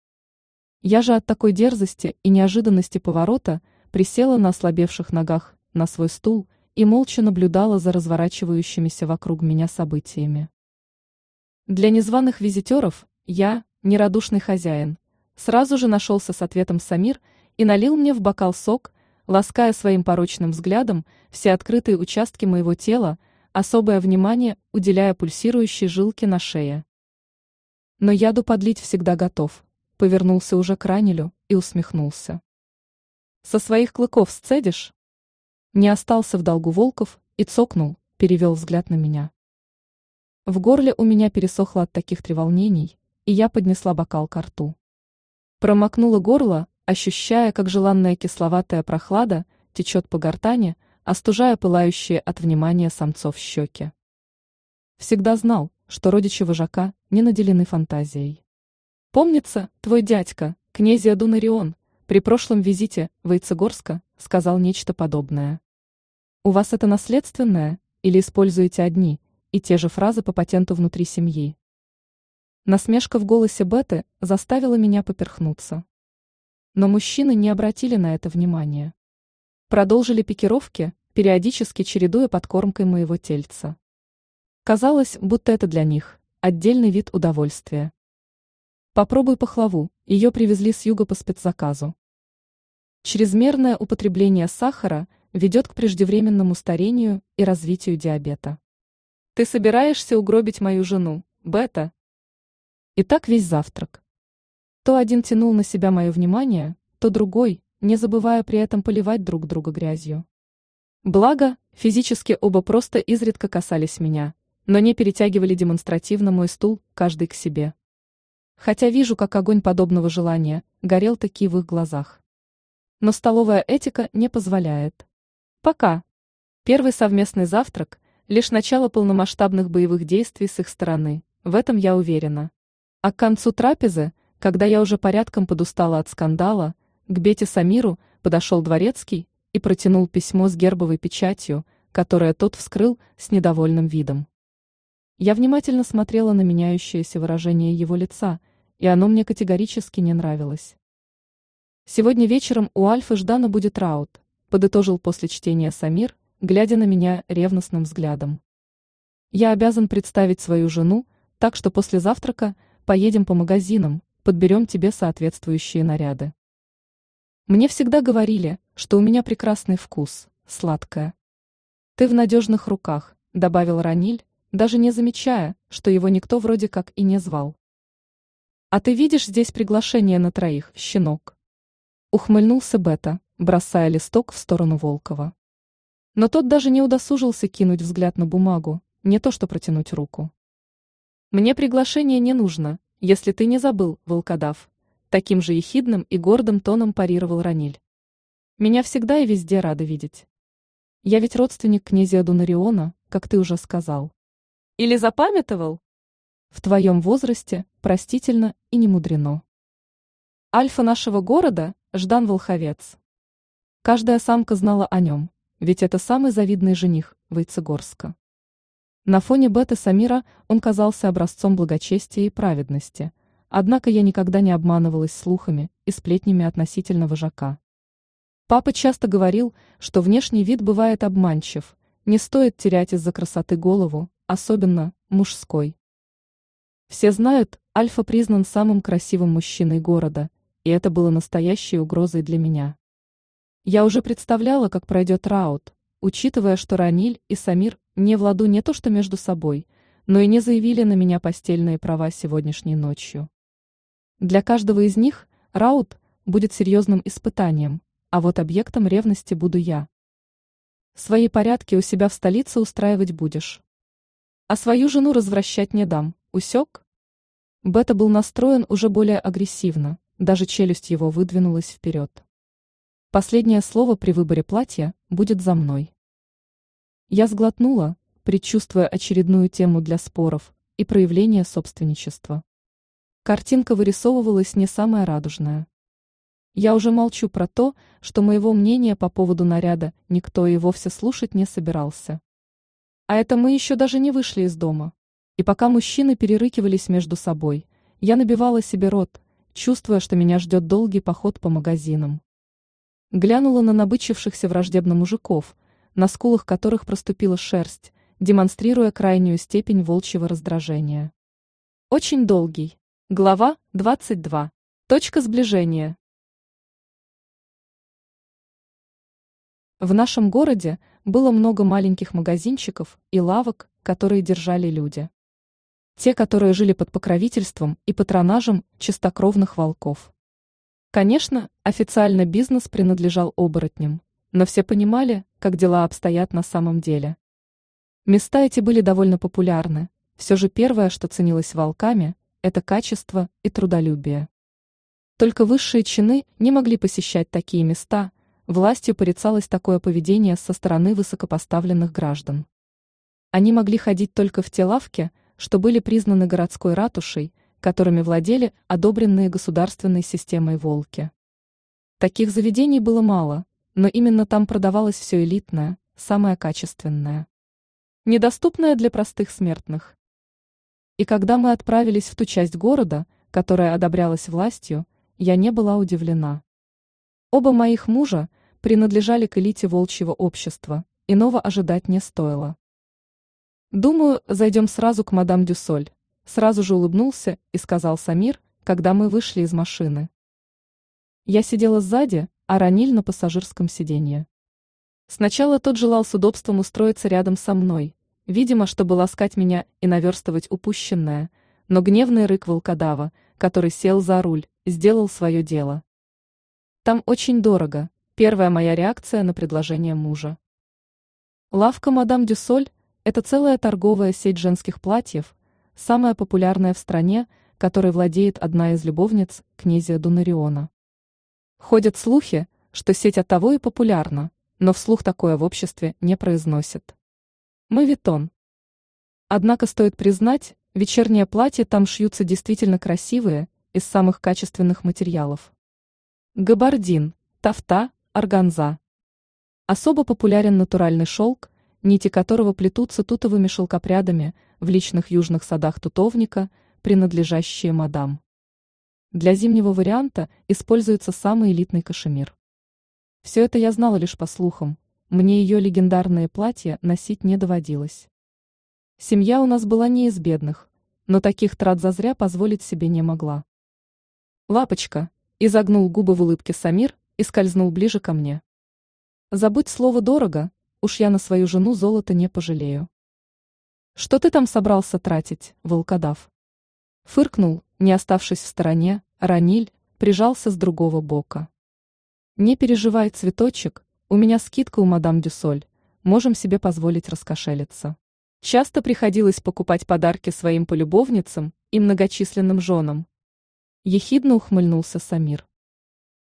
Я же от такой дерзости и неожиданности поворота присела на ослабевших ногах на свой стул и молча наблюдала за разворачивающимися вокруг меня событиями. Для незваных визитеров я, нерадушный хозяин, сразу же нашелся с ответом Самир и налил мне в бокал сок, лаская своим порочным взглядом все открытые участки моего тела, особое внимание уделяя пульсирующей жилке на шее. Но яду подлить всегда готов, повернулся уже к ранелю и усмехнулся. Со своих клыков сцедишь? Не остался в долгу волков и цокнул, перевел взгляд на меня. В горле у меня пересохло от таких треволнений, и я поднесла бокал к рту. Промокнула горло, ощущая, как желанная кисловатая прохлада течет по гортани, остужая пылающие от внимания самцов щеки. Всегда знал, что родичи вожака не наделены фантазией. Помнится, твой дядька, князь Дунарион, при прошлом визите в Войцегорска сказал нечто подобное. У вас это наследственное или используете одни и те же фразы по патенту внутри семьи? Насмешка в голосе Беты заставила меня поперхнуться. Но мужчины не обратили на это внимания. Продолжили пикировки, периодически чередуя подкормкой моего тельца. Казалось, будто это для них отдельный вид удовольствия. Попробуй пахлаву, ее привезли с юга по спецзаказу. Чрезмерное употребление сахара ведет к преждевременному старению и развитию диабета. Ты собираешься угробить мою жену, Бета, и так весь завтрак. То один тянул на себя мое внимание, то другой, не забывая при этом поливать друг друга грязью. Благо, физически оба просто изредка касались меня, но не перетягивали демонстративно мой стул, каждый к себе. Хотя вижу, как огонь подобного желания горел таки в их глазах. Но столовая этика не позволяет. Пока. Первый совместный завтрак – лишь начало полномасштабных боевых действий с их стороны, в этом я уверена. А к концу трапезы, когда я уже порядком подустала от скандала, к Бете Самиру подошел дворецкий и протянул письмо с гербовой печатью, которое тот вскрыл с недовольным видом. Я внимательно смотрела на меняющееся выражение его лица, и оно мне категорически не нравилось. Сегодня вечером у Альфы Ждана будет раут, подытожил после чтения Самир, глядя на меня ревностным взглядом. Я обязан представить свою жену, так что после завтрака Поедем по магазинам, подберем тебе соответствующие наряды. Мне всегда говорили, что у меня прекрасный вкус, сладкая. Ты в надежных руках, добавил Раниль, даже не замечая, что его никто вроде как и не звал. А ты видишь здесь приглашение на троих, щенок? Ухмыльнулся Бета, бросая листок в сторону Волкова. Но тот даже не удосужился кинуть взгляд на бумагу, не то что протянуть руку. Мне приглашение не нужно, если ты не забыл, волкодав. Таким же ехидным и гордым тоном парировал Раниль. Меня всегда и везде рады видеть. Я ведь родственник князя Дунариона, как ты уже сказал. Или запамятовал? В твоем возрасте простительно и не мудрено. Альфа нашего города – Ждан Волховец. Каждая самка знала о нем, ведь это самый завидный жених Войцегорска. На фоне Бета Самира он казался образцом благочестия и праведности, однако я никогда не обманывалась слухами и сплетнями относительно вожака. Папа часто говорил, что внешний вид бывает обманчив, не стоит терять из-за красоты голову, особенно мужской. Все знают, Альфа признан самым красивым мужчиной города, и это было настоящей угрозой для меня. Я уже представляла, как пройдет раут, учитывая, что Раниль и Самир не в ладу не то что между собой, но и не заявили на меня постельные права сегодняшней ночью. Для каждого из них раут будет серьезным испытанием, а вот объектом ревности буду я. Свои порядки у себя в столице устраивать будешь. А свою жену развращать не дам, усек? Бета был настроен уже более агрессивно, даже челюсть его выдвинулась вперед. Последнее слово при выборе платья будет за мной. Я сглотнула, предчувствуя очередную тему для споров и проявления собственничества. Картинка вырисовывалась не самая радужная. Я уже молчу про то, что моего мнения по поводу наряда никто и вовсе слушать не собирался. А это мы еще даже не вышли из дома. И пока мужчины перерыкивались между собой, я набивала себе рот, чувствуя, что меня ждет долгий поход по магазинам. Глянула на набычившихся враждебно мужиков, на скулах которых проступила шерсть, демонстрируя крайнюю степень волчьего раздражения. Очень долгий. Глава 22. Точка сближения. В нашем городе было много маленьких магазинчиков и лавок, которые держали люди. Те, которые жили под покровительством и патронажем чистокровных волков. Конечно, официально бизнес принадлежал оборотням, но все понимали, как дела обстоят на самом деле. Места эти были довольно популярны, все же первое, что ценилось волками, это качество и трудолюбие. Только высшие чины не могли посещать такие места, властью порицалось такое поведение со стороны высокопоставленных граждан. Они могли ходить только в те лавки, что были признаны городской ратушей, которыми владели одобренные государственной системой волки. Таких заведений было мало, но именно там продавалось все элитное, самое качественное. Недоступное для простых смертных. И когда мы отправились в ту часть города, которая одобрялась властью, я не была удивлена. Оба моих мужа принадлежали к элите волчьего общества, иного ожидать не стоило. «Думаю, зайдем сразу к мадам Дюсоль», сразу же улыбнулся и сказал Самир, когда мы вышли из машины. Я сидела сзади, а Раниль на пассажирском сиденье. Сначала тот желал с удобством устроиться рядом со мной, видимо, чтобы ласкать меня и наверстывать упущенное, но гневный рык волкодава, который сел за руль, сделал свое дело. Там очень дорого, первая моя реакция на предложение мужа. Лавка мадам Дюсоль это целая торговая сеть женских платьев, самая популярная в стране, которой владеет одна из любовниц князя Дунариона. Ходят слухи, что сеть от того и популярна, но вслух такое в обществе не произносят. Мавитон. Однако стоит признать, вечерние платья там шьются действительно красивые, из самых качественных материалов. Габардин, тафта, органза. Особо популярен натуральный шелк, нити которого плетутся тутовыми шелкопрядами в личных южных садах тутовника, принадлежащие мадам. Для зимнего варианта используется самый элитный кашемир. Все это я знала лишь по слухам, мне ее легендарные платья носить не доводилось. Семья у нас была не из бедных, но таких трат зазря позволить себе не могла. «Лапочка!» – изогнул губы в улыбке Самир и скользнул ближе ко мне. «Забудь слово «дорого», Уж я на свою жену золото не пожалею. Что ты там собрался тратить, волкодав? Фыркнул, не оставшись в стороне, Раниль прижался с другого бока. Не переживай, цветочек, у меня скидка у мадам Дюсоль, можем себе позволить раскошелиться. Часто приходилось покупать подарки своим полюбовницам и многочисленным женам. Ехидно ухмыльнулся Самир.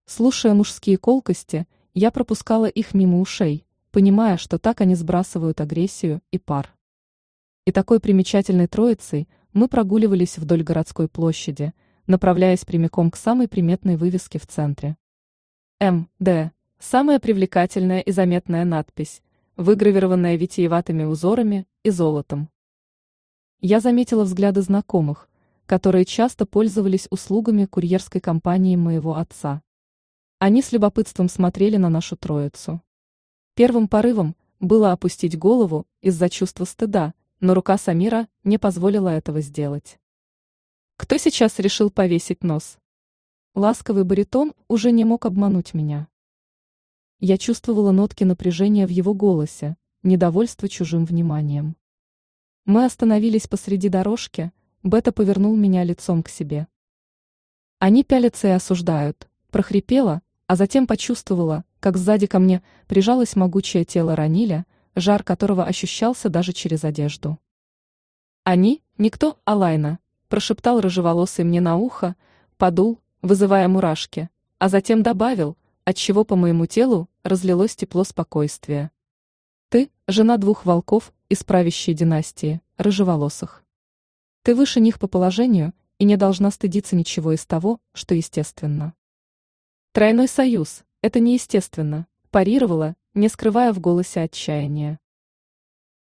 Слушая мужские колкости, я пропускала их мимо ушей, понимая, что так они сбрасывают агрессию и пар. И такой примечательной троицей мы прогуливались вдоль городской площади, направляясь прямиком к самой приметной вывеске в центре. МД – самая привлекательная и заметная надпись, выгравированная витиеватыми узорами и золотом. Я заметила взгляды знакомых, которые часто пользовались услугами курьерской компании моего отца. Они с любопытством смотрели на нашу троицу. Первым порывом было опустить голову из-за чувства стыда, но рука Самира не позволила этого сделать. Кто сейчас решил повесить нос? Ласковый баритон уже не мог обмануть меня. Я чувствовала нотки напряжения в его голосе, недовольство чужим вниманием. Мы остановились посреди дорожки, Бета повернул меня лицом к себе. Они пялятся и осуждают, прохрипела, а затем почувствовала, как сзади ко мне прижалось могучее тело Раниля, жар которого ощущался даже через одежду. Они, никто, Алайна, прошептал рыжеволосый мне на ухо, подул, вызывая мурашки, а затем добавил, отчего по моему телу разлилось тепло спокойствия. Ты – жена двух волков из правящей династии, рыжеволосых. Ты выше них по положению и не должна стыдиться ничего из того, что естественно. Тройной союз – это неестественно, парировала, не скрывая в голосе отчаяния.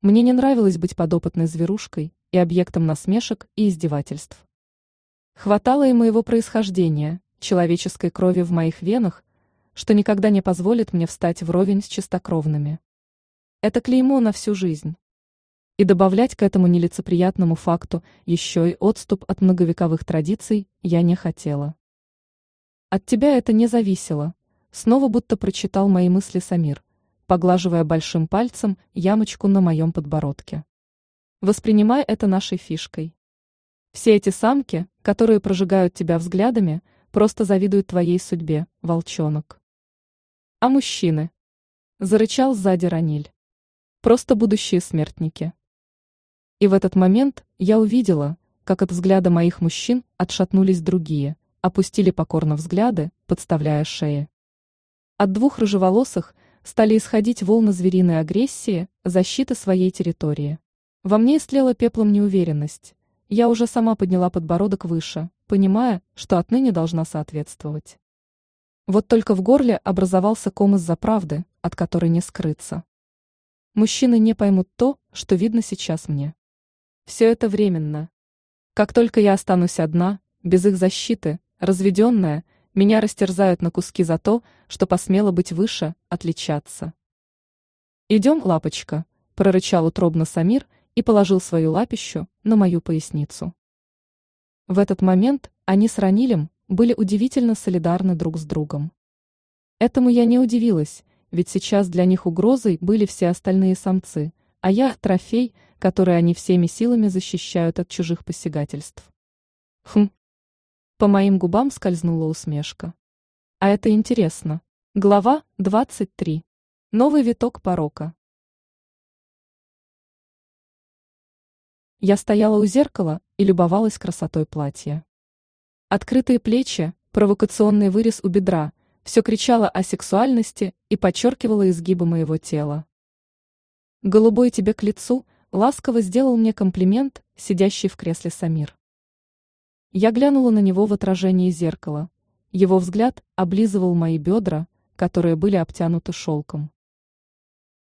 Мне не нравилось быть подопытной зверушкой и объектом насмешек и издевательств. Хватало и моего происхождения, человеческой крови в моих венах, что никогда не позволит мне встать вровень с чистокровными. Это клеймо на всю жизнь. И добавлять к этому нелицеприятному факту еще и отступ от многовековых традиций я не хотела. От тебя это не зависело. Снова будто прочитал мои мысли Самир, поглаживая большим пальцем ямочку на моем подбородке. Воспринимай это нашей фишкой. Все эти самки, которые прожигают тебя взглядами, просто завидуют твоей судьбе, волчонок. А мужчины? Зарычал сзади Раниль. Просто будущие смертники. И в этот момент я увидела, как от взгляда моих мужчин отшатнулись другие, опустили покорно взгляды, подставляя шеи. От двух рыжеволосых стали исходить волны звериной агрессии, защиты своей территории. Во мне истлела пеплом неуверенность. Я уже сама подняла подбородок выше, понимая, что отныне должна соответствовать. Вот только в горле образовался ком из-за правды, от которой не скрыться. Мужчины не поймут то, что видно сейчас мне. Все это временно. Как только я останусь одна, без их защиты, разведенная, меня растерзают на куски за то, что посмела быть выше, отличаться. «Идем, лапочка», – прорычал утробно Самир и положил свою лапищу на мою поясницу. В этот момент они с Ранилем были удивительно солидарны друг с другом. Этому я не удивилась, ведь сейчас для них угрозой были все остальные самцы, а я – трофей – которые они всеми силами защищают от чужих посягательств. Хм. По моим губам скользнула усмешка. А это интересно. Глава 23. Новый виток порока. Я стояла у зеркала и любовалась красотой платья. Открытые плечи, провокационный вырез у бедра, все кричало о сексуальности и подчеркивало изгибы моего тела. Голубой тебе к лицу – ласково сделал мне комплимент, сидящий в кресле Самир. Я глянула на него в отражении зеркала. Его взгляд облизывал мои бедра, которые были обтянуты шелком.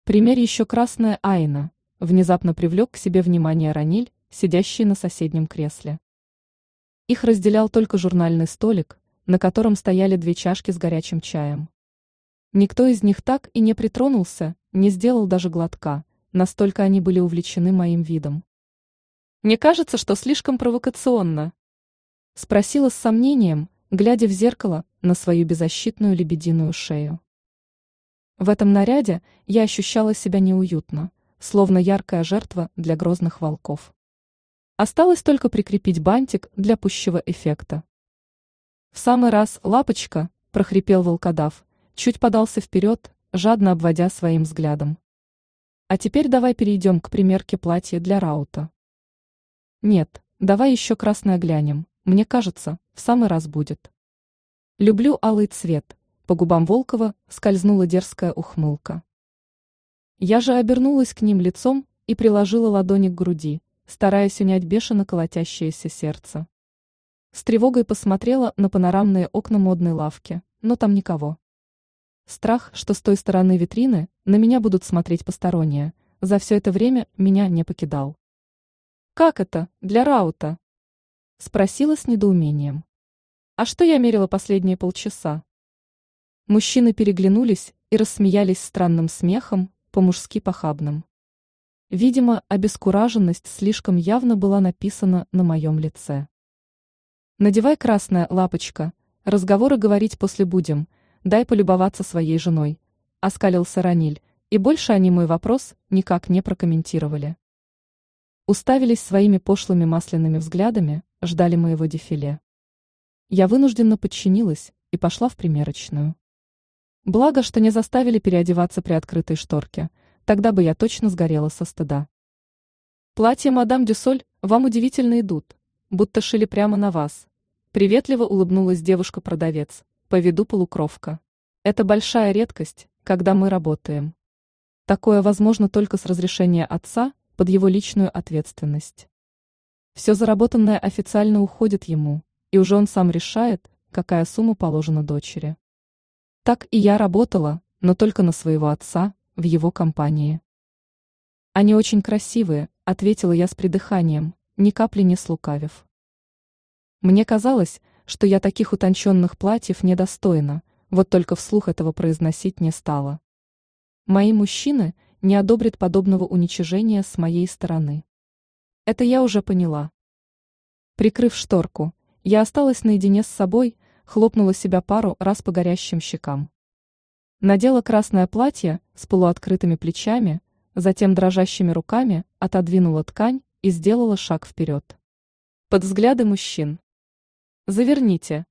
Пример еще красная Айна, внезапно привлек к себе внимание Раниль, сидящий на соседнем кресле. Их разделял только журнальный столик, на котором стояли две чашки с горячим чаем. Никто из них так и не притронулся, не сделал даже глотка – настолько они были увлечены моим видом. «Не кажется, что слишком провокационно?» Спросила с сомнением, глядя в зеркало на свою беззащитную лебединую шею. В этом наряде я ощущала себя неуютно, словно яркая жертва для грозных волков. Осталось только прикрепить бантик для пущего эффекта. В самый раз лапочка, прохрипел волкодав, чуть подался вперед, жадно обводя своим взглядом. А теперь давай перейдем к примерке платья для Раута. Нет, давай еще красное глянем, мне кажется, в самый раз будет. Люблю алый цвет, по губам Волкова скользнула дерзкая ухмылка. Я же обернулась к ним лицом и приложила ладони к груди, стараясь унять бешено колотящееся сердце. С тревогой посмотрела на панорамные окна модной лавки, но там никого. Страх, что с той стороны витрины на меня будут смотреть посторонние, за все это время меня не покидал. «Как это, для Раута?» Спросила с недоумением. «А что я мерила последние полчаса?» Мужчины переглянулись и рассмеялись странным смехом, по-мужски похабным. Видимо, обескураженность слишком явно была написана на моем лице. «Надевай красная лапочка, разговоры говорить после будем», дай полюбоваться своей женой», – оскалился Раниль, и больше они мой вопрос никак не прокомментировали. уставились своими пошлыми масляными взглядами, ждали моего дефиле. Я вынужденно подчинилась и пошла в примерочную. Благо, что не заставили переодеваться при открытой шторке, тогда бы я точно сгорела со стыда. Платья мадам Дюсоль вам удивительно идут, будто шили прямо на вас. Приветливо улыбнулась девушка-продавец, по виду полукровка. Это большая редкость, когда мы работаем. Такое возможно только с разрешения отца под его личную ответственность. Все заработанное официально уходит ему, и уже он сам решает, какая сумма положена дочери. Так и я работала, но только на своего отца, в его компании. Они очень красивые, ответила я с придыханием, ни капли не слукавив. Мне казалось, что я таких утонченных платьев недостойна, вот только вслух этого произносить не стала. Мои мужчины не одобрят подобного уничижения с моей стороны. Это я уже поняла. Прикрыв шторку, я осталась наедине с собой, хлопнула себя пару раз по горящим щекам. Надела красное платье с полуоткрытыми плечами, затем дрожащими руками отодвинула ткань и сделала шаг вперед. Под взгляды мужчин. «Заверните.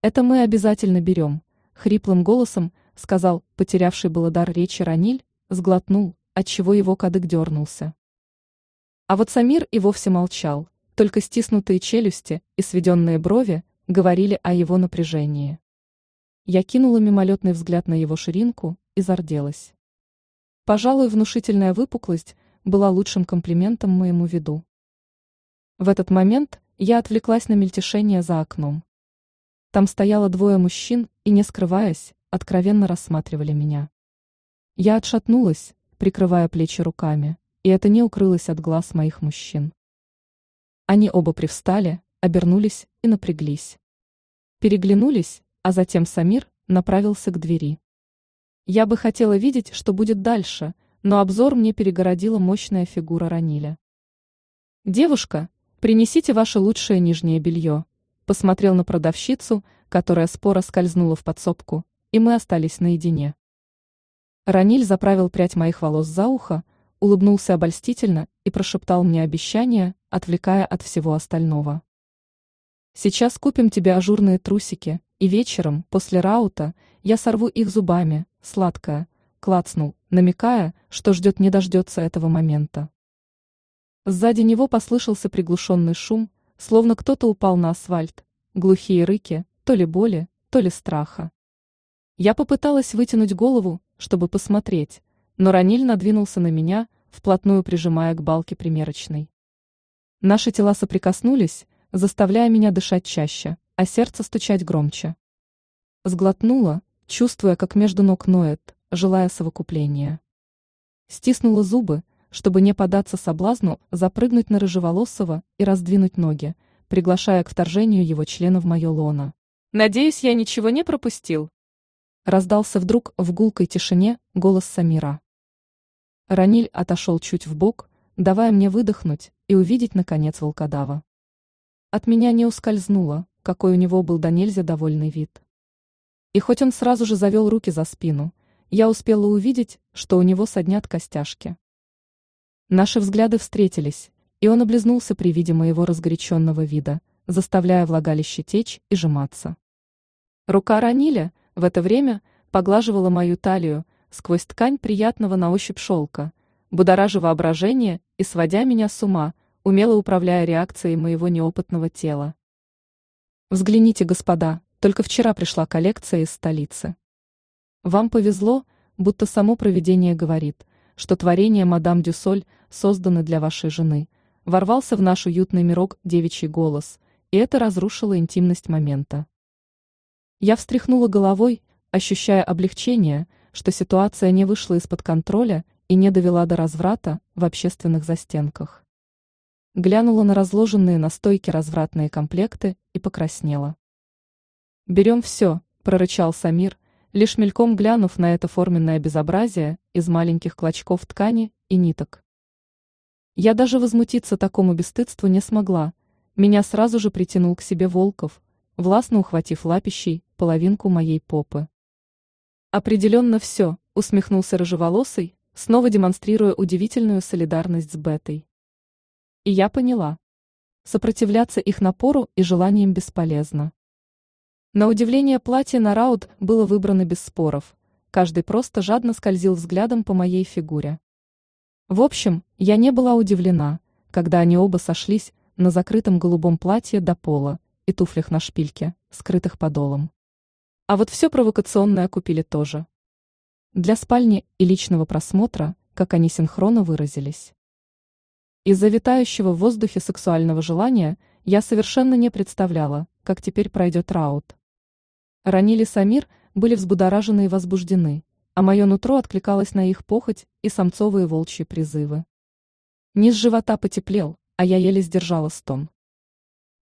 Это мы обязательно берем», — хриплым голосом сказал потерявший было дар речи Раниль, сглотнул, отчего его кадык дернулся. А вот Самир и вовсе молчал, только стиснутые челюсти и сведенные брови говорили о его напряжении. Я кинула мимолетный взгляд на его ширинку и зарделась. Пожалуй, внушительная выпуклость была лучшим комплиментом моему виду. В этот момент я отвлеклась на мельтешение за окном. Там стояло двое мужчин и, не скрываясь, откровенно рассматривали меня. Я отшатнулась, прикрывая плечи руками, и это не укрылось от глаз моих мужчин. Они оба привстали, обернулись и напряглись. Переглянулись, а затем Самир направился к двери. Я бы хотела видеть, что будет дальше, но обзор мне перегородила мощная фигура Раниля. «Девушка, принесите ваше лучшее нижнее белье», посмотрел на продавщицу, которая споро скользнула в подсобку, и мы остались наедине. Раниль заправил прядь моих волос за ухо, улыбнулся обольстительно и прошептал мне обещание, отвлекая от всего остального. «Сейчас купим тебе ажурные трусики, и вечером, после раута, я сорву их зубами, сладкое», клацнул, намекая, что ждет не дождется этого момента. Сзади него послышался приглушенный шум, словно кто-то упал на асфальт, глухие рыки, то ли боли, то ли страха. Я попыталась вытянуть голову, чтобы посмотреть, но Раниль надвинулся на меня, вплотную прижимая к балке примерочной. Наши тела соприкоснулись, заставляя меня дышать чаще, а сердце стучать громче. Сглотнула, чувствуя, как между ног ноет, желая совокупления. Стиснула зубы, чтобы не податься соблазну запрыгнуть на рыжеволосого и раздвинуть ноги, приглашая к вторжению его члена в мое лоно. «Надеюсь, я ничего не пропустил?» Раздался вдруг в гулкой тишине голос Самира. Раниль отошел чуть в бок, давая мне выдохнуть и увидеть, наконец, волкодава. От меня не ускользнуло, какой у него был до нельзя довольный вид. И хоть он сразу же завел руки за спину, я успела увидеть, что у него соднят костяшки. Наши взгляды встретились, и он облизнулся при виде моего разгоряченного вида, заставляя влагалище течь и сжиматься. Рука Раниля, в это время поглаживала мою талию сквозь ткань приятного на ощупь шелка, будоража воображение и сводя меня с ума, умело управляя реакцией моего неопытного тела. Взгляните, господа, только вчера пришла коллекция из столицы. Вам повезло, будто само провидение говорит, что творение мадам Дюсоль созданы для вашей жены. Ворвался в наш уютный мирок девичий голос, и это разрушило интимность момента. Я встряхнула головой, ощущая облегчение, что ситуация не вышла из-под контроля и не довела до разврата в общественных застенках. Глянула на разложенные на стойке развратные комплекты и покраснела. «Берем все», – прорычал Самир, лишь мельком глянув на это форменное безобразие из маленьких клочков ткани и ниток. Я даже возмутиться такому бесстыдству не смогла, меня сразу же притянул к себе Волков, властно ухватив лапищей половинку моей попы. Определенно все, усмехнулся рыжеволосый, снова демонстрируя удивительную солидарность с Бетой. И я поняла. Сопротивляться их напору и желаниям бесполезно. На удивление платье на раут было выбрано без споров, каждый просто жадно скользил взглядом по моей фигуре. В общем, я не была удивлена, когда они оба сошлись на закрытом голубом платье до пола и туфлях на шпильке, скрытых подолом. А вот все провокационное купили тоже. Для спальни и личного просмотра, как они синхронно выразились. Из-за витающего в воздухе сексуального желания я совершенно не представляла, как теперь пройдет раут. Ранили Самир были взбудоражены и возбуждены, а мое нутро откликалось на их похоть и самцовые волчьи призывы. Низ живота потеплел, а я еле сдержала стон.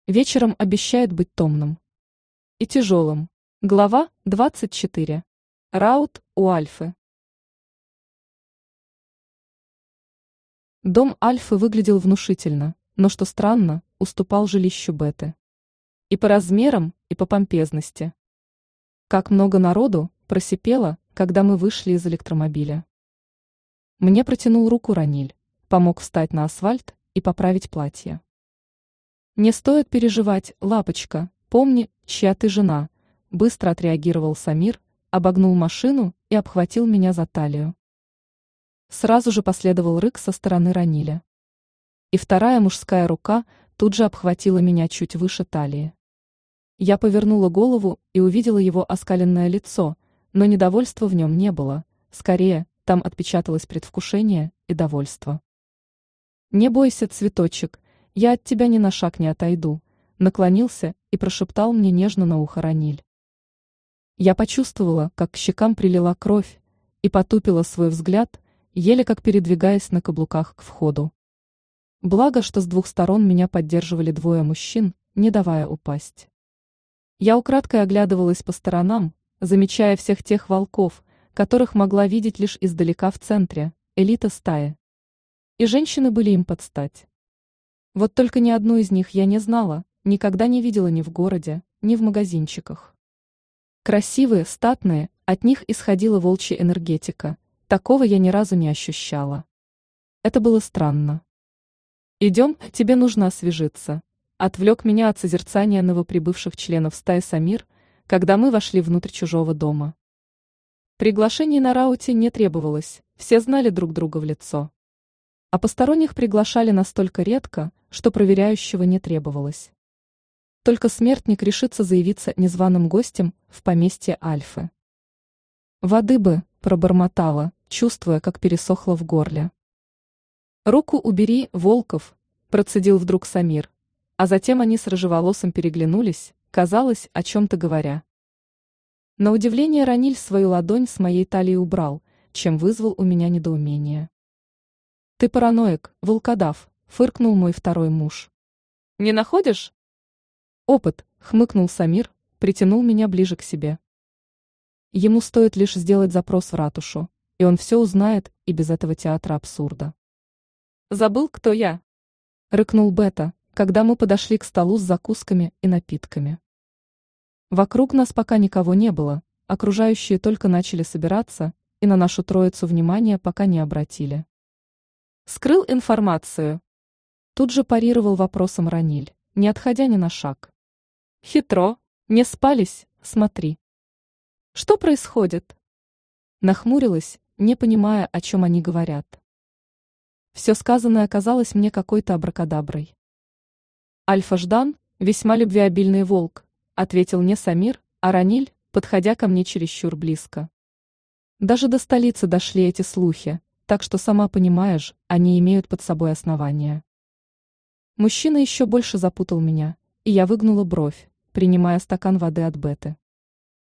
Вечером обещает быть томным. И тяжелым. Глава 24. Раут у Альфы. Дом Альфы выглядел внушительно, но, что странно, уступал жилищу Беты. И по размерам, и по помпезности. Как много народу просипело, когда мы вышли из электромобиля. Мне протянул руку Раниль, помог встать на асфальт и поправить платье. «Не стоит переживать, лапочка, помни, чья ты жена», быстро отреагировал Самир, обогнул машину и обхватил меня за талию. Сразу же последовал рык со стороны Раниля. И вторая мужская рука тут же обхватила меня чуть выше талии. Я повернула голову и увидела его оскаленное лицо, но недовольства в нем не было, скорее, там отпечаталось предвкушение и довольство. «Не бойся, цветочек, я от тебя ни на шаг не отойду», наклонился и прошептал мне нежно на ухо Раниль. Я почувствовала, как к щекам прилила кровь, и потупила свой взгляд, еле как передвигаясь на каблуках к входу. Благо, что с двух сторон меня поддерживали двое мужчин, не давая упасть. Я украдкой оглядывалась по сторонам, замечая всех тех волков, которых могла видеть лишь издалека в центре, элита стаи. И женщины были им под стать. Вот только ни одну из них я не знала, никогда не видела ни в городе, ни в магазинчиках. Красивые, статные, от них исходила волчья энергетика, такого я ни разу не ощущала. Это было странно. «Идем, тебе нужно освежиться», отвлек меня от созерцания новоприбывших членов стаи Самир, когда мы вошли внутрь чужого дома. Приглашений на рауте не требовалось, все знали друг друга в лицо. А посторонних приглашали настолько редко, что проверяющего не требовалось. Только смертник решится заявиться незваным гостем в поместье Альфы. Воды бы, пробормотала, чувствуя, как пересохло в горле. «Руку убери, Волков», процедил вдруг Самир, а затем они с рыжеволосым переглянулись, казалось, о чем-то говоря. На удивление Раниль свою ладонь с моей талии убрал, чем вызвал у меня недоумение. «Ты параноик, волкодав», — фыркнул мой второй муж. «Не находишь?» «Опыт», — хмыкнул Самир, притянул меня ближе к себе. Ему стоит лишь сделать запрос в ратушу, и он все узнает и без этого театра абсурда. «Забыл, кто я?» — рыкнул Бета, когда мы подошли к столу с закусками и напитками. Вокруг нас пока никого не было, окружающие только начали собираться и на нашу троицу внимания пока не обратили. Скрыл информацию. Тут же парировал вопросом Раниль, не отходя ни на шаг. Хитро, не спались, смотри. Что происходит? Нахмурилась, не понимая, о чем они говорят. Все сказанное оказалось мне какой-то абракадаброй. Альфа Ждан, весьма любвеобильный волк, ответил не Самир, а Раниль, подходя ко мне чересчур близко. Даже до столицы дошли эти слухи, так что сама понимаешь, они имеют под собой основания. Мужчина еще больше запутал меня, и я выгнула бровь, принимая стакан воды от Беты.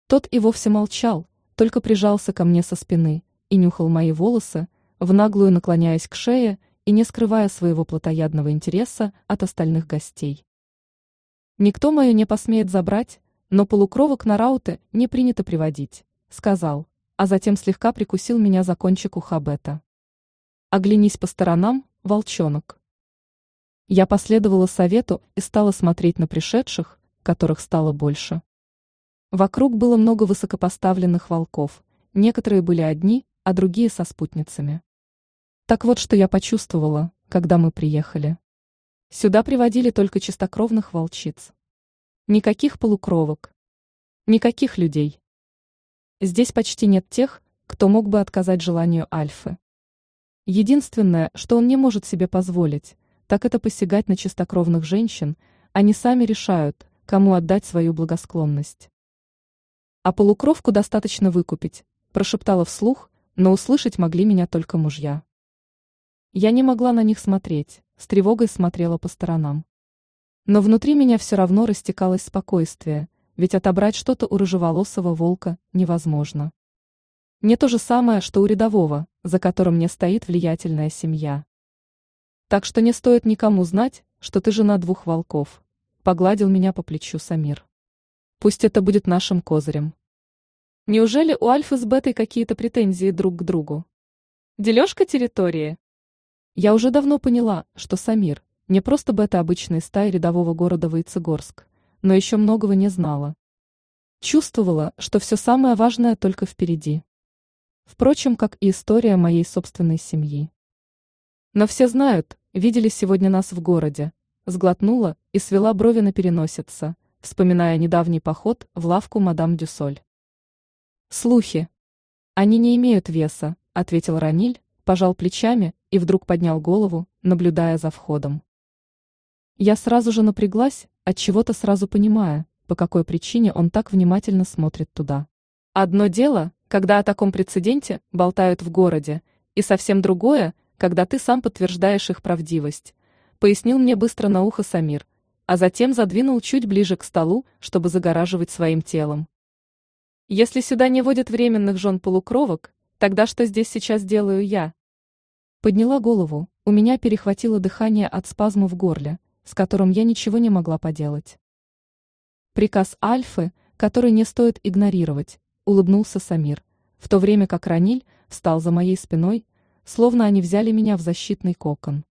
Тот и вовсе молчал, только прижался ко мне со спины и нюхал мои волосы, в наглую наклоняясь к шее и не скрывая своего плотоядного интереса от остальных гостей. «Никто мою не посмеет забрать, но полукровок на рауты не принято приводить», — сказал, а затем слегка прикусил меня за кончик уха Бета. «Оглянись по сторонам, волчонок». Я последовала совету и стала смотреть на пришедших, которых стало больше. Вокруг было много высокопоставленных волков, некоторые были одни, а другие со спутницами. Так вот, что я почувствовала, когда мы приехали. Сюда приводили только чистокровных волчиц. Никаких полукровок. Никаких людей. Здесь почти нет тех, кто мог бы отказать желанию Альфы. Единственное, что он не может себе позволить, так это посягать на чистокровных женщин, они сами решают, кому отдать свою благосклонность. А полукровку достаточно выкупить, прошептала вслух, но услышать могли меня только мужья. Я не могла на них смотреть, с тревогой смотрела по сторонам. Но внутри меня все равно растекалось спокойствие, ведь отобрать что-то у рыжеволосого волка невозможно. Не то же самое, что у рядового, за которым не стоит влиятельная семья. Так что не стоит никому знать, что ты жена двух волков. Погладил меня по плечу Самир. Пусть это будет нашим козырем. Неужели у Альфы с Бетой какие-то претензии друг к другу? Дележка территории? Я уже давно поняла, что Самир не просто бета обычной стаи рядового города Войцегорск, но еще многого не знала. Чувствовала, что все самое важное только впереди. Впрочем, как и история моей собственной семьи. Но все знают, видели сегодня нас в городе, сглотнула и свела брови на переносице, вспоминая недавний поход в лавку мадам Дюсоль. Слухи. Они не имеют веса, ответил Раниль, пожал плечами и вдруг поднял голову, наблюдая за входом. Я сразу же напряглась, от чего-то сразу понимая, по какой причине он так внимательно смотрит туда. Одно дело, когда о таком прецеденте болтают в городе, и совсем другое, когда ты сам подтверждаешь их правдивость, пояснил мне быстро на ухо Самир, а затем задвинул чуть ближе к столу, чтобы загораживать своим телом. Если сюда не водят временных жен полукровок, тогда что здесь сейчас делаю я? Подняла голову, у меня перехватило дыхание от спазма в горле, с которым я ничего не могла поделать. Приказ Альфы, который не стоит игнорировать, улыбнулся Самир, в то время как Раниль встал за моей спиной, словно они взяли меня в защитный кокон.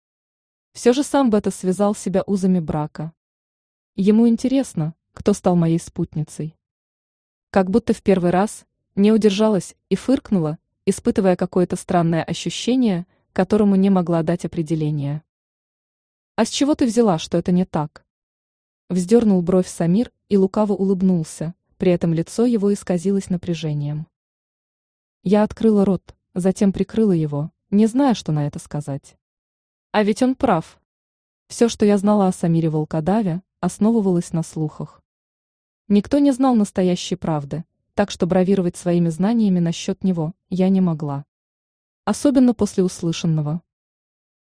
Все же сам Бета связал себя узами брака. Ему интересно, кто стал моей спутницей. Как будто в первый раз не удержалась и фыркнула, испытывая какое-то странное ощущение, которому не могла дать определение. «А с чего ты взяла, что это не так?» Вздернул бровь Самир и лукаво улыбнулся, при этом лицо его исказилось напряжением. Я открыла рот, затем прикрыла его, не зная, что на это сказать. А ведь он прав. Все, что я знала о Самире Волкодаве, основывалось на слухах. Никто не знал настоящей правды, так что бравировать своими знаниями насчет него я не могла. Особенно после услышанного.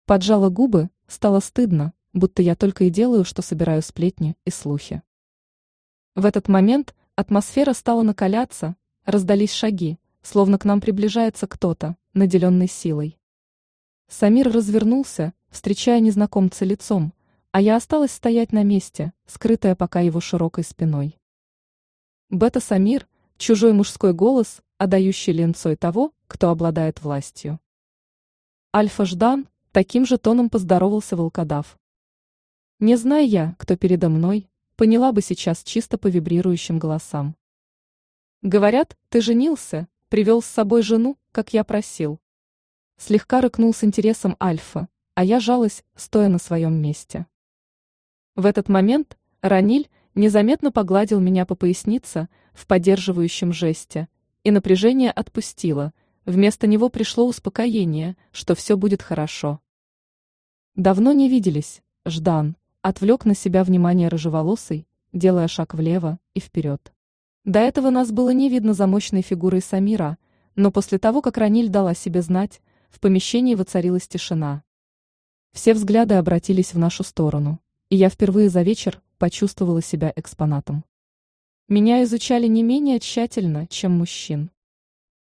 Поджала губы, стало стыдно, будто я только и делаю, что собираю сплетни и слухи. В этот момент атмосфера стала накаляться, раздались шаги, словно к нам приближается кто-то, наделенный силой. Самир развернулся, встречая незнакомца лицом, а я осталась стоять на месте, скрытая пока его широкой спиной. Бета Самир – чужой мужской голос, отдающий ленцой того, кто обладает властью. Альфа Ждан таким же тоном поздоровался волкодав. Не зная я, кто передо мной, поняла бы сейчас чисто по вибрирующим голосам. Говорят, ты женился, привел с собой жену, как я просил. Слегка рыкнул с интересом Альфа, а я жалась, стоя на своем месте. В этот момент Раниль незаметно погладил меня по пояснице в поддерживающем жесте, и напряжение отпустило, вместо него пришло успокоение, что все будет хорошо. Давно не виделись, Ждан, отвлек на себя внимание рыжеволосый, делая шаг влево и вперед. До этого нас было не видно за мощной фигурой Самира, но после того, как Раниль дала себе знать, в помещении воцарилась тишина. Все взгляды обратились в нашу сторону, и я впервые за вечер почувствовала себя экспонатом. Меня изучали не менее тщательно, чем мужчин.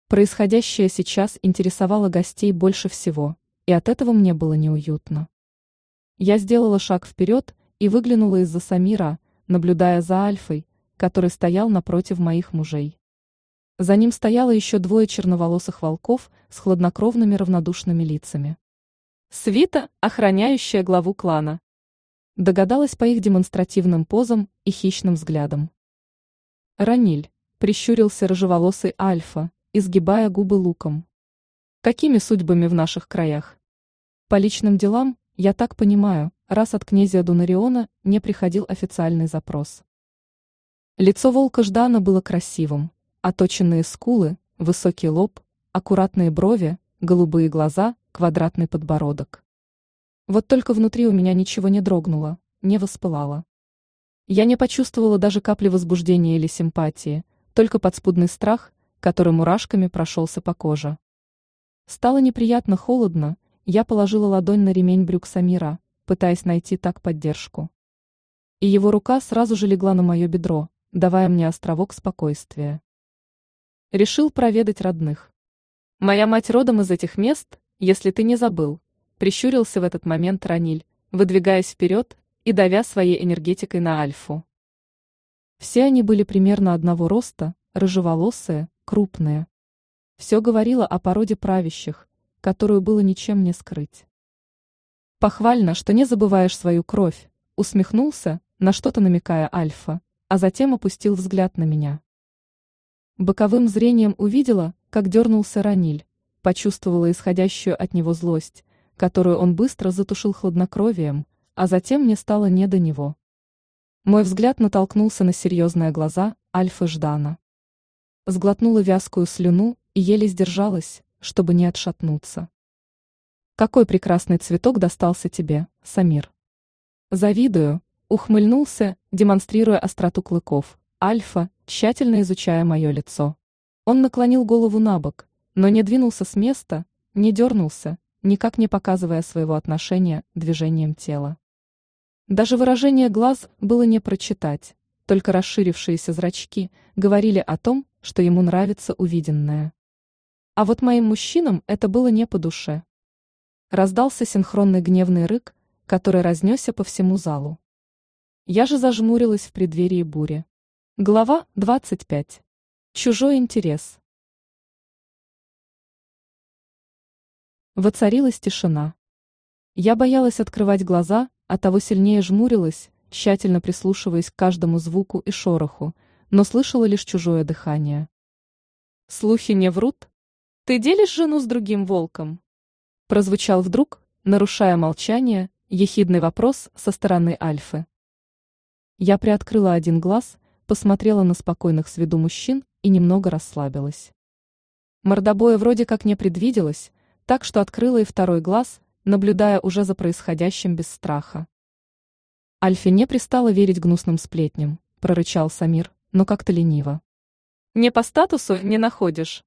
Происходящее сейчас интересовало гостей больше всего, и от этого мне было неуютно. Я сделала шаг вперед и выглянула из-за Самира, наблюдая за Альфой, который стоял напротив моих мужей. За ним стояло еще двое черноволосых волков с хладнокровными равнодушными лицами. Свита, охраняющая главу клана. Догадалась по их демонстративным позам и хищным взглядам. Раниль, прищурился рыжеволосый Альфа, изгибая губы луком. Какими судьбами в наших краях? По личным делам я так понимаю, раз от князя Дунариона не приходил официальный запрос. Лицо волка Ждана было красивым, оточенные скулы, высокий лоб, аккуратные брови, голубые глаза, квадратный подбородок. Вот только внутри у меня ничего не дрогнуло, не воспылало. Я не почувствовала даже капли возбуждения или симпатии, только подспудный страх, который мурашками прошелся по коже. Стало неприятно холодно, я положила ладонь на ремень брюк Самира, пытаясь найти так поддержку. И его рука сразу же легла на мое бедро, давая мне островок спокойствия. Решил проведать родных. Моя мать родом из этих мест, если ты не забыл, прищурился в этот момент Раниль, выдвигаясь вперед и давя своей энергетикой на Альфу. Все они были примерно одного роста, рыжеволосые, крупные. Все говорило о породе правящих, которую было ничем не скрыть. Похвально, что не забываешь свою кровь, усмехнулся, на что-то намекая Альфа, а затем опустил взгляд на меня. Боковым зрением увидела, как дернулся Раниль, почувствовала исходящую от него злость, которую он быстро затушил хладнокровием, а затем мне стало не до него. Мой взгляд натолкнулся на серьезные глаза Альфы Ждана. Сглотнула вязкую слюну и еле сдержалась, чтобы не отшатнуться. Какой прекрасный цветок достался тебе, Самир. Завидую, ухмыльнулся, демонстрируя остроту клыков, Альфа, тщательно изучая мое лицо. Он наклонил голову на бок, но не двинулся с места, не дернулся, никак не показывая своего отношения движением тела. Даже выражение глаз было не прочитать, только расширившиеся зрачки говорили о том, что ему нравится увиденное. А вот моим мужчинам это было не по душе. Раздался синхронный гневный рык, который разнесся по всему залу. Я же зажмурилась в преддверии бури. Глава 25. Чужой интерес. Воцарилась тишина. Я боялась открывать глаза, а того сильнее жмурилась, тщательно прислушиваясь к каждому звуку и шороху, но слышала лишь чужое дыхание. Слухи не врут? Ты делишь жену с другим волком? Прозвучал вдруг, нарушая молчание, ехидный вопрос со стороны Альфы. Я приоткрыла один глаз, посмотрела на спокойных с виду мужчин и немного расслабилась. Мордобоя вроде как не предвиделось, так что открыла и второй глаз, наблюдая уже за происходящим без страха. Альфе не пристало верить гнусным сплетням, прорычал Самир, но как-то лениво. Не по статусу не находишь.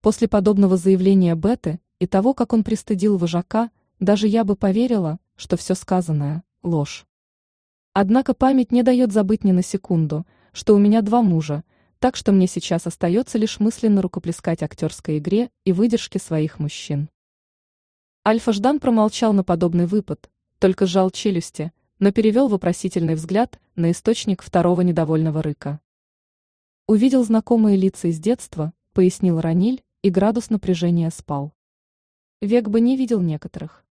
После подобного заявления Беты и того, как он пристыдил вожака, даже я бы поверила, что все сказанное – ложь. Однако память не дает забыть ни на секунду, что у меня два мужа, так что мне сейчас остается лишь мысленно рукоплескать актерской игре и выдержке своих мужчин. Альфа Ждан промолчал на подобный выпад, только сжал челюсти, но перевел вопросительный взгляд на источник второго недовольного рыка. Увидел знакомые лица из детства, пояснил Раниль, и градус напряжения спал. Век бы не видел некоторых.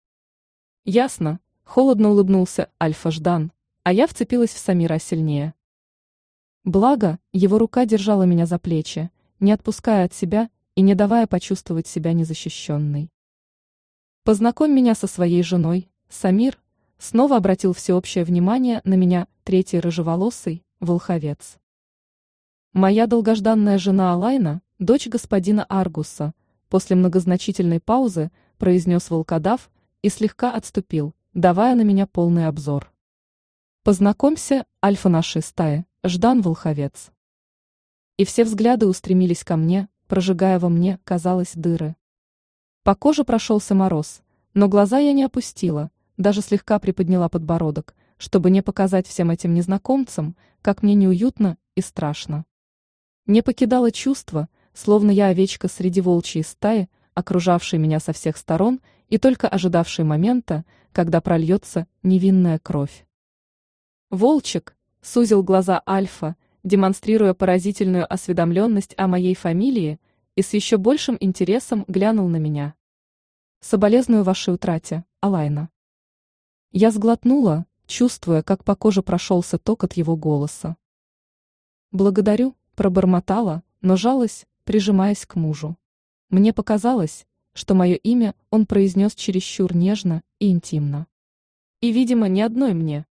Ясно, холодно улыбнулся Альфа Ждан, а я вцепилась в Самира сильнее. Благо, его рука держала меня за плечи, не отпуская от себя и не давая почувствовать себя незащищенной. Познакомь меня со своей женой, Самир, снова обратил всеобщее внимание на меня третий рыжеволосый, волховец. Моя долгожданная жена Алайна, дочь господина Аргуса, после многозначительной паузы произнес волкодав и слегка отступил, давая на меня полный обзор. Познакомься, альфа нашей стаи, Ждан Волховец. И все взгляды устремились ко мне, прожигая во мне, казалось, дыры. По коже прошелся мороз, но глаза я не опустила, даже слегка приподняла подбородок, чтобы не показать всем этим незнакомцам, как мне неуютно и страшно. Не покидало чувство, словно я овечка среди волчьей стаи, окружавшей меня со всех сторон и только ожидавшей момента, когда прольется невинная кровь. Волчик сузил глаза Альфа, демонстрируя поразительную осведомленность о моей фамилии, и с еще большим интересом глянул на меня. Соболезную вашей утрате, Алайна. Я сглотнула, чувствуя, как по коже прошелся ток от его голоса. Благодарю, пробормотала, но жалась, прижимаясь к мужу. Мне показалось, что мое имя он произнес чересчур нежно и интимно. И, видимо, не одной мне.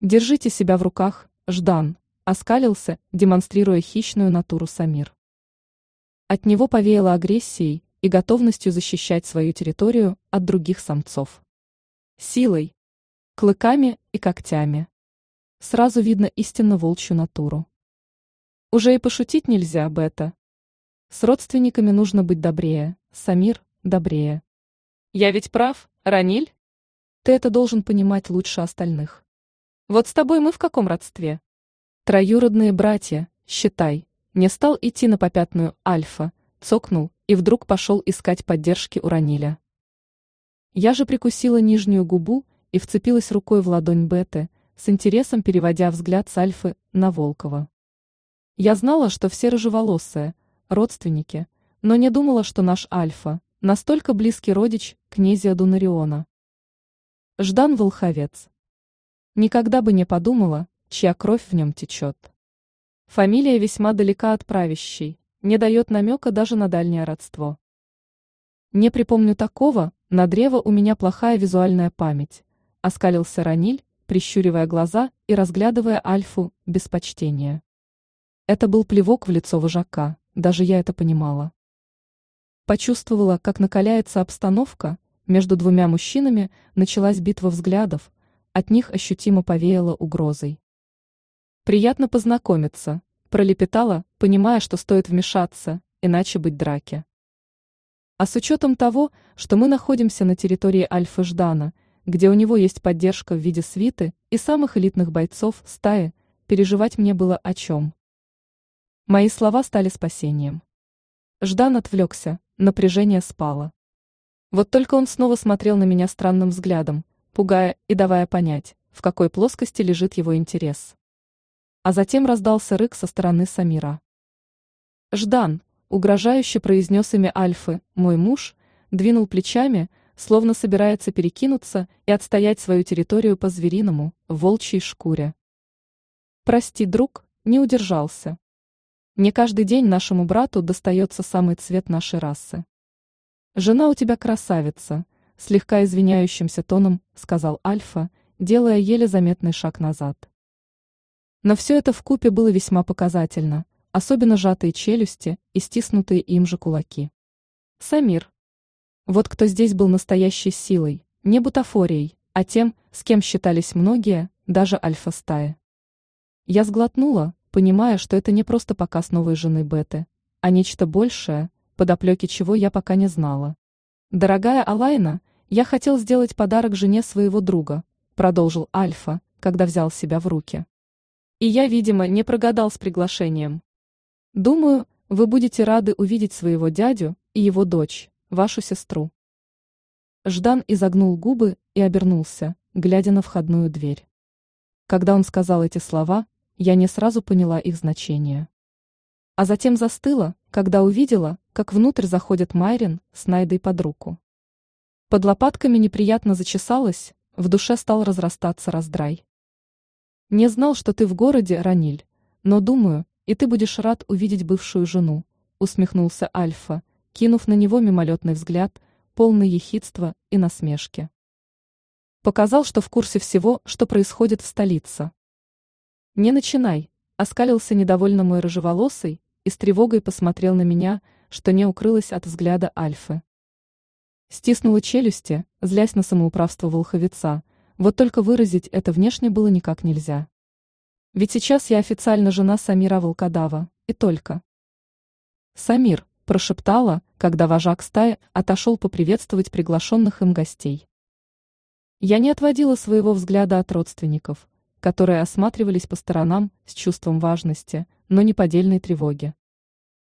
Держите себя в руках, Ждан, оскалился, демонстрируя хищную натуру Самир. От него повеяло агрессией и готовностью защищать свою территорию от других самцов. Силой, клыками и когтями. Сразу видно истинно волчью натуру. Уже и пошутить нельзя об это. С родственниками нужно быть добрее, Самир добрее. Я ведь прав, Раниль? Ты это должен понимать лучше остальных. Вот с тобой мы в каком родстве? Троюродные братья, считай, не стал идти на попятную Альфа, цокнул и вдруг пошел искать поддержки у Раниля. Я же прикусила нижнюю губу и вцепилась рукой в ладонь Беты, с интересом переводя взгляд с Альфы на Волкова. Я знала, что все рыжеволосые, родственники, но не думала, что наш Альфа настолько близкий родич князя Дунариона. Ждан Волховец. Никогда бы не подумала, чья кровь в нем течет. Фамилия весьма далека от правящей, не дает намека даже на дальнее родство. Не припомню такого, на древо у меня плохая визуальная память, оскалился Раниль, прищуривая глаза и разглядывая Альфу без почтения. Это был плевок в лицо вожака, даже я это понимала. Почувствовала, как накаляется обстановка, между двумя мужчинами началась битва взглядов, от них ощутимо повеяло угрозой. «Приятно познакомиться», – пролепетала, понимая, что стоит вмешаться, иначе быть драки. А с учетом того, что мы находимся на территории Альфа Ждана, где у него есть поддержка в виде свиты и самых элитных бойцов стаи, переживать мне было о чем. Мои слова стали спасением. Ждан отвлекся, напряжение спало. Вот только он снова смотрел на меня странным взглядом, пугая и давая понять, в какой плоскости лежит его интерес. А затем раздался рык со стороны Самира. «Ждан», угрожающе произнес имя Альфы, мой муж, двинул плечами, словно собирается перекинуться и отстоять свою территорию по-звериному, в волчьей шкуре. «Прости, друг, не удержался», не каждый день нашему брату достается самый цвет нашей расы. Жена у тебя красавица, слегка извиняющимся тоном сказал Альфа, делая еле заметный шаг назад. Но все это в купе было весьма показательно, особенно сжатые челюсти и стиснутые им же кулаки. Самир. Вот кто здесь был настоящей силой, не бутафорией, а тем, с кем считались многие, даже альфа-стаи. Я сглотнула, понимая, что это не просто показ новой жены Беты, а нечто большее, подоплеки чего я пока не знала. «Дорогая Алайна, я хотел сделать подарок жене своего друга», продолжил Альфа, когда взял себя в руки. И я, видимо, не прогадал с приглашением. Думаю, вы будете рады увидеть своего дядю и его дочь, вашу сестру. Ждан изогнул губы и обернулся, глядя на входную дверь. Когда он сказал эти слова, я не сразу поняла их значение. А затем застыла, когда увидела, как внутрь заходит Майрин с Найдой под руку. Под лопатками неприятно зачесалась, в душе стал разрастаться раздрай. Не знал, что ты в городе, Раниль, но думаю, и ты будешь рад увидеть бывшую жену, усмехнулся Альфа, кинув на него мимолетный взгляд, полный ехидства и насмешки. Показал, что в курсе всего, что происходит в столице. «Не начинай», — оскалился недовольно мой рыжеволосый и с тревогой посмотрел на меня, что не укрылось от взгляда Альфы. Стиснула челюсти, злясь на самоуправство волховица, вот только выразить это внешне было никак нельзя. Ведь сейчас я официально жена Самира Волкодава, и только. «Самир», – прошептала, когда вожак стаи отошел поприветствовать приглашенных им гостей. Я не отводила своего взгляда от родственников, которые осматривались по сторонам с чувством важности, но не поддельной тревоги.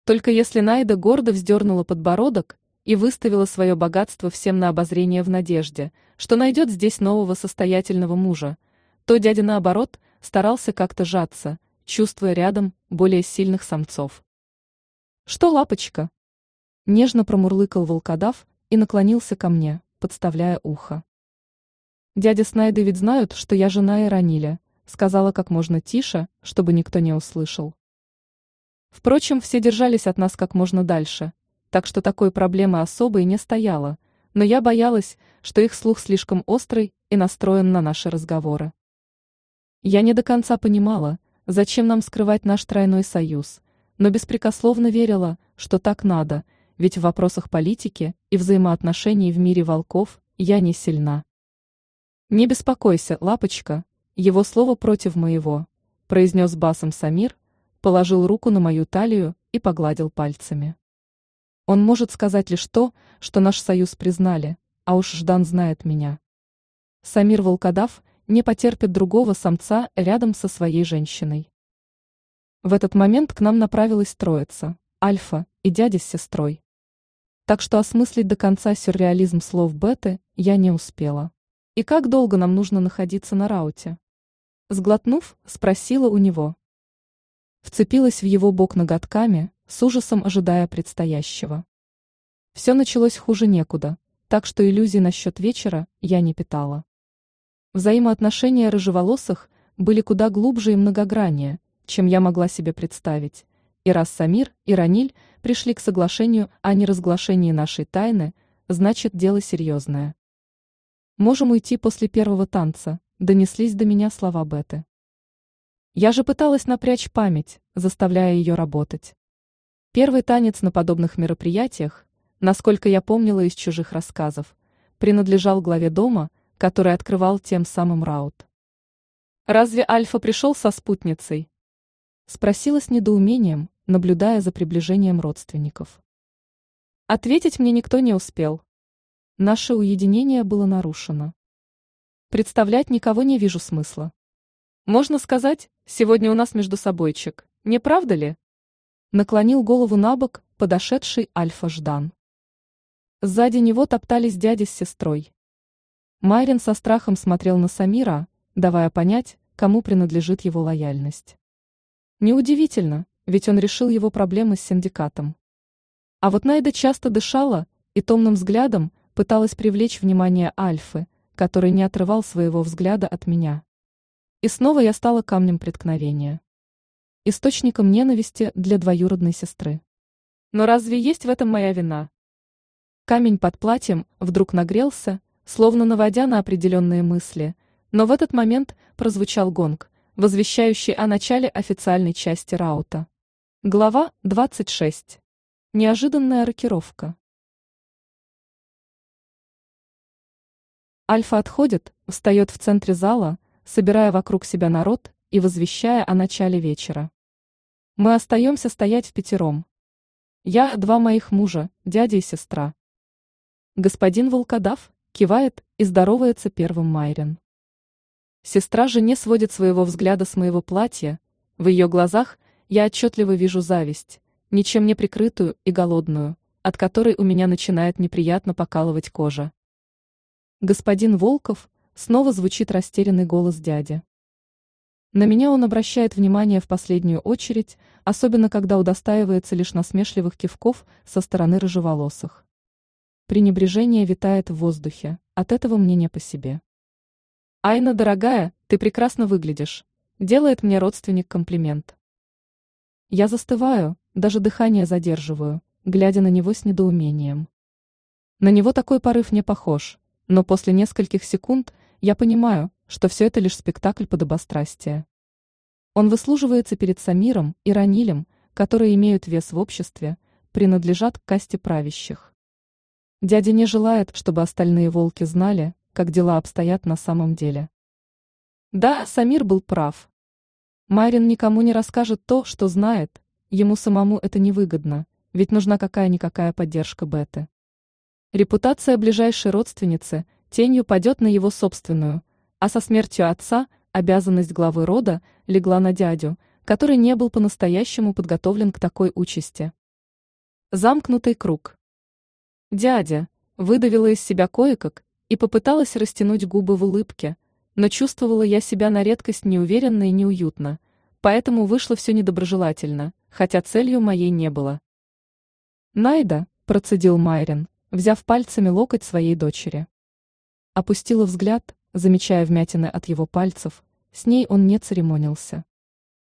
Только если Найда гордо вздернула подбородок и выставила свое богатство всем на обозрение в надежде, что найдет здесь нового состоятельного мужа, то дядя, наоборот, старался как-то жаться, чувствуя рядом более сильных самцов. «Что, лапочка?» Нежно промурлыкал волкодав и наклонился ко мне, подставляя ухо. Дядя с Найдой ведь знают, что я жена Ираниля, сказала как можно тише, чтобы никто не услышал. Впрочем, все держались от нас как можно дальше, так что такой проблемы особой не стояло, но я боялась, что их слух слишком острый и настроен на наши разговоры. Я не до конца понимала, зачем нам скрывать наш тройной союз, но беспрекословно верила, что так надо, ведь в вопросах политики и взаимоотношений в мире волков я не сильна. «Не беспокойся, лапочка, его слово против моего», произнес басом Самир, положил руку на мою талию и погладил пальцами. Он может сказать лишь то, что наш союз признали, а уж Ждан знает меня. Самир Волкодав не потерпит другого самца рядом со своей женщиной. В этот момент к нам направилась троица, Альфа и дядя с сестрой. Так что осмыслить до конца сюрреализм слов Беты я не успела. И как долго нам нужно находиться на рауте? Сглотнув, спросила у него. Вцепилась в его бок ноготками, с ужасом ожидая предстоящего. Все началось хуже некуда, так что иллюзий насчет вечера я не питала. Взаимоотношения рыжеволосых были куда глубже и многограннее, чем я могла себе представить, и раз Самир и Раниль пришли к соглашению о неразглашении нашей тайны, значит дело серьезное. Можем уйти после первого танца, донеслись до меня слова Беты. Я же пыталась напрячь память, заставляя ее работать. Первый танец на подобных мероприятиях, насколько я помнила из чужих рассказов, принадлежал главе дома, который открывал тем самым раут. «Разве Альфа пришел со спутницей?» Спросила с недоумением, наблюдая за приближением родственников. Ответить мне никто не успел. Наше уединение было нарушено. Представлять никого не вижу смысла. Можно сказать, сегодня у нас между собойчик, не правда ли? Наклонил голову на бок подошедший Альфа Ждан. Сзади него топтались дядя с сестрой. Майрин со страхом смотрел на Самира, давая понять, кому принадлежит его лояльность. Неудивительно, ведь он решил его проблемы с синдикатом. А вот Найда часто дышала и томным взглядом пыталась привлечь внимание Альфы, который не отрывал своего взгляда от меня. И снова я стала камнем преткновения источником ненависти для двоюродной сестры. Но разве есть в этом моя вина? Камень под платьем вдруг нагрелся, словно наводя на определенные мысли, но в этот момент прозвучал гонг, возвещающий о начале официальной части раута. Глава 26. Неожиданная рокировка. Альфа отходит, встает в центре зала, собирая вокруг себя народ и возвещая о начале вечера. Мы остаемся стоять в пятером. Я, два моих мужа, дядя и сестра. Господин Волкодав кивает и здоровается первым Майрин. Сестра же не сводит своего взгляда с моего платья, в ее глазах я отчетливо вижу зависть, ничем не прикрытую и голодную, от которой у меня начинает неприятно покалывать кожа. Господин Волков, снова звучит растерянный голос дяди. На меня он обращает внимание в последнюю очередь, особенно когда удостаивается лишь насмешливых кивков со стороны рыжеволосых. Пренебрежение витает в воздухе, от этого мне не по себе. «Айна, дорогая, ты прекрасно выглядишь», – делает мне родственник комплимент. Я застываю, даже дыхание задерживаю, глядя на него с недоумением. На него такой порыв не похож, но после нескольких секунд я понимаю, что все это лишь спектакль подобострастия. Он выслуживается перед Самиром и Ранилем, которые имеют вес в обществе, принадлежат к касте правящих. Дядя не желает, чтобы остальные волки знали, как дела обстоят на самом деле. Да, Самир был прав. Майрин никому не расскажет то, что знает, ему самому это невыгодно, ведь нужна какая-никакая поддержка Беты. Репутация ближайшей родственницы тенью падет на его собственную – а со смертью отца обязанность главы рода легла на дядю, который не был по-настоящему подготовлен к такой участи. Замкнутый круг. Дядя выдавила из себя кое-как и попыталась растянуть губы в улыбке, но чувствовала я себя на редкость неуверенно и неуютно, поэтому вышло все недоброжелательно, хотя целью моей не было. Найда, процедил Майрин, взяв пальцами локоть своей дочери. Опустила взгляд, замечая вмятины от его пальцев, с ней он не церемонился.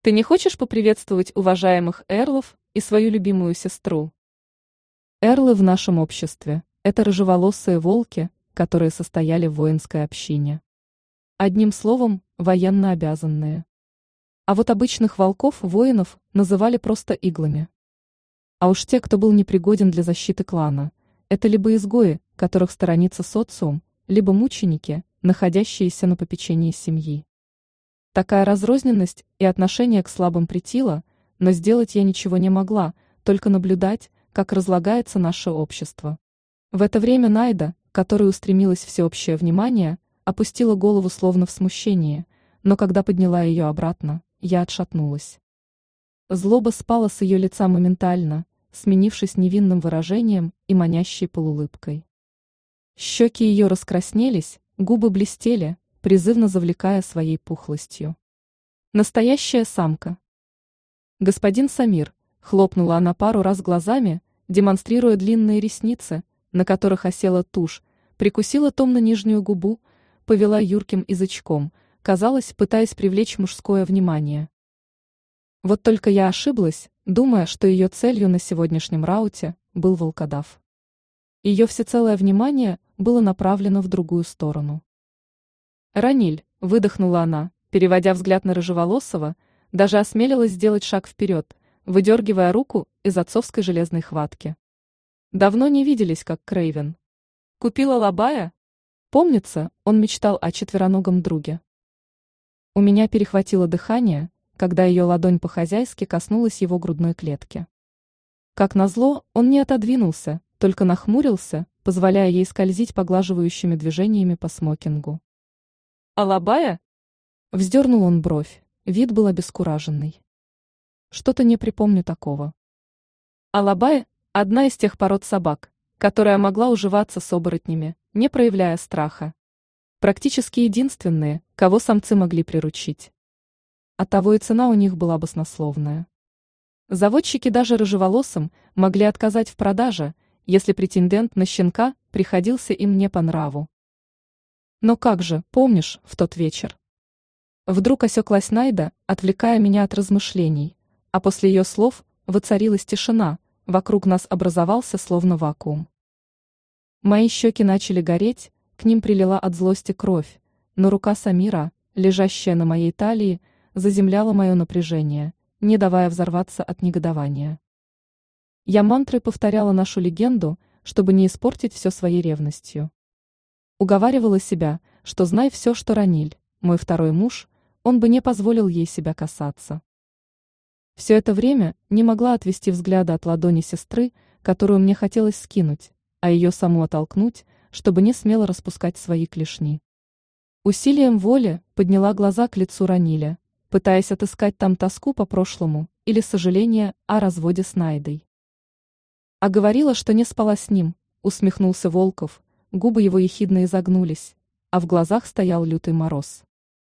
«Ты не хочешь поприветствовать уважаемых эрлов и свою любимую сестру?» Эрлы в нашем обществе – это рыжеволосые волки, которые состояли в воинской общине. Одним словом, военно обязанные. А вот обычных волков-воинов называли просто иглами. А уж те, кто был непригоден для защиты клана, это либо изгои, которых сторонится социум, либо мученики, находящиеся на попечении семьи. Такая разрозненность и отношение к слабым притила, но сделать я ничего не могла, только наблюдать, как разлагается наше общество. В это время Найда, которой устремилось всеобщее внимание, опустила голову словно в смущении, но когда подняла ее обратно, я отшатнулась. Злоба спала с ее лица моментально, сменившись невинным выражением и манящей полуулыбкой. Щеки ее раскраснелись, губы блестели, призывно завлекая своей пухлостью. Настоящая самка. Господин Самир, хлопнула она пару раз глазами, демонстрируя длинные ресницы, на которых осела тушь, прикусила томно нижнюю губу, повела юрким язычком – казалось, пытаясь привлечь мужское внимание. Вот только я ошиблась, думая, что ее целью на сегодняшнем рауте был волкодав. Ее всецелое внимание было направлено в другую сторону. «Раниль», — выдохнула она, переводя взгляд на Рыжеволосого, даже осмелилась сделать шаг вперед, выдергивая руку из отцовской железной хватки. Давно не виделись, как Крейвен. Купила лабая? Помнится, он мечтал о четвероногом друге. У меня перехватило дыхание, когда ее ладонь по-хозяйски коснулась его грудной клетки. Как назло, он не отодвинулся, только нахмурился, позволяя ей скользить поглаживающими движениями по смокингу. «Алабая?» Вздернул он бровь, вид был обескураженный. Что-то не припомню такого. Алабая – одна из тех пород собак, которая могла уживаться с оборотнями, не проявляя страха. Практически единственные, кого самцы могли приручить. Оттого и цена у них была баснословная. Заводчики даже рыжеволосым могли отказать в продаже, если претендент на щенка приходился им не по нраву. Но как же, помнишь, в тот вечер? Вдруг осеклась Найда, отвлекая меня от размышлений, а после ее слов воцарилась тишина, вокруг нас образовался словно вакуум. Мои щеки начали гореть, к ним прилила от злости кровь, но рука Самира, лежащая на моей талии, заземляла мое напряжение, не давая взорваться от негодования. Я мантрой повторяла нашу легенду, чтобы не испортить все своей ревностью. Уговаривала себя, что знай все, что Раниль, мой второй муж, он бы не позволил ей себя касаться. Все это время не могла отвести взгляда от ладони сестры, которую мне хотелось скинуть, а ее саму оттолкнуть, чтобы не смело распускать свои клешни. Усилием воли подняла глаза к лицу Раниля, пытаясь отыскать там тоску по прошлому или сожаление о разводе с Найдой. А говорила, что не спала с ним, усмехнулся Волков, губы его ехидно изогнулись, а в глазах стоял лютый мороз.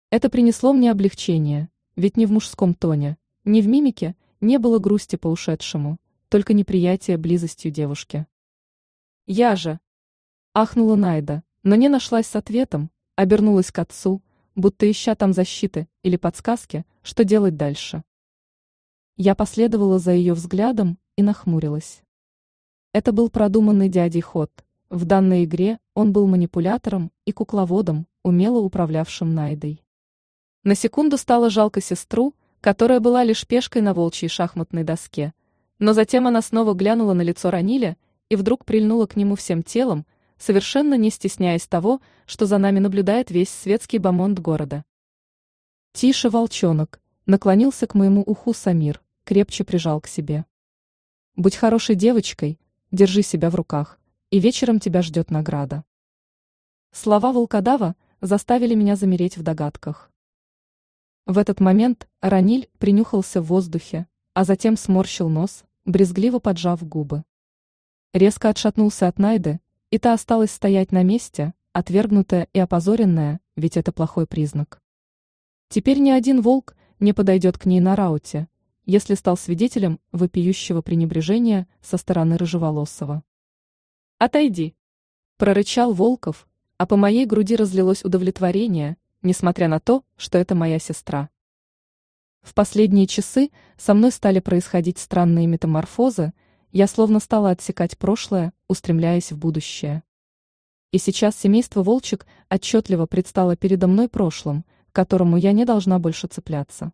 Это принесло мне облегчение, ведь ни в мужском тоне, ни в мимике не было грусти по ушедшему, только неприятие близостью девушки. Я же, Ахнула Найда, но не нашлась с ответом, обернулась к отцу, будто ища там защиты или подсказки, что делать дальше. Я последовала за ее взглядом и нахмурилась. Это был продуманный дядей ход. В данной игре он был манипулятором и кукловодом, умело управлявшим Найдой. На секунду стало жалко сестру, которая была лишь пешкой на волчьей шахматной доске, но затем она снова глянула на лицо Раниля и вдруг прильнула к нему всем телом, совершенно не стесняясь того, что за нами наблюдает весь светский бомонд города. «Тише, волчонок!» — наклонился к моему уху Самир, крепче прижал к себе. «Будь хорошей девочкой, держи себя в руках, и вечером тебя ждет награда». Слова волкодава заставили меня замереть в догадках. В этот момент Раниль принюхался в воздухе, а затем сморщил нос, брезгливо поджав губы. Резко отшатнулся от Найды, и та осталась стоять на месте, отвергнутая и опозоренная, ведь это плохой признак. Теперь ни один волк не подойдет к ней на рауте, если стал свидетелем вопиющего пренебрежения со стороны Рыжеволосого. «Отойди!» – прорычал Волков, а по моей груди разлилось удовлетворение, несмотря на то, что это моя сестра. В последние часы со мной стали происходить странные метаморфозы, я словно стала отсекать прошлое, устремляясь в будущее. И сейчас семейство волчек отчетливо предстало передо мной прошлым, к которому я не должна больше цепляться.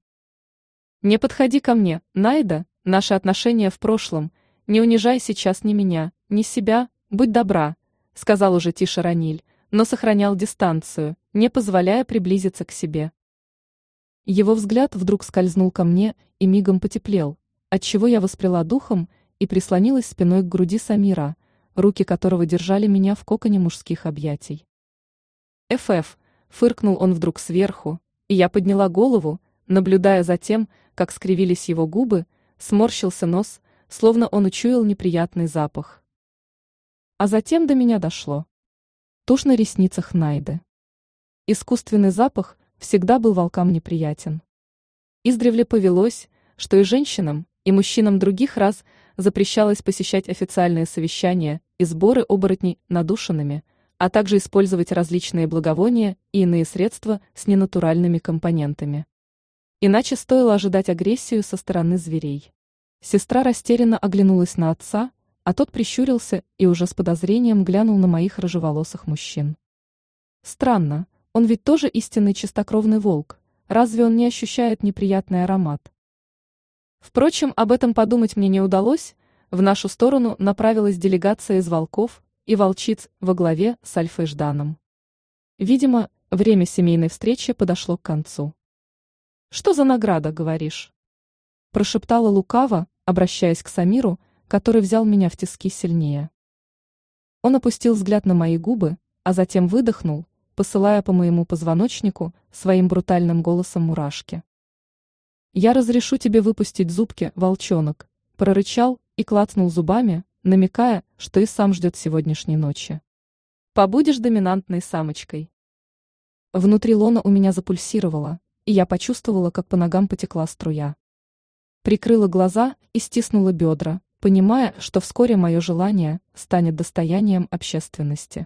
«Не подходи ко мне, Найда, наши отношения в прошлом, не унижай сейчас ни меня, ни себя, будь добра», сказал уже тише Раниль, но сохранял дистанцию, не позволяя приблизиться к себе. Его взгляд вдруг скользнул ко мне и мигом потеплел, отчего я воспряла духом и прислонилась спиной к груди Самира, руки которого держали меня в коконе мужских объятий. «ФФ», — фыркнул он вдруг сверху, и я подняла голову, наблюдая за тем, как скривились его губы, сморщился нос, словно он учуял неприятный запах. А затем до меня дошло. Тушь на ресницах Найды. Искусственный запах всегда был волкам неприятен. Издревле повелось, что и женщинам, и мужчинам других раз запрещалось посещать официальные совещания и сборы оборотней надушенными, а также использовать различные благовония и иные средства с ненатуральными компонентами. Иначе стоило ожидать агрессию со стороны зверей. Сестра растерянно оглянулась на отца, а тот прищурился и уже с подозрением глянул на моих рыжеволосых мужчин. Странно, он ведь тоже истинный чистокровный волк, разве он не ощущает неприятный аромат? Впрочем, об этом подумать мне не удалось, в нашу сторону направилась делегация из волков и волчиц во главе с Альфой Жданом. Видимо, время семейной встречи подошло к концу. Что за награда, говоришь? Прошептала лукаво, обращаясь к Самиру, который взял меня в тиски сильнее. Он опустил взгляд на мои губы, а затем выдохнул, посылая по моему позвоночнику своим брутальным голосом мурашки. «Я разрешу тебе выпустить зубки, волчонок», прорычал и клацнул зубами, намекая, что и сам ждет сегодняшней ночи. «Побудешь доминантной самочкой». Внутри лона у меня запульсировало, и я почувствовала, как по ногам потекла струя. Прикрыла глаза и стиснула бедра, понимая, что вскоре мое желание станет достоянием общественности.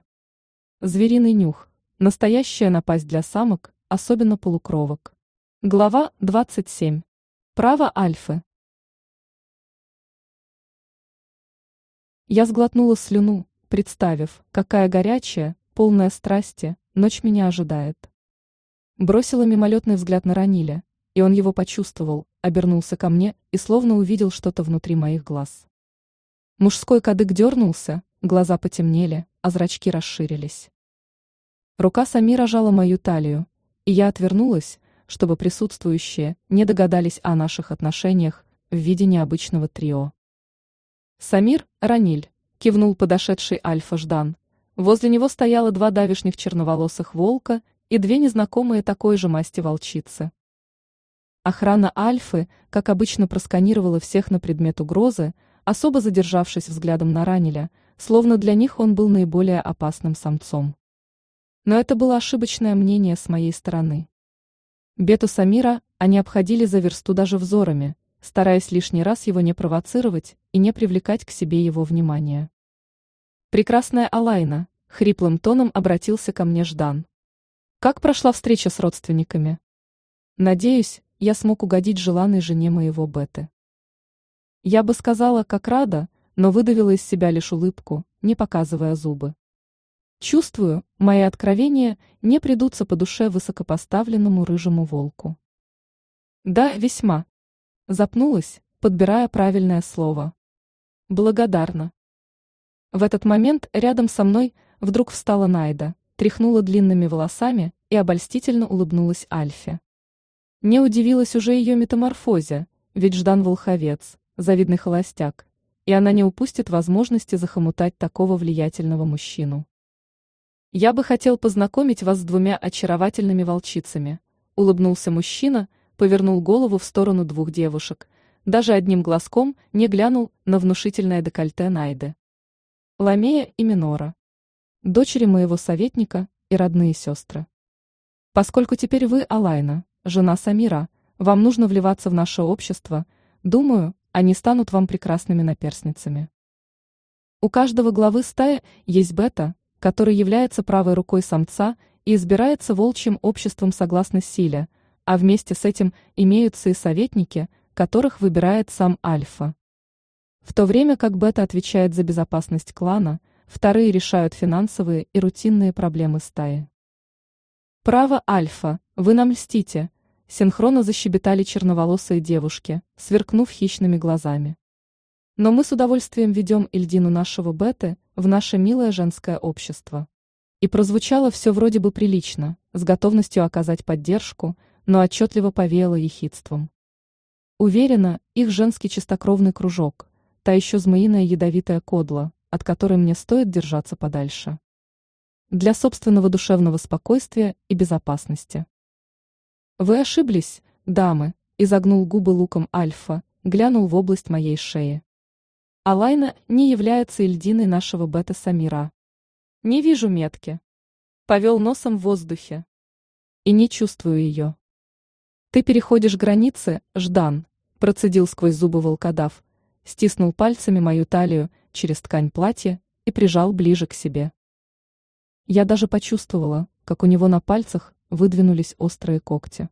Звериный нюх. Настоящая напасть для самок, особенно полукровок. Глава 27. Право альфы. Я сглотнула слюну, представив, какая горячая, полная страсти, ночь меня ожидает. Бросила мимолетный взгляд на Раниля, и он его почувствовал, обернулся ко мне и словно увидел что-то внутри моих глаз. Мужской кадык дернулся, глаза потемнели, а зрачки расширились. Рука Самира жала мою талию, и я отвернулась, чтобы присутствующие не догадались о наших отношениях в виде необычного трио. Самир, Раниль, кивнул подошедший Альфа Ждан. Возле него стояло два давишних черноволосых волка и две незнакомые такой же масти волчицы. Охрана Альфы, как обычно, просканировала всех на предмет угрозы, особо задержавшись взглядом на Ранеля, словно для них он был наиболее опасным самцом. Но это было ошибочное мнение с моей стороны. Бету Самира они обходили за версту даже взорами, стараясь лишний раз его не провоцировать и не привлекать к себе его внимания. «Прекрасная Алайна», — хриплым тоном обратился ко мне Ждан. Как прошла встреча с родственниками? Надеюсь, я смог угодить желанной жене моего Беты. Я бы сказала, как рада, но выдавила из себя лишь улыбку, не показывая зубы. Чувствую, мои откровения не придутся по душе высокопоставленному рыжему волку. Да, весьма. Запнулась, подбирая правильное слово. Благодарна. В этот момент рядом со мной вдруг встала Найда, тряхнула длинными волосами и обольстительно улыбнулась Альфе. Не удивилась уже ее метаморфозе, ведь Ждан Волховец, завидный холостяк, и она не упустит возможности захомутать такого влиятельного мужчину. «Я бы хотел познакомить вас с двумя очаровательными волчицами», улыбнулся мужчина, повернул голову в сторону двух девушек, даже одним глазком не глянул на внушительное декольте Найды. Ламея и Минора дочери моего советника и родные сестры. Поскольку теперь вы, Алайна, жена Самира, вам нужно вливаться в наше общество, думаю, они станут вам прекрасными наперсницами. У каждого главы стаи есть бета, который является правой рукой самца и избирается волчьим обществом согласно силе, а вместе с этим имеются и советники, которых выбирает сам альфа. В то время как бета отвечает за безопасность клана, вторые решают финансовые и рутинные проблемы стаи. Право альфа, вы нам льстите, синхронно защебетали черноволосые девушки, сверкнув хищными глазами. Но мы с удовольствием ведем Ильдину нашего беты в наше милое женское общество. И прозвучало все вроде бы прилично, с готовностью оказать поддержку, но отчетливо повеяло ехидством. Уверена, их женский чистокровный кружок, та еще змеиная ядовитая кодла, от которой мне стоит держаться подальше. Для собственного душевного спокойствия и безопасности. Вы ошиблись, дамы, изогнул губы луком Альфа, глянул в область моей шеи. Алайна не является Ильдиной нашего бета-самира. Не вижу метки. Повел носом в воздухе. И не чувствую ее. Ты переходишь границы, Ждан, процедил сквозь зубы волкодав, стиснул пальцами мою талию через ткань платья и прижал ближе к себе. Я даже почувствовала, как у него на пальцах выдвинулись острые когти.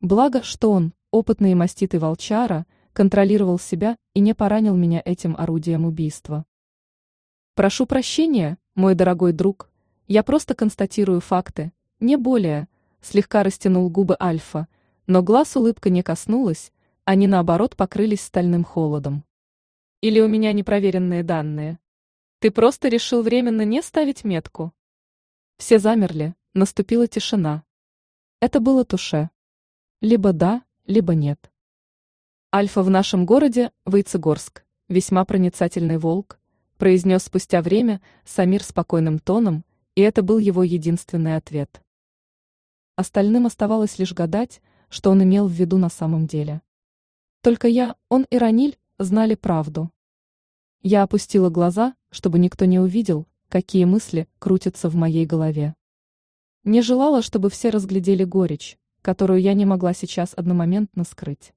Благо, что он, опытный и маститый волчара, контролировал себя и не поранил меня этим орудием убийства. Прошу прощения, мой дорогой друг, я просто констатирую факты, не более, слегка растянул губы Альфа, но глаз улыбка не коснулась, они наоборот покрылись стальным холодом. Или у меня непроверенные данные? Ты просто решил временно не ставить метку? Все замерли, наступила тишина. Это было туше. Либо да, либо нет. Альфа в нашем городе, Войцегорск, весьма проницательный волк, произнес спустя время Самир спокойным тоном, и это был его единственный ответ. Остальным оставалось лишь гадать, что он имел в виду на самом деле. Только я, он и Раниль знали правду. Я опустила глаза, чтобы никто не увидел, какие мысли крутятся в моей голове. Не желала, чтобы все разглядели горечь, которую я не могла сейчас одномоментно скрыть.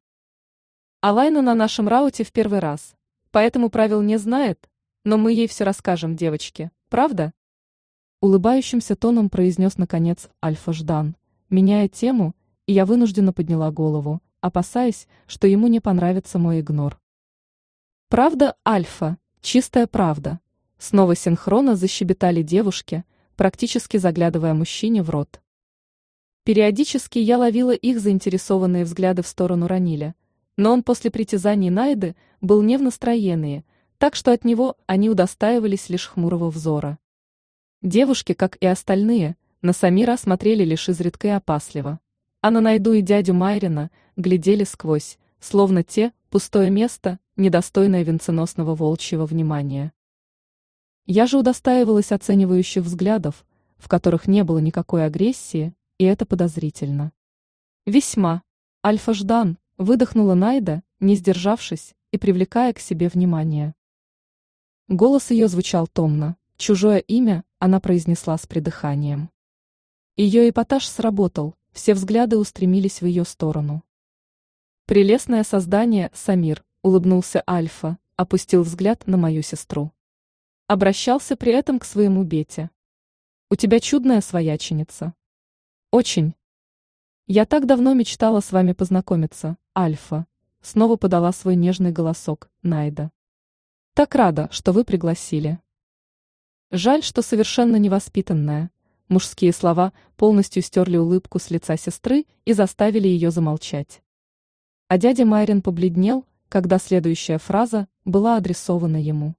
Алайна на нашем рауте в первый раз, поэтому правил не знает, но мы ей все расскажем, девочки, правда? Улыбающимся тоном произнес наконец Альфа Ждан, меняя тему, и я вынужденно подняла голову, опасаясь, что ему не понравится мой игнор. Правда, Альфа, чистая правда. Снова синхронно защебетали девушки, практически заглядывая мужчине в рот. Периодически я ловила их заинтересованные взгляды в сторону Раниля, но он после притязаний Найды был не в настроении – так что от него они удостаивались лишь хмурого взора. Девушки, как и остальные, на Самира смотрели лишь изредка и опасливо, а на Найду и дядю Майрина глядели сквозь, словно те – пустое место, недостойное венценосного волчьего внимания. Я же удостаивалась оценивающих взглядов, в которых не было никакой агрессии, и это подозрительно. Весьма. Альфа Ждан, выдохнула Найда, не сдержавшись и привлекая к себе внимание. Голос ее звучал томно, чужое имя она произнесла с придыханием. Ее эпатаж сработал, все взгляды устремились в ее сторону. Прелестное создание, Самир, улыбнулся Альфа, опустил взгляд на мою сестру. Обращался при этом к своему Бете. У тебя чудная свояченица. Очень. Я так давно мечтала с вами познакомиться, Альфа. Снова подала свой нежный голосок, Найда. Так рада, что вы пригласили. Жаль, что совершенно невоспитанная. Мужские слова полностью стерли улыбку с лица сестры и заставили ее замолчать. А дядя Майрин побледнел, когда следующая фраза была адресована ему.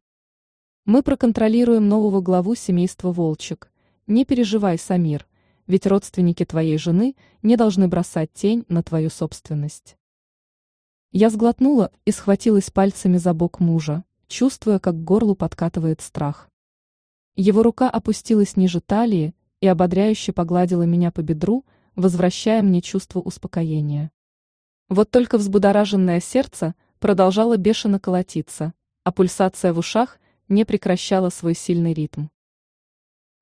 Мы проконтролируем нового главу семейства Волчек. Не переживай, Самир, ведь родственники твоей жены не должны бросать тень на твою собственность. Я сглотнула и схватилась пальцами за бок мужа, чувствуя, как к горлу подкатывает страх. Его рука опустилась ниже талии и ободряюще погладила меня по бедру, возвращая мне чувство успокоения. Вот только взбудораженное сердце продолжало бешено колотиться, а пульсация в ушах не прекращала свой сильный ритм.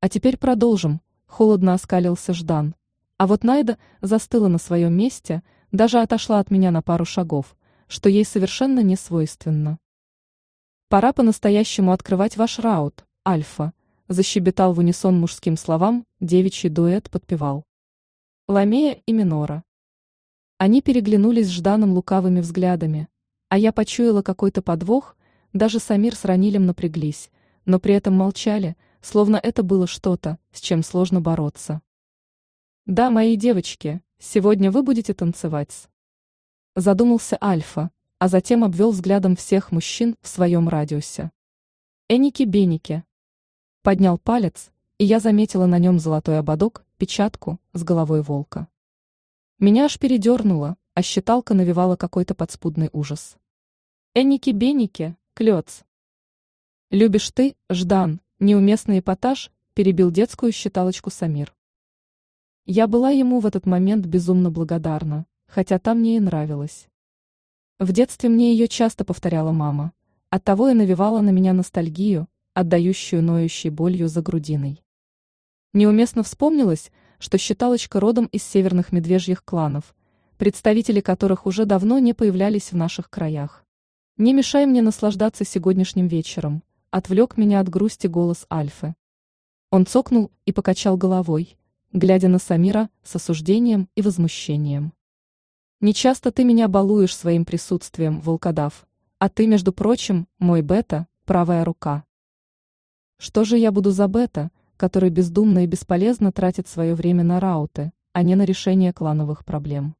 А теперь продолжим, холодно оскалился Ждан. А вот Найда застыла на своем месте, даже отошла от меня на пару шагов, что ей совершенно не свойственно. Пора по-настоящему открывать ваш раут, Альфа, защебетал в унисон мужским словам, девичий дуэт подпевал. Ламея и Минора. Они переглянулись с Жданом лукавыми взглядами, а я почуяла какой-то подвох, Даже Самир с Ранилем напряглись, но при этом молчали, словно это было что-то, с чем сложно бороться. «Да, мои девочки, сегодня вы будете танцевать». Задумался Альфа, а затем обвел взглядом всех мужчин в своем радиусе. «Эники-беники». Поднял палец, и я заметила на нем золотой ободок, печатку с головой волка. Меня аж передернуло, а считалка навевала какой-то подспудный ужас. «Эники-беники, клёц». «Любишь ты, Ждан, неуместный эпатаж», перебил детскую считалочку Самир. Я была ему в этот момент безумно благодарна, хотя там мне и нравилось. В детстве мне ее часто повторяла мама, оттого и навевала на меня ностальгию, отдающую ноющей болью за грудиной. Неуместно вспомнилось, что считалочка родом из северных медвежьих кланов, представители которых уже давно не появлялись в наших краях. Не мешай мне наслаждаться сегодняшним вечером, отвлек меня от грусти голос Альфы. Он цокнул и покачал головой, глядя на Самира с осуждением и возмущением. Не часто ты меня балуешь своим присутствием, волкодав, а ты, между прочим, мой бета, правая рука. Что же я буду за бета, который бездумно и бесполезно тратит свое время на рауты, а не на решение клановых проблем?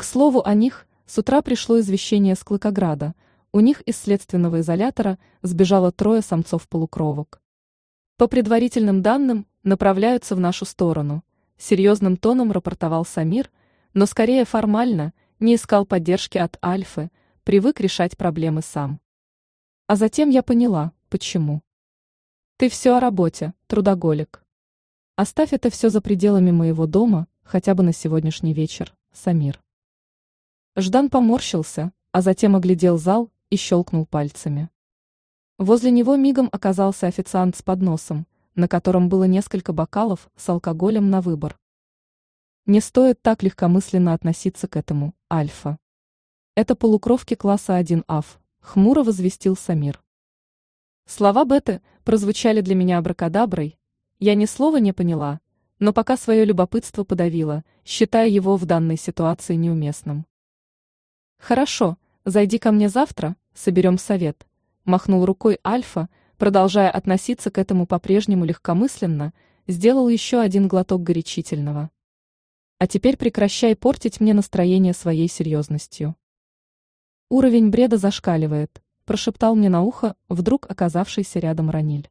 К слову о них, с утра пришло извещение с Клыкограда, у них из следственного изолятора сбежало трое самцов-полукровок. По предварительным данным, направляются в нашу сторону, серьезным тоном рапортовал Самир, но скорее формально, не искал поддержки от Альфы, привык решать проблемы сам. А затем я поняла, почему. Ты все о работе, трудоголик. Оставь это все за пределами моего дома, хотя бы на сегодняшний вечер, Самир. Ждан поморщился, а затем оглядел зал и щелкнул пальцами. Возле него мигом оказался официант с подносом, на котором было несколько бокалов с алкоголем на выбор. Не стоит так легкомысленно относиться к этому, Альфа. Это полукровки класса 1АФ, хмуро возвестил Самир. Слова Беты прозвучали для меня абракадаброй, я ни слова не поняла, но пока свое любопытство подавила, считая его в данной ситуации неуместным. «Хорошо, зайди ко мне завтра, соберем совет», – махнул рукой Альфа, продолжая относиться к этому по-прежнему легкомысленно, сделал еще один глоток горячительного. А теперь прекращай портить мне настроение своей серьезностью. Уровень бреда зашкаливает, прошептал мне на ухо вдруг оказавшийся рядом Раниль.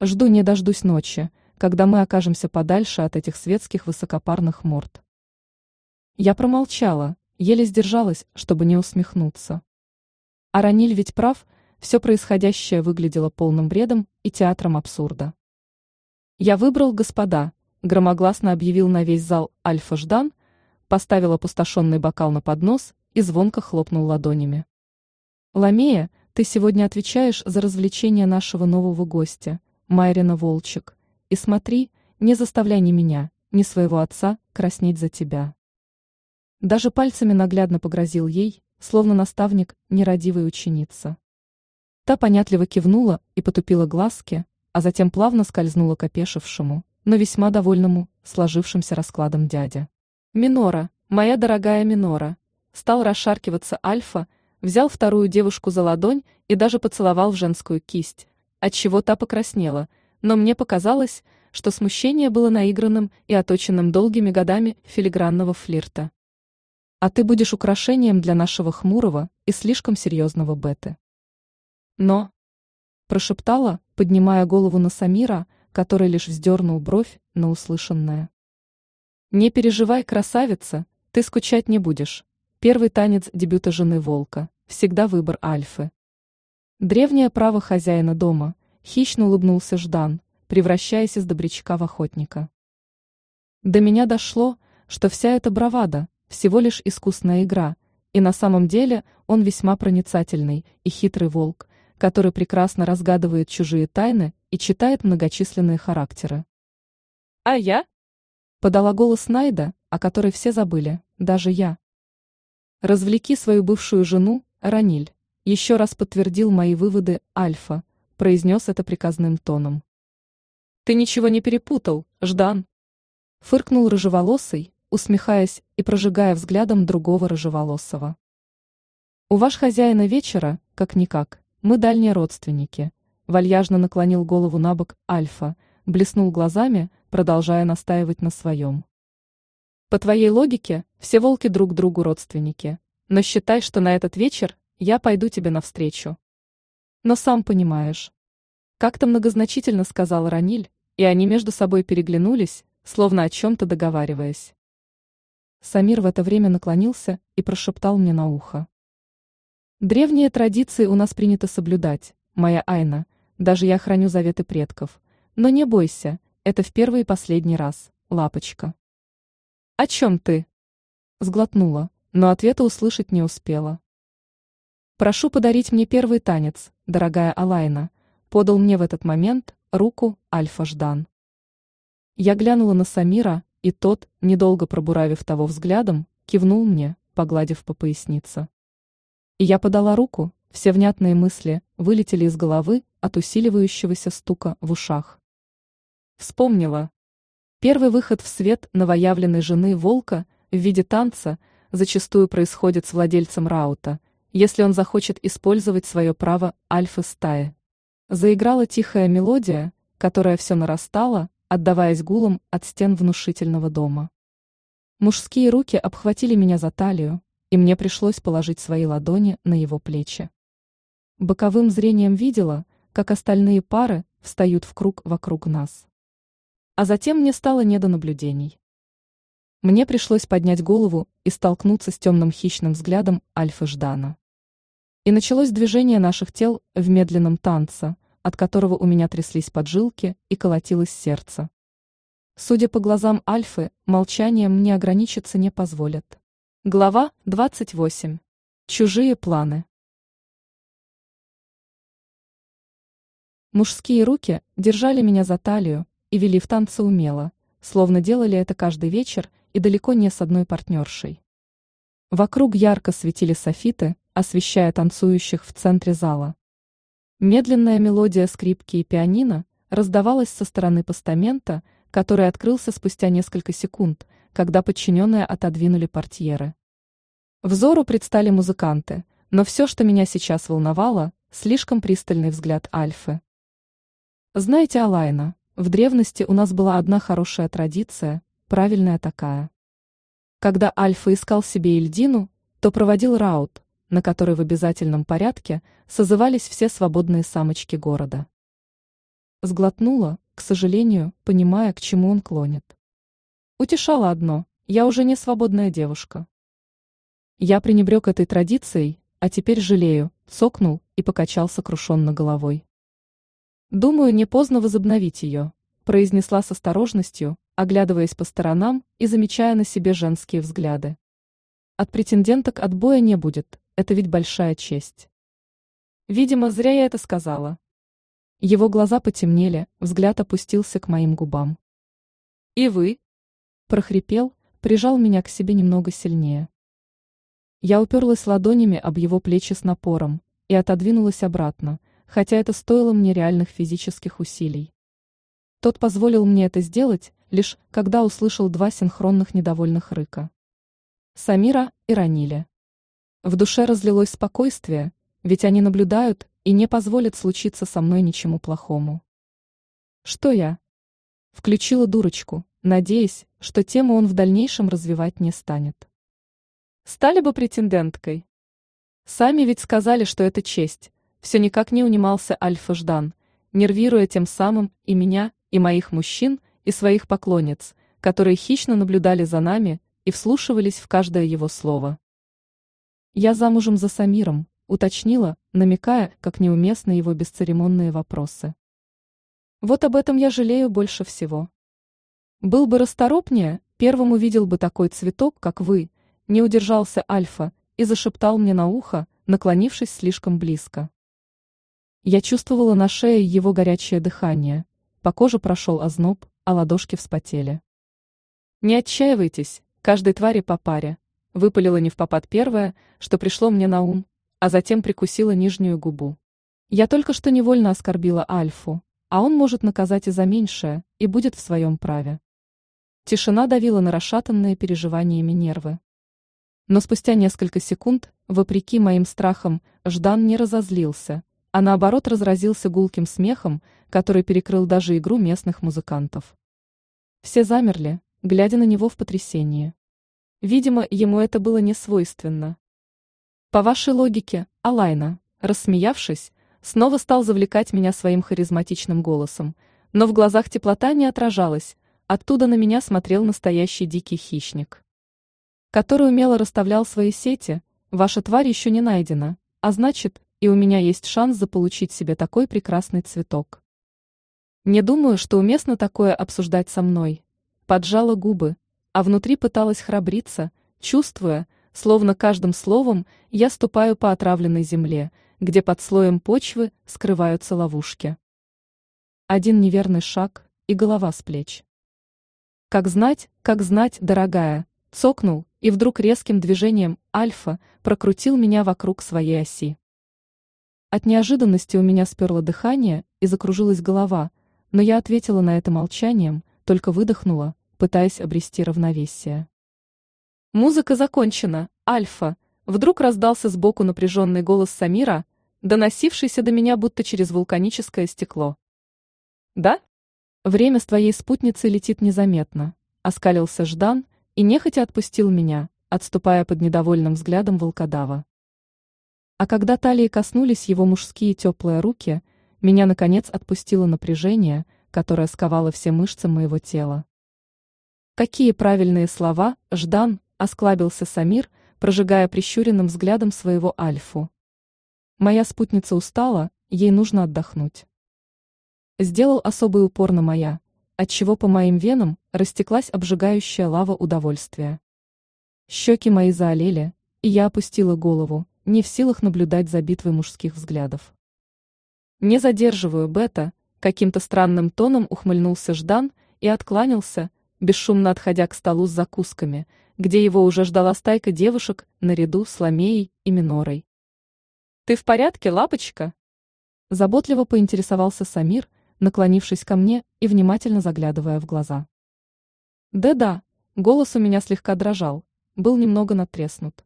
Жду не дождусь ночи, когда мы окажемся подальше от этих светских высокопарных морд. Я промолчала, еле сдержалась, чтобы не усмехнуться. А Раниль ведь прав, все происходящее выглядело полным бредом и театром абсурда. Я выбрал господа, громогласно объявил на весь зал Альфа Ждан, поставил опустошенный бокал на поднос и звонко хлопнул ладонями. «Ламея, ты сегодня отвечаешь за развлечение нашего нового гостя, Майрина Волчек, и смотри, не заставляй ни меня, ни своего отца краснеть за тебя». Даже пальцами наглядно погрозил ей, словно наставник нерадивой ученица. Та понятливо кивнула и потупила глазки, а затем плавно скользнула к опешившему, но весьма довольному сложившимся раскладом дядя. «Минора, моя дорогая Минора», стал расшаркиваться Альфа, взял вторую девушку за ладонь и даже поцеловал в женскую кисть, отчего та покраснела, но мне показалось, что смущение было наигранным и оточенным долгими годами филигранного флирта. А ты будешь украшением для нашего хмурого и слишком серьезного Беты. Но, прошептала, поднимая голову на Самира, который лишь вздернул бровь на услышанное. «Не переживай, красавица, ты скучать не будешь. Первый танец дебюта жены Волка, всегда выбор Альфы». Древнее право хозяина дома, хищно улыбнулся Ждан, превращаясь из добрячка в охотника. До меня дошло, что вся эта бравада – всего лишь искусная игра, и на самом деле он весьма проницательный и хитрый волк, который прекрасно разгадывает чужие тайны и читает многочисленные характеры. «А я?» – подала голос Найда, о которой все забыли, даже я. «Развлеки свою бывшую жену, Раниль», – еще раз подтвердил мои выводы Альфа, произнес это приказным тоном. «Ты ничего не перепутал, Ждан?» – фыркнул рыжеволосый, усмехаясь и прожигая взглядом другого рыжеволосого. «У ваш хозяина вечера, как-никак, мы дальние родственники. Вальяжно наклонил голову на бок Альфа, блеснул глазами, продолжая настаивать на своем. По твоей логике, все волки друг другу родственники. Но считай, что на этот вечер я пойду тебе навстречу. Но сам понимаешь. Как-то многозначительно сказал Раниль, и они между собой переглянулись, словно о чем-то договариваясь. Самир в это время наклонился и прошептал мне на ухо. Древние традиции у нас принято соблюдать, моя Айна, даже я храню заветы предков. Но не бойся, это в первый и последний раз, лапочка. О чем ты? Сглотнула, но ответа услышать не успела. Прошу подарить мне первый танец, дорогая Алайна, подал мне в этот момент руку Альфа Ждан. Я глянула на Самира, и тот, недолго пробуравив того взглядом, кивнул мне, погладив по пояснице. И я подала руку, все внятные мысли вылетели из головы от усиливающегося стука в ушах. Вспомнила. Первый выход в свет новоявленной жены волка в виде танца зачастую происходит с владельцем раута, если он захочет использовать свое право альфа-стаи. Заиграла тихая мелодия, которая все нарастала, отдаваясь гулом от стен внушительного дома. Мужские руки обхватили меня за талию, и мне пришлось положить свои ладони на его плечи. Боковым зрением видела, как остальные пары встают в круг вокруг нас. А затем мне стало не до наблюдений. Мне пришлось поднять голову и столкнуться с темным хищным взглядом Альфы Ждана. И началось движение наших тел в медленном танце, от которого у меня тряслись поджилки и колотилось сердце. Судя по глазам Альфы, молчанием мне ограничиться не позволят. Глава 28. Чужие планы. Мужские руки держали меня за талию и вели в танце умело, словно делали это каждый вечер и далеко не с одной партнершей. Вокруг ярко светили софиты, освещая танцующих в центре зала. Медленная мелодия скрипки и пианино раздавалась со стороны постамента, который открылся спустя несколько секунд – когда подчиненные отодвинули портьеры. Взору предстали музыканты, но все, что меня сейчас волновало, слишком пристальный взгляд Альфы. Знаете, Алайна, в древности у нас была одна хорошая традиция, правильная такая. Когда Альфа искал себе Ильдину, то проводил раут, на который в обязательном порядке созывались все свободные самочки города. Сглотнула, к сожалению, понимая, к чему он клонит. Утешало одно, я уже не свободная девушка. Я пренебрег этой традицией, а теперь жалею, цокнул и покачал сокрушенно головой. Думаю, не поздно возобновить ее, произнесла с осторожностью, оглядываясь по сторонам и замечая на себе женские взгляды. От претенденток отбоя не будет, это ведь большая честь. Видимо, зря я это сказала. Его глаза потемнели, взгляд опустился к моим губам. И вы, прохрипел, прижал меня к себе немного сильнее. Я уперлась ладонями об его плечи с напором и отодвинулась обратно, хотя это стоило мне реальных физических усилий. Тот позволил мне это сделать, лишь когда услышал два синхронных недовольных рыка. Самира и Ранили. В душе разлилось спокойствие, ведь они наблюдают и не позволят случиться со мной ничему плохому. Что я? Включила дурочку, надеясь, что тему он в дальнейшем развивать не станет. Стали бы претенденткой. Сами ведь сказали, что это честь. Все никак не унимался Альфа Ждан, нервируя тем самым и меня, и моих мужчин, и своих поклонниц, которые хищно наблюдали за нами и вслушивались в каждое его слово. Я замужем за Самиром, уточнила, намекая, как неуместны его бесцеремонные вопросы. Вот об этом я жалею больше всего. Был бы расторопнее, первым увидел бы такой цветок, как вы, не удержался Альфа и зашептал мне на ухо, наклонившись слишком близко. Я чувствовала на шее его горячее дыхание, по коже прошел озноб, а ладошки вспотели. Не отчаивайтесь, каждой твари по паре, выпалила не в попад первое, что пришло мне на ум, а затем прикусила нижнюю губу. Я только что невольно оскорбила Альфу, а он может наказать и за меньшее, и будет в своем праве. Тишина давила на расшатанные переживаниями нервы. Но спустя несколько секунд, вопреки моим страхам, Ждан не разозлился, а наоборот разразился гулким смехом, который перекрыл даже игру местных музыкантов. Все замерли, глядя на него в потрясении. Видимо, ему это было не свойственно. По вашей логике, Алайна, рассмеявшись, снова стал завлекать меня своим харизматичным голосом, но в глазах теплота не отражалась, оттуда на меня смотрел настоящий дикий хищник. Который умело расставлял свои сети, ваша тварь еще не найдена, а значит, и у меня есть шанс заполучить себе такой прекрасный цветок. Не думаю, что уместно такое обсуждать со мной, поджала губы, а внутри пыталась храбриться, чувствуя, словно каждым словом я ступаю по отравленной земле, где под слоем почвы скрываются ловушки. Один неверный шаг и голова с плеч. Как знать, как знать, дорогая, цокнул и вдруг резким движением альфа прокрутил меня вокруг своей оси. От неожиданности у меня сперло дыхание и закружилась голова, но я ответила на это молчанием, только выдохнула, пытаясь обрести равновесие. Музыка закончена, Альфа. Вдруг раздался сбоку напряженный голос Самира, доносившийся до меня будто через вулканическое стекло. Да? Время с твоей спутницей летит незаметно, оскалился Ждан и нехотя отпустил меня, отступая под недовольным взглядом волкодава. А когда талии коснулись его мужские теплые руки, меня наконец отпустило напряжение, которое сковало все мышцы моего тела. Какие правильные слова, Ждан, осклабился Самир, прожигая прищуренным взглядом своего Альфу. Моя спутница устала, ей нужно отдохнуть. Сделал особый упор на моя, отчего по моим венам растеклась обжигающая лава удовольствия. Щеки мои заолели, и я опустила голову, не в силах наблюдать за битвой мужских взглядов. Не задерживаю Бета, каким-то странным тоном ухмыльнулся Ждан и откланялся, бесшумно отходя к столу с закусками, где его уже ждала стайка девушек наряду с Ламеей и Минорой. «Ты в порядке, лапочка?» Заботливо поинтересовался Самир, наклонившись ко мне и внимательно заглядывая в глаза. «Да-да», голос у меня слегка дрожал, был немного натреснут.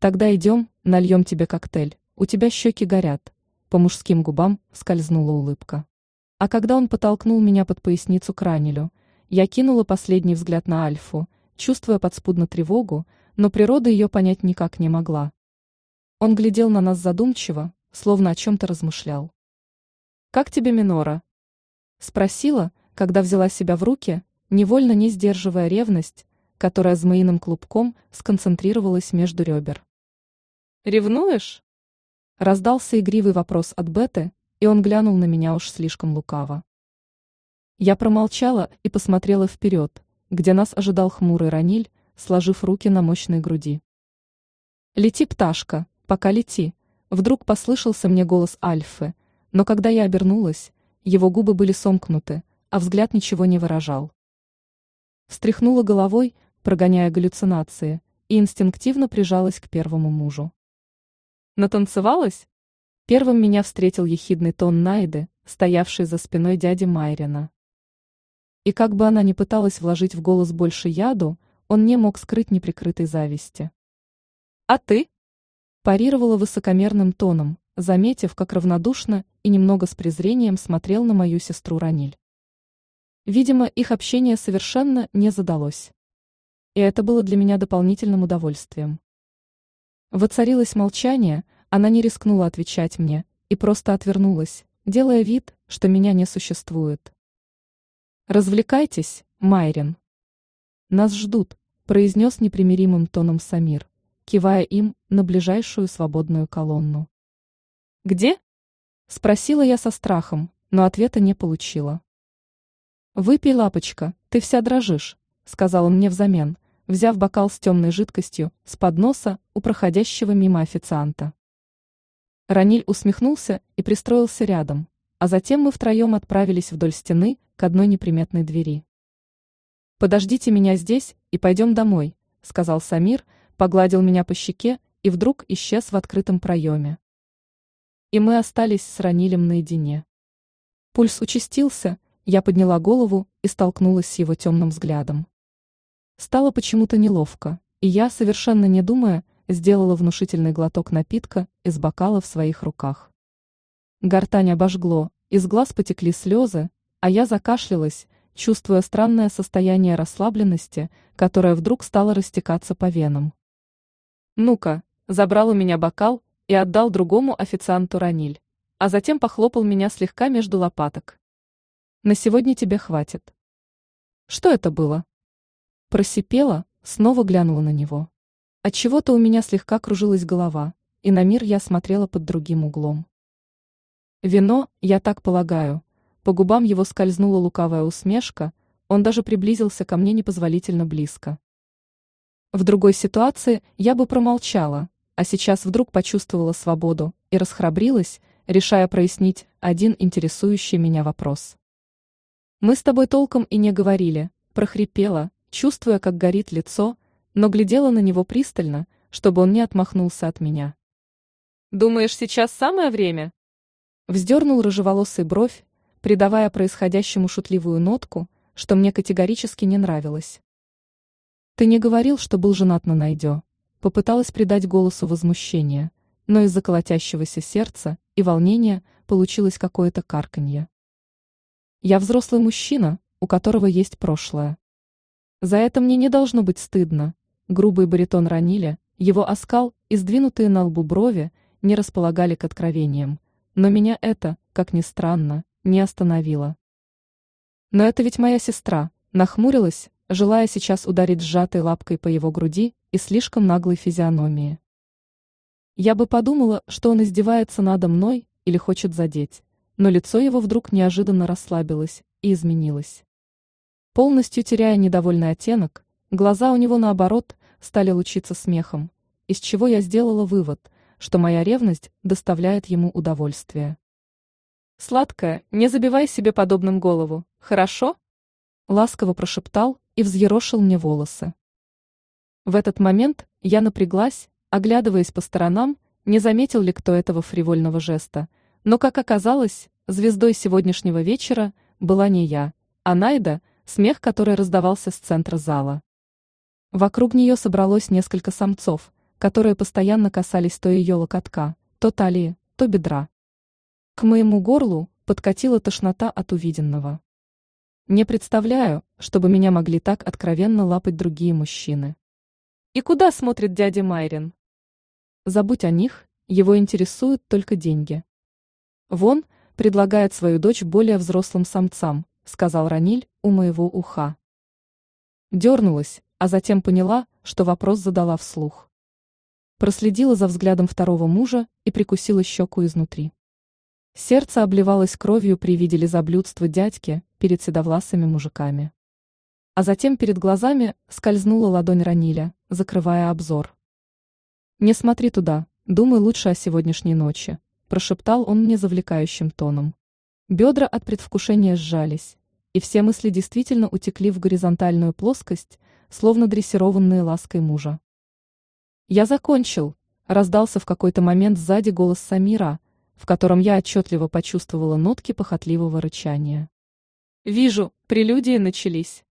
«Тогда идем, нальем тебе коктейль, у тебя щеки горят», по мужским губам скользнула улыбка. А когда он потолкнул меня под поясницу к ранелю, я кинула последний взгляд на Альфу, чувствуя подспудно тревогу, но природа ее понять никак не могла. Он глядел на нас задумчиво, словно о чем-то размышлял. «Как тебе Минора?» Спросила, когда взяла себя в руки, невольно не сдерживая ревность, которая змеиным клубком сконцентрировалась между ребер. «Ревнуешь?» Раздался игривый вопрос от Беты, и он глянул на меня уж слишком лукаво. Я промолчала и посмотрела вперед, где нас ожидал хмурый Раниль, сложив руки на мощной груди. «Лети, пташка, пока лети!» Вдруг послышался мне голос Альфы, но когда я обернулась, его губы были сомкнуты, а взгляд ничего не выражал. Встряхнула головой, прогоняя галлюцинации, и инстинктивно прижалась к первому мужу. Натанцевалась? Первым меня встретил ехидный тон Найды, стоявший за спиной дяди Майрина. И как бы она ни пыталась вложить в голос больше яду, он не мог скрыть неприкрытой зависти. «А ты?» парировала высокомерным тоном, заметив, как равнодушно и немного с презрением смотрел на мою сестру Раниль. Видимо, их общение совершенно не задалось. И это было для меня дополнительным удовольствием. Воцарилось молчание, она не рискнула отвечать мне и просто отвернулась, делая вид, что меня не существует. «Развлекайтесь, Майрин». «Нас ждут», – произнес непримиримым тоном Самир, кивая им на ближайшую свободную колонну. «Где?» – спросила я со страхом, но ответа не получила. «Выпей, лапочка, ты вся дрожишь», – сказал он мне взамен, взяв бокал с темной жидкостью с подноса у проходящего мимо официанта. Раниль усмехнулся и пристроился рядом, а затем мы втроем отправились вдоль стены к одной неприметной двери. «Подождите меня здесь и пойдем домой», — сказал Самир, погладил меня по щеке и вдруг исчез в открытом проеме. И мы остались с Ранилем наедине. Пульс участился, я подняла голову и столкнулась с его темным взглядом. Стало почему-то неловко, и я, совершенно не думая, сделала внушительный глоток напитка из бокала в своих руках. Гортань обожгло, из глаз потекли слезы, а я закашлялась, чувствуя странное состояние расслабленности, которое вдруг стало растекаться по венам. «Ну-ка», забрал у меня бокал и отдал другому официанту раниль, а затем похлопал меня слегка между лопаток. «На сегодня тебе хватит». «Что это было?» Просипела, снова глянула на него. Отчего-то у меня слегка кружилась голова, и на мир я смотрела под другим углом. Вино, я так полагаю. По губам его скользнула лукавая усмешка, он даже приблизился ко мне непозволительно близко. В другой ситуации я бы промолчала, а сейчас вдруг почувствовала свободу и расхрабрилась, решая прояснить один интересующий меня вопрос. «Мы с тобой толком и не говорили», – прохрипела, чувствуя, как горит лицо, но глядела на него пристально, чтобы он не отмахнулся от меня. «Думаешь, сейчас самое время?» Вздернул рыжеволосый бровь, придавая происходящему шутливую нотку, что мне категорически не нравилось. «Ты не говорил, что был женат на Найдё?» Попыталась придать голосу возмущение, но из-за колотящегося сердца и волнения получилось какое-то карканье. «Я взрослый мужчина, у которого есть прошлое. За это мне не должно быть стыдно», грубый баритон ранили, его оскал и сдвинутые на лбу брови не располагали к откровениям, но меня это, как ни странно, не остановило. Но это ведь моя сестра, нахмурилась, желая сейчас ударить сжатой лапкой по его груди и слишком наглой физиономии. Я бы подумала, что он издевается надо мной или хочет задеть, но лицо его вдруг неожиданно расслабилось и изменилось. Полностью теряя недовольный оттенок, глаза у него наоборот стали лучиться смехом, из чего я сделала вывод, что моя ревность доставляет ему удовольствие. «Сладкая, не забивай себе подобным голову, хорошо?» Ласково прошептал и взъерошил мне волосы. В этот момент я напряглась, оглядываясь по сторонам, не заметил ли кто этого фривольного жеста, но, как оказалось, звездой сегодняшнего вечера была не я, а Найда, смех который раздавался с центра зала. Вокруг нее собралось несколько самцов, которые постоянно касались то ее локотка, то талии, то бедра. К моему горлу подкатила тошнота от увиденного. Не представляю, чтобы меня могли так откровенно лапать другие мужчины. И куда смотрит дядя Майрин? Забудь о них, его интересуют только деньги. Вон, предлагает свою дочь более взрослым самцам, сказал Раниль у моего уха. Дернулась, а затем поняла, что вопрос задала вслух проследила за взглядом второго мужа и прикусила щеку изнутри. Сердце обливалось кровью при виде лизоблюдства дядьки перед седовласыми мужиками. А затем перед глазами скользнула ладонь Раниля, закрывая обзор. «Не смотри туда, думай лучше о сегодняшней ночи», прошептал он мне завлекающим тоном. Бедра от предвкушения сжались, и все мысли действительно утекли в горизонтальную плоскость, словно дрессированные лаской мужа. «Я закончил», – раздался в какой-то момент сзади голос Самира, в котором я отчетливо почувствовала нотки похотливого рычания. «Вижу, прелюдии начались».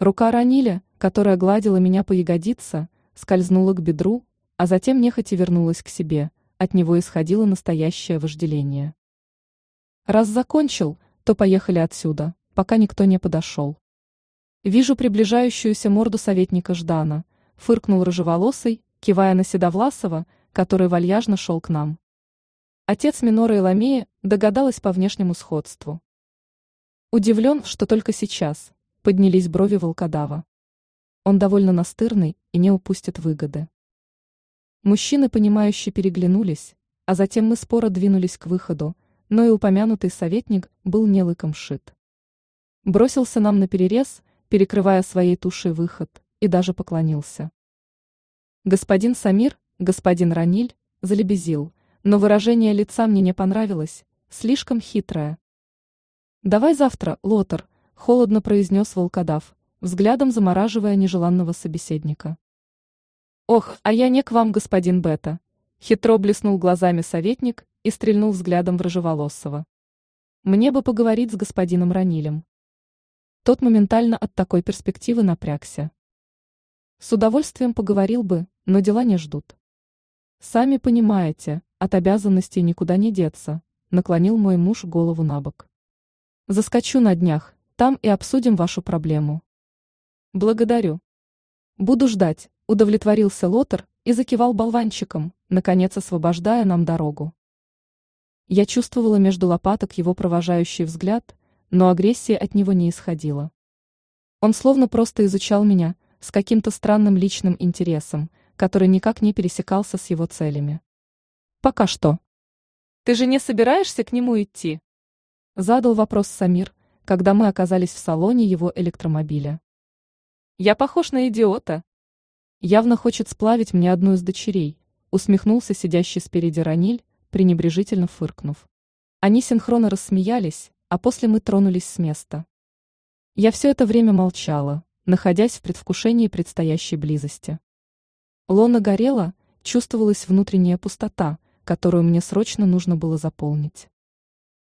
Рука Раниля, которая гладила меня по ягодице, скользнула к бедру, а затем нехотя вернулась к себе, от него исходило настоящее вожделение. Раз закончил, то поехали отсюда, пока никто не подошел. Вижу приближающуюся морду советника Ждана – фыркнул рыжеволосый, кивая на Седовласова, который вальяжно шел к нам. Отец Минора и Ламея догадалась по внешнему сходству. Удивлен, что только сейчас поднялись брови волкодава. Он довольно настырный и не упустит выгоды. Мужчины, понимающие, переглянулись, а затем мы споро двинулись к выходу, но и упомянутый советник был не лыком шит. Бросился нам на перерез, перекрывая своей тушей выход, и даже поклонился. Господин Самир, господин Раниль, залебезил, но выражение лица мне не понравилось, слишком хитрое. «Давай завтра, Лотар», — холодно произнес волкодав, взглядом замораживая нежеланного собеседника. «Ох, а я не к вам, господин Бета», — хитро блеснул глазами советник и стрельнул взглядом в Рыжеволосого. «Мне бы поговорить с господином Ранилем». Тот моментально от такой перспективы напрягся. С удовольствием поговорил бы, но дела не ждут. Сами понимаете, от обязанностей никуда не деться, наклонил мой муж голову на бок. Заскочу на днях, там и обсудим вашу проблему. Благодарю. Буду ждать, удовлетворился Лотер и закивал болванчиком, наконец освобождая нам дорогу. Я чувствовала между лопаток его провожающий взгляд, но агрессия от него не исходила. Он словно просто изучал меня с каким-то странным личным интересом, который никак не пересекался с его целями. Пока что. Ты же не собираешься к нему идти? Задал вопрос Самир, когда мы оказались в салоне его электромобиля. Я похож на идиота. Явно хочет сплавить мне одну из дочерей, усмехнулся сидящий спереди Раниль, пренебрежительно фыркнув. Они синхронно рассмеялись, а после мы тронулись с места. Я все это время молчала, находясь в предвкушении предстоящей близости. Лона горела, чувствовалась внутренняя пустота, которую мне срочно нужно было заполнить.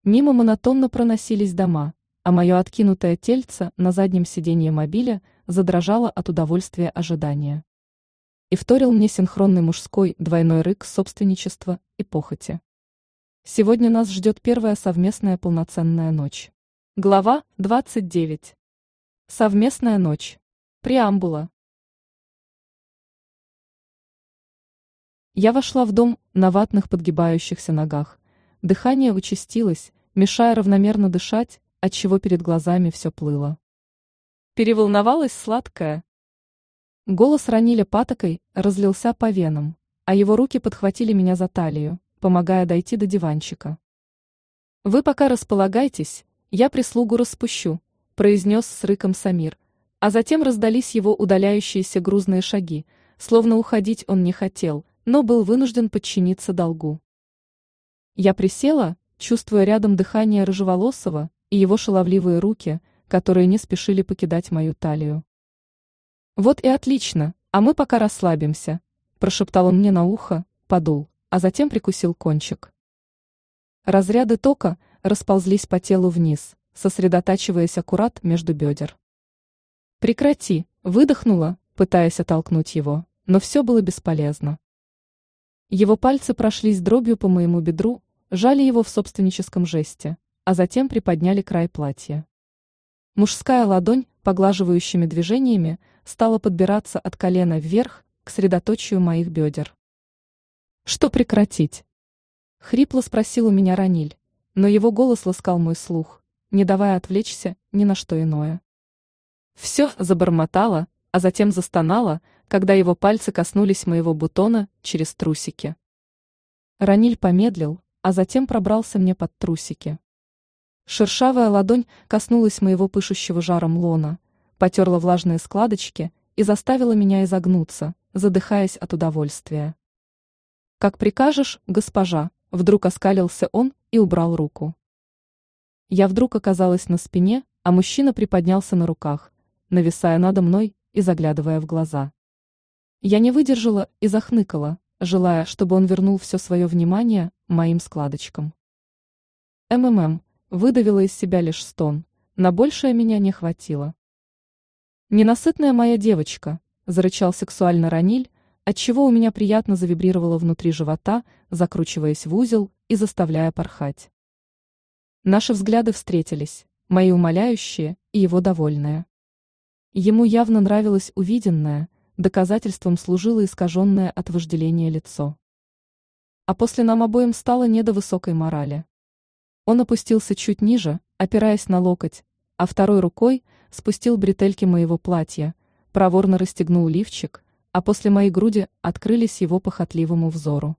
Мимо монотонно проносились дома, а мое откинутое тельце на заднем сиденье мобиля задрожало от удовольствия ожидания. И вторил мне синхронный мужской двойной рык собственничества и похоти. Сегодня нас ждет первая совместная полноценная ночь. Глава 29. Совместная ночь. Преамбула. Я вошла в дом на ватных подгибающихся ногах. Дыхание участилось, мешая равномерно дышать, отчего перед глазами все плыло. Переволновалась сладкая. Голос ранили патокой, разлился по венам, а его руки подхватили меня за талию, помогая дойти до диванчика. «Вы пока располагайтесь, я прислугу распущу», произнес с рыком Самир, а затем раздались его удаляющиеся грузные шаги, словно уходить он не хотел, но был вынужден подчиниться долгу. Я присела, чувствуя рядом дыхание рыжеволосого, и его шаловливые руки, которые не спешили покидать мою талию. «Вот и отлично, а мы пока расслабимся», – прошептал он мне на ухо, подул, а затем прикусил кончик. Разряды тока расползлись по телу вниз, сосредотачиваясь аккурат между бедер. «Прекрати!» – выдохнула, пытаясь оттолкнуть его, но все было бесполезно. Его пальцы прошлись дробью по моему бедру, жали его в собственническом жесте, а затем приподняли край платья. Мужская ладонь, поглаживающими движениями, стала подбираться от колена вверх к средоточию моих бедер. «Что прекратить?» Хрипло спросил у меня Раниль, но его голос ласкал мой слух, не давая отвлечься ни на что иное. Все забормотало, а затем застонало, когда его пальцы коснулись моего бутона через трусики. Раниль помедлил, а затем пробрался мне под трусики. Шершавая ладонь коснулась моего пышущего жаром лона, потерла влажные складочки и заставила меня изогнуться, задыхаясь от удовольствия. «Как прикажешь, госпожа», — вдруг оскалился он и убрал руку. Я вдруг оказалась на спине, а мужчина приподнялся на руках, нависая надо мной и заглядывая в глаза. Я не выдержала и захныкала, желая, чтобы он вернул все свое внимание моим складочкам. МММ, Выдавила из себя лишь стон, на большее меня не хватило. «Ненасытная моя девочка», – зарычал сексуально Раниль, отчего у меня приятно завибрировало внутри живота, закручиваясь в узел и заставляя порхать. Наши взгляды встретились, мои умоляющие и его довольные. Ему явно нравилось увиденное, доказательством служило искаженное от вожделения лицо. А после нам обоим стало не до высокой морали. Он опустился чуть ниже, опираясь на локоть, а второй рукой спустил бретельки моего платья, проворно расстегнул лифчик, а после моей груди открылись его похотливому взору.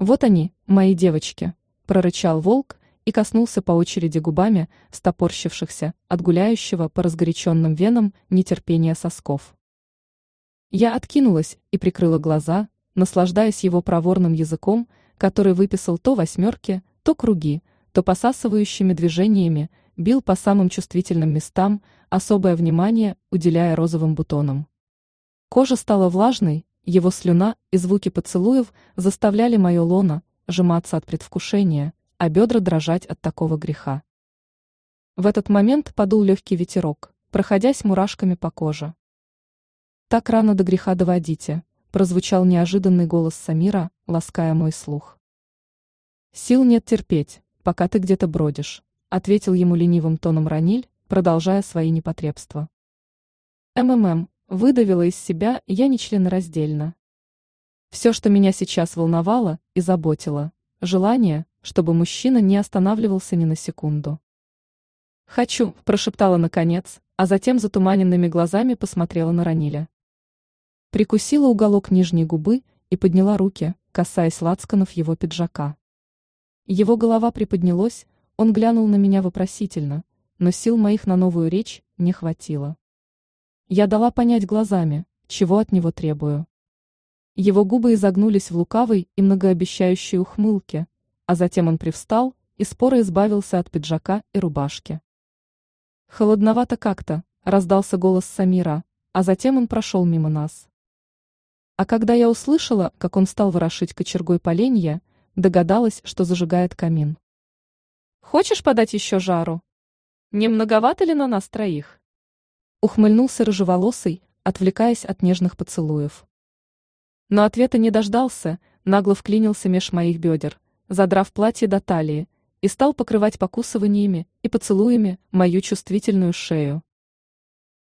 «Вот они, мои девочки», – прорычал волк и коснулся по очереди губами стопорщившихся от гуляющего по разгоряченным венам нетерпения сосков. Я откинулась и прикрыла глаза, наслаждаясь его проворным языком, который выписал то восьмерки, то круги, то посасывающими движениями бил по самым чувствительным местам, особое внимание уделяя розовым бутонам. Кожа стала влажной, его слюна и звуки поцелуев заставляли мое лоно сжиматься от предвкушения, а бедра дрожать от такого греха. В этот момент подул легкий ветерок, проходясь мурашками по коже. «Так рано до греха доводите», прозвучал неожиданный голос Самира, лаская мой слух. «Сил нет терпеть», пока ты где-то бродишь, ответил ему ленивым тоном Раниль, продолжая свои непотребства. МММ выдавила из себя я нечленораздельно. Все, что меня сейчас волновало и заботило, желание, чтобы мужчина не останавливался ни на секунду. «Хочу», – прошептала наконец, а затем затуманенными глазами посмотрела на Раниля. Прикусила уголок нижней губы и подняла руки, касаясь лацканов его пиджака. Его голова приподнялась, он глянул на меня вопросительно, но сил моих на новую речь не хватило. Я дала понять глазами, чего от него требую. Его губы изогнулись в лукавой и многообещающей ухмылке, а затем он привстал и споро избавился от пиджака и рубашки. Холодновато как-то, раздался голос Самира, а затем он прошел мимо нас. А когда я услышала, как он стал ворошить кочергой поленья, догадалась, что зажигает камин. «Хочешь подать еще жару? Не многовато ли на нас троих?» Ухмыльнулся рыжеволосый, отвлекаясь от нежных поцелуев. Но ответа не дождался, нагло вклинился меж моих бедер, задрав платье до талии, и стал покрывать покусываниями и поцелуями мою чувствительную шею.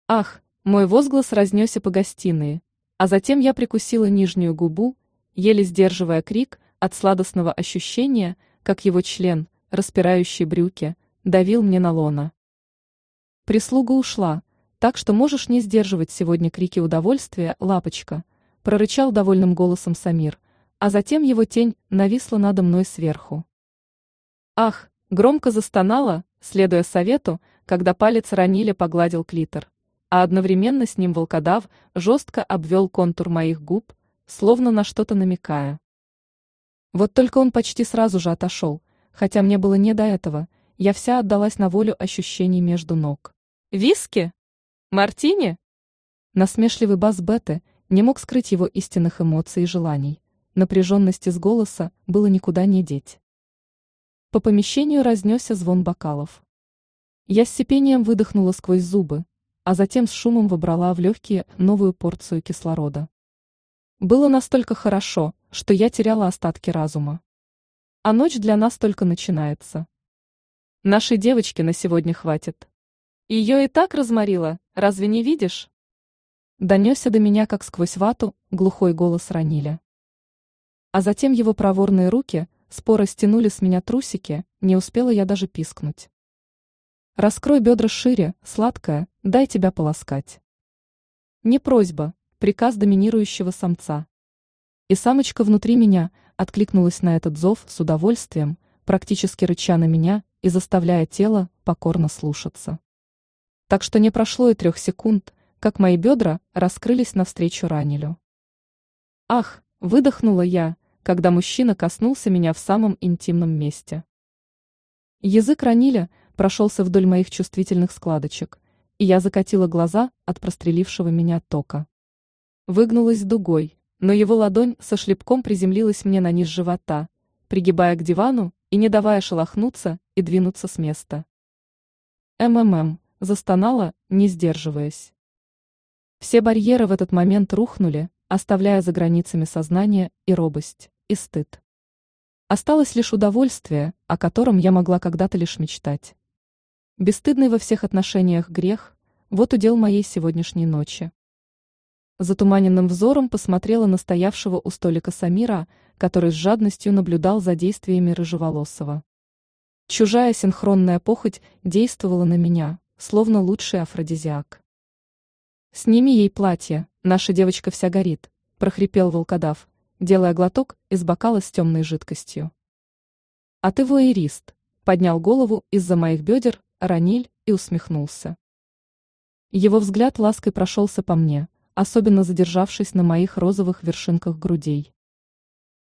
Ах, мой возглас разнесся по гостиной, а затем я прикусила нижнюю губу, еле сдерживая крик от сладостного ощущения, как его член, распирающий брюки, давил мне на лона. Прислуга ушла, так что можешь не сдерживать сегодня крики удовольствия, лапочка, прорычал довольным голосом Самир, а затем его тень нависла надо мной сверху. Ах, громко застонала, следуя совету, когда палец Ранили погладил клитор, а одновременно с ним волкодав жестко обвел контур моих губ, словно на что-то намекая. Вот только он почти сразу же отошел, хотя мне было не до этого, я вся отдалась на волю ощущений между ног. «Виски?» Мартини? Насмешливый бас Беты не мог скрыть его истинных эмоций и желаний. Напряженности с голоса было никуда не деть. По помещению разнесся звон бокалов. Я с сипением выдохнула сквозь зубы, а затем с шумом выбрала в легкие новую порцию кислорода. Было настолько хорошо, что я теряла остатки разума. А ночь для нас только начинается. Нашей девочки на сегодня хватит. Ее и так разморило, разве не видишь? Донесся до меня, как сквозь вату, глухой голос Раниля. А затем его проворные руки споро стянули с меня трусики, не успела я даже пискнуть. Раскрой бедра шире, сладкая, дай тебя полоскать. Не просьба, приказ доминирующего самца. И самочка внутри меня откликнулась на этот зов с удовольствием, практически рыча на меня и заставляя тело покорно слушаться. Так что не прошло и трех секунд, как мои бедра раскрылись навстречу ранилю. Ах, выдохнула я, когда мужчина коснулся меня в самом интимном месте. Язык ранили прошелся вдоль моих чувствительных складочек, и я закатила глаза от прострелившего меня тока. Выгнулась дугой, но его ладонь со шлепком приземлилась мне на низ живота, пригибая к дивану и не давая шелохнуться и двинуться с места. МММ, застонала, не сдерживаясь. Все барьеры в этот момент рухнули, оставляя за границами сознания и робость, и стыд. Осталось лишь удовольствие, о котором я могла когда-то лишь мечтать. Бесстыдный во всех отношениях грех – вот удел моей сегодняшней ночи. Затуманенным взором посмотрела на стоявшего у столика Самира, который с жадностью наблюдал за действиями Рыжеволосова. Чужая синхронная похоть действовала на меня, словно лучший афродизиак. «Сними ей платье, наша девочка вся горит», – прохрипел волкодав, делая глоток из бокала с темной жидкостью. «А ты воэрист», – поднял голову из-за моих бедер Раниль и усмехнулся. Его взгляд лаской прошелся по мне, особенно задержавшись на моих розовых вершинках грудей.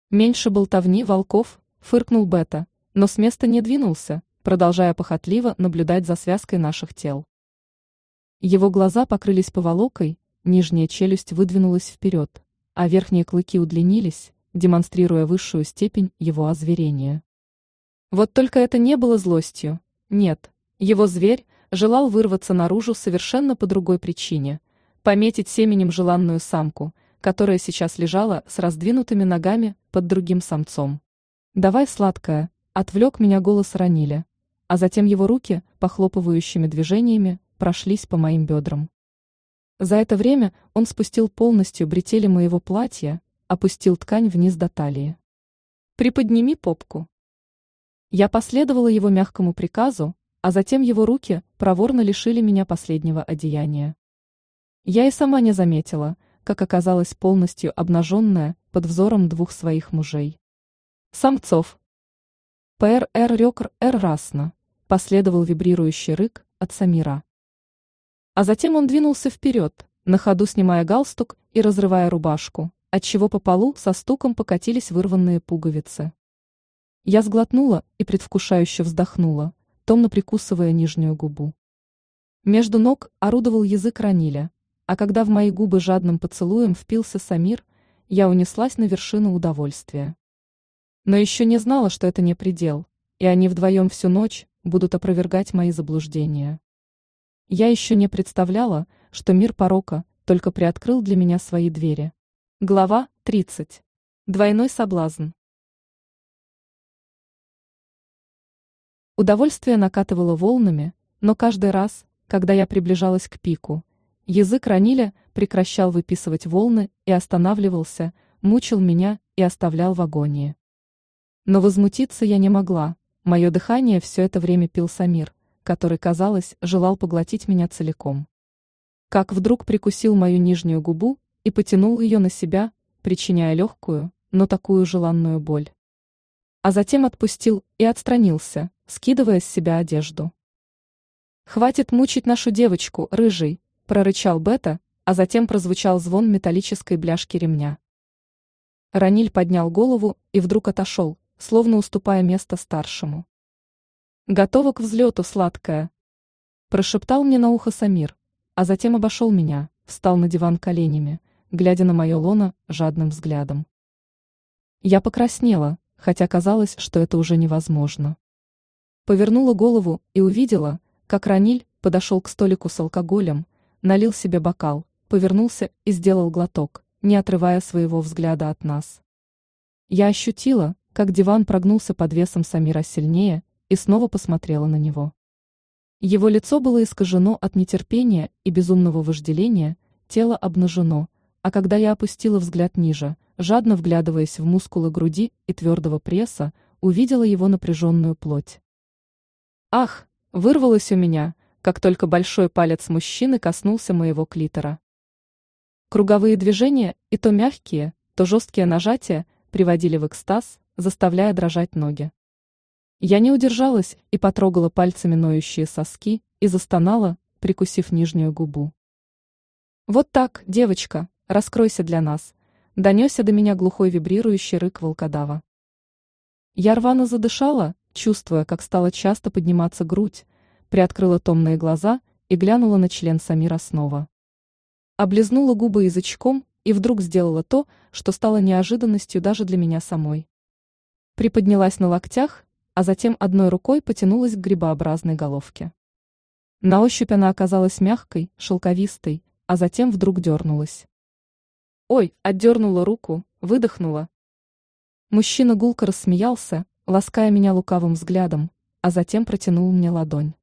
Меньше болтовни волков, фыркнул Бета, но с места не двинулся, продолжая похотливо наблюдать за связкой наших тел. Его глаза покрылись поволокой, нижняя челюсть выдвинулась вперед, а верхние клыки удлинились, демонстрируя высшую степень его озверения. Вот только это не было злостью. Нет, его зверь желал вырваться наружу совершенно по другой причине – пометить семенем желанную самку, которая сейчас лежала с раздвинутыми ногами под другим самцом. «Давай, сладкая, отвлек меня голос Ранили, а затем его руки, похлопывающими движениями, прошлись по моим бедрам. За это время он спустил полностью бретели моего платья, опустил ткань вниз до талии. «Приподними попку». Я последовала его мягкому приказу, а затем его руки проворно лишили меня последнего одеяния. Я и сама не заметила, как оказалась полностью обнаженная под взором двух своих мужей. Самцов. ПР Р Рёкр Р Расна. Последовал вибрирующий рык от Самира. А затем он двинулся вперед, на ходу снимая галстук и разрывая рубашку, отчего по полу со стуком покатились вырванные пуговицы. Я сглотнула и предвкушающе вздохнула, томно прикусывая нижнюю губу. Между ног орудовал язык Раниля, а когда в мои губы жадным поцелуем впился Самир, я унеслась на вершину удовольствия. Но еще не знала, что это не предел, и они вдвоем всю ночь будут опровергать мои заблуждения. Я еще не представляла, что мир порока только приоткрыл для меня свои двери. Глава 30. Двойной соблазн. Удовольствие накатывало волнами, но каждый раз, когда я приближалась к пику, язык Раниля прекращал выписывать волны и останавливался, мучил меня и оставлял в агонии. Но возмутиться я не могла, мое дыхание все это время пил Самир, который, казалось, желал поглотить меня целиком. Как вдруг прикусил мою нижнюю губу и потянул ее на себя, причиняя легкую, но такую желанную боль. А затем отпустил и отстранился, скидывая с себя одежду. «Хватит мучить нашу девочку, рыжий!» – прорычал Бета, а затем прозвучал звон металлической бляшки ремня. Раниль поднял голову и вдруг отошел, словно уступая место старшему. Готова к взлету, сладкая. Прошептал мне на ухо Самир, а затем обошел меня, встал на диван коленями, глядя на мое лоно жадным взглядом. Я покраснела, хотя казалось, что это уже невозможно. Повернула голову и увидела, как Раниль подошел к столику с алкоголем, налил себе бокал, повернулся и сделал глоток, не отрывая своего взгляда от нас. Я ощутила, как диван прогнулся под весом Самира сильнее, и снова посмотрела на него. Его лицо было искажено от нетерпения и безумного вожделения, тело обнажено, а когда я опустила взгляд ниже, жадно вглядываясь в мускулы груди и твердого пресса, увидела его напряженную плоть. Ах, вырвалось у меня, как только большой палец мужчины коснулся моего клитора. Круговые движения, и то мягкие, то жесткие нажатия, приводили в экстаз, заставляя дрожать ноги. Я не удержалась и потрогала пальцами ноющие соски и застонала, прикусив нижнюю губу. «Вот так, девочка, раскройся для нас», — донесся до меня глухой вибрирующий рык волкодава. Я рвано задышала, чувствуя, как стала часто подниматься грудь, приоткрыла томные глаза и глянула на член Самира снова. Облизнула губы язычком и вдруг сделала то, что стало неожиданностью даже для меня самой. Приподнялась на локтях а затем одной рукой потянулась к грибообразной головке. На ощупь она оказалась мягкой, шелковистой, а затем вдруг дернулась. Ой, отдернула руку, выдохнула. Мужчина гулко рассмеялся, лаская меня лукавым взглядом, а затем протянул мне ладонь.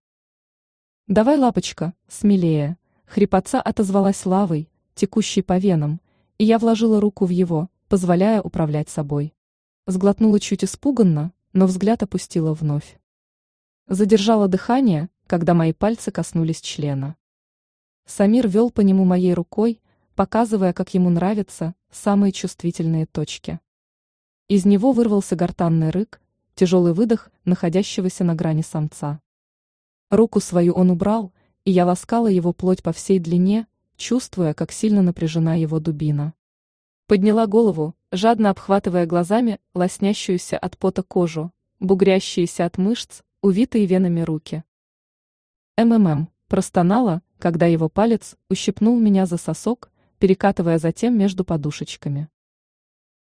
«Давай, лапочка, смелее!» Хрипотца отозвалась лавой, текущей по венам, и я вложила руку в его, позволяя управлять собой. Сглотнула чуть испуганно, но взгляд опустила вновь. Задержала дыхание, когда мои пальцы коснулись члена. Самир вел по нему моей рукой, показывая, как ему нравятся самые чувствительные точки. Из него вырвался гортанный рык, тяжелый выдох находящегося на грани самца. Руку свою он убрал, и я ласкала его плоть по всей длине, чувствуя, как сильно напряжена его дубина. Подняла голову, жадно обхватывая глазами лоснящуюся от пота кожу, бугрящиеся от мышц, увитые венами руки. МММ простонала, когда его палец ущипнул меня за сосок, перекатывая затем между подушечками.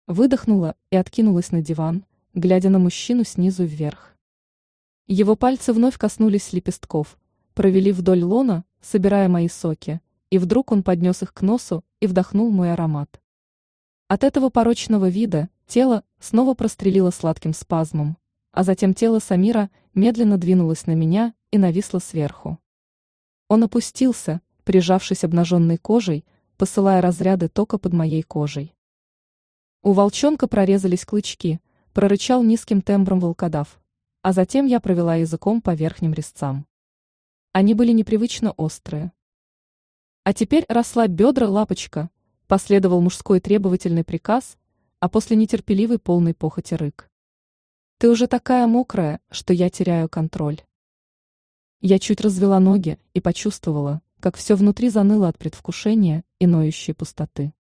Выдохнула и откинулась на диван, глядя на мужчину снизу вверх. Его пальцы вновь коснулись лепестков, провели вдоль лона, собирая мои соки, и вдруг он поднес их к носу и вдохнул мой аромат. От этого порочного вида тело снова прострелило сладким спазмом, а затем тело Самира медленно двинулось на меня и нависло сверху. Он опустился, прижавшись обнаженной кожей, посылая разряды тока под моей кожей. У волчонка прорезались клычки, прорычал низким тембром волкодав, а затем я провела языком по верхним резцам. Они были непривычно острые. А теперь расслабь бедра, лапочка, последовал мужской требовательный приказ, а после нетерпеливый полный похоти рык. Ты уже такая мокрая, что я теряю контроль. Я чуть развела ноги и почувствовала, как все внутри заныло от предвкушения и ноющей пустоты.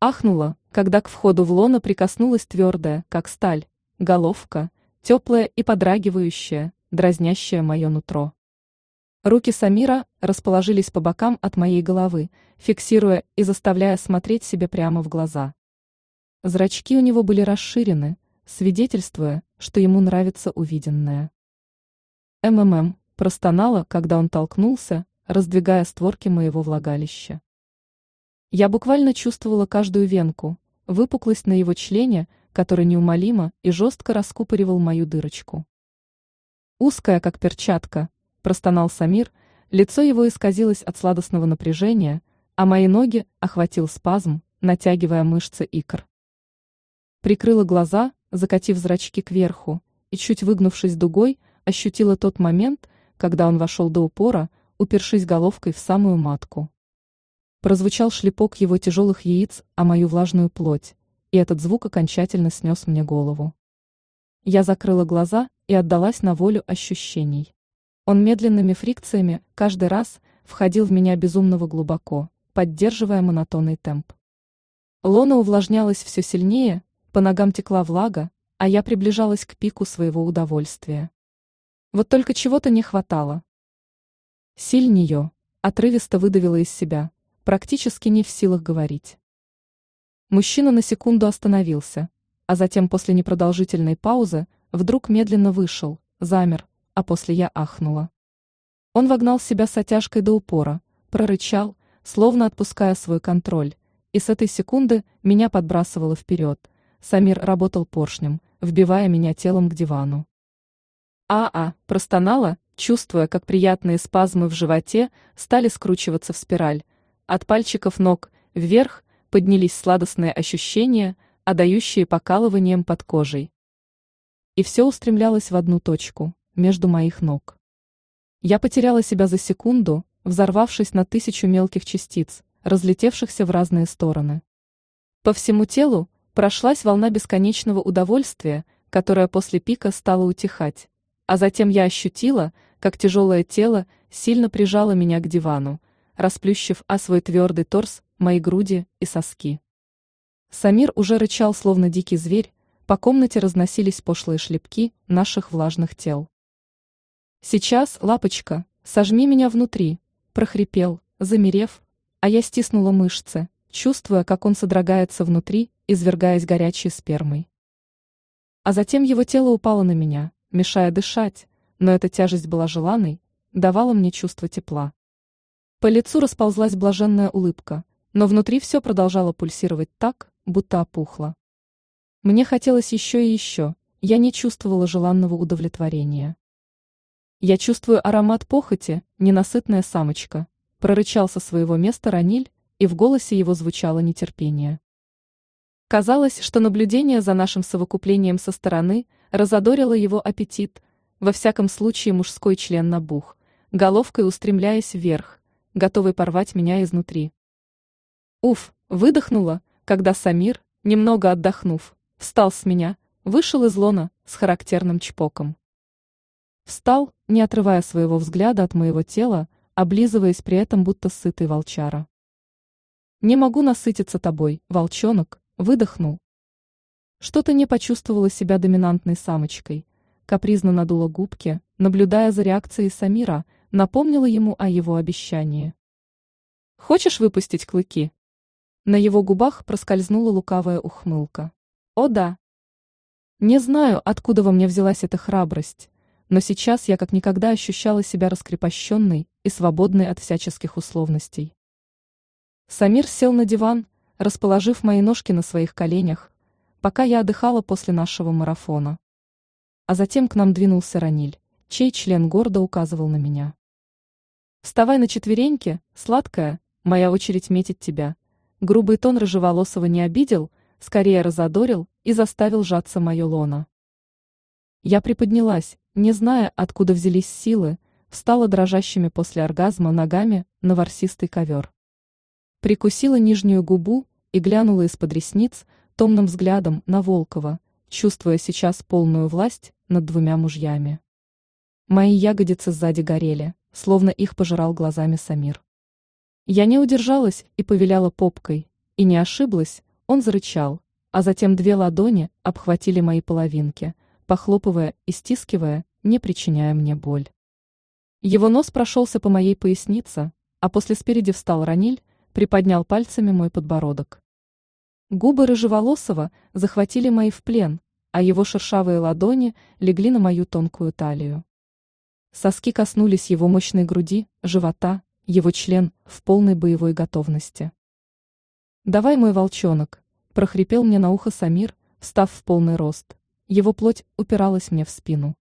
Ахнула, когда к входу в лоно прикоснулась твердая, как сталь, головка, теплая и подрагивающая, дразнящая мое нутро. Руки Самира расположились по бокам от моей головы, фиксируя и заставляя смотреть себе прямо в глаза. Зрачки у него были расширены, свидетельствуя, что ему нравится увиденное. МММ простонала, когда он толкнулся, раздвигая створки моего влагалища. Я буквально чувствовала каждую венку, выпуклость на его члене, который неумолимо и жестко раскупоривал мою дырочку. Узкая, как перчатка, простонал Самир, лицо его исказилось от сладостного напряжения, а мои ноги охватил спазм, натягивая мышцы икр. Прикрыла глаза, закатив зрачки кверху, и чуть выгнувшись дугой, ощутила тот момент, когда он вошел до упора, упершись головкой в самую матку. Прозвучал шлепок его тяжелых яиц о мою влажную плоть, и этот звук окончательно снес мне голову. Я закрыла глаза и отдалась на волю ощущений. Он медленными фрикциями каждый раз входил в меня безумного глубоко, поддерживая монотонный темп. Лона увлажнялась все сильнее, по ногам текла влага, а я приближалась к пику своего удовольствия. Вот только чего-то не хватало. Силь нее, отрывисто выдавила из себя, практически не в силах говорить. Мужчина на секунду остановился, а затем после непродолжительной паузы вдруг медленно вышел, замер, а после я ахнула. Он вогнал себя с отяжкой до упора, прорычал, словно отпуская свой контроль, и с этой секунды меня подбрасывало вперед. Самир работал поршнем, вбивая меня телом к дивану. А-а, простонала, чувствуя, как приятные спазмы в животе стали скручиваться в спираль. От пальчиков ног вверх поднялись сладостные ощущения, отдающие покалыванием под кожей. И все устремлялось в одну точку, между моих ног. Я потеряла себя за секунду, взорвавшись на тысячу мелких частиц, разлетевшихся в разные стороны. По всему телу прошлась волна бесконечного удовольствия, которая после пика стала утихать, а затем я ощутила, как тяжелое тело сильно прижало меня к дивану, расплющив о свой твердый торс, мои груди и соски. Самир уже рычал, словно дикий зверь, по комнате разносились пошлые шлепки наших влажных тел. «Сейчас, лапочка, сожми меня внутри», – прохрипел, замерев, а я стиснула мышцы, чувствуя, как он содрогается внутри, извергаясь горячей спермой. А затем его тело упало на меня, мешая дышать, но эта тяжесть была желанной, давала мне чувство тепла. По лицу расползлась блаженная улыбка, но внутри все продолжало пульсировать так, будто опухло. Мне хотелось еще и еще, я не чувствовала желанного удовлетворения. Я чувствую аромат похоти, ненасытная самочка, прорычал со своего места Раниль, и в голосе его звучало нетерпение. Казалось, что наблюдение за нашим совокуплением со стороны разодорило его аппетит, во всяком случае мужской член набух, головкой устремляясь вверх, готовый порвать меня изнутри. Уф, выдохнула, когда Самир, немного отдохнув, встал с меня, вышел из лона с характерным чпоком. Встал, не отрывая своего взгляда от моего тела, облизываясь при этом будто сытый волчара. «Не могу насытиться тобой, волчонок», выдохнул. Что-то не почувствовала себя доминантной самочкой, капризно надула губки, наблюдая за реакцией Самира, напомнила ему о его обещании. «Хочешь выпустить клыки?» На его губах проскользнула лукавая ухмылка. «О да!» Не знаю, откуда во мне взялась эта храбрость, но сейчас я как никогда ощущала себя раскрепощенной и свободной от всяческих условностей. Самир сел на диван, расположив мои ножки на своих коленях, пока я отдыхала после нашего марафона. а затем к нам двинулся Раниль, чей член гордо указывал на меня. «Вставай на четвереньки, сладкая, моя очередь метить тебя». Грубый тон рыжеволосого не обидел, скорее разодорил и заставил сжаться мое лоно. Я приподнялась, не зная, откуда взялись силы, встала дрожащими после оргазма ногами на ворсистый ковер. Прикусила нижнюю губу и глянула из-под ресниц томным взглядом на Волкова, чувствуя сейчас полную власть над двумя мужьями. Мои ягодицы сзади горели, словно их пожирал глазами Самир. Я не удержалась и повеляла попкой, и не ошиблась, он зарычал, а затем две ладони обхватили мои половинки, похлопывая и стискивая, не причиняя мне боль. Его нос прошелся по моей пояснице, а после спереди встал Раниль, приподнял пальцами мой подбородок. Губы рыжеволосого захватили мои в плен, а его шершавые ладони легли на мою тонкую талию. Соски коснулись его мощной груди, живота, его член в полной боевой готовности. «Давай, мой волчонок», – прохрипел мне на ухо Самир, встав в полный рост. Его плоть упиралась мне в спину.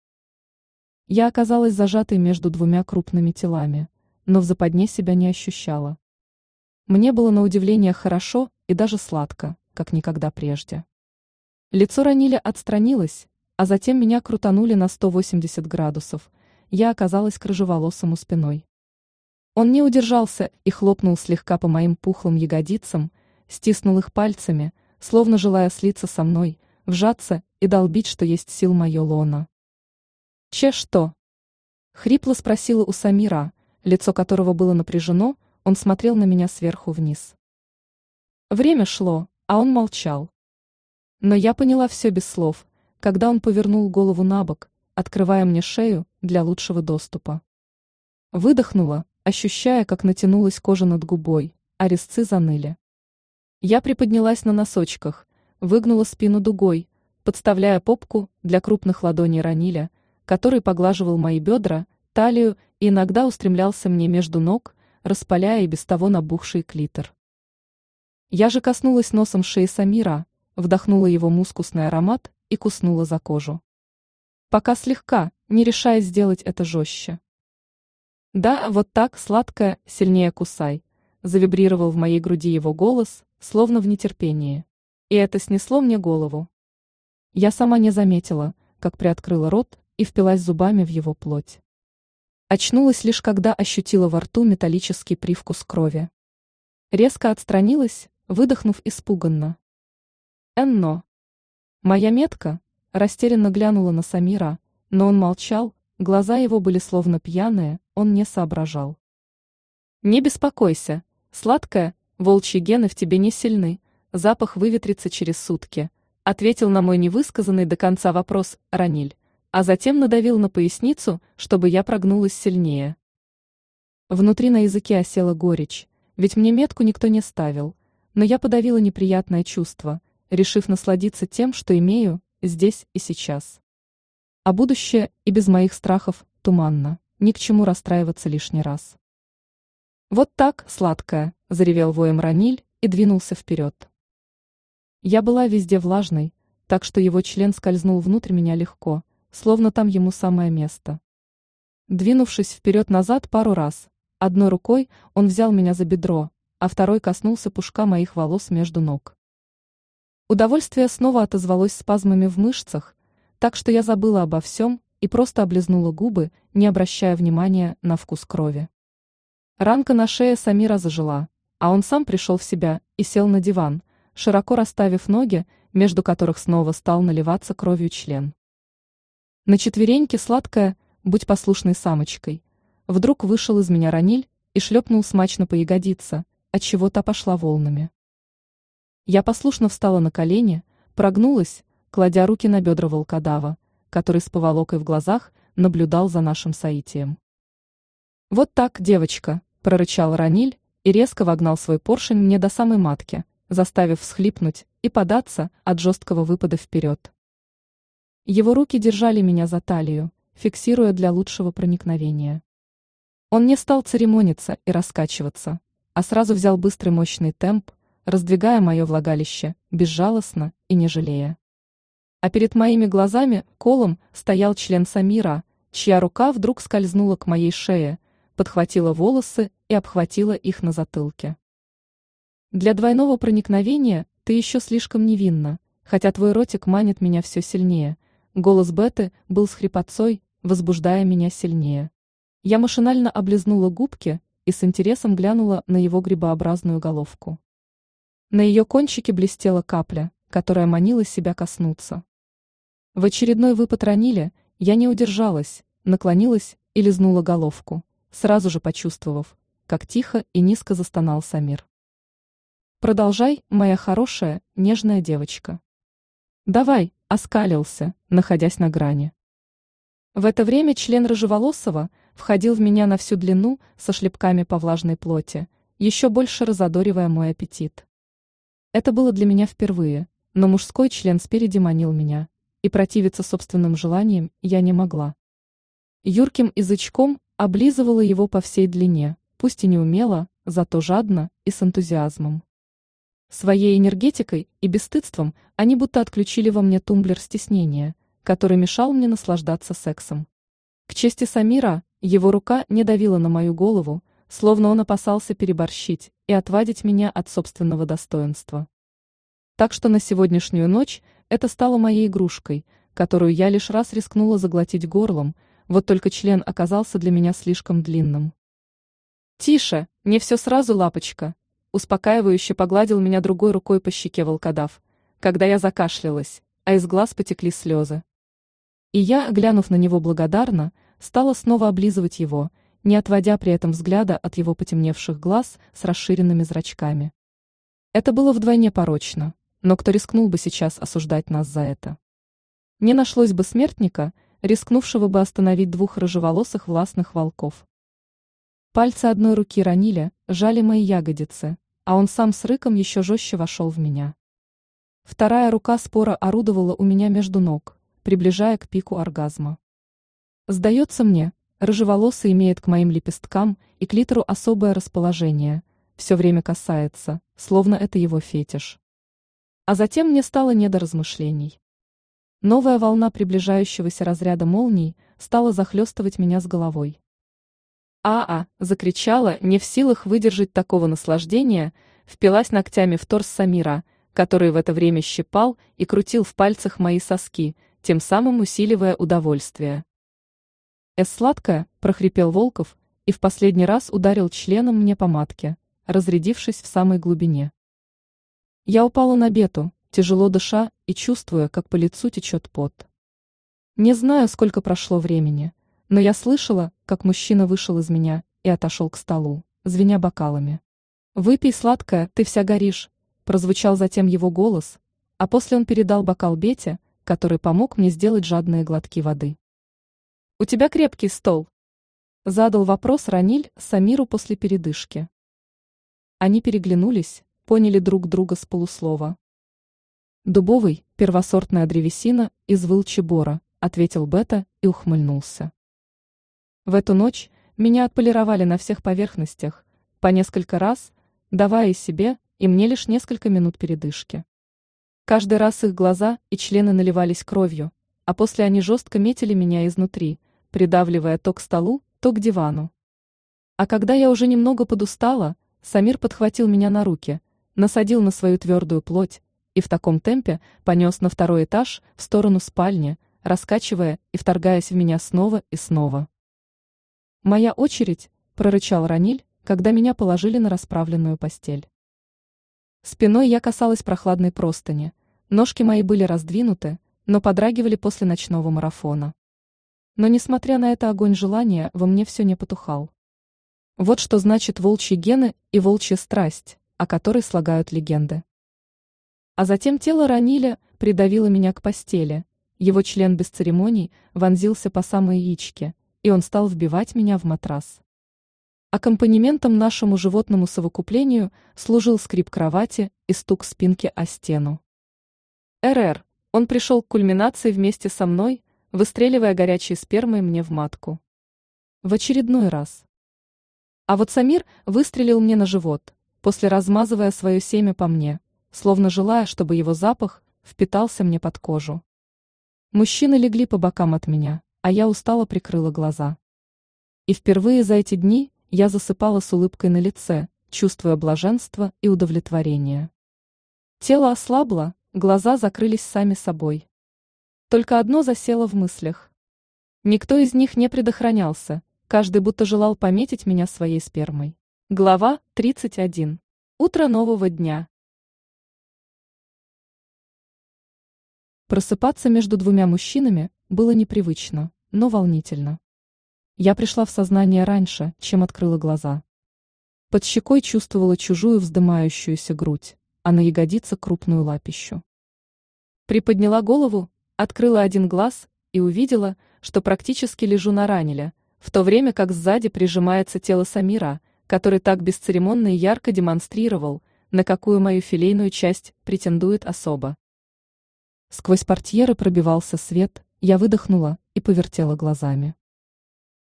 Я оказалась зажатой между двумя крупными телами, но в западне себя не ощущала. Мне было на удивление хорошо и даже сладко, как никогда прежде. Лицо Ранили отстранилось, а затем меня крутанули на 180 градусов, я оказалась к рыжеволосому спиной. Он не удержался и хлопнул слегка по моим пухлым ягодицам, стиснул их пальцами, словно желая слиться со мной, вжаться и долбить, что есть сил мое лоно. «Че что?» Хрипло спросила у Самира, лицо которого было напряжено, он смотрел на меня сверху вниз. Время шло, а он молчал. Но я поняла все без слов, когда он повернул голову на бок, открывая мне шею для лучшего доступа. Выдохнула, ощущая, как натянулась кожа над губой, а резцы заныли. Я приподнялась на носочках, выгнула спину дугой, подставляя попку для крупных ладоней Раниля, который поглаживал мои бедра, талию и иногда устремлялся мне между ног, распаляя и без того набухший клитор. Я же коснулась носом шеи Самира, вдохнула его мускусный аромат и куснула за кожу. Пока слегка, не решая сделать это жестче. Да, вот так, сладкое, сильнее кусай, завибрировал в моей груди его голос, словно в нетерпении. И это снесло мне голову. Я сама не заметила, как приоткрыла рот и впилась зубами в его плоть. Очнулась лишь когда ощутила во рту металлический привкус крови. Резко отстранилась, выдохнув испуганно. Энно. Моя метка растерянно глянула на Самира, но он молчал, глаза его были словно пьяные, он не соображал. Не беспокойся, сладкая, волчьи гены в тебе не сильны, запах выветрится через сутки, ответил на мой невысказанный до конца вопрос Раниль а затем надавил на поясницу, чтобы я прогнулась сильнее. Внутри на языке осела горечь, ведь мне метку никто не ставил, но я подавила неприятное чувство, решив насладиться тем, что имею, здесь и сейчас. А будущее и без моих страхов туманно, ни к чему расстраиваться лишний раз. Вот так, сладкая, заревел воем Раниль и двинулся вперед. Я была везде влажной, так что его член скользнул внутрь меня легко, словно там ему самое место. Двинувшись вперед-назад пару раз, одной рукой он взял меня за бедро, а второй коснулся пушка моих волос между ног. Удовольствие снова отозвалось спазмами в мышцах, так что я забыла обо всем и просто облизнула губы, не обращая внимания на вкус крови. Ранка на шее Самира зажила, а он сам пришел в себя и сел на диван, широко расставив ноги, между которых снова стал наливаться кровью член. На четвереньке сладкая, будь послушной самочкой. Вдруг вышел из меня раниль и шлепнул смачно по ягодице, отчего та пошла волнами. Я послушно встала на колени, прогнулась, кладя руки на бедра волкодава, который с поволокой в глазах наблюдал за нашим соитием. «Вот так, девочка», – прорычал Раниль и резко вогнал свой поршень мне до самой матки, заставив всхлипнуть и податься от жесткого выпада вперед. Его руки держали меня за талию, фиксируя для лучшего проникновения. Он не стал церемониться и раскачиваться, а сразу взял быстрый мощный темп, раздвигая мое влагалище, безжалостно и не жалея. а перед моими глазами колом стоял член Самира, чья рука вдруг скользнула к моей шее, подхватила волосы и обхватила их на затылке. Для двойного проникновения ты еще слишком невинна, хотя твой ротик манит меня все сильнее. Голос Беты был с хрипотцой, возбуждая меня сильнее. Я машинально облизнула губки и с интересом глянула на его грибообразную головку. На ее кончике блестела капля, которая манила себя коснуться. В очередной выпад ранили, я не удержалась, наклонилась и лизнула головку, сразу же почувствовав, как тихо и низко застонал Самир. Продолжай, моя хорошая, нежная девочка. Давай, оскалился, находясь на грани. В это время член Рыжеволосого входил в меня на всю длину со шлепками по влажной плоти, еще больше разодоривая мой аппетит. Это было для меня впервые, но мужской член спереди манил меня, и противиться собственным желаниям я не могла. Юрким язычком облизывала его по всей длине, пусть и не умело, зато жадно и с энтузиазмом. Своей энергетикой и бесстыдством они будто отключили во мне тумблер стеснения, который мешал мне наслаждаться сексом. К чести Самира, его рука не давила на мою голову, словно он опасался переборщить и отвадить меня от собственного достоинства. Так что на сегодняшнюю ночь это стало моей игрушкой, которую я лишь раз рискнула заглотить горлом, вот только член оказался для меня слишком длинным. «Тише, не все сразу, лапочка», успокаивающе погладил меня другой рукой по щеке волкодав, когда я закашлялась, а из глаз потекли слезы. И я, глянув на него благодарно, стала снова облизывать его, не отводя при этом взгляда от его потемневших глаз с расширенными зрачками. Это было вдвойне порочно но кто рискнул бы сейчас осуждать нас за это? Не нашлось бы смертника, рискнувшего бы остановить двух рыжеволосых властных волков. Пальцы одной руки ранили, жали мои ягодицы, а он сам с рыком еще жестче вошел в меня. Вторая рука спора орудовала у меня между ног, приближая к пику оргазма. Сдается мне, рыжеволосый имеет к моим лепесткам и клитору особое расположение, все время касается, словно это его фетиш. А затем мне стало не до размышлений. Новая волна приближающегося разряда молний стала захлестывать меня с головой. «А-а!» – закричала, не в силах выдержать такого наслаждения, впилась ногтями в торс Самира, который в это время щипал и крутил в пальцах мои соски, тем самым усиливая удовольствие. «Эс сладкая!» – прохрипел Волков и в последний раз ударил членом мне по матке, разрядившись в самой глубине. Я упала на бету, тяжело дыша и чувствуя, как по лицу течет пот. Не знаю, сколько прошло времени, но я слышала, как мужчина вышел из меня и отошел к столу, звеня бокалами. «Выпей сладкое, ты вся горишь», прозвучал затем его голос, а после он передал бокал Бете, который помог мне сделать жадные глотки воды. «У тебя крепкий стол», задал вопрос Раниль Самиру после передышки. Они переглянулись, поняли друг друга с полуслова. Дубовый, первосортная древесина из Вылчебора, ответил Бета и ухмыльнулся. В эту ночь меня отполировали на всех поверхностях, по несколько раз, давая себе и мне лишь несколько минут передышки. Каждый раз их глаза и члены наливались кровью, а после они жестко метили меня изнутри, придавливая то к столу, то к дивану. А когда я уже немного подустала, Самир подхватил меня на руки, насадил на свою твердую плоть и в таком темпе понес на второй этаж в сторону спальни, раскачивая и вторгаясь в меня снова и снова. «Моя очередь», – прорычал Раниль, когда меня положили на расправленную постель. Спиной я касалась прохладной простыни, ножки мои были раздвинуты, но подрагивали после ночного марафона. Но несмотря на это огонь желания во мне все не потухал. Вот что значит волчьи гены и волчья страсть о которой слагают легенды. А затем тело Ранили придавило меня к постели, его член без церемоний вонзился по самой яичке, и он стал вбивать меня в матрас. Аккомпанементом нашему животному совокуплению служил скрип кровати и стук спинки о стену. РР. Он пришел к кульминации вместе со мной, выстреливая горячей спермой мне в матку. В очередной раз. А вот Самир выстрелил мне на живот, после размазывая свое семя по мне, словно желая, чтобы его запах впитался мне под кожу. Мужчины легли по бокам от меня, а я устало прикрыла глаза. И впервые за эти дни я засыпала с улыбкой на лице, чувствуя блаженство и удовлетворение. Тело ослабло, глаза закрылись сами собой. Только одно засело в мыслях. Никто из них не предохранялся, каждый будто желал пометить меня своей спермой. Глава 31. Утро нового дня. Просыпаться между двумя мужчинами было непривычно, но волнительно. Я пришла в сознание раньше, чем открыла глаза. Под щекой чувствовала чужую вздымающуюся грудь, а на ягодице крупную лапищу. Приподняла голову, открыла один глаз и увидела, что практически лежу на ранеле, в то время как сзади прижимается тело Самира, который так бесцеремонно и ярко демонстрировал, на какую мою филейную часть претендует особо. Сквозь портьеры пробивался свет, я выдохнула и повертела глазами.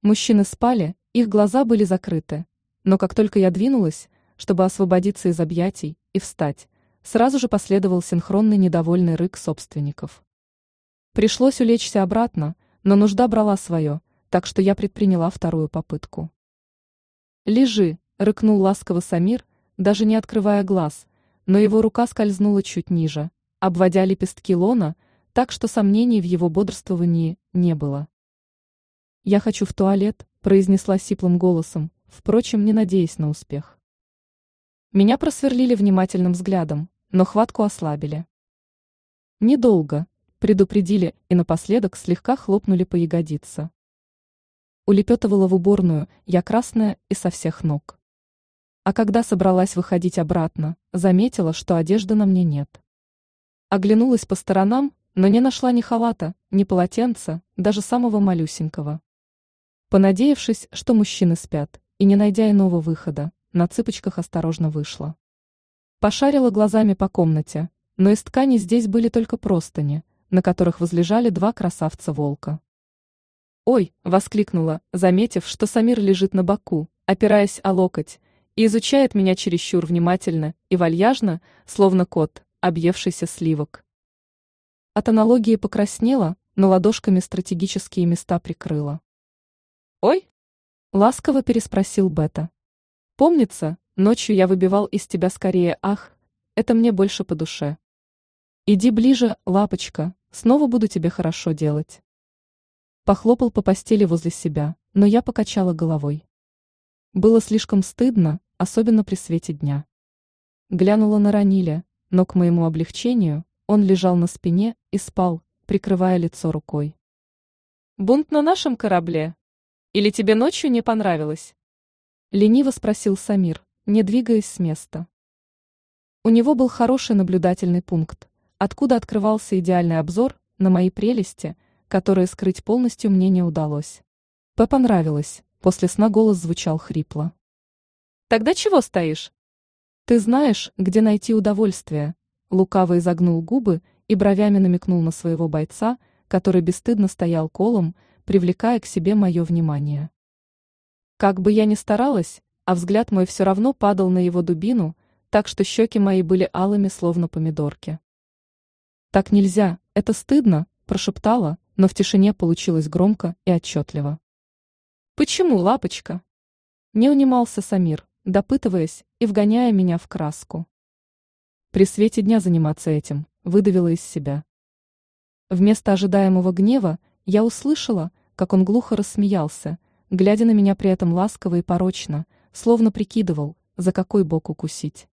Мужчины спали, их глаза были закрыты, но как только я двинулась, чтобы освободиться из объятий и встать, сразу же последовал синхронный недовольный рык собственников. Пришлось улечься обратно, но нужда брала свое, так что я предприняла вторую попытку. «Лежи», — рыкнул ласково Самир, даже не открывая глаз, но его рука скользнула чуть ниже, обводя лепестки лона, так что сомнений в его бодрствовании не было. «Я хочу в туалет», — произнесла сиплым голосом, впрочем, не надеясь на успех. Меня просверлили внимательным взглядом, но хватку ослабили. Недолго, предупредили и напоследок слегка хлопнули по ягодице. Улепетывала в уборную, я красная и со всех ног. А когда собралась выходить обратно, заметила, что одежды на мне нет. Оглянулась по сторонам, но не нашла ни халата, ни полотенца, даже самого малюсенького. Понадеявшись, что мужчины спят, и не найдя иного выхода, на цыпочках осторожно вышла. Пошарила глазами по комнате, но из ткани здесь были только простыни, на которых возлежали два красавца-волка. «Ой!» – воскликнула, заметив, что Самир лежит на боку, опираясь о локоть, и изучает меня чересчур внимательно и вальяжно, словно кот, объевшийся сливок. От аналогии покраснела, но ладошками стратегические места прикрыла. «Ой?» – ласково переспросил Бета. «Помнится, ночью я выбивал из тебя скорее «ах», это мне больше по душе». «Иди ближе, лапочка, Снова буду тебе хорошо делать. Похлопал по постели возле себя, но я покачала головой. Было слишком стыдно, особенно при свете дня. Глянула на Раниля, но к моему облегчению он лежал на спине и спал, прикрывая лицо рукой. «Бунт на нашем корабле? Или тебе ночью не понравилось?» Лениво спросил Самир, не двигаясь с места. У него был хороший наблюдательный пункт, откуда открывался идеальный обзор на мои прелести, которые скрыть полностью мне не удалось. П понравилось, после сна голос звучал хрипло. «Тогда чего стоишь?» «Ты знаешь, где найти удовольствие», лукаво изогнул губы и бровями намекнул на своего бойца, который бесстыдно стоял колом, привлекая к себе мое внимание. Как бы я ни старалась, а взгляд мой все равно падал на его дубину, так что щеки мои были алыми, словно помидорки. «Так нельзя, это стыдно», – прошептала, но в тишине получилось громко и отчетливо. «Почему, лапочка?» Не унимался Самир, допытываясь и вгоняя меня в краску. При свете дня заниматься этим, выдавила из себя. Вместо ожидаемого гнева я услышала, как он глухо рассмеялся, глядя на меня при этом ласково и порочно, словно прикидывал, за какой бок укусить.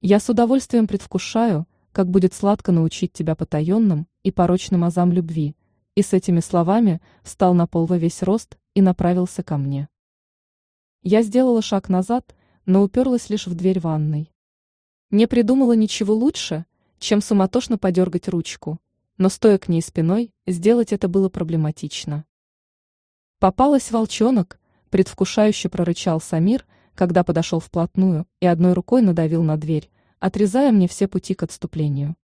Я с удовольствием предвкушаю, как будет сладко научить тебя потаенным и порочным азам любви, и с этими словами встал на пол во весь рост и направился ко мне. Я сделала шаг назад, но уперлась лишь в дверь ванной. Не придумала ничего лучше, чем суматошно подергать ручку, но стоя к ней спиной, сделать это было проблематично. Попалась волчонок, предвкушающе прорычал Самир, когда подошел вплотную и одной рукой надавил на дверь, отрезая мне все пути к отступлению.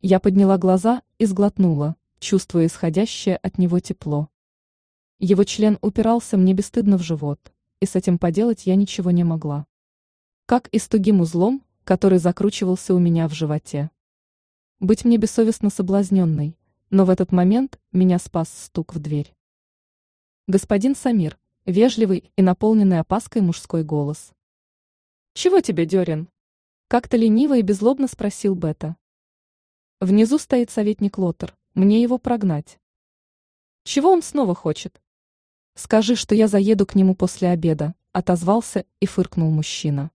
Я подняла глаза и сглотнула, чувствуя исходящее от него тепло. Его член упирался мне бесстыдно в живот, и с этим поделать я ничего не могла. Как и с тугим узлом, который закручивался у меня в животе. Быть мне бессовестно соблазненной, но в этот момент меня спас стук в дверь. Господин Самир, вежливый и наполненный опаской мужской голос. «Чего тебе, Дерин?» Как-то лениво и безлобно спросил Бета. Внизу стоит советник Лотер, мне его прогнать. Чего он снова хочет? Скажи, что я заеду к нему после обеда, отозвался и фыркнул мужчина.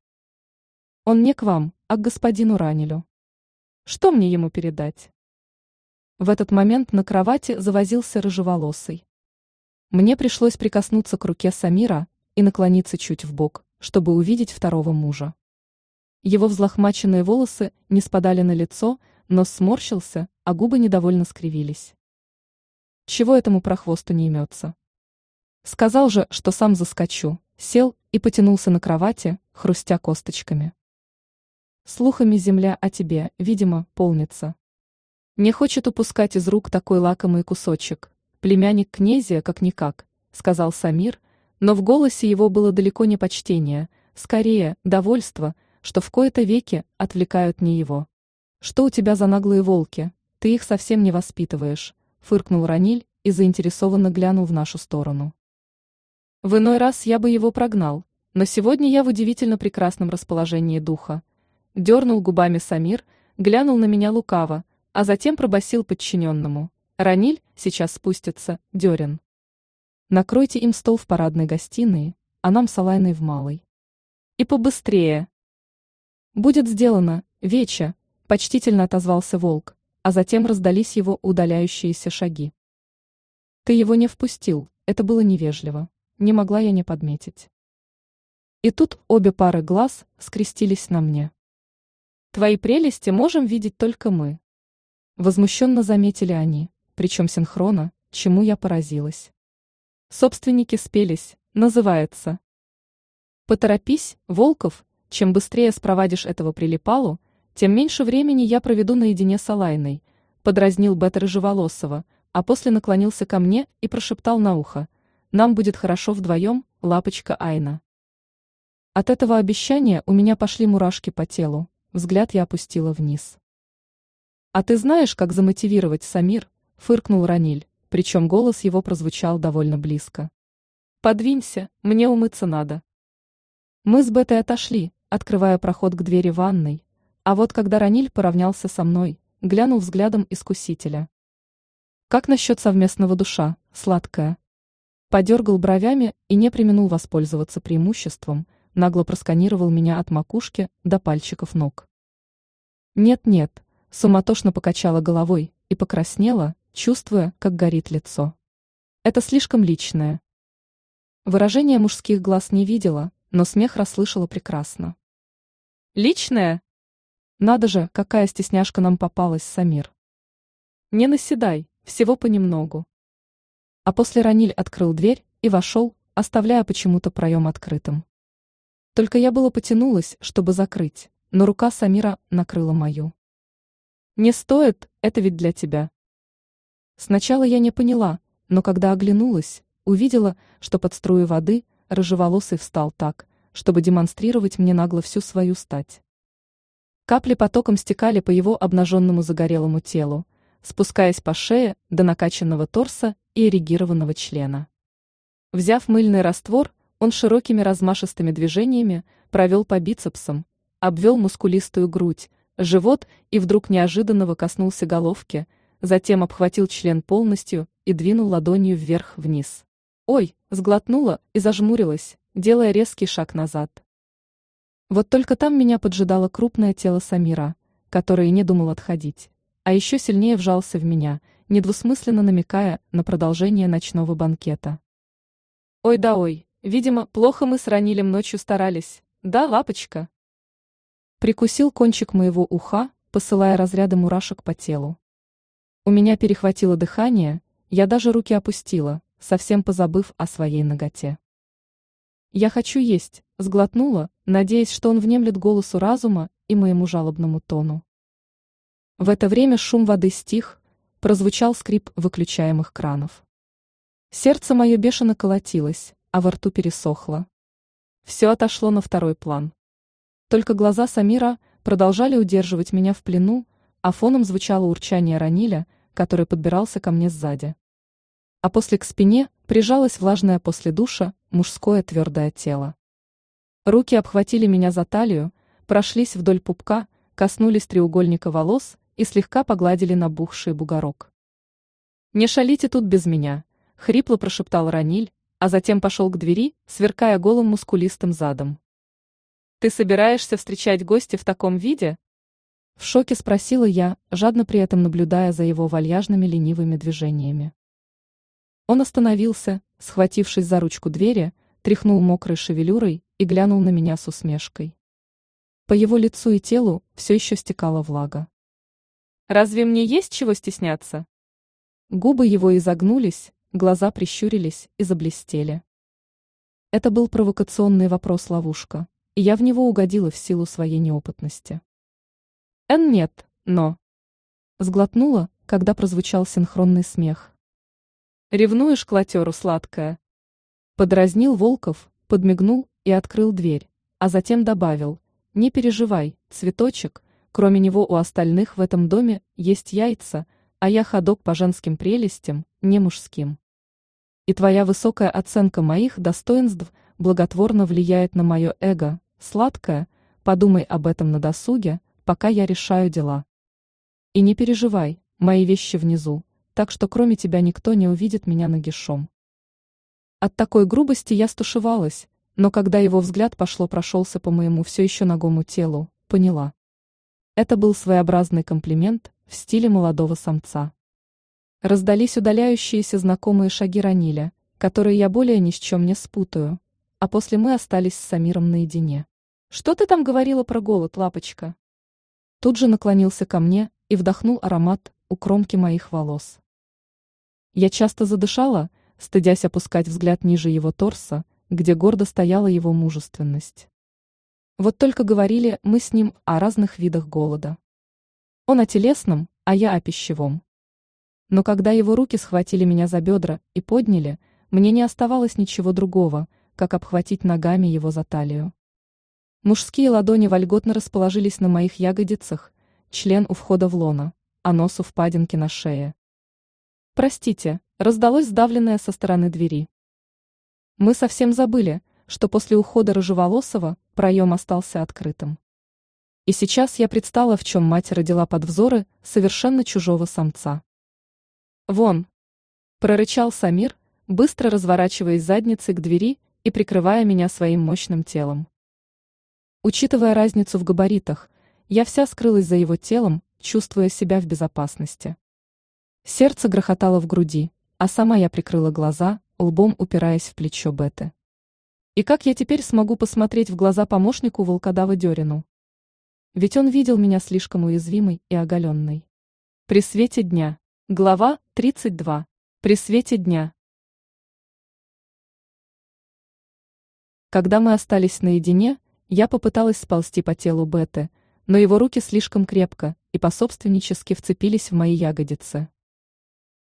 Он не к вам, а к господину Ранилю. Что мне ему передать? В этот момент на кровати завозился рыжеволосый. Мне пришлось прикоснуться к руке Самира и наклониться чуть в бок, чтобы увидеть второго мужа. Его взлохмаченные волосы не спадали на лицо, нос сморщился, а губы недовольно скривились. Чего этому прохвосту не имется? Сказал же, что сам заскочу, сел и потянулся на кровати, хрустя косточками. Слухами земля о тебе, видимо, полнится. Не хочет упускать из рук такой лакомый кусочек. Племянник князя как-никак, сказал Самир, но в голосе его было далеко не почтение, скорее, довольство, что в кои-то веки отвлекают не его. Что у тебя за наглые волки? Ты их совсем не воспитываешь, фыркнул Раниль и заинтересованно глянул в нашу сторону. В иной раз я бы его прогнал, но сегодня я в удивительно прекрасном расположении духа, Дернул губами Самир, глянул на меня лукаво, а затем пробасил подчиненному. Раниль сейчас спустится, Дерин. Накройте им стол в парадной гостиной, а нам с Алайной в малой. И побыстрее. Будет сделано, Веча, почтительно отозвался волк, а затем раздались его удаляющиеся шаги. Ты его не впустил, это было невежливо, не могла я не подметить. И тут обе пары глаз скрестились на мне. Твои прелести можем видеть только мы. Возмущенно заметили они, причем синхронно, чему я поразилась. Собственники спелись, называется. Поторопись, Волков, чем быстрее спровадишь этого прилипалу, тем меньше времени я проведу наедине с Алайной, подразнил Бета Рыжеволосова, а после наклонился ко мне и прошептал на ухо. Нам будет хорошо вдвоем, лапочка Айна. От этого обещания у меня пошли мурашки по телу, Взгляд я опустила вниз. «А ты знаешь, как замотивировать Самир?» – фыркнул Раниль, причем голос его прозвучал довольно близко. «Подвинься, мне умыться надо». Мы с Бетой отошли, открывая проход к двери ванной, а вот когда Раниль поравнялся со мной, глянул взглядом искусителя. «Как насчет совместного душа, сладкая?» Подергал бровями и не применул воспользоваться преимуществом – нагло просканировал меня от макушки до пальчиков ног. Нет-нет, суматошно покачала головой и покраснела, чувствуя, как горит лицо. Это слишком личное. Выражение мужских глаз не видела, но смех расслышала прекрасно. Личное? Надо же, какая стесняшка нам попалась, Самир. Не наседай, всего понемногу. А после Раниль открыл дверь и вошел, оставляя почему-то проем открытым. Только я было потянулась, чтобы закрыть, но рука Самира накрыла мою. «Не стоит, это ведь для тебя». Сначала я не поняла, но когда оглянулась, увидела, что под струю воды рыжеволосый встал так, чтобы демонстрировать мне нагло всю свою стать. Капли потоком стекали по его обнаженному загорелому телу, спускаясь по шее до накачанного торса и эрегированного члена. Взяв мыльный раствор, он широкими размашистыми движениями провел по бицепсам, обвел мускулистую грудь, живот и вдруг неожиданно коснулся головки, затем обхватил член полностью и двинул ладонью вверх-вниз. Ой, сглотнула и зажмурилась, делая резкий шаг назад. Вот только там меня поджидало крупное тело Самира, который не думал отходить, а еще сильнее вжался в меня, недвусмысленно намекая на продолжение ночного банкета. Ой да ой, Видимо, плохо мы с Ранилем ночью старались. Да, лапочка? Прикусил кончик моего уха, посылая разряды мурашек по телу. У меня перехватило дыхание, я даже руки опустила, совсем позабыв о своей ноготе. Я хочу есть, сглотнула, надеясь, что он внемлет голосу разума и моему жалобному тону. В это время шум воды стих, прозвучал скрип выключаемых кранов. Сердце мое бешено колотилось, а во рту пересохло. Все отошло на второй план. Только глаза Самира продолжали удерживать меня в плену, а фоном звучало урчание Раниля, который подбирался ко мне сзади. А после к спине прижалось влажное после душа мужское твердое тело. Руки обхватили меня за талию, прошлись вдоль пупка, коснулись треугольника волос и слегка погладили набухший бугорок. «Не шалите тут без меня», — хрипло прошептал Раниль, а затем пошел к двери, сверкая голым мускулистым задом. «Ты собираешься встречать гостя в таком виде?» В шоке спросила я, жадно при этом наблюдая за его вальяжными ленивыми движениями. Он остановился, схватившись за ручку двери, тряхнул мокрой шевелюрой и глянул на меня с усмешкой. По его лицу и телу все еще стекала влага. «Разве мне есть чего стесняться?» Губы его изогнулись, глаза прищурились и заблестели. Это был провокационный вопрос-ловушка, и я в него угодила в силу своей неопытности. «Эн нет, но...» Сглотнула, когда прозвучал синхронный смех. «Ревнуешь к латеру, сладкая?» Подразнил Волков, подмигнул и открыл дверь, а затем добавил, «Не переживай, цветочек, кроме него у остальных в этом доме есть яйца, а я ходок по женским прелестям, не мужским. И твоя высокая оценка моих достоинств благотворно влияет на мое эго, сладкое, подумай об этом на досуге, пока я решаю дела. И не переживай, мои вещи внизу, так что кроме тебя никто не увидит меня нагишом. От такой грубости я стушевалась, но когда его взгляд пошло прошелся по моему все еще ногому телу, поняла. Это был своеобразный комплимент в стиле молодого самца. Раздались удаляющиеся знакомые шаги Раниля, которые я более ни с чем не спутаю, а после мы остались с Самиром наедине. «Что ты там говорила про голод, лапочка?» Тут же наклонился ко мне и вдохнул аромат у кромки моих волос. Я часто задышала, стыдясь опускать взгляд ниже его торса, где гордо стояла его мужественность. Вот только говорили мы с ним о разных видах голода. Он о телесном, а я о пищевом. Но когда его руки схватили меня за бедра и подняли, мне не оставалось ничего другого, как обхватить ногами его за талию. Мужские ладони вольготно расположились на моих ягодицах, член у входа в лона, а нос у впадинки на шее. «Простите», раздалось сдавленное со стороны двери. Мы совсем забыли, что после ухода Рыжеволосова проем остался открытым. И сейчас я предстала, в чем мать родила под взоры совершенно чужого самца. «Вон!» – прорычал Самир, быстро разворачиваясь задницей к двери и прикрывая меня своим мощным телом. Учитывая разницу в габаритах, я вся скрылась за его телом, чувствуя себя в безопасности. Сердце грохотало в груди, а сама я прикрыла глаза, лбом упираясь в плечо Беты. И как я теперь смогу посмотреть в глаза помощнику волкодава Дерину? Ведь он видел меня слишком уязвимой и оголенной. При свете дня. Глава 32. При свете дня. Когда мы остались наедине, я попыталась сползти по телу Беты, но его руки слишком крепко и пособственнически вцепились в мои ягодицы.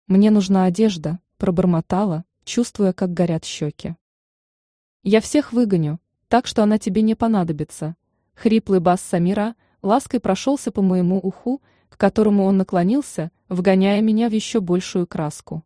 Мне нужна одежда, пробормотала, чувствуя, как горят щеки. Я всех выгоню, так что она тебе не понадобится. Хриплый бас Самира лаской прошелся по моему уху, к которому он наклонился, вгоняя меня в еще большую краску.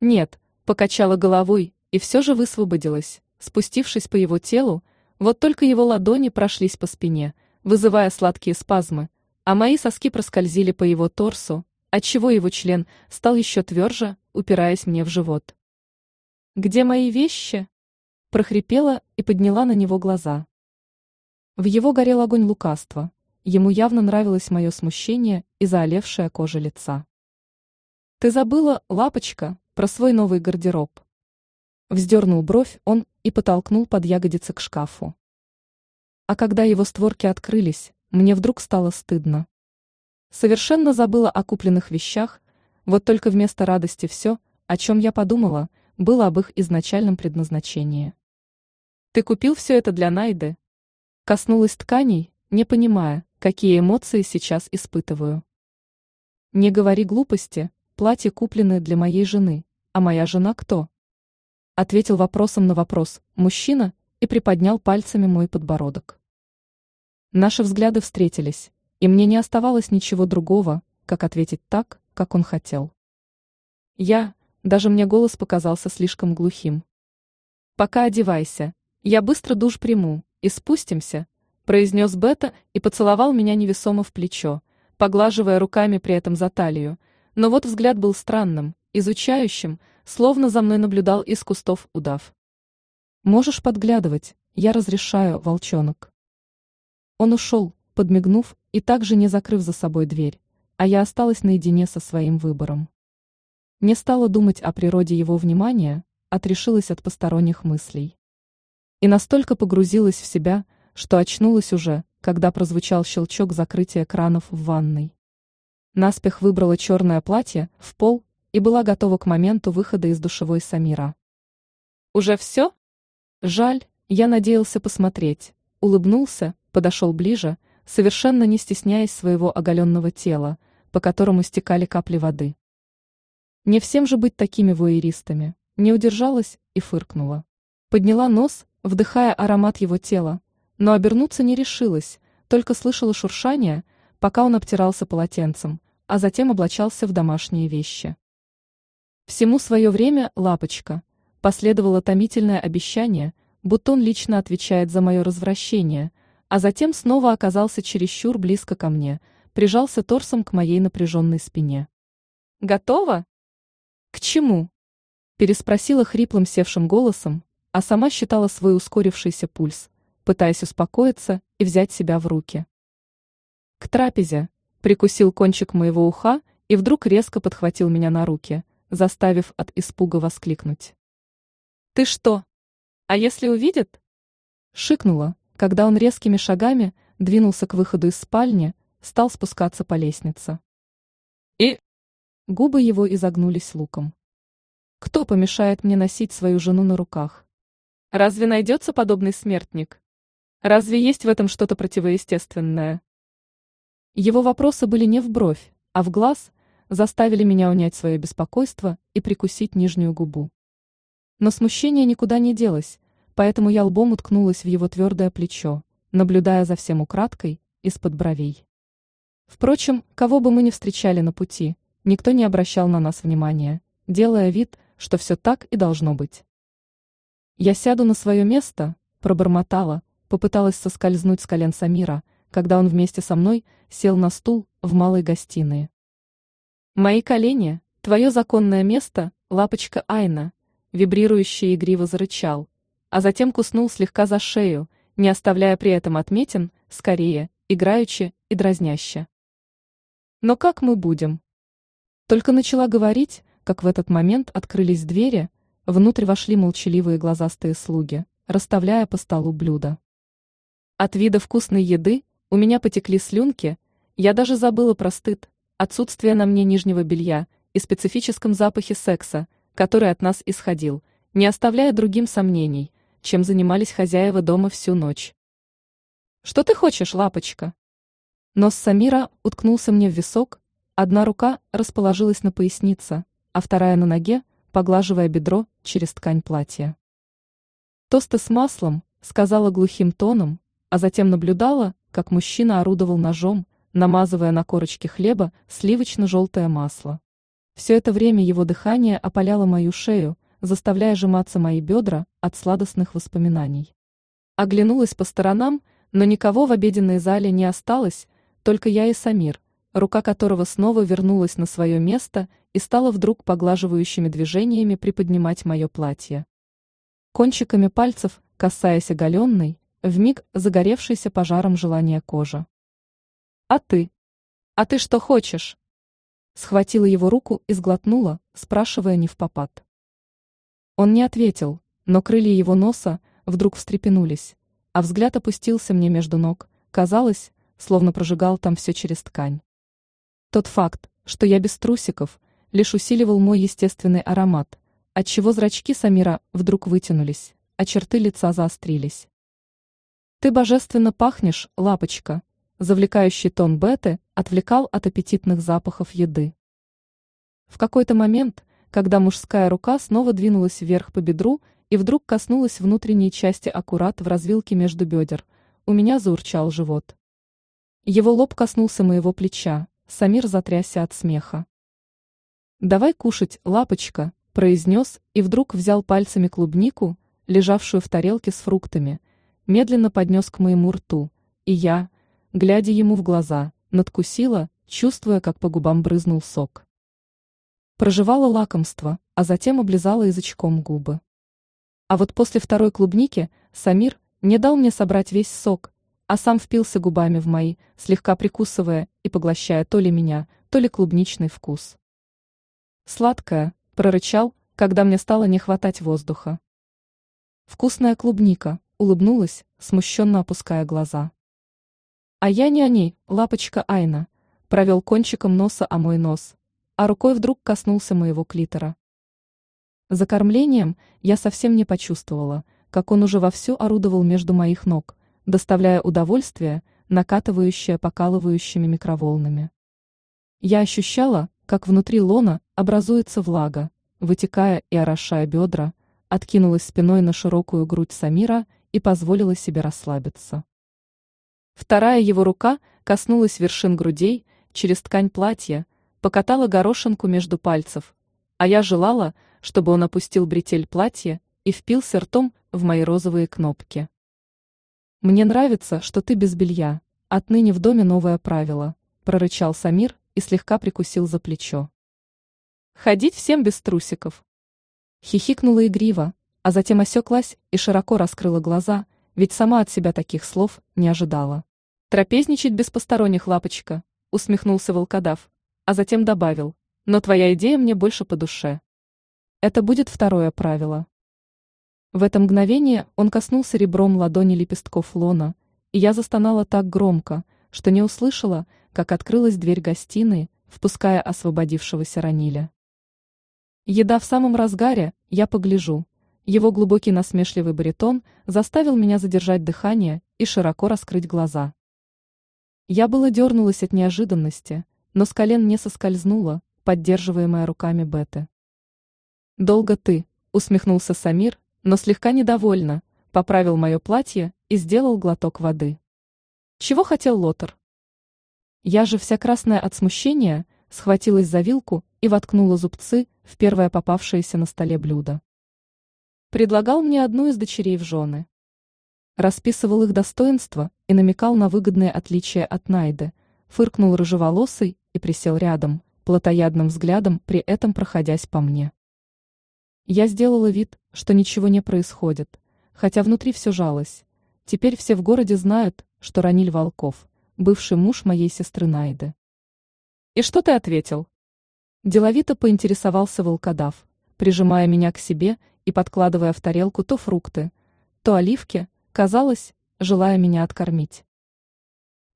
Нет, покачала головой и все же высвободилась, спустившись по его телу, вот только его ладони прошлись по спине, вызывая сладкие спазмы, а мои соски проскользили по его торсу, отчего его член стал еще тверже, упираясь мне в живот. «Где мои вещи?» Прохрипела и подняла на него глаза. В его горел огонь лукавства, ему явно нравилось мое смущение и заолевшая кожа лица. «Ты забыла, лапочка, про свой новый гардероб?» Вздернул бровь он и потолкнул под ягодицы к шкафу. А когда его створки открылись, мне вдруг стало стыдно. Совершенно забыла о купленных вещах, вот только вместо радости все, о чем я подумала, было об их изначальном предназначении. Ты купил все это для Найды? Коснулась тканей, не понимая, какие эмоции сейчас испытываю. Не говори глупости, платье куплены для моей жены, а моя жена кто? Ответил вопросом на вопрос мужчина и приподнял пальцами мой подбородок. Наши взгляды встретились, и мне не оставалось ничего другого, как ответить так, как он хотел. Я, даже мне голос показался слишком глухим. «Пока одевайся, я быстро душ приму, и спустимся», произнес Бета и поцеловал меня невесомо в плечо, поглаживая руками при этом за талию, но вот взгляд был странным, изучающим, словно за мной наблюдал из кустов удав. «Можешь подглядывать, я разрешаю, волчонок». Он ушел, подмигнув и также не закрыв за собой дверь, а я осталась наедине со своим выбором. Не стала думать о природе его внимания, отрешилась от посторонних мыслей. И настолько погрузилась в себя, что очнулась уже, когда прозвучал щелчок закрытия кранов в ванной. Наспех выбрала черное платье в пол и была готова к моменту выхода из душевой Самира. «Уже все?» «Жаль, я надеялся посмотреть», улыбнулся, подошел ближе, совершенно не стесняясь своего оголенного тела, по которому стекали капли воды. Не всем же быть такими воеристами, не удержалась и фыркнула. Подняла нос, вдыхая аромат его тела, но обернуться не решилась, только слышала шуршание, пока он обтирался полотенцем, а затем облачался в домашние вещи. Всему свое время, лапочка, последовало томительное обещание, будто он лично отвечает за мое развращение, а затем снова оказался чересчур близко ко мне, прижался торсом к моей напряженной спине. «Готово?» «К чему?» Переспросила хриплым севшим голосом, а сама считала свой ускорившийся пульс, пытаясь успокоиться и взять себя в руки. К трапезе прикусил кончик моего уха и вдруг резко подхватил меня на руки, заставив от испуга воскликнуть. «Ты что? А если увидит?» Шикнула, когда он резкими шагами двинулся к выходу из спальни, стал спускаться по лестнице. И губы его изогнулись луком. Кто помешает мне носить свою жену на руках? Разве найдется подобный смертник? Разве есть в этом что-то противоестественное? Его вопросы были не в бровь, а в глаз, заставили меня унять свое беспокойство и прикусить нижнюю губу. Но смущение никуда не делось, поэтому я лбом уткнулась в его твердое плечо, наблюдая за всем украдкой, из-под бровей. Впрочем, кого бы мы ни встречали на пути, никто не обращал на нас внимания, делая вид, что все так и должно быть. Я сяду на свое место, пробормотала, попыталась соскользнуть с колен Самира, когда он вместе со мной сел на стул в малой гостиной. Мои колени, твое законное место, лапочка Айна, вибрирующий игриво зарычал, а затем куснул слегка за шею, не оставляя при этом отметин, скорее, играючи и дразняще. Но как мы будем? Только начала говорить, как в этот момент открылись двери, внутрь вошли молчаливые глазастые слуги, расставляя по столу блюда. От вида вкусной еды у меня потекли слюнки, я даже забыла про стыд, отсутствие на мне нижнего белья и специфическом запахе секса, который от нас исходил, не оставляя другим сомнений, чем занимались хозяева дома всю ночь. «Что ты хочешь, лапочка?» Нос Самира уткнулся мне в висок, одна рука расположилась на пояснице, а вторая на ноге, поглаживая бедро через ткань платья. «Тосты с маслом», — сказала глухим тоном, а затем наблюдала, как мужчина орудовал ножом, намазывая на корочке хлеба сливочно-желтое масло. Все это время его дыхание опаляло мою шею, заставляя сжиматься мои бедра от сладостных воспоминаний. Оглянулась по сторонам, но никого в обеденной зале не осталось, только я и Самир, рука которого снова вернулась на свое место и стала вдруг поглаживающими движениями приподнимать мое платье. Кончиками пальцев, касаясь оголенной, вмиг загоревшейся пожаром желания кожи. «А ты? А ты что хочешь?» Схватила его руку и сглотнула, спрашивая не в попад. Он не ответил, но крылья его носа вдруг встрепенулись, а взгляд опустился мне между ног, казалось, словно прожигал там все через ткань. Тот факт, что я без трусиков, лишь усиливал мой естественный аромат, отчего зрачки Самира вдруг вытянулись, а черты лица заострились. Ты божественно пахнешь, лапочка. Завлекающий тон Беты отвлекал от аппетитных запахов еды. В какой-то момент, когда мужская рука снова двинулась вверх по бедру и вдруг коснулась внутренней части аккурат в развилке между бедер, у меня заурчал живот. Его лоб коснулся моего плеча, Самир затрясся от смеха. Давай кушать, лапочка, произнес и вдруг взял пальцами клубнику, лежавшую в тарелке с фруктами, медленно поднес к моему рту, и я, глядя ему в глаза, надкусила, чувствуя, как по губам брызнул сок. Прожевала лакомство, а затем облизала язычком губы. А вот после второй клубники Самир не дал мне собрать весь сок, а сам впился губами в мои, слегка прикусывая и поглощая то ли меня, то ли клубничный вкус. Сладкое, прорычал, когда мне стало не хватать воздуха. Вкусная клубника, улыбнулась, смущенно опуская глаза. А я не они, лапочка Айна, провел кончиком носа о мой нос, а рукой вдруг коснулся моего клитора. За кормлением я совсем не почувствовала, как он уже вовсю орудовал между моих ног, доставляя удовольствие, накатывающее покалывающими микроволнами. Я ощущала, как внутри лона образуется влага, вытекая и орошая бедра, откинулась спиной на широкую грудь Самира и позволила себе расслабиться. Вторая его рука коснулась вершин грудей, через ткань платья, покатала горошинку между пальцев, а я желала, чтобы он опустил бретель платья и впился ртом в мои розовые кнопки. «Мне нравится, что ты без белья. Отныне в доме новое правило», – прорычал Самир и слегка прикусил за плечо. «Ходить всем без трусиков». Хихикнула игриво, а затем осеклась и широко раскрыла глаза, ведь сама от себя таких слов не ожидала. «Трапезничать без посторонних, лапочка», – усмехнулся волкодав, а затем добавил, «но твоя идея мне больше по душе». Это будет второе правило. В это мгновение он коснулся ребром ладони лепестков лона, и я застонала так громко, что не услышала, как открылась дверь гостиной, впуская освободившегося Раниля. Еда в самом разгаре, я погляжу. Его глубокий насмешливый баритон заставил меня задержать дыхание и широко раскрыть глаза. Я было дернулась от неожиданности, но с колен не соскользнула, поддерживаемая руками Беты. «Долго ты», — усмехнулся Самир, но слегка недовольно, поправил мое платье и сделал глоток воды. «Чего хотел Лотер?» Я же вся красная от смущения, схватилась за вилку и воткнула зубцы в первое попавшееся на столе блюдо. Предлагал мне одну из дочерей в жены. Расписывал их достоинства и намекал на выгодные отличия от Найды, фыркнул рыжеволосый и присел рядом, плотоядным взглядом при этом проходясь по мне. Я сделала вид, что ничего не происходит, хотя внутри все жалось. Теперь все в городе знают, что Раниль Волков, бывший муж моей сестры Найды. «И что ты ответил?» Деловито поинтересовался волкодав, прижимая меня к себе и подкладывая в тарелку то фрукты, то оливки, казалось, желая меня откормить.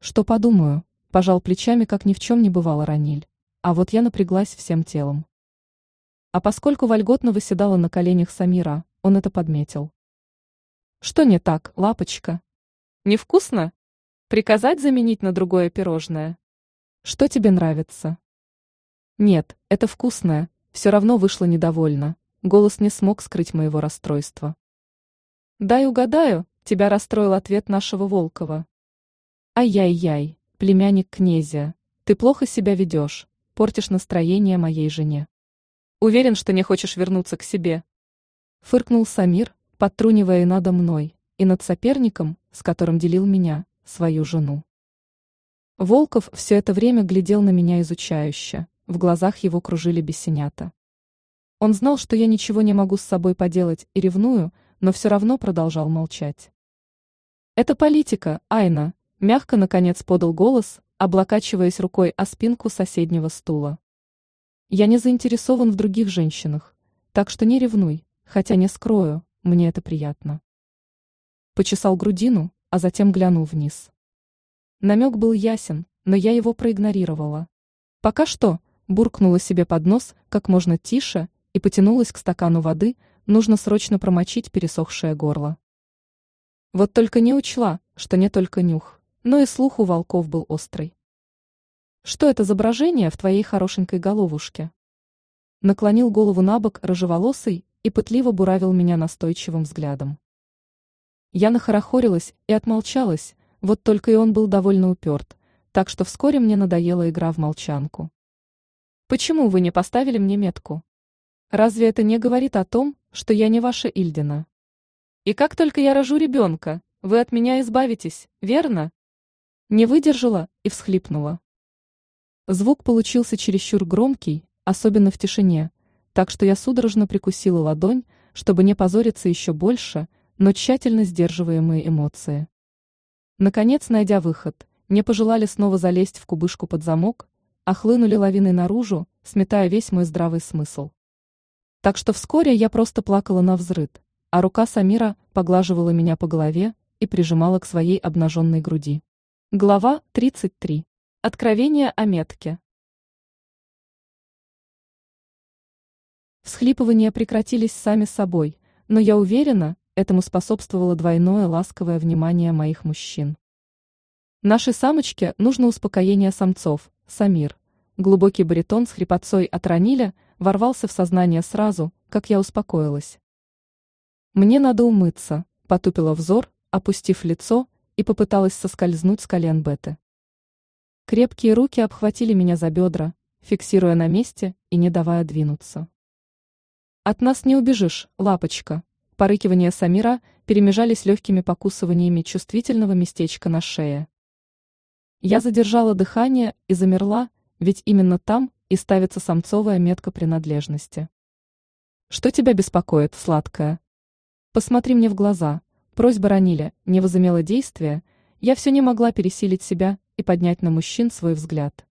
«Что подумаю?» – пожал плечами, как ни в чем не бывало Раниль. А вот я напряглась всем телом. А поскольку вольготно выседала на коленях Самира, он это подметил. Что не так, лапочка? Невкусно? Приказать заменить на другое пирожное? Что тебе нравится? Нет, это вкусное, все равно вышло недовольно. Голос не смог скрыть моего расстройства. Дай угадаю, тебя расстроил ответ нашего Волкова. Ай-яй-яй, племянник князя, ты плохо себя ведешь, портишь настроение моей жене. Уверен, что не хочешь вернуться к себе. Фыркнул Самир, подтрунивая надо мной, и над соперником, с которым делил меня, свою жену. Волков все это время глядел на меня изучающе, в глазах его кружили бесенята. Он знал, что я ничего не могу с собой поделать и ревную, но все равно продолжал молчать. Это политика, Айна, мягко наконец подал голос, облокачиваясь рукой о спинку соседнего стула. Я не заинтересован в других женщинах, так что не ревнуй, хотя не скрою, мне это приятно. Почесал грудину, а затем глянул вниз. Намек был ясен, но я его проигнорировала. Пока что, буркнула себе под нос как можно тише и потянулась к стакану воды, нужно срочно промочить пересохшее горло. Вот только не учла, что не только нюх, но и слух у волков был острый. Что это за брожение в твоей хорошенькой головушке? Наклонил голову на бок рыжеволосый и пытливо буравил меня настойчивым взглядом. Я нахорохорилась и отмолчалась, вот только и он был довольно уперт, так что вскоре мне надоела игра в молчанку. Почему вы не поставили мне метку? Разве это не говорит о том, что я не ваша Ильдина? И как только я рожу ребенка, вы от меня избавитесь, верно? Не выдержала и всхлипнула. Звук получился чересчур громкий, особенно в тишине, так что я судорожно прикусила ладонь, чтобы не позориться еще больше, но тщательно сдерживаемые эмоции. Наконец, найдя выход, не пожелали снова залезть в кубышку под замок, а хлынули лавиной наружу, сметая весь мой здравый смысл. Так что вскоре я просто плакала на взрыд, а рука Самира поглаживала меня по голове и прижимала к своей обнаженной груди. Глава 33. Откровение о метке. Всхлипывания прекратились сами собой, но я уверена, этому способствовало двойное ласковое внимание моих мужчин. Нашей самочке нужно успокоение самцов, Самир. Глубокий баритон с хрипотцой от Раниля ворвался в сознание сразу, как я успокоилась. Мне надо умыться, потупила взор, опустив лицо, и попыталась соскользнуть с колен Беты. Крепкие руки обхватили меня за бедра, фиксируя на месте и не давая двинуться. От нас не убежишь, лапочка. Порыкивания Самира перемежались легкими покусываниями чувствительного местечка на шее. Я задержала дыхание и замерла, ведь именно там и ставится самцовая метка принадлежности. Что тебя беспокоит, сладкая? Посмотри мне в глаза. Просьба Раниля не возымела действия, я все не могла пересилить себя и поднять на мужчин свой взгляд.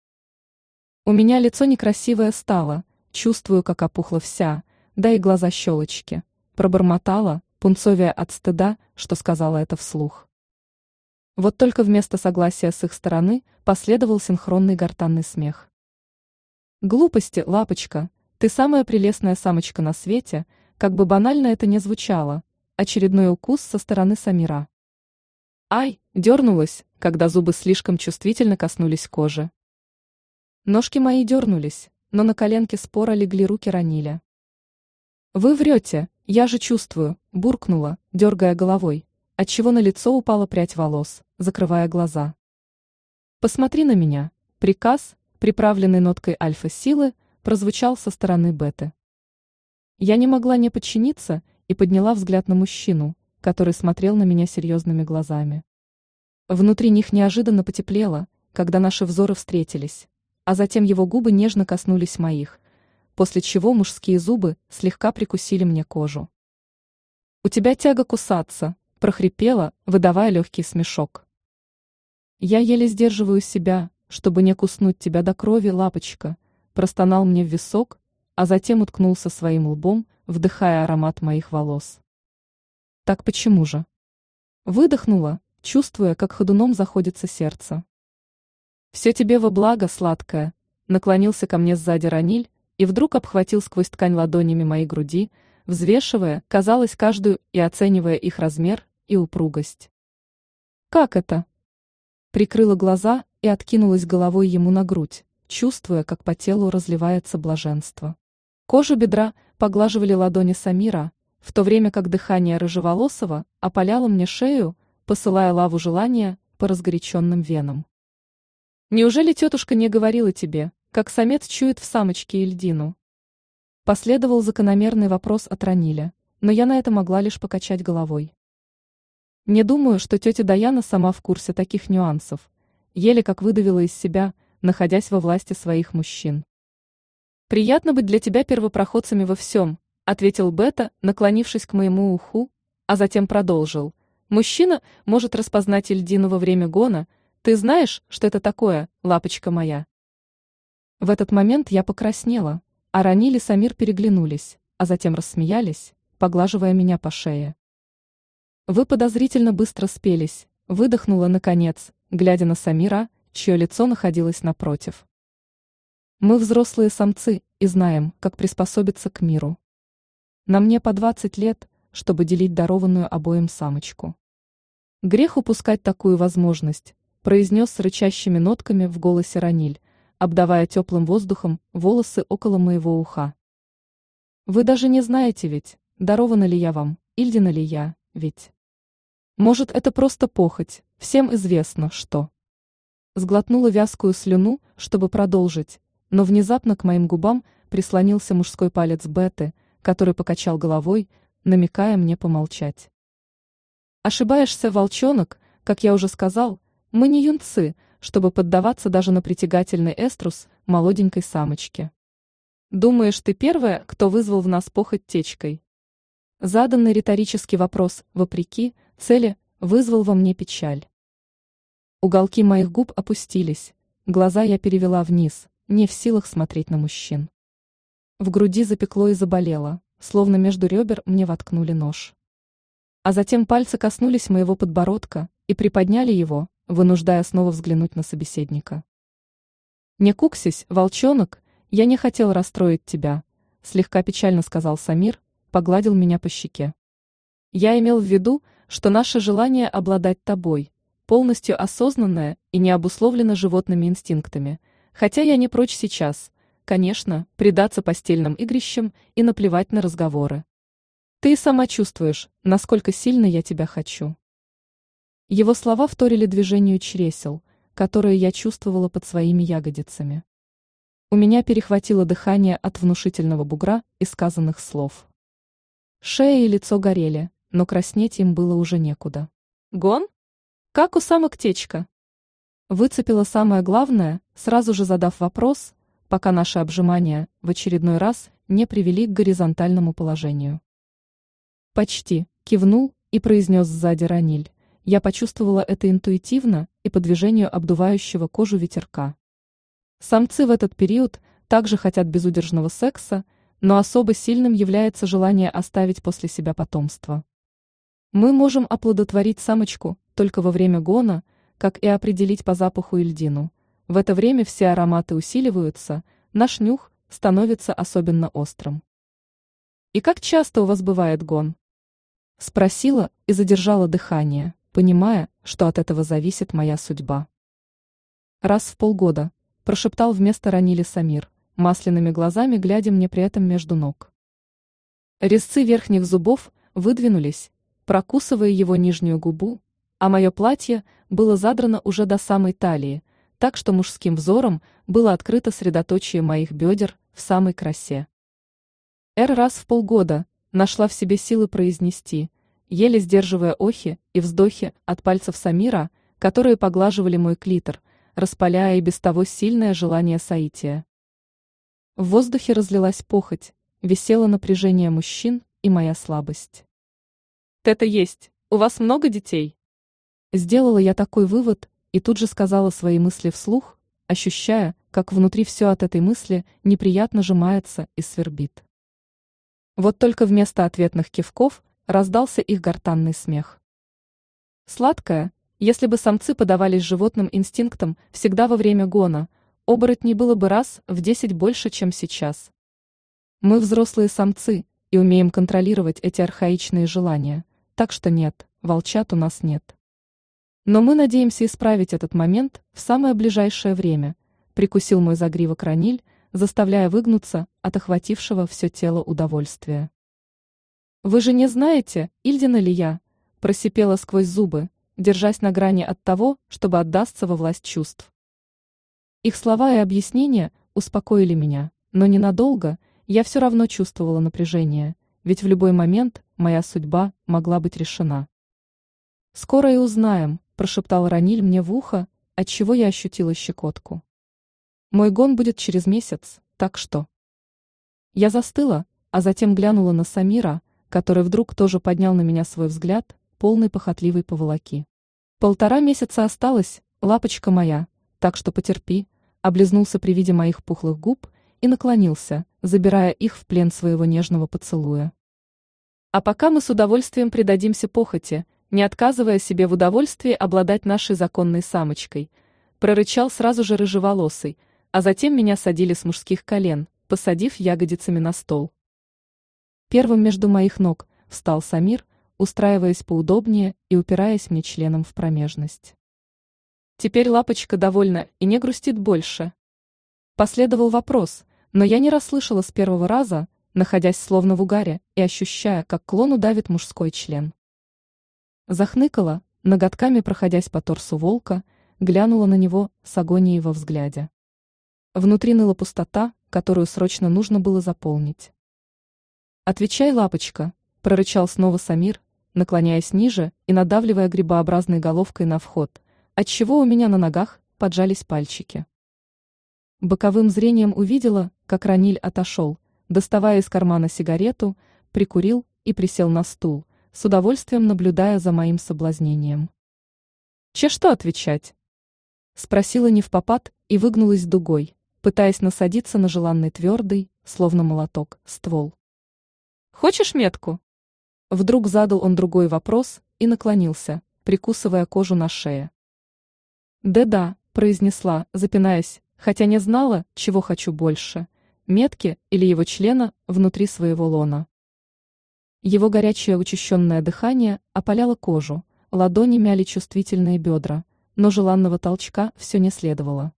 У меня лицо некрасивое стало, чувствую, как опухла вся, да и глаза щелочки. Пробормотала, пунцовия от стыда, что сказала это вслух. Вот только вместо согласия с их стороны последовал синхронный гортанный смех. Глупости, лапочка, ты самая прелестная самочка на свете, как бы банально это ни звучало, очередной укус со стороны Самира. Ай, дернулась, когда зубы слишком чувствительно коснулись кожи. Ножки мои дернулись, но на коленке спора легли руки Ранили. «Вы врете, я же чувствую», – буркнула, дергая головой, отчего на лицо упала прядь волос, закрывая глаза. «Посмотри на меня», – приказ, приправленный ноткой альфа-силы, прозвучал со стороны беты. Я не могла не подчиниться и подняла взгляд на мужчину, который смотрел на меня серьезными глазами. Внутри них неожиданно потеплело, когда наши взоры встретились, а затем его губы нежно коснулись моих, после чего мужские зубы слегка прикусили мне кожу. «У тебя тяга кусаться», – прохрипела, выдавая легкий смешок. «Я еле сдерживаю себя, чтобы не куснуть тебя до крови, лапочка», – простонал мне в висок, а затем уткнулся своим лбом, вдыхая аромат моих волос. «Так почему же?» Выдохнула, чувствуя, как ходуном заходится сердце. «Все тебе во благо, сладкое», – наклонился ко мне сзади Раниль, и вдруг обхватил сквозь ткань ладонями моей груди, взвешивая, казалось, каждую и оценивая их размер и упругость. «Как это?» Прикрыла глаза и откинулась головой ему на грудь, чувствуя, как по телу разливается блаженство. Кожу бедра поглаживали ладони Самира, в то время как дыхание рыжеволосого опаляло мне шею, посылая лаву желания по разгоряченным венам. «Неужели тетушка не говорила тебе, как самец чует в самочке Ильдину. Последовал закономерный вопрос от Раниля, но я на это могла лишь покачать головой. Не думаю, что тетя Даяна сама в курсе таких нюансов, еле как выдавила из себя, находясь во власти своих мужчин. «Приятно быть для тебя первопроходцами во всем», ответил Бета, наклонившись к моему уху, а затем продолжил. «Мужчина может распознать Ильдину во время гона. Ты знаешь, что это такое, лапочка моя?» В этот момент я покраснела, а Раниль и Самир переглянулись, а затем рассмеялись, поглаживая меня по шее. Вы подозрительно быстро спелись, выдохнула наконец, глядя на Самира, чье лицо находилось напротив. Мы взрослые самцы и знаем, как приспособиться к миру. На мне по 20 лет, чтобы делить дарованную обоим самочку. Грех упускать такую возможность, произнес с рычащими нотками в голосе Раниль, обдавая теплым воздухом волосы около моего уха. Вы даже не знаете ведь, дарована ли я вам, Ильдина ли я, ведь. Может, это просто похоть, всем известно, что. Сглотнула вязкую слюну, чтобы продолжить, но внезапно к моим губам прислонился мужской палец Беты, который покачал головой, намекая мне помолчать. Ошибаешься, волчонок, как я уже сказал, мы не юнцы, чтобы поддаваться даже на притягательный эструс молоденькой самочки. Думаешь, ты первая, кто вызвал в нас похоть течкой? Заданный риторический вопрос, вопреки цели, вызвал во мне печаль. Уголки моих губ опустились, глаза я перевела вниз, не в силах смотреть на мужчин. В груди запекло и заболело, словно между ребер мне воткнули нож. А затем пальцы коснулись моего подбородка и приподняли его, вынуждая снова взглянуть на собеседника. «Не куксись, волчонок, я не хотел расстроить тебя», слегка печально сказал Самир, погладил меня по щеке. «Я имел в виду, что наше желание обладать тобой, полностью осознанное и не обусловлено животными инстинктами, хотя я не прочь сейчас, конечно, предаться постельным игрищам и наплевать на разговоры. Ты сама чувствуешь, насколько сильно я тебя хочу». Его слова вторили движению чресел, которые я чувствовала под своими ягодицами. У меня перехватило дыхание от внушительного бугра и сказанных слов. Шея и лицо горели, но краснеть им было уже некуда. «Гон? Как у самок течка?» Выцепила самое главное, сразу же задав вопрос, пока наши обжимания в очередной раз не привели к горизонтальному положению. Почти, кивнул и произнес сзади Раниль. Я почувствовала это интуитивно и по движению обдувающего кожу ветерка. Самцы в этот период также хотят безудержного секса, но особо сильным является желание оставить после себя потомство. Мы можем оплодотворить самочку только во время гона, как и определить по запаху и льдину. В это время все ароматы усиливаются, наш нюх становится особенно острым. «И как часто у вас бывает гон?» Спросила и задержала дыхание понимая, что от этого зависит моя судьба. Раз в полгода, прошептал вместо Ранили Самир, масляными глазами глядя мне при этом между ног. Резцы верхних зубов выдвинулись, прокусывая его нижнюю губу, а мое платье было задрано уже до самой талии, так что мужским взором было открыто средоточие моих бедер в самой красе. Эр раз в полгода нашла в себе силы произнести – еле сдерживая охи и вздохи от пальцев Самира, которые поглаживали мой клитор, распаляя и без того сильное желание соития. В воздухе разлилась похоть, висело напряжение мужчин и моя слабость. «Это есть, у вас много детей?» Сделала я такой вывод и тут же сказала свои мысли вслух, ощущая, как внутри все от этой мысли неприятно сжимается и свербит. Вот только вместо ответных кивков раздался их гортанный смех. Сладкое, если бы самцы подавались животным инстинктам всегда во время гона, оборотней было бы раз в десять больше, чем сейчас. Мы взрослые самцы и умеем контролировать эти архаичные желания, так что нет, волчат у нас нет. Но мы надеемся исправить этот момент в самое ближайшее время, прикусил мой загривок раниль, заставляя выгнуться от охватившего все тело удовольствия. «Вы же не знаете, Ильдина ли я?» – просипела сквозь зубы, держась на грани от того, чтобы отдастся во власть чувств. Их слова и объяснения успокоили меня, но ненадолго я все равно чувствовала напряжение, ведь в любой момент моя судьба могла быть решена. «Скоро и узнаем», – прошептал Раниль мне в ухо, отчего я ощутила щекотку. «Мой гон будет через месяц, так что...» Я застыла, а затем глянула на Самира – который вдруг тоже поднял на меня свой взгляд, полный похотливой поволоки. Полтора месяца осталось, лапочка моя, так что потерпи, облизнулся при виде моих пухлых губ и наклонился, забирая их в плен своего нежного поцелуя. А пока мы с удовольствием предадимся похоти, не отказывая себе в удовольствии обладать нашей законной самочкой, прорычал сразу же рыжеволосый, а затем меня садили с мужских колен, посадив ягодицами на стол. Первым между моих ног встал Самир, устраиваясь поудобнее и упираясь мне членом в промежность. Теперь лапочка довольна и не грустит больше. Последовал вопрос, но я не расслышала с первого раза, находясь словно в угаре и ощущая, как клону давит мужской член. Захныкала, ноготками проходясь по торсу волка, глянула на него с агонией во взгляде. внутри ныла пустота, которую срочно нужно было заполнить. «Отвечай, лапочка», – прорычал снова Самир, наклоняясь ниже и надавливая грибообразной головкой на вход, отчего у меня на ногах поджались пальчики. Боковым зрением увидела, как Раниль отошел, доставая из кармана сигарету, прикурил и присел на стул, с удовольствием наблюдая за моим соблазнением. «Че что отвечать?» Спросила не в попад и выгнулась дугой, пытаясь насадиться на желанный твердый, словно молоток, ствол. «Хочешь метку?» Вдруг задал он другой вопрос и наклонился, прикусывая кожу на шее. «Да-да», – произнесла, запинаясь, хотя не знала, чего хочу больше – метки или его члена внутри своего лона. Его горячее учащенное дыхание опаляло кожу, ладони мяли чувствительные бедра, но желанного толчка все не следовало.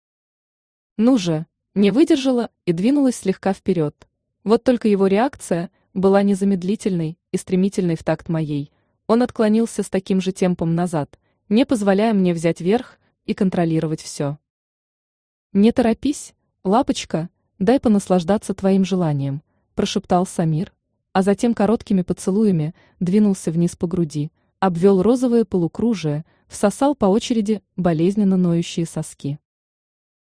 Ну же, не выдержала и двинулась слегка вперед. Вот только его реакция была незамедлительной и стремительной в такт моей. Он отклонился с таким же темпом назад, не позволяя мне взять верх и контролировать все. «Не торопись, лапочка, дай понаслаждаться твоим желанием», прошептал Самир, а затем короткими поцелуями двинулся вниз по груди, обвел розовые полукружия, всосал по очереди болезненно ноющие соски.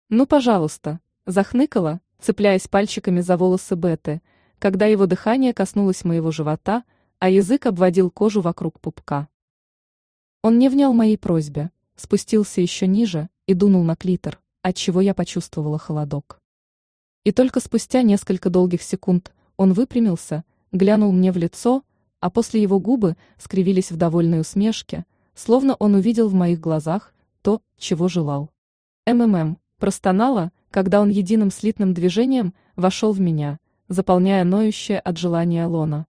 «Ну, пожалуйста», захныкала, цепляясь пальчиками за волосы Беты, когда его дыхание коснулось моего живота, а язык обводил кожу вокруг пупка. Он не внял моей просьбе, спустился еще ниже и дунул на клитор, отчего я почувствовала холодок. И только спустя несколько долгих секунд он выпрямился, глянул мне в лицо, а после его губы скривились в довольной усмешке, словно он увидел в моих глазах то, чего желал. МММ простонала, когда он единым слитным движением вошел в меня, заполняя ноющее от желания лона.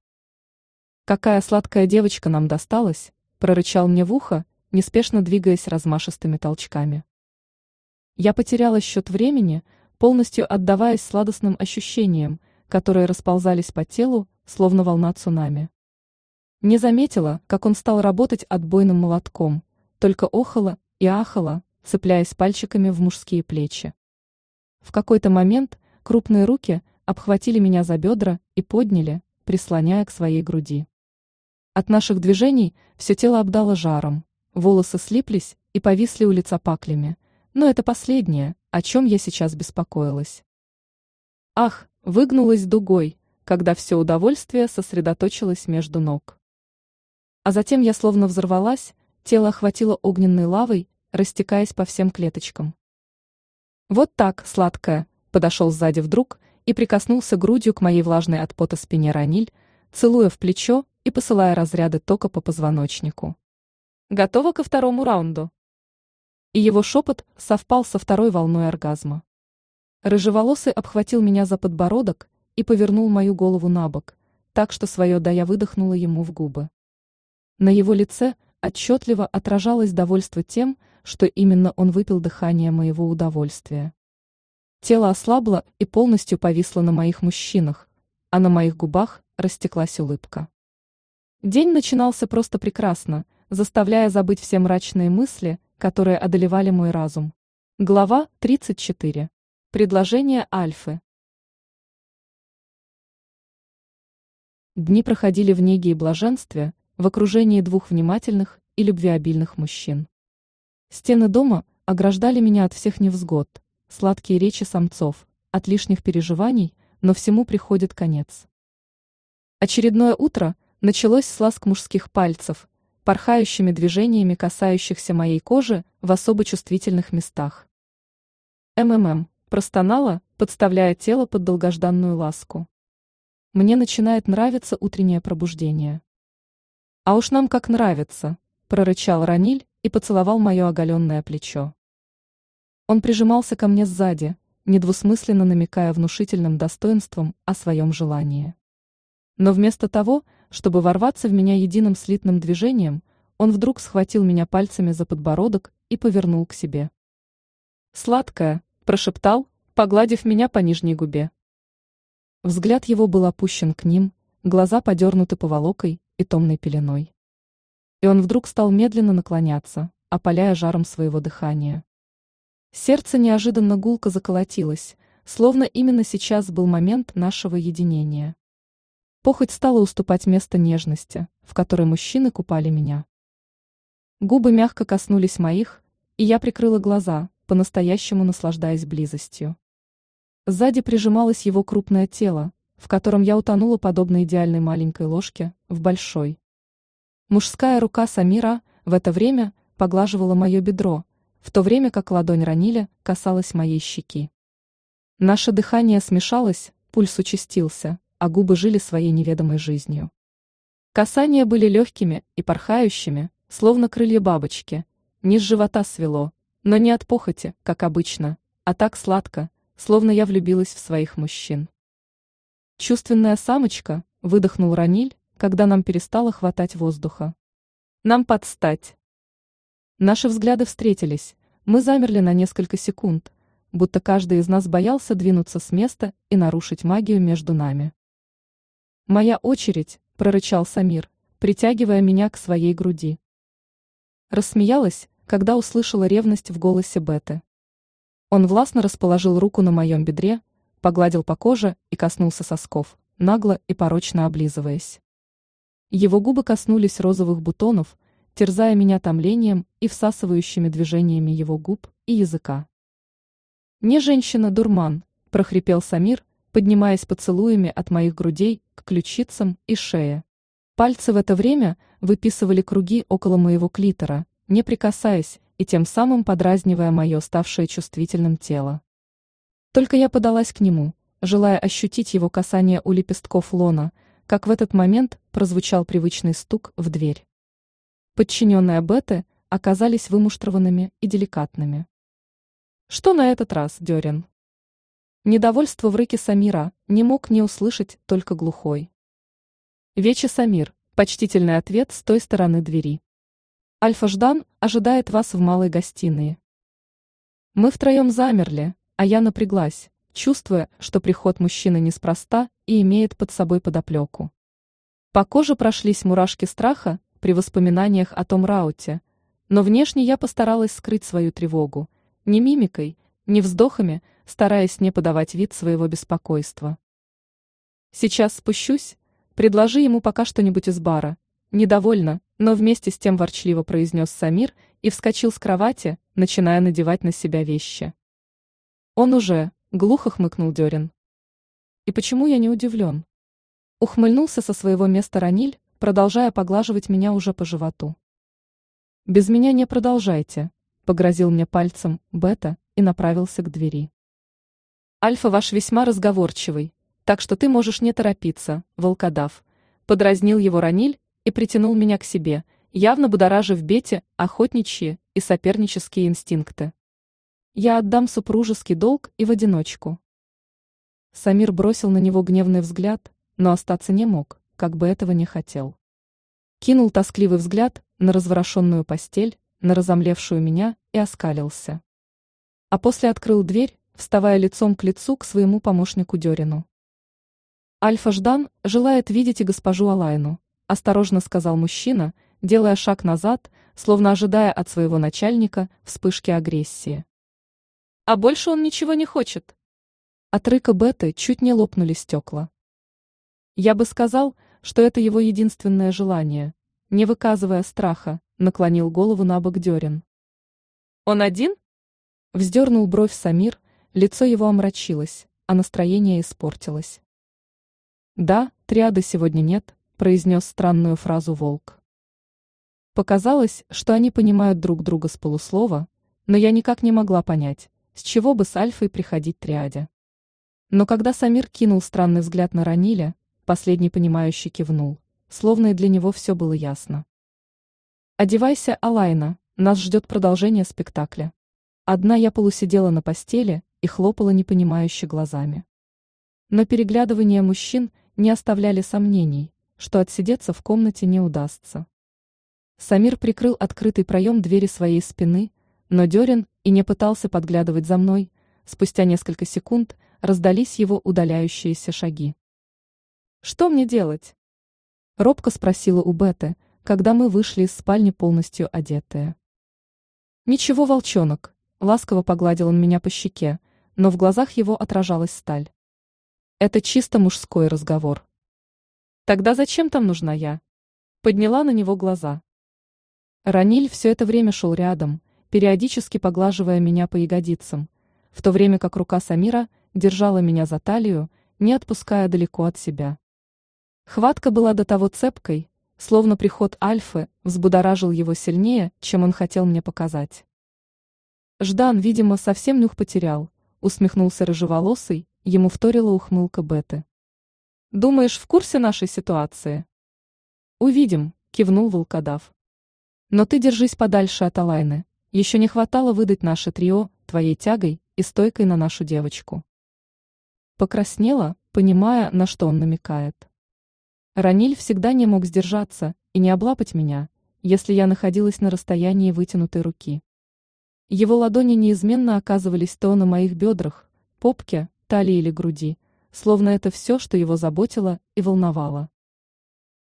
«Какая сладкая девочка нам досталась!» – прорычал мне в ухо, неспешно двигаясь размашистыми толчками. Я потеряла счет времени, полностью отдаваясь сладостным ощущениям, которые расползались по телу, словно волна цунами. Не заметила, как он стал работать отбойным молотком, только охала и ахала, цепляясь пальчиками в мужские плечи. В какой-то момент крупные руки обхватили меня за бедра и подняли, прислоняя к своей груди. От наших движений все тело обдало жаром, волосы слиплись и повисли у лица паклями, но это последнее, о чем я сейчас беспокоилась. Ах, выгнулась дугой, когда все удовольствие сосредоточилось между ног. А затем я словно взорвалась, тело охватило огненной лавой, растекаясь по всем клеточкам. Вот так, сладкая, подошел сзади вдруг и прикоснулся грудью к моей влажной от пота спине Раниль, целуя в плечо и посылая разряды тока по позвоночнику. Готова ко второму раунду и его шепот совпал со второй волной оргазма. Рыжеволосый обхватил меня за подбородок и повернул мою голову на бок, так что свое «да» я выдохнула ему в губы. На его лице отчетливо отражалось довольство тем, что именно он выпил дыхание моего удовольствия. Тело ослабло и полностью повисло на моих мужчинах, а на моих губах растеклась улыбка. День начинался просто прекрасно, заставляя забыть все мрачные мысли которые одолевали мой разум. Глава 34. Предложение Альфы. Дни проходили в неге и блаженстве, в окружении двух внимательных и любвеобильных мужчин. Стены дома ограждали меня от всех невзгод, сладкие речи самцов, от лишних переживаний, но всему приходит конец. Очередное утро началось с ласк мужских пальцев, порхающими движениями касающихся моей кожи в особо чувствительных местах. МММ простонала, подставляя тело под долгожданную ласку. Мне начинает нравиться утреннее пробуждение. А уж нам как нравится, прорычал Раниль и поцеловал мое оголенное плечо. Он прижимался ко мне сзади, недвусмысленно намекая внушительным достоинством о своем желании. Но вместо того, чтобы ворваться в меня единым слитным движением, он вдруг схватил меня пальцами за подбородок и повернул к себе. «Сладкая», – прошептал, погладив меня по нижней губе. Взгляд его был опущен к ним, глаза подернуты поволокой и томной пеленой. И он вдруг стал медленно наклоняться, опаляя жаром своего дыхания. Сердце неожиданно гулко заколотилось, словно именно сейчас был момент нашего единения. Похоть стала уступать место нежности, в которой мужчины купали меня. Губы мягко коснулись моих, и я прикрыла глаза, по-настоящему наслаждаясь близостью. Сзади прижималось его крупное тело, в котором я утонула подобно идеальной маленькой ложке в большой. Мужская рука Самира в это время поглаживала мое бедро, в то время как ладонь Ранили касалась моей щеки. Наше дыхание смешалось, пульс участился, а губы жили своей неведомой жизнью. Касания были легкими и порхающими, словно крылья бабочки, низ живота свело, но не от похоти, как обычно, а так сладко, словно я влюбилась в своих мужчин. Чувственная самочка, выдохнул Раниль, когда нам перестало хватать воздуха. Нам подстать. Наши взгляды встретились, мы замерли на несколько секунд, будто каждый из нас боялся двинуться с места и нарушить магию между нами. «Моя очередь», – прорычал Самир, притягивая меня к своей груди. Рассмеялась, когда услышала ревность в голосе Беты. Он властно расположил руку на моем бедре, погладил по коже и коснулся сосков, нагло и порочно облизываясь. Его губы коснулись розовых бутонов, терзая меня томлением и всасывающими движениями его губ и языка. «Не женщина, дурман», – прохрипел Самир, поднимаясь поцелуями от моих грудей к ключицам и шее. Пальцы в это время выписывали круги около моего клитора, не прикасаясь и тем самым подразнивая мое ставшее чувствительным тело. Только я подалась к нему, желая ощутить его касание у лепестков лона, как в этот момент прозвучал привычный стук в дверь. Подчиненные Беты оказались вымуштрованными и деликатными. «Что на этот раз, Дерин?» Недовольство в рыке Самира не мог не услышать только глухой. Вече Самир, почтительный ответ с той стороны двери. Альфа Ждан ожидает вас в малой гостиной. Мы втроем замерли, а я напряглась, чувствуя, что приход мужчины неспроста и имеет под собой подоплеку. По коже прошлись мурашки страха при воспоминаниях о том рауте, но внешне я постаралась скрыть свою тревогу, ни мимикой, ни вздохами, стараясь не подавать вид своего беспокойства. Сейчас спущусь, предложи ему пока что-нибудь из бара. Недовольно, но вместе с тем ворчливо произнес Самир и вскочил с кровати, начиная надевать на себя вещи. Он уже, глухо хмыкнул Дерин. И почему я не удивлен? Ухмыльнулся со своего места Раниль, продолжая поглаживать меня уже по животу. «Без меня не продолжайте», — погрозил мне пальцем Бета и направился к двери. Альфа ваш весьма разговорчивый, так что ты можешь не торопиться, волкодав. Подразнил его Раниль и притянул меня к себе, явно будоражив Бете охотничьи и сопернические инстинкты. Я отдам супружеский долг и в одиночку. Самир бросил на него гневный взгляд, но остаться не мог, как бы этого не хотел. Кинул тоскливый взгляд на разворошенную постель, на разомлевшую меня и оскалился. А после открыл дверь, вставая лицом к лицу к своему помощнику Дерину. «Альфа Ждан желает видеть и госпожу Алайну», осторожно сказал мужчина, делая шаг назад, словно ожидая от своего начальника вспышки агрессии. «А больше он ничего не хочет». От рыка Беты чуть не лопнули стекла. Я бы сказал, что это его единственное желание, не выказывая страха, наклонил голову на бок Дерин. «Он один?» Вздернул бровь Самир, Лицо его омрачилось, а настроение испортилось. «Да, триады сегодня нет», – произнес странную фразу волк. Показалось, что они понимают друг друга с полуслова, но я никак не могла понять, с чего бы с Альфой приходить триаде. Но когда Самир кинул странный взгляд на Раниля, последний понимающий кивнул, словно и для него все было ясно. «Одевайся, Алайна, нас ждет продолжение спектакля». Одна я полусидела на постели и хлопала непонимающе глазами. Но переглядывания мужчин не оставляли сомнений, что отсидеться в комнате не удастся. Самир прикрыл открытый проем двери своей спины, но Дерин и не пытался подглядывать за мной, спустя несколько секунд раздались его удаляющиеся шаги. «Что мне делать?» Робко спросила у Беты, когда мы вышли из спальни полностью одетые. «Ничего, волчонок», — ласково погладил он меня по щеке, но в глазах его отражалась сталь. Это чисто мужской разговор. Тогда зачем там нужна я? Подняла на него глаза. Раниль все это время шел рядом, периодически поглаживая меня по ягодицам, в то время как рука Самира держала меня за талию, не отпуская далеко от себя. Хватка была до того цепкой, словно приход Альфы взбудоражил его сильнее, чем он хотел мне показать. Ждан, видимо, совсем нюх потерял, усмехнулся рыжеволосый, ему вторила ухмылка Беты. «Думаешь, в курсе нашей ситуации?» «Увидим», — кивнул волкодав. «Но ты держись подальше от Алайны. Еще не хватало выдать наше трио твоей тягой и стойкой на нашу девочку». Покраснела, понимая, на что он намекает. Раниль всегда не мог сдержаться и не облапать меня, если я находилась на расстоянии вытянутой руки. Его ладони неизменно оказывались то на моих бедрах, попке, талии или груди, словно это все, что его заботило и волновало.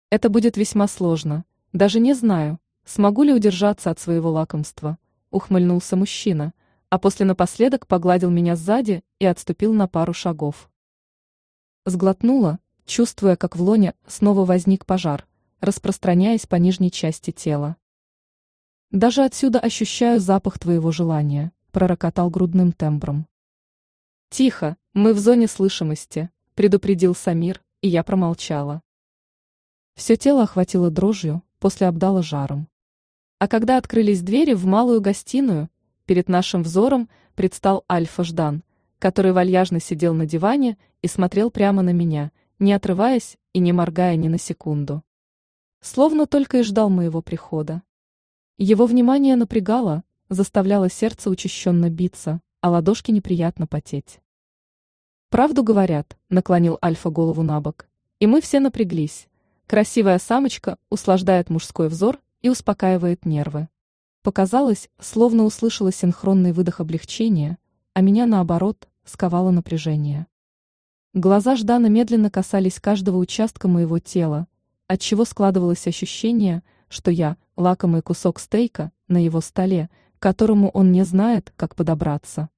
Это будет весьма сложно, даже не знаю, смогу ли удержаться от своего лакомства, ухмыльнулся мужчина, а после напоследок погладил меня сзади и отступил на пару шагов. Сглотнула, чувствуя, как в лоне снова возник пожар, распространяясь по нижней части тела. «Даже отсюда ощущаю запах твоего желания», — пророкотал грудным тембром. «Тихо, мы в зоне слышимости», — предупредил Самир, и я промолчала. Все тело охватило дрожью, после обдало жаром. А когда открылись двери в малую гостиную, перед нашим взором предстал Альфа Ждан, который вальяжно сидел на диване и смотрел прямо на меня, не отрываясь и не моргая ни на секунду. Словно только и ждал моего прихода. Его внимание напрягало, заставляло сердце учащенно биться, а ладошки неприятно потеть. «Правду говорят», — наклонил Альфа голову на бок, и мы все напряглись. Красивая самочка услаждает мужской взор и успокаивает нервы. Показалось, словно услышала синхронный выдох облегчения, а меня, наоборот, сковало напряжение. Глаза Ждана медленно касались каждого участка моего тела, отчего складывалось ощущение, что я – лакомый кусок стейка на его столе, к которому он не знает, как подобраться.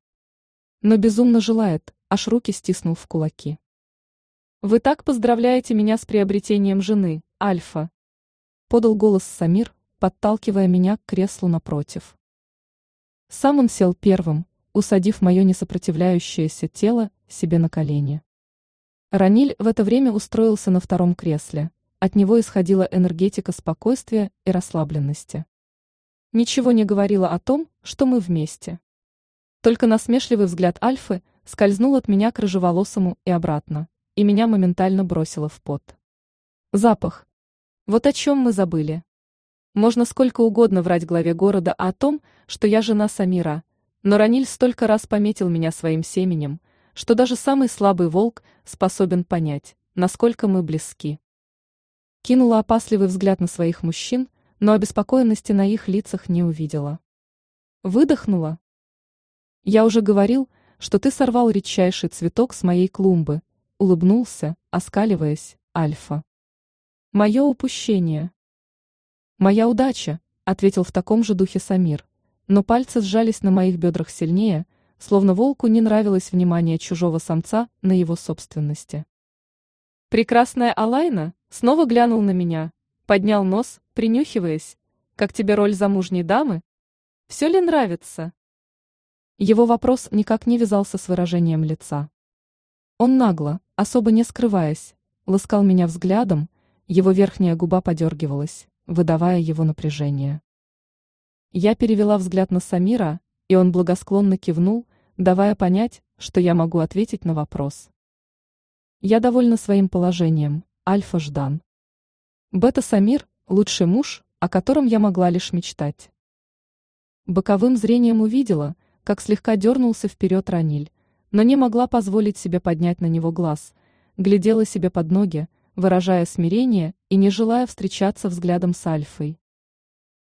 Но безумно желает, аж руки стиснул в кулаки. «Вы так поздравляете меня с приобретением жены, Альфа!» Подал голос Самир, подталкивая меня к креслу напротив. Сам он сел первым, усадив мое несопротивляющееся тело себе на колени. Раниль в это время устроился на втором кресле. От него исходила энергетика спокойствия и расслабленности. Ничего не говорило о том, что мы вместе. Только насмешливый взгляд Альфы скользнул от меня к рыжеволосому и обратно, и меня моментально бросило в пот. Запах. Вот о чем мы забыли. Можно сколько угодно врать главе города о том, что я жена Самира, но Раниль столько раз пометил меня своим семенем, что даже самый слабый волк способен понять, насколько мы близки. Кинула опасливый взгляд на своих мужчин, но обеспокоенности на их лицах не увидела. Выдохнула. Я уже говорил, что ты сорвал редчайший цветок с моей клумбы, улыбнулся, оскаливаясь, Альфа. Мое упущение. Моя удача, ответил в таком же духе Самир, но пальцы сжались на моих бедрах сильнее, словно волку не нравилось внимание чужого самца на его собственности. Прекрасная Алайна снова глянул на меня, поднял нос, принюхиваясь, как тебе роль замужней дамы? Все ли нравится? Его вопрос никак не вязался с выражением лица. Он нагло, особо не скрываясь, ласкал меня взглядом, его верхняя губа подергивалась, выдавая его напряжение. Я перевела взгляд на Самира, и он благосклонно кивнул, давая понять, что я могу ответить на вопрос. Я довольна своим положением, Альфа Ждан. Бета Самир – лучший муж, о котором я могла лишь мечтать. Боковым зрением увидела, как слегка дернулся вперед Раниль, но не могла позволить себе поднять на него глаз, глядела себе под ноги, выражая смирение и не желая встречаться взглядом с Альфой.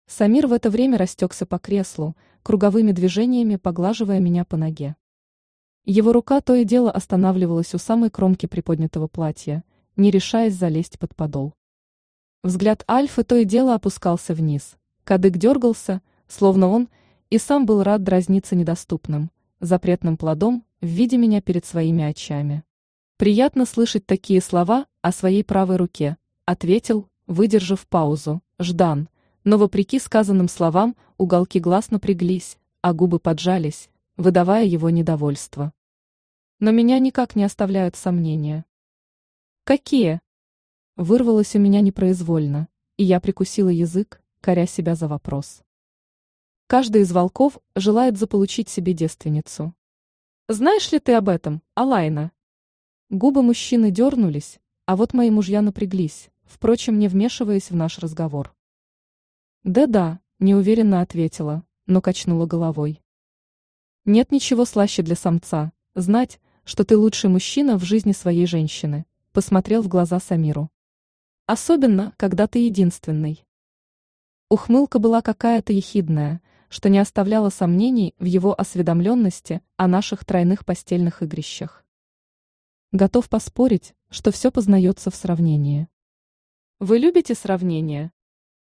Самир в это время растекся по креслу, круговыми движениями поглаживая меня по ноге. Его рука то и дело останавливалась у самой кромки приподнятого платья, не решаясь залезть под подол. Взгляд Альфы то и дело опускался вниз, кадык дергался, словно он и сам был рад дразниться недоступным, запретным плодом видя меня перед своими очами. Приятно слышать такие слова о своей правой руке, ответил, выдержав паузу, Ждан, но вопреки сказанным словам уголки глаз напряглись, а губы поджались, выдавая его недовольство. Но меня никак не оставляют сомнения. Какие? Вырвалось у меня непроизвольно, и я прикусила язык, коря себя за вопрос. Каждый из волков желает заполучить себе девственницу. Знаешь ли ты об этом, Алайна? Губы мужчины дернулись, а вот мои мужья напряглись, впрочем, не вмешиваясь в наш разговор. «Да-да», – неуверенно ответила, но качнула головой. «Нет ничего слаще для самца, знать, что ты лучший мужчина в жизни своей женщины», – посмотрел в глаза Самиру. Особенно, когда ты единственный. Ухмылка была какая-то ехидная, что не оставляло сомнений в его осведомленности о наших тройных постельных игрищах. Готов поспорить, что все познается в сравнении. Вы любите сравнение?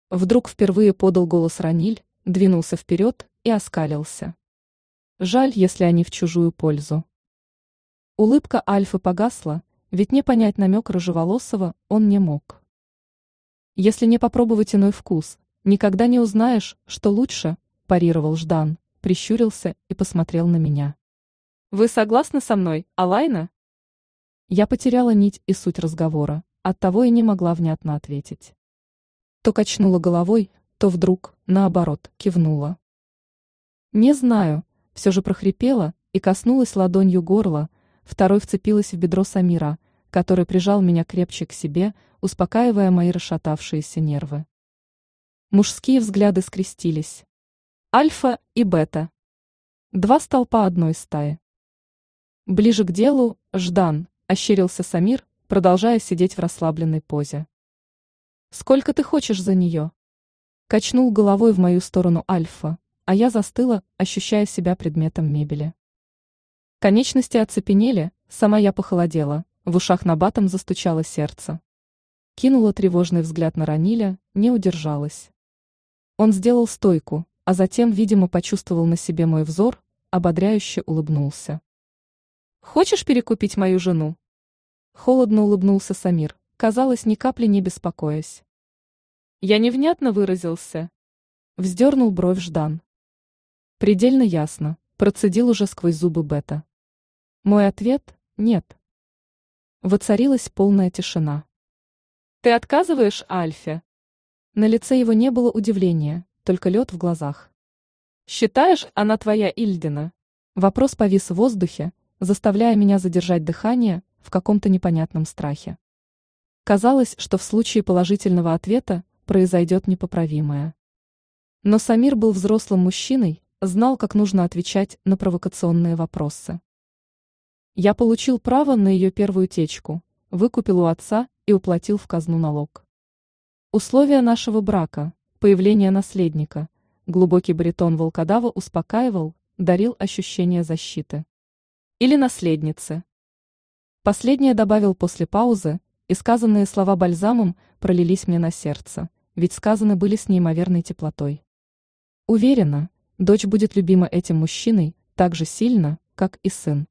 Вдруг впервые подал голос Раниль, двинулся вперед и оскалился. Жаль, если они в чужую пользу. Улыбка Альфы погасла, ведь не понять намек Рыжеволосого он не мог. Если не попробовать иной вкус, никогда не узнаешь, что лучше, парировал Ждан, прищурился и посмотрел на меня. Вы согласны со мной, Алайна? Я потеряла нить и суть разговора, оттого и не могла внятно ответить. То качнула головой, то вдруг, наоборот, кивнула. Не знаю, все же прохрипела и коснулась ладонью горла, второй вцепилась в бедро Самира, который прижал меня крепче к себе, успокаивая мои расшатавшиеся нервы. Мужские взгляды скрестились. Альфа и бета. Два столпа одной стаи. Ближе к делу, Ждан, ощерился Самир, продолжая сидеть в расслабленной позе. «Сколько ты хочешь за нее?» Качнул головой в мою сторону Альфа, а я застыла, ощущая себя предметом мебели. Конечности оцепенели, сама я похолодела, в ушах на батом застучало сердце. Кинула тревожный взгляд на Раниля, не удержалась. Он сделал стойку, а затем, видимо, почувствовал на себе мой взор, ободряюще улыбнулся. «Хочешь перекупить мою жену?» Холодно улыбнулся Самир, казалось, ни капли не беспокоясь. «Я невнятно выразился?» Вздернул бровь Ждан. Предельно ясно, процедил уже сквозь зубы Бета. Мой ответ – нет. Воцарилась полная тишина. «Ты отказываешь Альфе?» На лице его не было удивления, только лед в глазах. «Считаешь, она твоя Ильдина?» Вопрос повис в воздухе, заставляя меня задержать дыхание в каком-то непонятном страхе. Казалось, что в случае положительного ответа произойдет непоправимое. Но Самир был взрослым мужчиной, знал, как нужно отвечать на провокационные вопросы. Я получил право на ее первую течку, выкупил у отца и уплатил в казну налог. Условия нашего брака, появление наследника, глубокий баритон волкодава успокаивал, дарил ощущение защиты. Или наследницы. Последнее добавил после паузы, и сказанные слова бальзамом пролились мне на сердце, ведь сказаны были с неимоверной теплотой. Уверена, дочь будет любима этим мужчиной так же сильно, как и сын.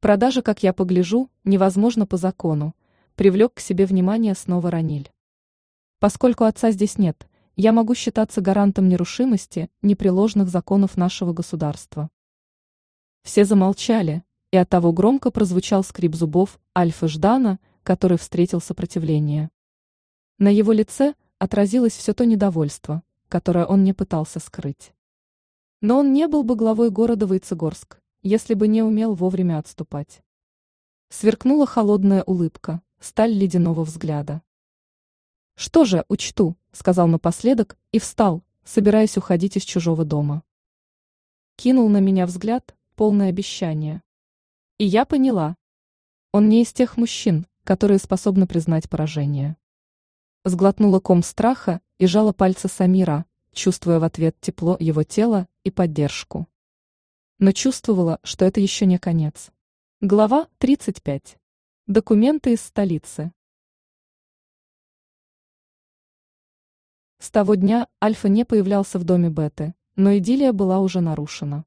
Продажа, как я погляжу, невозможно по закону, привлек к себе внимание снова Раниль. Поскольку отца здесь нет, я могу считаться гарантом нерушимости непреложных законов нашего государства. Все замолчали, и оттого громко прозвучал скрип зубов Альфа Ждана, который встретил сопротивление. На его лице отразилось все то недовольство, которое он не пытался скрыть. Но он не был бы главой города Войцегорск, если бы не умел вовремя отступать. Сверкнула холодная улыбка, сталь ледяного взгляда. «Что же, учту», — сказал напоследок и встал, собираясь уходить из чужого дома. Кинул на меня взгляд, полное обещание. И я поняла. Он не из тех мужчин, которые способны признать поражение. Сглотнула ком страха и жала пальцы Самира, чувствуя в ответ тепло его тела и поддержку но чувствовала, что это еще не конец. Глава 35. Документы из столицы. С того дня Альфа не появлялся в доме Беты, но идиллия была уже нарушена.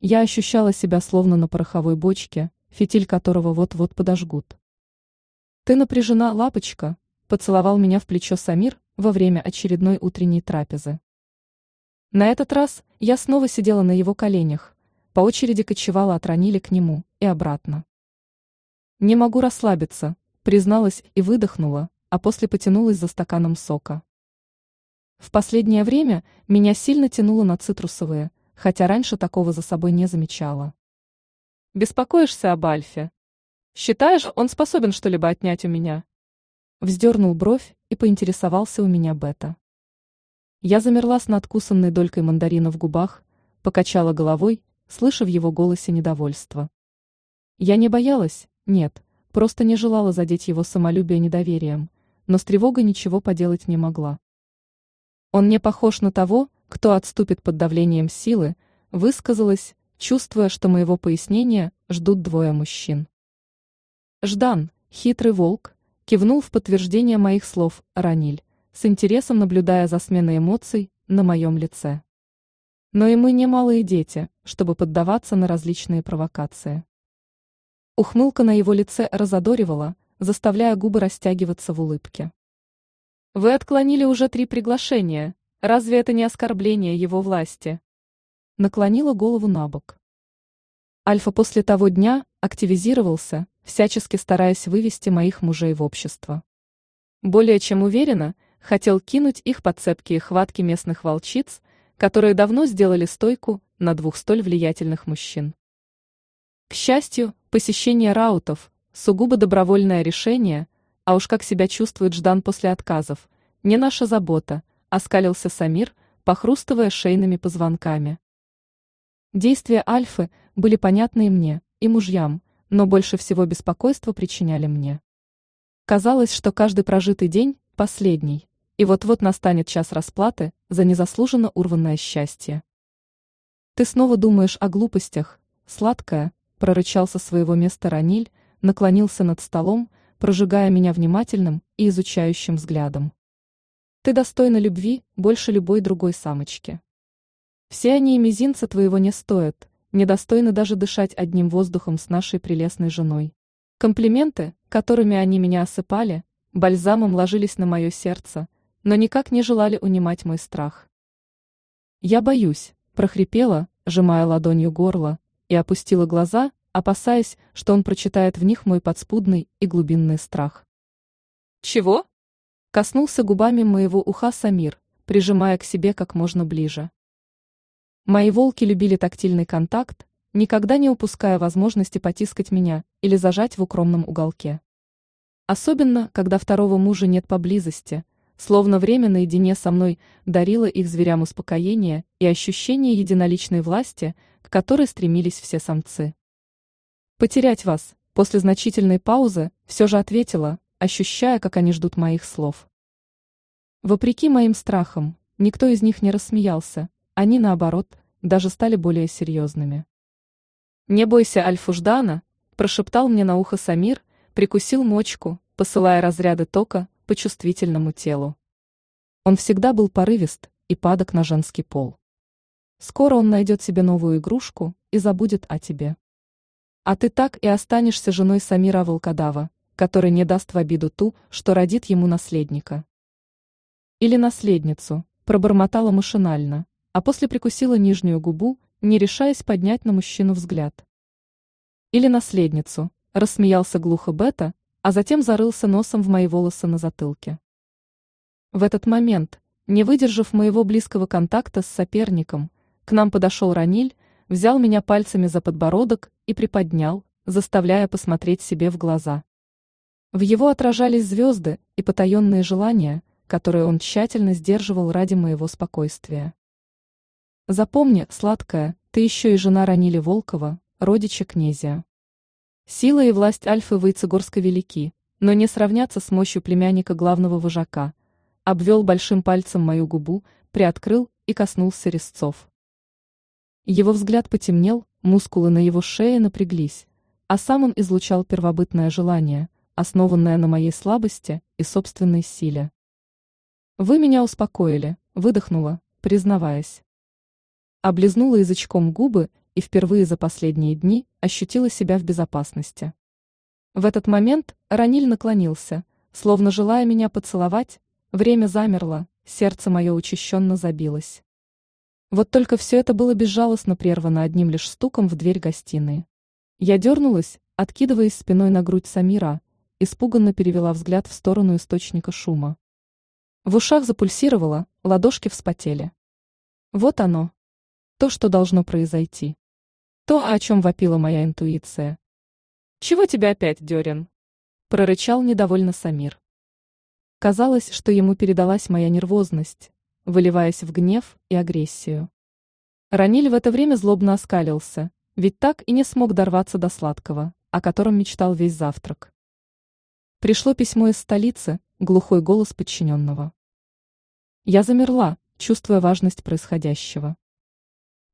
Я ощущала себя словно на пороховой бочке, фитиль которого вот-вот подожгут. «Ты напряжена, лапочка», – поцеловал меня в плечо Самир во время очередной утренней трапезы. На этот раз я снова сидела на его коленях, по очереди кочевала от Ранили к нему и обратно. «Не могу расслабиться», – призналась и выдохнула, а после потянулась за стаканом сока. В последнее время меня сильно тянуло на цитрусовые, хотя раньше такого за собой не замечала. «Беспокоишься об Альфе? Считаешь, он способен что-либо отнять у меня?» Вздернул бровь и поинтересовался у меня Бета. Я замерла с надкусанной долькой мандарина в губах, покачала головой, слыша в его голосе недовольство. Я не боялась, нет, просто не желала задеть его самолюбие недоверием, но с тревогой ничего поделать не могла. Он не похож на того, кто отступит под давлением силы, высказалась, чувствуя, что моего пояснения ждут двое мужчин. Ждан, хитрый волк, кивнул в подтверждение моих слов Раниль, с интересом наблюдая за сменой эмоций на моем лице. Но и мы не малые дети, чтобы поддаваться на различные провокации. Ухмылка на его лице разодоривала, заставляя губы растягиваться в улыбке. Вы отклонили уже три приглашения. Разве это не оскорбление его власти? Наклонила голову на бок. Альфа после того дня активизировался, всячески стараясь вывести моих мужей в общество. Более чем уверенно, хотел кинуть их под цепкие хватки местных волчиц, которые давно сделали стойку на двух столь влиятельных мужчин. К счастью, посещение раутов – сугубо добровольное решение – а уж как себя чувствует Ждан после отказов, не наша забота, оскалился Самир, похрустывая шейными позвонками. Действия Альфы были понятны и мне, и мужьям, но больше всего беспокойства причиняли мне. Казалось, что каждый прожитый день – последний, и вот-вот настанет час расплаты за незаслуженно урванное счастье. «Ты снова думаешь о глупостях, сладкая», – прорычал со своего места Раниль, наклонился над столом, прожигая меня внимательным и изучающим взглядом. Ты достойна любви больше любой другой самочки. Все они и мизинца твоего не стоят, недостойны даже дышать одним воздухом с нашей прелестной женой. Комплименты, которыми они меня осыпали, бальзамом ложились на мое сердце, но никак не желали унимать мой страх. Я боюсь, прохрипела, сжимая ладонью горло, и опустила глаза, опасаясь, что он прочитает в них мой подспудный и глубинный страх. «Чего?» Коснулся губами моего уха Самир, прижимая к себе как можно ближе. Мои волки любили тактильный контакт, никогда не упуская возможности потискать меня или зажать в укромном уголке. Особенно, когда второго мужа нет поблизости, словно время наедине со мной дарило их зверям успокоение и ощущение единоличной власти, к которой стремились все самцы. Потерять вас, после значительной паузы, все же ответила, ощущая, как они ждут моих слов. Вопреки моим страхам, никто из них не рассмеялся, они, наоборот, даже стали более серьезными. «Не бойся Альфуждана», – прошептал мне на ухо Самир, прикусил мочку, посылая разряды тока по чувствительному телу. Он всегда был порывист и падок на женский пол. Скоро он найдет себе новую игрушку и забудет о тебе. А ты так и останешься женой Самира Волкодава, который не даст в обиду ту, что родит ему наследника. Или наследницу, пробормотала машинально, а после прикусила нижнюю губу, не решаясь поднять на мужчину взгляд. Или наследницу, рассмеялся глухо Бета, а затем зарылся носом в мои волосы на затылке. В этот момент, не выдержав моего близкого контакта с соперником, к нам подошел Раниль, взял меня пальцами за подбородок и приподнял, заставляя посмотреть себе в глаза. В его отражались звезды и потаенные желания, которые он тщательно сдерживал ради моего спокойствия. Запомни, сладкая, ты еще и жена Ранили Волкова, родича князя. Сила и власть Альфы Войцегорска велики, но не сравнятся с мощью племянника главного вожака. Обвел большим пальцем мою губу, приоткрыл и коснулся резцов. Его взгляд потемнел, мускулы на его шее напряглись, а сам он излучал первобытное желание, основанное на моей слабости и собственной силе. «Вы меня успокоили», — выдохнула, признаваясь. Облизнула язычком губы и впервые за последние дни ощутила себя в безопасности. В этот момент Раниль наклонился, словно желая меня поцеловать, время замерло, сердце мое учащенно забилось. Вот только все это было безжалостно прервано одним лишь стуком в дверь гостиной. Я дернулась, откидываясь спиной на грудь Самира, испуганно перевела взгляд в сторону источника шума. В ушах запульсировало, ладошки вспотели. Вот оно. То, что должно произойти. То, о чем вопила моя интуиция. «Чего тебя опять, Дерин?» – прорычал недовольно Самир. Казалось, что ему передалась моя нервозность, выливаясь в гнев и агрессию. Раниль в это время злобно оскалился, ведь так и не смог дорваться до сладкого, о котором мечтал весь завтрак. Пришло письмо из столицы, глухой голос подчиненного. Я замерла, чувствуя важность происходящего.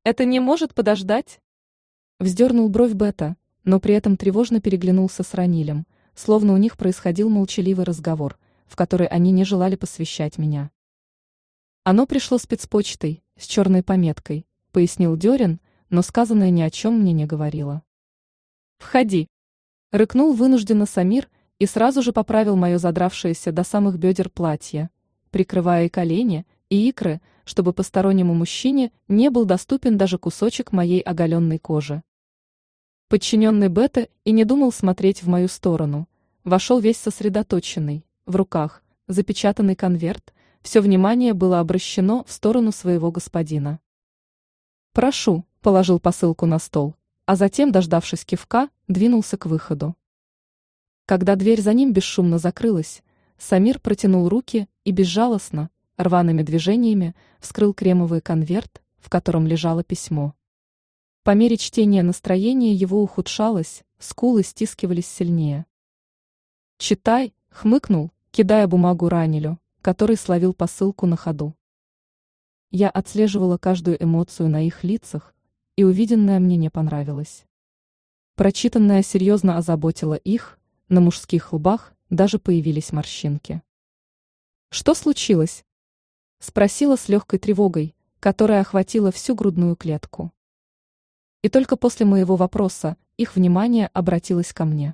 «Это не может подождать?» Вздернул бровь Бета, но при этом тревожно переглянулся с Ранилем, словно у них происходил молчаливый разговор, в который они не желали посвящать меня. Оно пришло спецпочтой, с черной пометкой, пояснил Дерин, но сказанное ни о чем мне не говорило. «Входи!» — рыкнул вынужденно Самир и сразу же поправил мое задравшееся до самых бедер платье, прикрывая и колени, и икры, чтобы постороннему мужчине не был доступен даже кусочек моей оголенной кожи. Подчиненный Бета и не думал смотреть в мою сторону. Вошел весь сосредоточенный, в руках, запечатанный конверт, все внимание было обращено в сторону своего господина. «Прошу», — положил посылку на стол, а затем, дождавшись кивка, двинулся к выходу. Когда дверь за ним бесшумно закрылась, Самир протянул руки и безжалостно, рваными движениями, вскрыл кремовый конверт, в котором лежало письмо. По мере чтения настроение его ухудшалось, скулы стискивались сильнее. «Читай», — хмыкнул, кидая бумагу Ранилю, который словил посылку на ходу. Я отслеживала каждую эмоцию на их лицах, и увиденное мне не понравилось. Прочитанное серьезно озаботило их, на мужских лбах даже появились морщинки. «Что случилось?» — спросила с легкой тревогой, которая охватила всю грудную клетку. И только после моего вопроса их внимание обратилось ко мне.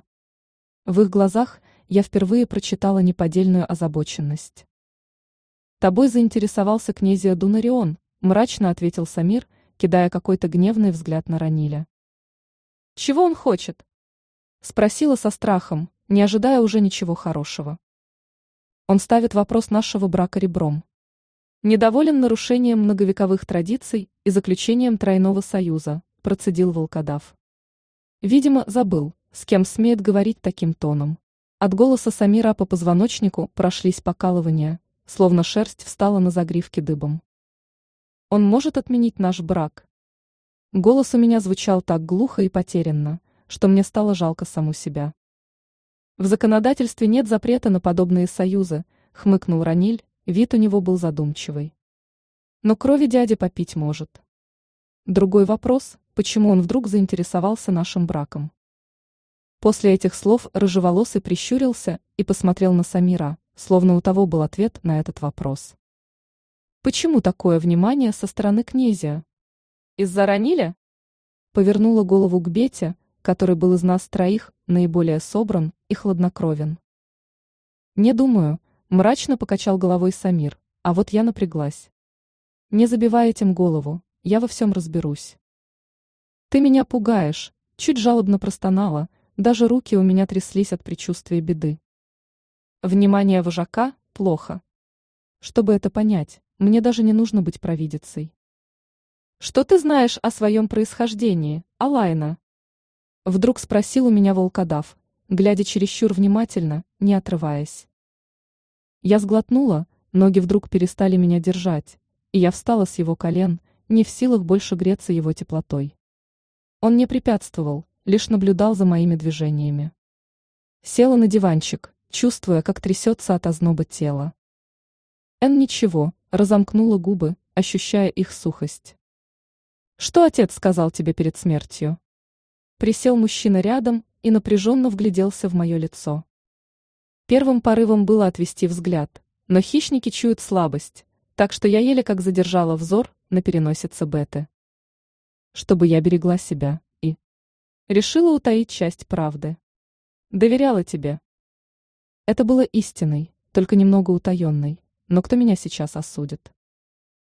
В их глазах я впервые прочитала неподдельную озабоченность. «Тобой заинтересовался князья Дунарион», – мрачно ответил Самир, кидая какой-то гневный взгляд на Раниля. «Чего он хочет?» – спросила со страхом, не ожидая уже ничего хорошего. Он ставит вопрос нашего брака ребром. Недоволен нарушением многовековых традиций и заключением тройного союза, процедил волкодав. Видимо, забыл, с кем смеет говорить таким тоном. От голоса Самира по позвоночнику прошлись покалывания, словно шерсть встала на загривке дыбом. Он может отменить наш брак. Голос у меня звучал так глухо и потерянно, что мне стало жалко саму себя. В законодательстве нет запрета на подобные союзы, хмыкнул Раниль, вид у него был задумчивый. Но крови дяди попить может. Другой вопрос, почему он вдруг заинтересовался нашим браком. После этих слов рыжеволосый прищурился и посмотрел на Самира, словно у того был ответ на этот вопрос. Почему такое внимание со стороны князя? Из-за Раниля? Повернула голову к Бете, который был из нас троих наиболее собран и хладнокровен. Не думаю, мрачно покачал головой Самир, а вот я напряглась. Не забивай этим голову, я во всем разберусь. Ты меня пугаешь, чуть жалобно простонала, даже руки у меня тряслись от предчувствия беды. Внимание вожака – плохо. Чтобы это понять, мне даже не нужно быть провидицей. Что ты знаешь о своем происхождении, Алайна? Вдруг спросил у меня волкодав, глядя чересчур внимательно, не отрываясь. Я сглотнула, ноги вдруг перестали меня держать, и я встала с его колен, не в силах больше греться его теплотой. Он не препятствовал, лишь наблюдал за моими движениями. Села на диванчик, чувствуя, как трясется от озноба тела. Эн ничего, разомкнула губы, ощущая их сухость. «Что отец сказал тебе перед смертью?» Присел мужчина рядом и напряженно вгляделся в мое лицо. Первым порывом было отвести взгляд, но хищники чуют слабость, так что я еле как задержала взор на переносице Беты. чтобы я берегла себя и решила утаить часть правды. Доверяла тебе. Это было истиной, только немного утаенной, но кто меня сейчас осудит?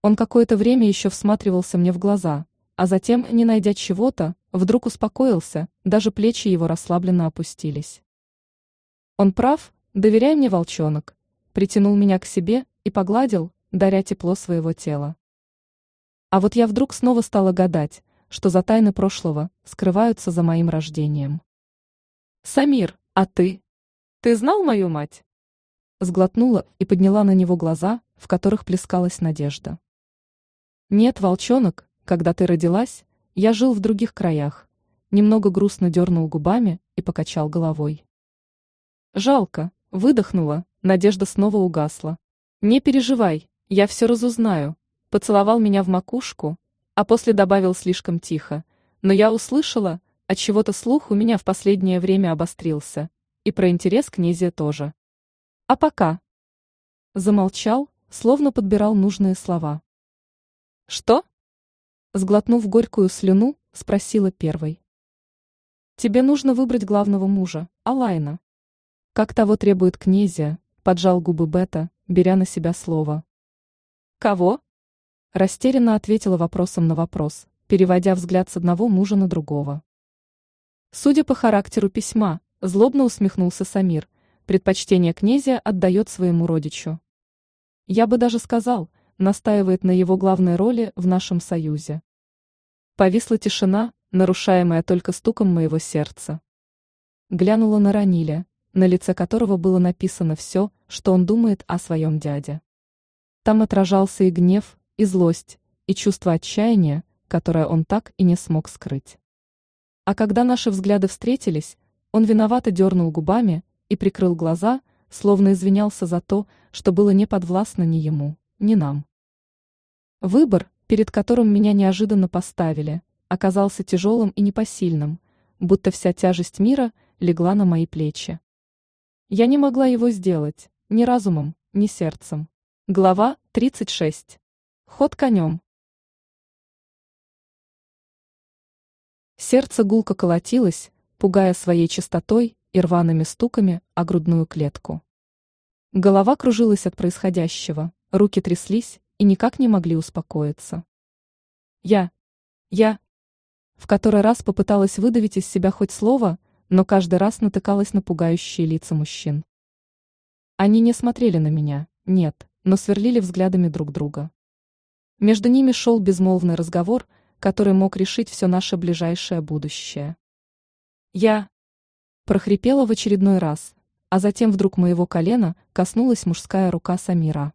Он какое-то время еще всматривался мне в глаза, а затем, не найдя чего-то, вдруг успокоился, даже плечи его расслабленно опустились. Он прав, доверяй мне, волчонок, притянул меня к себе и погладил, даря тепло своего тела. А вот я вдруг снова стала гадать, что за тайны прошлого скрываются за моим рождением. «Самир, а ты? Ты знал мою мать?» Сглотнула и подняла на него глаза, в которых плескалась надежда. «Нет, волчонок, когда ты родилась, я жил в других краях», немного грустно дернул губами и покачал головой. «Жалко», выдохнула, надежда снова угасла. «Не переживай, я все разузнаю», поцеловал меня в макушку, а после добавил слишком тихо, но я услышала, от чего-то слух у меня в последнее время обострился, и про интерес к Незе тоже. А пока. Замолчал, словно подбирал нужные слова. Что? Сглотнув горькую слюну, спросила первой. Тебе нужно выбрать главного мужа, Алайна. Как того требует князя, поджал губы Бета, беря на себя слово. Кого? Растерянно ответила вопросом на вопрос, переводя взгляд с одного мужа на другого. Судя по характеру письма, злобно усмехнулся Самир, предпочтение князя отдает своему родичу. Я бы даже сказал, настаивает на его главной роли в нашем союзе. Повисла тишина, нарушаемая только стуком моего сердца. Глянула на Раниля, на лице которого было написано все, что он думает о своем дяде. Там отражался и гнев, и злость, и чувство отчаяния, которое он так и не смог скрыть. А когда наши взгляды встретились, он виновато дернул губами и прикрыл глаза, словно извинялся за то, что было не подвластно ни ему, ни нам. Выбор, перед которым меня неожиданно поставили, оказался тяжелым и непосильным, будто вся тяжесть мира легла на мои плечи. Я не могла его сделать, ни разумом, ни сердцем. Глава 36. Ход конем. Сердце гулко колотилось, пугая своей чистотой и рваными стуками о грудную клетку. Голова кружилась от происходящего, руки тряслись и никак не могли успокоиться. Я, я, в который раз попыталась выдавить из себя хоть слово, но каждый раз натыкалась на пугающие лица мужчин. Они не смотрели на меня, нет, но сверлили взглядами друг друга. Между ними шел безмолвный разговор, который мог решить все наше ближайшее будущее. Я, прохрипела в очередной раз, а затем вдруг моего колена коснулась мужская рука Самира.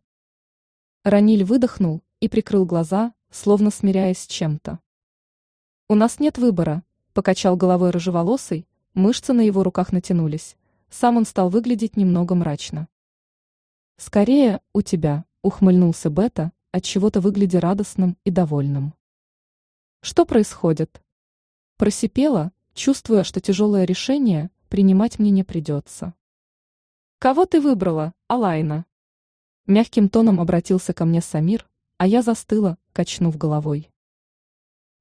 Раниль выдохнул и прикрыл глаза, словно смиряясь с чем-то. «У нас нет выбора», — покачал головой рыжеволосый, мышцы на его руках натянулись, сам он стал выглядеть немного мрачно. «Скорее, у тебя», — ухмыльнулся Бета, от чего то выглядя радостным и довольным. «Что происходит?» Просипела, чувствуя, что тяжелое решение принимать мне не придется. «Кого ты выбрала, Алайна?» Мягким тоном обратился ко мне Самир, а я застыла, качнув головой.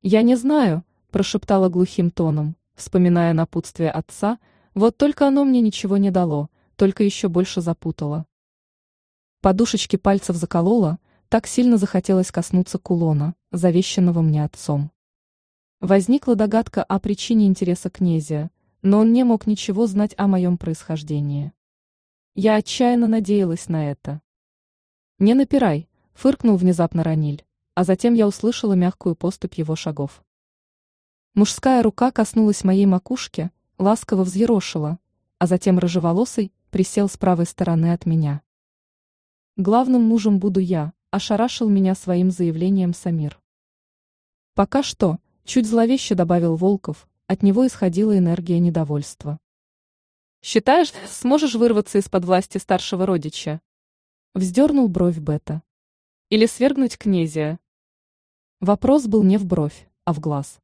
«Я не знаю», – прошептала глухим тоном, вспоминая напутствие отца, вот только оно мне ничего не дало, только еще больше запутало. Подушечки пальцев заколола, так сильно захотелось коснуться кулона, завещанного мне отцом. Возникла догадка о причине интереса князя, но он не мог ничего знать о моем происхождении. Я отчаянно надеялась на это. «Не напирай», — фыркнул внезапно Раниль, а затем я услышала мягкую поступь его шагов. Мужская рука коснулась моей макушки, ласково взъерошила, а затем рыжеволосый присел с правой стороны от меня. «Главным мужем буду я», — ошарашил меня своим заявлением Самир. «Пока что», — чуть зловеще добавил Волков, от него исходила энергия недовольства. «Считаешь, сможешь вырваться из-под власти старшего родича?» Вздернул бровь Бета. «Или свергнуть князя?» Вопрос был не в бровь, а в глаз.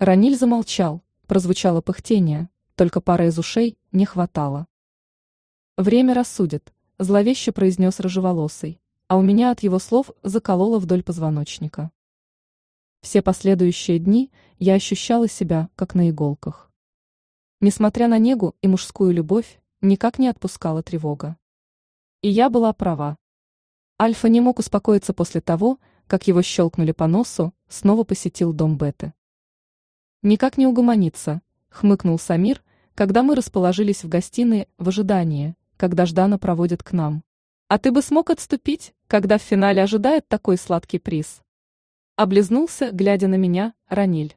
Раниль замолчал, прозвучало пыхтение, только пара из ушей не хватало. «Время рассудит», – зловеще произнес рыжеволосый, а у меня от его слов закололо вдоль позвоночника. Все последующие дни я ощущала себя как на иголках. Несмотря на негу и мужскую любовь, никак не отпускала тревога. И я была права. Альфа не мог успокоиться после того, как его щелкнули по носу, снова посетил дом Беты. «Никак не угомониться», — хмыкнул Самир, когда мы расположились в гостиной в ожидании, когда Ждана проводят к нам. «А ты бы смог отступить, когда в финале ожидает такой сладкий приз?» Облизнулся, глядя на меня, Раниль.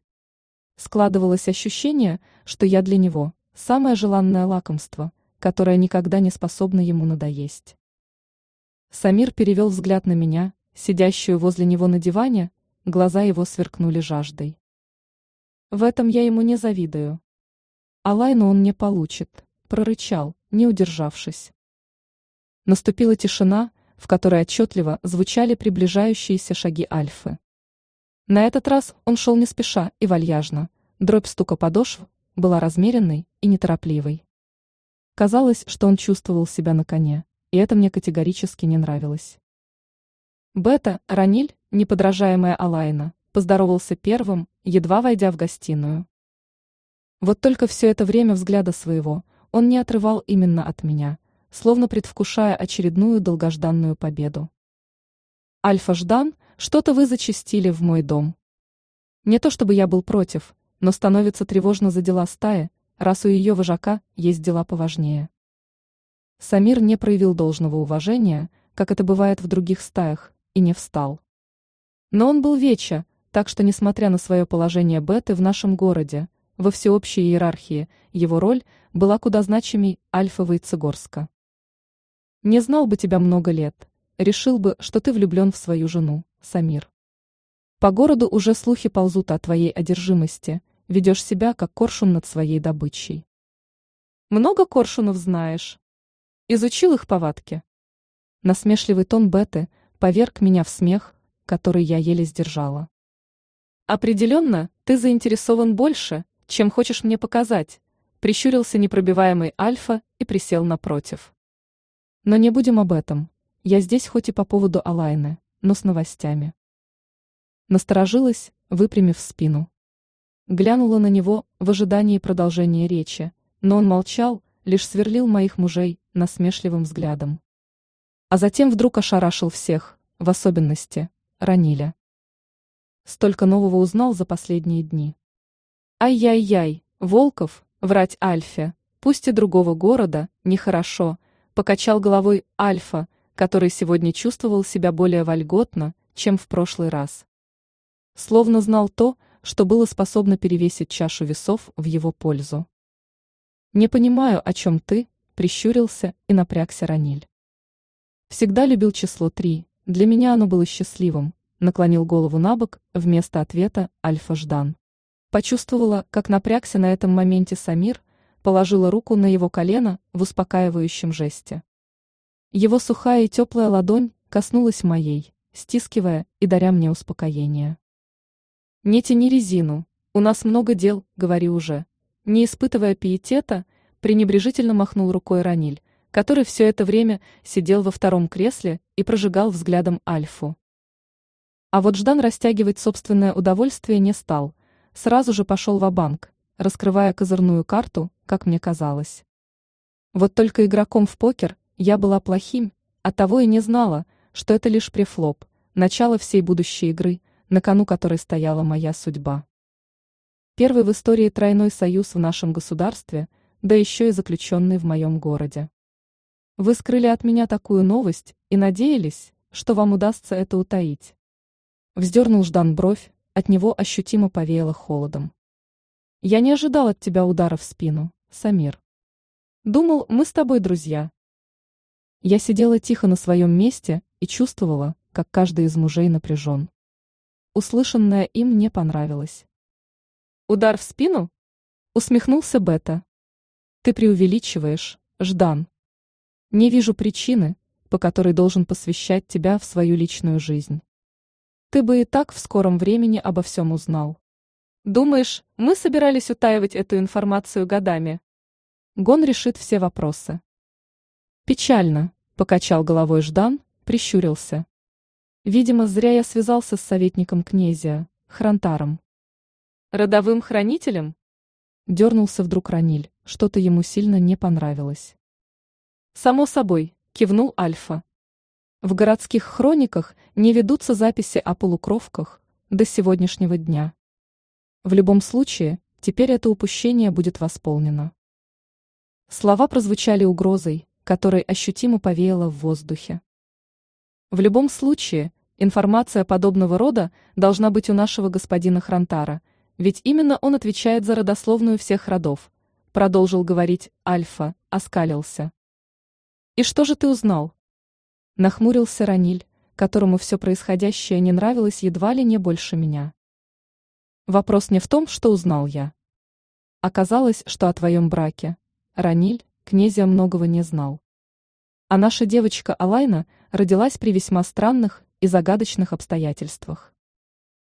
Складывалось ощущение, что я для него самое желанное лакомство, которое никогда не способно ему надоесть. Самир перевел взгляд на меня, сидящую возле него на диване, глаза его сверкнули жаждой. В этом я ему не завидую. А лайну он не получит, прорычал, не удержавшись. Наступила тишина, в которой отчетливо звучали приближающиеся шаги Альфы. На этот раз он шел не спеша и вальяжно, дробь стука подошв была размеренной и неторопливой. Казалось, что он чувствовал себя на коне, и это мне категорически не нравилось. Бета, Раниль, неподражаемая Алайна, поздоровался первым, едва войдя в гостиную. Вот только все это время взгляда своего он не отрывал именно от меня, словно предвкушая очередную долгожданную победу. Альфа Ждан, что-то вы зачастили в мой дом. Не то чтобы я был против, но становится тревожно за дела стаи, раз у ее вожака есть дела поважнее. Самир не проявил должного уважения, как это бывает в других стаях, и не встал. Но он был веча, так что, несмотря на свое положение беты в нашем городе, во всеобщей иерархии, его роль была куда значимей Альфа Войцегорска. Не знал бы тебя много лет, решил бы, что ты влюблен в свою жену, Самир. По городу уже слухи ползут о твоей одержимости, ведешь себя, как коршун над своей добычей. Много коршунов знаешь? Изучил их повадки? Насмешливый тон Беты поверг меня в смех, который я еле сдержала. Определенно, ты заинтересован больше, чем хочешь мне показать, прищурился непробиваемый Альфа и присел напротив. Но не будем об этом. Я здесь хоть и по поводу Алайны, но с новостями. Насторожилась, выпрямив спину. Глянула на него в ожидании продолжения речи, но он молчал, лишь сверлил моих мужей насмешливым взглядом. А затем вдруг ошарашил всех, в особенности, Раниля. Столько нового узнал за последние дни. Ай-яй-яй, Волков, врать Альфе, пусть и другого города, нехорошо, покачал головой Альфа, который сегодня чувствовал себя более вольготно, чем в прошлый раз. Словно знал то, что было способно перевесить чашу весов в его пользу. «Не понимаю, о чем ты», — прищурился и напрягся Раниль. «Всегда любил число три, для меня оно было счастливым», — наклонил голову на бок, вместо ответа Альфа Ждан. Почувствовала, как напрягся на этом моменте Самир, положила руку на его колено в успокаивающем жесте. Его сухая и теплая ладонь коснулась моей, стискивая и даря мне успокоение. «Не тяни резину, у нас много дел, говори уже». Не испытывая пиетета, пренебрежительно махнул рукой Раниль, который все это время сидел во втором кресле и прожигал взглядом Альфу. А вот Ждан растягивать собственное удовольствие не стал, сразу же пошел в банк раскрывая козырную карту, как мне казалось. Вот только игроком в покер я была плохим, а того и не знала, что это лишь префлоп, начало всей будущей игры, на кону которой стояла моя судьба. Первый в истории тройной союз в нашем государстве, да еще и заключенный в моем городе. Вы скрыли от меня такую новость и надеялись, что вам удастся это утаить. Вздернул Ждан бровь, от него ощутимо повеяло холодом. Я не ожидал от тебя удара в спину, Самир. Думал, мы с тобой друзья. Я сидела тихо на своем месте и чувствовала, как каждый из мужей напряжен. Услышанное им не понравилось. Удар в спину? Усмехнулся Бета. Ты преувеличиваешь, Ждан. Не вижу причины, по которой должен посвящать тебя в свою личную жизнь. Ты бы и так в скором времени обо всем узнал. Думаешь, мы собирались утаивать эту информацию годами? Гон решит все вопросы. Печально, покачал головой Ждан, прищурился. Видимо, зря я связался с советником князя, Хрантаром. Родовым хранителем? Дернулся вдруг Раниль, что-то ему сильно не понравилось. Само собой, кивнул Альфа. В городских хрониках не ведутся записи о полукровках до сегодняшнего дня. В любом случае, теперь это упущение будет восполнено. Слова прозвучали угрозой, которой ощутимо повеяло в воздухе. В любом случае, информация подобного рода должна быть у нашего господина Хрантара, ведь именно он отвечает за родословную всех родов, продолжил говорить Альфа, оскалился. И что же ты узнал? Нахмурился Раниль, которому все происходящее не нравилось едва ли не больше меня. Вопрос не в том, что узнал я. Оказалось, что о твоем браке. Раниль, князя многого не знал. А наша девочка Алайна родилась при весьма странных и загадочных обстоятельствах.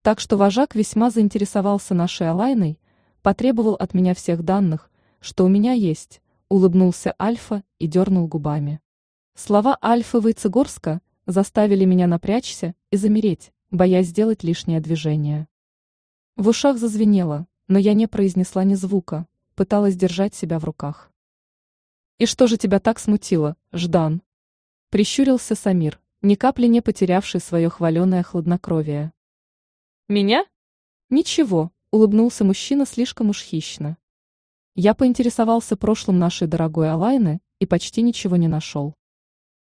Так что вожак весьма заинтересовался нашей Алайной, потребовал от меня всех данных, что у меня есть, улыбнулся Альфа и дернул губами. Слова Альфы Войцегорска заставили меня напрячься и замереть, боясь сделать лишнее движение. В ушах зазвенело, но я не произнесла ни звука, пыталась держать себя в руках. «И что же тебя так смутило, Ждан?» Прищурился Самир, ни капли не потерявший свое хваленое хладнокровие. «Меня?» «Ничего», — улыбнулся мужчина слишком уж хищно. Я поинтересовался прошлым нашей дорогой Алайны и почти ничего не нашел.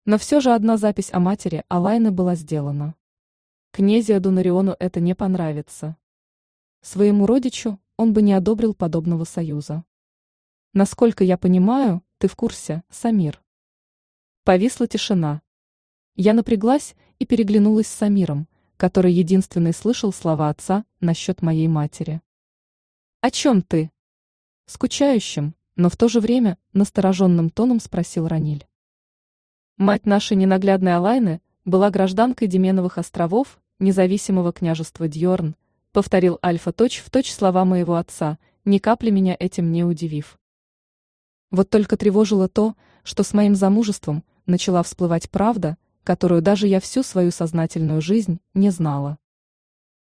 Но все же одна запись о матери Алайны была сделана. Князю Дунариону это не понравится. Своему родичу он бы не одобрил подобного союза. Насколько я понимаю, ты в курсе, Самир. Повисла тишина. Я напряглась и переглянулась с Самиром, который единственный слышал слова отца насчет моей матери. «О чем ты?» Скучающим, но в то же время настороженным тоном спросил Раниль. Мать нашей ненаглядной Алайны была гражданкой Деменовых островов, независимого княжества Дьорн, повторил Альфа точь в точь слова моего отца, ни капли меня этим не удивив. Вот только тревожило то, что с моим замужеством начала всплывать правда, которую даже я всю свою сознательную жизнь не знала.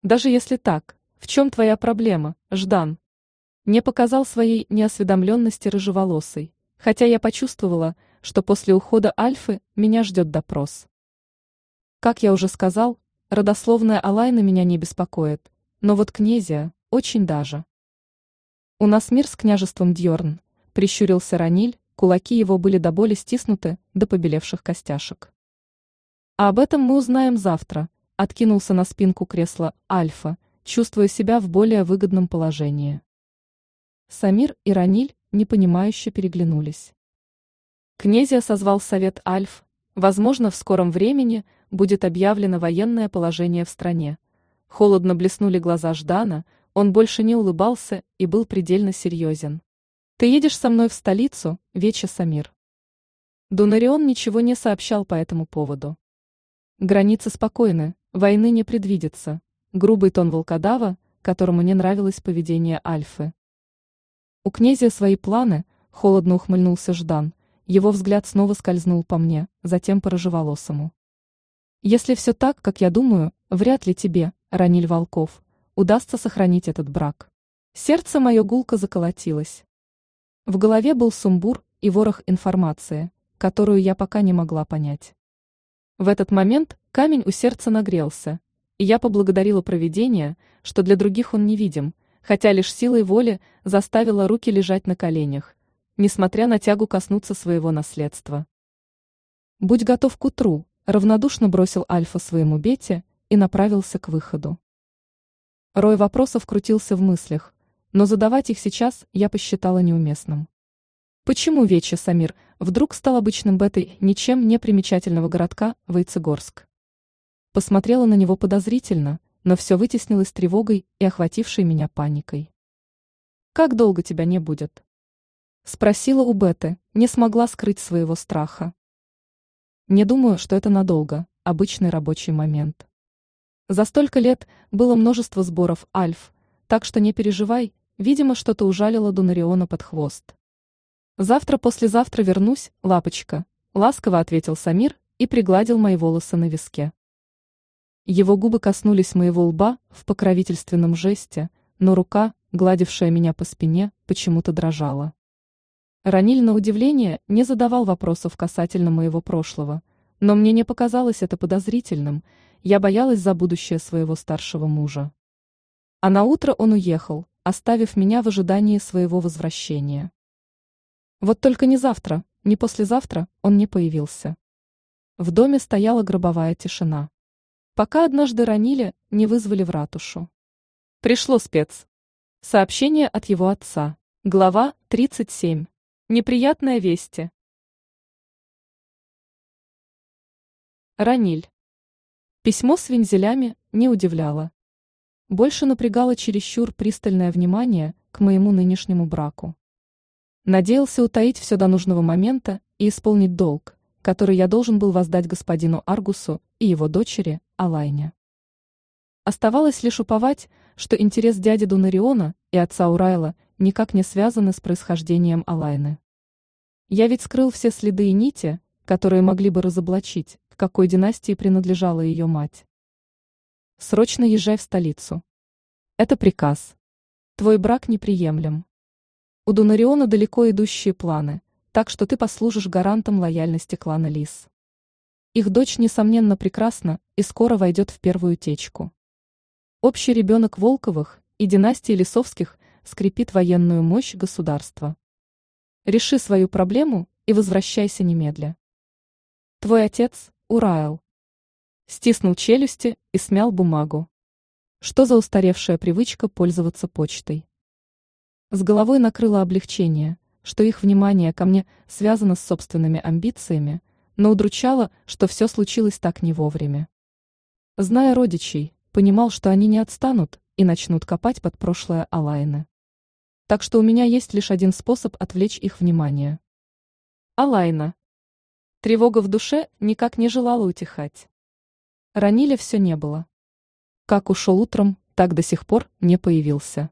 Даже если так, в чем твоя проблема, Ждан? Не показал своей неосведомленности рыжеволосой, хотя я почувствовала, что после ухода Альфы меня ждет допрос. Как я уже сказал, родословная Алайна меня не беспокоит, но вот князя очень даже. У нас мир с княжеством Дьорн, прищурился Раниль, кулаки его были до боли стиснуты до побелевших костяшек. А об этом мы узнаем завтра, откинулся на спинку кресла Альфа, чувствуя себя в более выгодном положении. Самир и Раниль непонимающе переглянулись. Князя созвал совет Альф, возможно, в скором времени будет объявлено военное положение в стране. Холодно блеснули глаза Ждана, он больше не улыбался и был предельно серьезен. Ты едешь со мной в столицу, Вече Самир. Дунарион ничего не сообщал по этому поводу. Границы спокойны, войны не предвидится. Грубый тон волкодава, которому не нравилось поведение Альфы. У князя свои планы, холодно ухмыльнулся Ждан, его взгляд снова скользнул по мне, затем по рыжеволосому. Если все так, как я думаю, вряд ли тебе, Раниль Волков, удастся сохранить этот брак. Сердце мое гулко заколотилось. В голове был сумбур и ворох информации, которую я пока не могла понять. В этот момент камень у сердца нагрелся, и я поблагодарила провидение, что для других он невидим, хотя лишь силой воли заставила руки лежать на коленях, несмотря на тягу коснуться своего наследства. «Будь готов к утру», — равнодушно бросил Альфа своему Бете и направился к выходу. Рой вопросов крутился в мыслях, но задавать их сейчас я посчитала неуместным. Почему Вече Самир вдруг стал обычным бетой ничем не примечательного городка Войцегорск? Посмотрела на него подозрительно, но все вытеснилось тревогой и охватившей меня паникой. «Как долго тебя не будет?» Спросила у Беты, не смогла скрыть своего страха. Не думаю, что это надолго, обычный рабочий момент. За столько лет было множество сборов альф, так что не переживай, видимо, что-то ужалило Дунариона под хвост. Завтра-послезавтра вернусь, лапочка, ласково ответил Самир и пригладил мои волосы на виске. Его губы коснулись моего лба в покровительственном жесте, но рука, гладившая меня по спине, почему-то дрожала. Раниль на удивление не задавал вопросов касательно моего прошлого, но мне не показалось это подозрительным, я боялась за будущее своего старшего мужа. А на утро он уехал, оставив меня в ожидании своего возвращения. Вот только не завтра, не послезавтра он не появился. В доме стояла гробовая тишина. Пока однажды ранили, не вызвали в ратушу. Пришло спец. Сообщение от его отца. Глава 37. Неприятная вести. Раниль. Письмо с вензелями не удивляло. Больше напрягало чересчур пристальное внимание к моему нынешнему браку. Надеялся утаить все до нужного момента и исполнить долг, который я должен был воздать господину Аргусу и его дочери Алайне. Оставалось лишь уповать, что интерес дяди Дунариона и отца Урайла никак не связаны с происхождением Алайны. Я ведь скрыл все следы и нити, которые могли бы разоблачить, к какой династии принадлежала ее мать. Срочно езжай в столицу. Это приказ. Твой брак неприемлем. У Дунариона далеко идущие планы, так что ты послужишь гарантом лояльности клана Лис. Их дочь, несомненно, прекрасна и скоро войдет в первую течку. Общий ребенок Волковых и династии Лисовских скрепит военную мощь государства. Реши свою проблему и возвращайся немедля. Твой отец, Урайл. Стиснул челюсти и смял бумагу. Что за устаревшая привычка пользоваться почтой? С головой накрыло облегчение, что их внимание ко мне связано с собственными амбициями, но удручало, что все случилось так не вовремя. Зная родичей, понимал, что они не отстанут и начнут копать под прошлое Алайны. Так что у меня есть лишь один способ отвлечь их внимание. Алайна. Тревога в душе никак не желала утихать. Ранили все не было. Как ушел утром, так до сих пор не появился.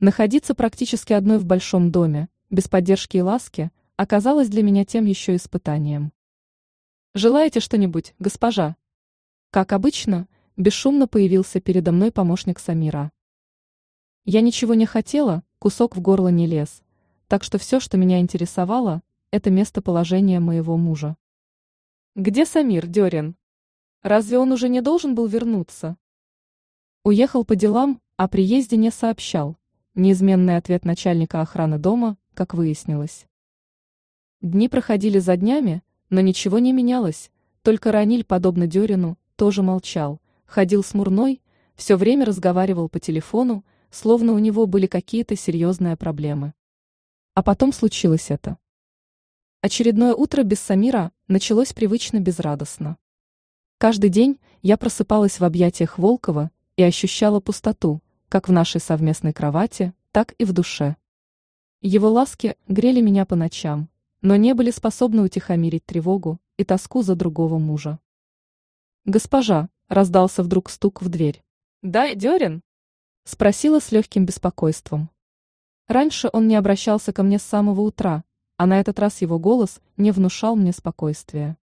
Находиться практически одной в большом доме, без поддержки и ласки, оказалось для меня тем еще испытанием. «Желаете что-нибудь, госпожа?» Как обычно, бесшумно появился передо мной помощник Самира. Я ничего не хотела, кусок в горло не лез, так что все, что меня интересовало, это местоположение моего мужа. «Где Самир Дерин? Разве он уже не должен был вернуться?» Уехал по делам, о приезде не сообщал, Неизменный ответ начальника охраны дома, как выяснилось. Дни проходили за днями, но ничего не менялось, только Раниль, подобно Дерину, тоже молчал, ходил смурной, все время разговаривал по телефону, словно у него были какие-то серьезные проблемы. А потом случилось это. Очередное утро без Самира началось привычно безрадостно. Каждый день я просыпалась в объятиях Волкова и ощущала пустоту, как в нашей совместной кровати, так и в душе. Его ласки грели меня по ночам, но не были способны утихомирить тревогу и тоску за другого мужа. «Госпожа!» – раздался вдруг стук в дверь. «Да, Дерин?» – спросила с легким беспокойством. Раньше он не обращался ко мне с самого утра, а на этот раз его голос не внушал мне спокойствия.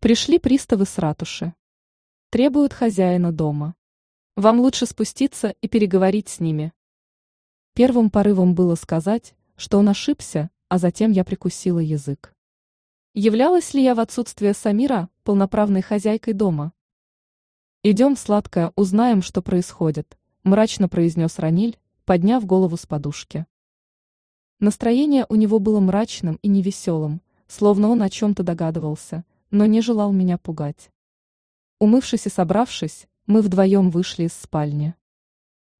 Пришли приставы с ратуши. Требуют хозяина дома. Вам лучше спуститься и переговорить с ними. Первым порывом было сказать, что он ошибся, а затем я прикусила язык. Являлась ли я в отсутствие Самира полноправной хозяйкой дома? «Идем, сладкое, узнаем, что происходит», – мрачно произнес Раниль, подняв голову с подушки. Настроение у него было мрачным и невеселым, словно он о чем-то догадывался, но не желал меня пугать. Умывшись и собравшись, мы вдвоем вышли из спальни.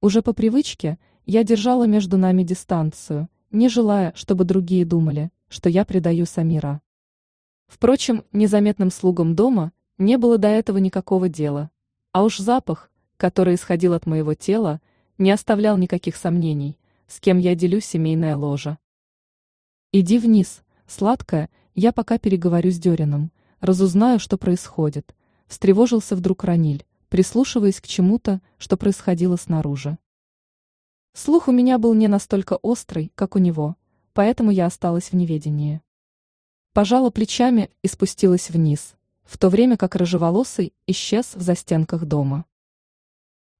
Уже по привычке я держала между нами дистанцию, не желая, чтобы другие думали, что я предаю Самира. Впрочем, незаметным слугам дома не было до этого никакого дела, а уж запах, который исходил от моего тела, не оставлял никаких сомнений, с кем я делю семейное ложе. «Иди вниз, сладкая, я пока переговорю с Дерином, разузнаю, что происходит», встревожился вдруг Раниль, прислушиваясь к чему-то, что происходило снаружи. Слух у меня был не настолько острый, как у него, поэтому я осталась в неведении. Пожала плечами и спустилась вниз, в то время как рыжеволосый исчез в застенках дома.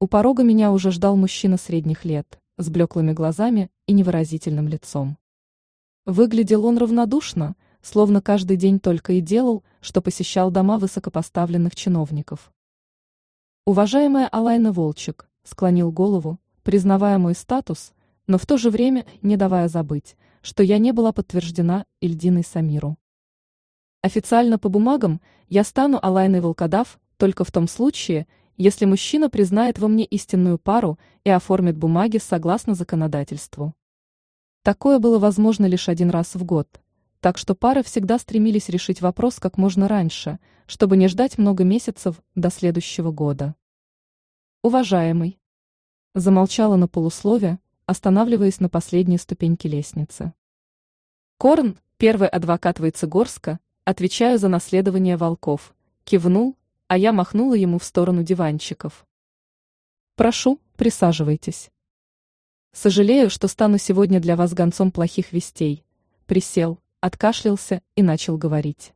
У порога меня уже ждал мужчина средних лет, с блеклыми глазами и невыразительным лицом. Выглядел он равнодушно, словно каждый день только и делал, что посещал дома высокопоставленных чиновников. Уважаемая Алайна Волчек склонил голову, признавая мой статус, но в то же время не давая забыть, что я не была подтверждена Ильдиной Самиру. Официально по бумагам я стану Алайной Волкодав только в том случае, если мужчина признает во мне истинную пару и оформит бумаги согласно законодательству. Такое было возможно лишь один раз в год, так что пары всегда стремились решить вопрос как можно раньше, чтобы не ждать много месяцев до следующего года. Уважаемый, замолчала на полуслове, останавливаясь на последней ступеньке лестницы. Корн, первый адвокат Войцегорска, отвечаю за наследование волков, кивнул, а я махнула ему в сторону диванчиков. Прошу, присаживайтесь. Сожалею, что стану сегодня для вас гонцом плохих вестей. Присел, откашлялся и начал говорить.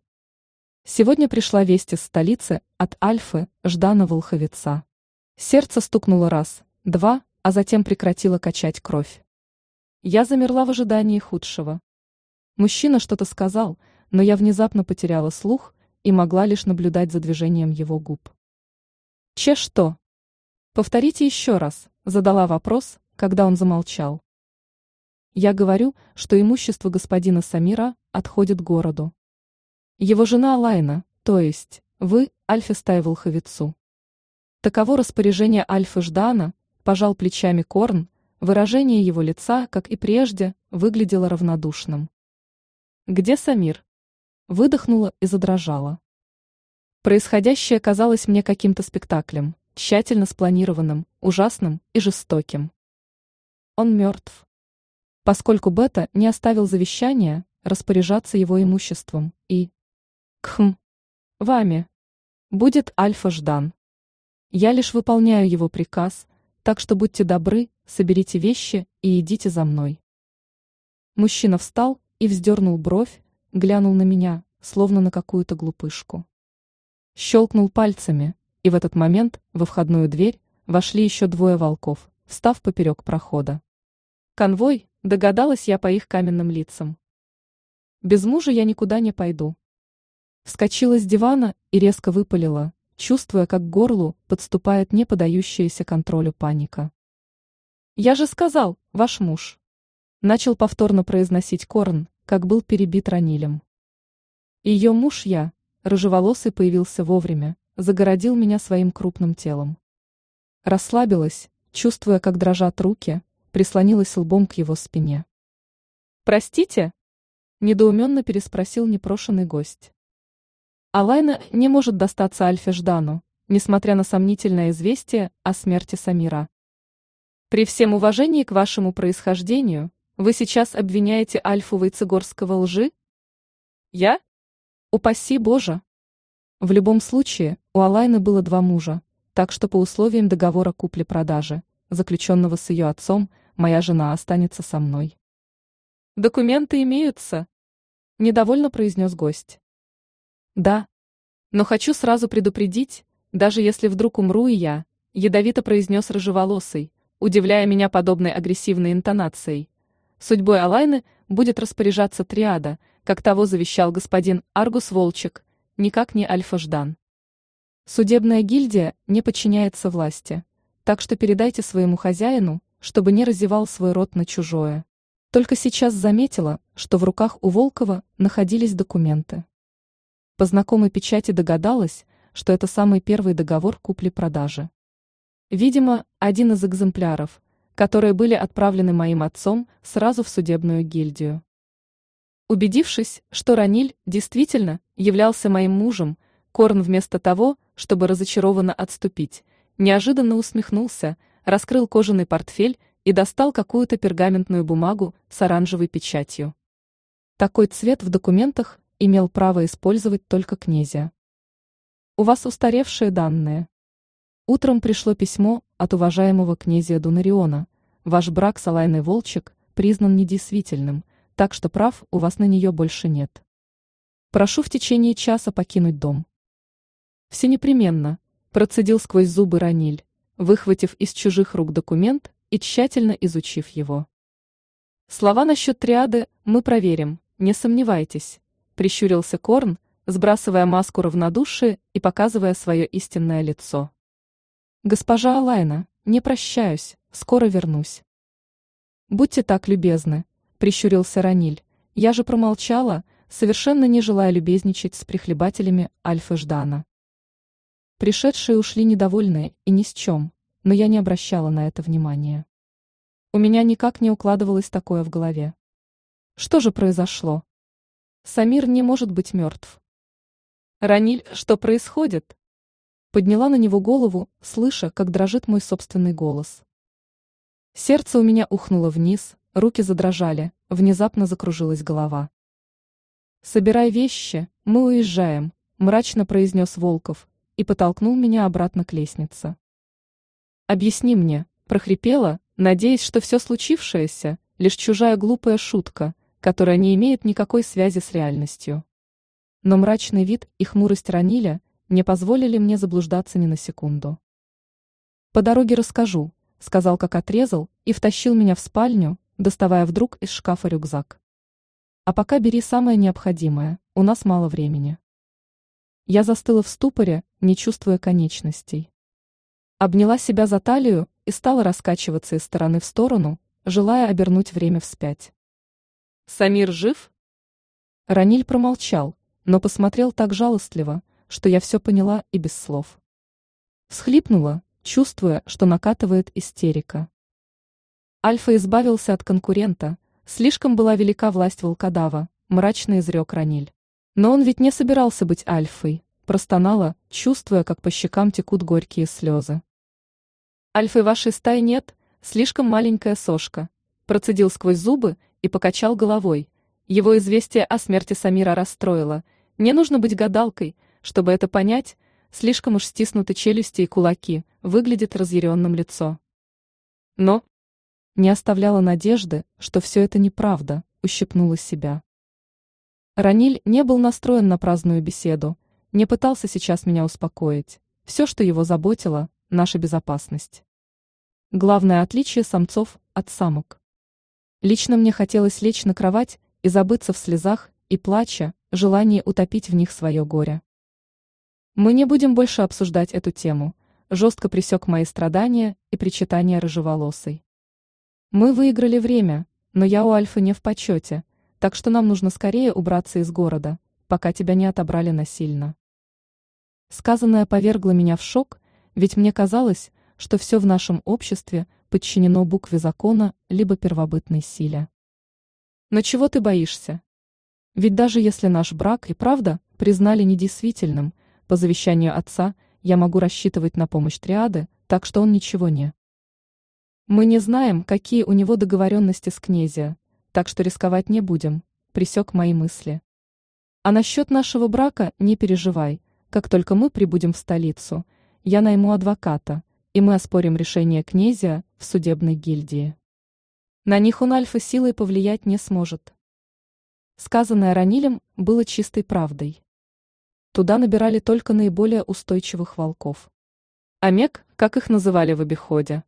Сегодня пришла весть из столицы от Альфы Ждана Волховица. Сердце стукнуло раз, два, а затем прекратило качать кровь. Я замерла в ожидании худшего. Мужчина что-то сказал, но я внезапно потеряла слух и могла лишь наблюдать за движением его губ. Че что? Повторите еще раз, задала вопрос, когда он замолчал. Я говорю, что имущество господина Самира отходит городу. Его жена Лайна, то есть вы, Альфе Стай Волховицу. Таково распоряжение Альфы Ждана, пожал плечами Корн, выражение его лица, как и прежде, выглядело равнодушным. «Где Самир?» Выдохнула и задрожала. Происходящее казалось мне каким-то спектаклем, тщательно спланированным, ужасным и жестоким. Он мертв. Поскольку Бета не оставил завещания, распоряжаться его имуществом и... Кхм. Вами. Будет Альфа Ждан. Я лишь выполняю его приказ, так что будьте добры, соберите вещи и идите за мной. Мужчина встал и вздернул бровь, глянул на меня, словно на какую-то глупышку. Щелкнул пальцами, и в этот момент во входную дверь вошли еще двое волков, встав поперек прохода. Конвой, догадалась я по их каменным лицам. Без мужа я никуда не пойду. Вскочила с дивана и резко выпалила, чувствуя, как к горлу подступает не подающаяся контролю паника. «Я же сказал, ваш муж!» Начал повторно произносить Корн, как был перебит Ранилем. Ее муж я, рыжеволосый появился вовремя, загородил меня своим крупным телом. Расслабилась, чувствуя, как дрожат руки, прислонилась лбом к его спине. «Простите?» – недоуменно переспросил непрошенный гость. Алайна не может достаться Альфе Ждану, несмотря на сомнительное известие о смерти Самира. При всем уважении к вашему происхождению, вы сейчас обвиняете Альфу Войцегорского лжи? Я? Упаси Боже! В любом случае, у Алайны было два мужа, так что по условиям договора купли-продажи, заключенного с ее отцом, моя жена останется со мной. Документы имеются? Недовольно произнес гость. Да. Но хочу сразу предупредить, даже если вдруг умру и я, ядовито произнес рыжеволосый, удивляя меня подобной агрессивной интонацией. Судьбой Алайны будет распоряжаться триада, как того завещал господин Аргус Волчек, никак не Альфа Ждан. Судебная гильдия не подчиняется власти, так что передайте своему хозяину, чтобы не разевал свой рот на чужое. Только сейчас заметила, что в руках у Волкова находились документы. По знакомой печати догадалась, что это самый первый договор купли-продажи. Видимо, один из экземпляров, которые были отправлены моим отцом сразу в судебную гильдию. Убедившись, что Раниль действительно являлся моим мужем, Корн вместо того, чтобы разочарованно отступить, неожиданно усмехнулся, раскрыл кожаный портфель и достал какую-то пергаментную бумагу с оранжевой печатью. Такой цвет в документах имел право использовать только князя. У вас устаревшие данные. Утром пришло письмо от уважаемого князя Дунариона. Ваш брак с Алайной Волчек признан недействительным, так что прав у вас на нее больше нет. Прошу в течение часа покинуть дом. Все непременно, процедил сквозь зубы Раниль, выхватив из чужих рук документ и тщательно изучив его. Слова насчет триады мы проверим, не сомневайтесь, прищурился Корн, сбрасывая маску равнодушия и показывая свое истинное лицо. Госпожа Алайна, не прощаюсь, скоро вернусь. Будьте так любезны, прищурился Раниль. Я же промолчала, совершенно не желая любезничать с прихлебателями Альфы Ждана. Пришедшие ушли недовольные и ни с чем, но я не обращала на это внимания. У меня никак не укладывалось такое в голове. Что же произошло? Самир не может быть мертв. Раниль, что происходит? Подняла на него голову, слыша, как дрожит мой собственный голос. Сердце у меня ухнуло вниз, руки задрожали, внезапно закружилась голова. «Собирай вещи, мы уезжаем», – мрачно произнес Волков и потолкнул меня обратно к лестнице. «Объясни мне», – прохрипела, надеясь, что все случившееся – лишь чужая глупая шутка, которая не имеет никакой связи с реальностью. Но мрачный вид и хмурость Раниля не позволили мне заблуждаться ни на секунду. «По дороге расскажу», – сказал, как отрезал, и втащил меня в спальню, доставая вдруг из шкафа рюкзак. А пока бери самое необходимое, у нас мало времени. Я застыла в ступоре, не чувствуя конечностей. Обняла себя за талию и стала раскачиваться из стороны в сторону, желая обернуть время вспять. «Самир жив?» Раниль промолчал, но посмотрел так жалостливо, что я все поняла и без слов. Всхлипнула, чувствуя, что накатывает истерика. Альфа избавился от конкурента, Слишком была велика власть волкодава, мрачно изрек Раниль. Но он ведь не собирался быть альфой, простонала, чувствуя, как по щекам текут горькие слезы. Альфы вашей стаи нет, слишком маленькая сошка. Процедил сквозь зубы и покачал головой. Его известие о смерти Самира расстроило. Не нужно быть гадалкой, чтобы это понять, слишком уж стиснуты челюсти и кулаки, выглядит разъяренным лицо. Но, не оставляла надежды, что все это неправда, ущипнула себя. Раниль не был настроен на праздную беседу, не пытался сейчас меня успокоить. Все, что его заботило, наша безопасность. Главное отличие самцов от самок. Лично мне хотелось лечь на кровать и забыться в слезах и плача, желание утопить в них свое горе. Мы не будем больше обсуждать эту тему, жестко присек мои страдания и причитания рыжеволосой. Мы выиграли время, но я у Альфы не в почете, так что нам нужно скорее убраться из города, пока тебя не отобрали насильно. Сказанное повергло меня в шок, ведь мне казалось, что все в нашем обществе подчинено букве закона либо первобытной силе. Но чего ты боишься? Ведь даже если наш брак и правда признали недействительным, по завещанию отца я могу рассчитывать на помощь триады, так что он ничего не. Мы не знаем, какие у него договоренности с князя, так что рисковать не будем, присек мои мысли. А насчет нашего брака не переживай, как только мы прибудем в столицу, я найму адвоката, и мы оспорим решение князя в судебной гильдии. На них он альфа силой повлиять не сможет. Сказанное Ранилем было чистой правдой. Туда набирали только наиболее устойчивых волков. Омег, как их называли в обиходе.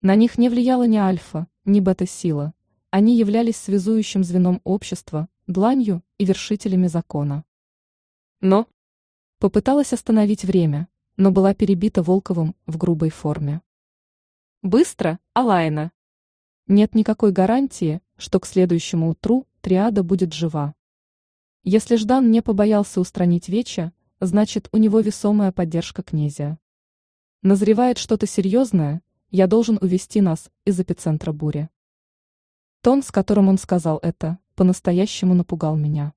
На них не влияла ни альфа, ни бета-сила. Они являлись связующим звеном общества, дланью и вершителями закона. Но попыталась остановить время, но была перебита Волковым в грубой форме. Быстро, Алайна. Нет никакой гарантии, что к следующему утру триада будет жива. Если Ждан не побоялся устранить Веча, значит у него весомая поддержка князя. Назревает что-то серьезное, я должен увести нас из эпицентра бури. Тон, с которым он сказал это, по-настоящему напугал меня.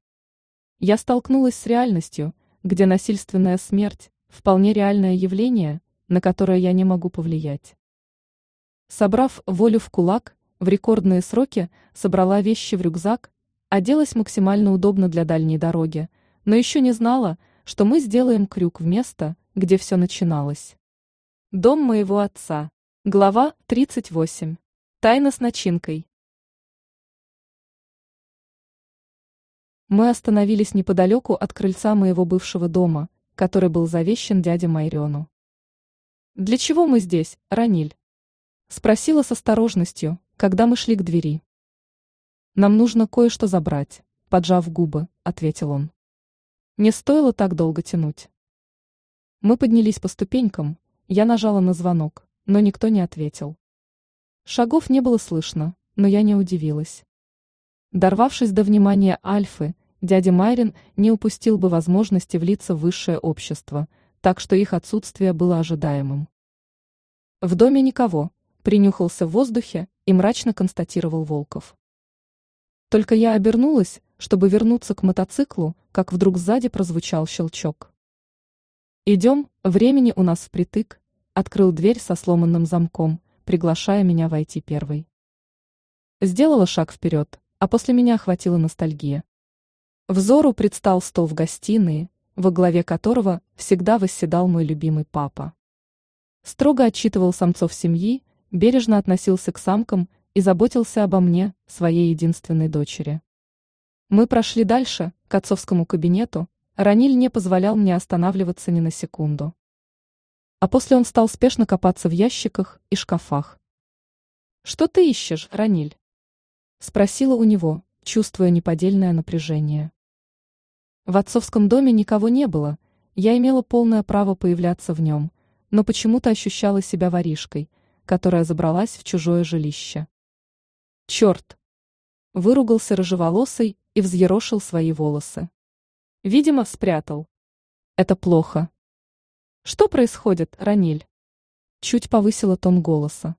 Я столкнулась с реальностью, где насильственная смерть – вполне реальное явление, на которое я не могу повлиять. Собрав волю в кулак, в рекордные сроки собрала вещи в рюкзак, оделась максимально удобно для дальней дороги, но еще не знала, что мы сделаем крюк в место, где все начиналось. Дом моего отца. Глава 38. Тайна с начинкой. Мы остановились неподалеку от крыльца моего бывшего дома, который был завещен дяде Майрену. «Для чего мы здесь, Раниль?» Спросила с осторожностью, когда мы шли к двери. «Нам нужно кое-что забрать», — поджав губы, ответил он. Не стоило так долго тянуть. Мы поднялись по ступенькам, я нажала на звонок, но никто не ответил. Шагов не было слышно, но я не удивилась. Дорвавшись до внимания Альфы, дядя Майрин не упустил бы возможности влиться в высшее общество, так что их отсутствие было ожидаемым. В доме никого, принюхался в воздухе и мрачно констатировал Волков. Только я обернулась, чтобы вернуться к мотоциклу, как вдруг сзади прозвучал щелчок. «Идем, времени у нас впритык», — открыл дверь со сломанным замком, приглашая меня войти первой. Сделала шаг вперед, а после меня охватила ностальгия. Взору предстал стол в гостиной, во главе которого всегда восседал мой любимый папа. Строго отчитывал самцов семьи, бережно относился к самкам и заботился обо мне, своей единственной дочери. Мы прошли дальше, к отцовскому кабинету, Раниль не позволял мне останавливаться ни на секунду. А после он стал спешно копаться в ящиках и шкафах. «Что ты ищешь, Раниль?» Спросила у него, чувствуя неподдельное напряжение. В отцовском доме никого не было, я имела полное право появляться в нем, но почему-то ощущала себя воришкой, которая забралась в чужое жилище. Черт! Выругался рыжеволосый и взъерошил свои волосы. Видимо, спрятал. Это плохо. Что происходит, Раниль? Чуть повысила тон голоса.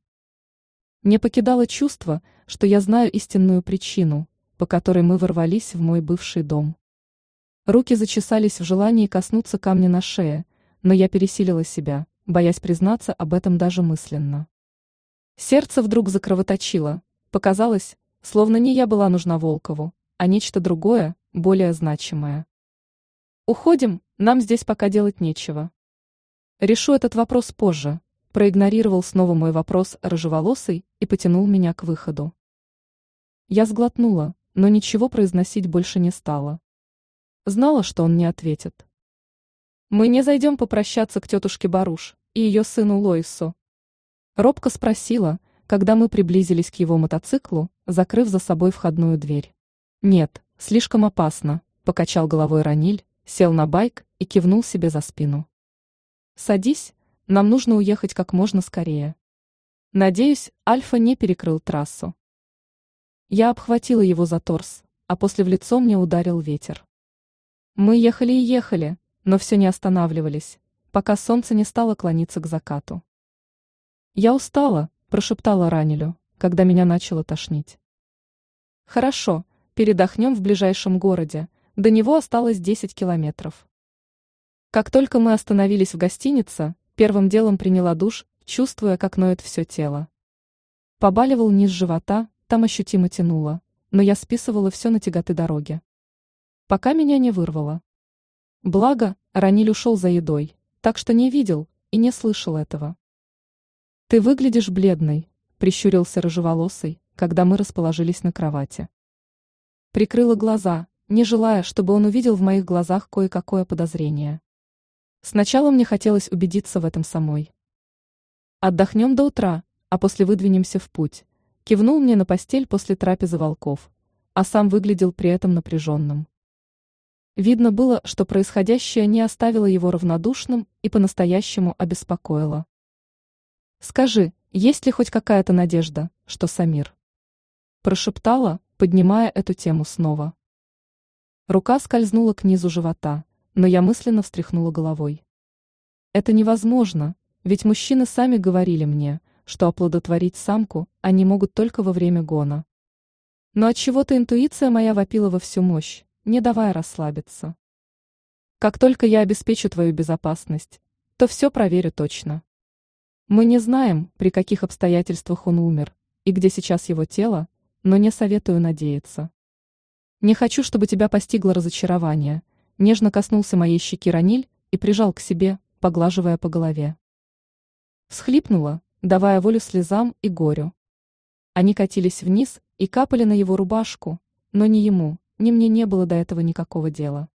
Не покидало чувство, что я знаю истинную причину, по которой мы ворвались в мой бывший дом. Руки зачесались в желании коснуться камня на шее, но я пересилила себя, боясь признаться об этом даже мысленно. Сердце вдруг закровоточило, показалось, словно не я была нужна Волкову, а нечто другое, более значимое. Уходим, нам здесь пока делать нечего. Решу этот вопрос позже. Проигнорировал снова мой вопрос рыжеволосый и потянул меня к выходу. Я сглотнула, но ничего произносить больше не стала. Знала, что он не ответит. Мы не зайдем попрощаться к тетушке Баруш и ее сыну Лоису. Робко спросила, когда мы приблизились к его мотоциклу, закрыв за собой входную дверь. «Нет, слишком опасно», – покачал головой Раниль, сел на байк и кивнул себе за спину. «Садись, нам нужно уехать как можно скорее». Надеюсь, Альфа не перекрыл трассу. Я обхватила его за торс, а после в лицо мне ударил ветер. Мы ехали и ехали, но все не останавливались, пока солнце не стало клониться к закату. «Я устала», – прошептала Ранилю, когда меня начало тошнить. «Хорошо, передохнем в ближайшем городе, до него осталось 10 километров». Как только мы остановились в гостинице, первым делом приняла душ, чувствуя, как ноет все тело. Побаливал низ живота, там ощутимо тянуло, но я списывала все на тяготы дороги. Пока меня не вырвало. Благо, Раниль ушел за едой, так что не видел и не слышал этого. «Ты выглядишь бледной», – прищурился рыжеволосый, когда мы расположились на кровати. Прикрыла глаза, не желая, чтобы он увидел в моих глазах кое-какое подозрение. Сначала мне хотелось убедиться в этом самой. Отдохнем до утра, а после выдвинемся в путь. Кивнул мне на постель после трапезы волков, а сам выглядел при этом напряженным. Видно было, что происходящее не оставило его равнодушным и по-настоящему обеспокоило. «Скажи, есть ли хоть какая-то надежда, что Самир?» Прошептала, поднимая эту тему снова. Рука скользнула к низу живота, но я мысленно встряхнула головой. Это невозможно, ведь мужчины сами говорили мне, что оплодотворить самку они могут только во время гона. Но от чего то интуиция моя вопила во всю мощь, не давая расслабиться. Как только я обеспечу твою безопасность, то все проверю точно. Мы не знаем, при каких обстоятельствах он умер и где сейчас его тело, но не советую надеяться. Не хочу, чтобы тебя постигло разочарование. Нежно коснулся моей щеки Раниль и прижал к себе, поглаживая по голове. Схлипнула, давая волю слезам и горю. Они катились вниз и капали на его рубашку, но ни ему, ни мне не было до этого никакого дела.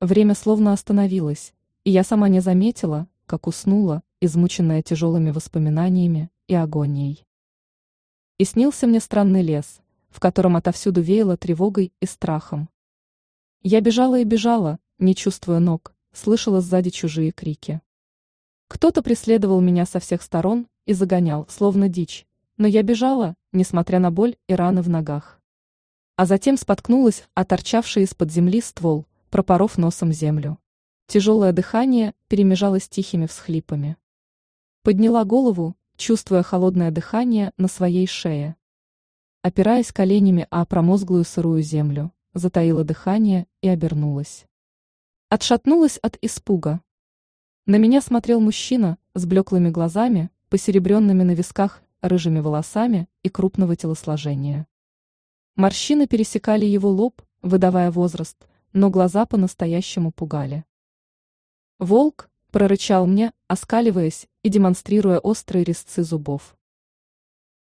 Время словно остановилось, и я сама не заметила, как уснула, измученная тяжелыми воспоминаниями и агонией. И снился мне странный лес, в котором отовсюду веяло тревогой и страхом. Я бежала и бежала, не чувствуя ног, слышала сзади чужие крики. Кто-то преследовал меня со всех сторон и загонял, словно дичь, но я бежала, несмотря на боль и раны в ногах. А затем споткнулась о торчавший из-под земли ствол, пропоров носом землю. Тяжелое дыхание перемежалось тихими всхлипами. Подняла голову, чувствуя холодное дыхание на своей шее. Опираясь коленями о промозглую сырую землю, затаила дыхание и обернулась. Отшатнулась от испуга. На меня смотрел мужчина с блеклыми глазами, посеребренными на висках рыжими волосами и крупного телосложения. Морщины пересекали его лоб, выдавая возраст, но глаза по-настоящему пугали. Волк прорычал мне, оскаливаясь и демонстрируя острые резцы зубов.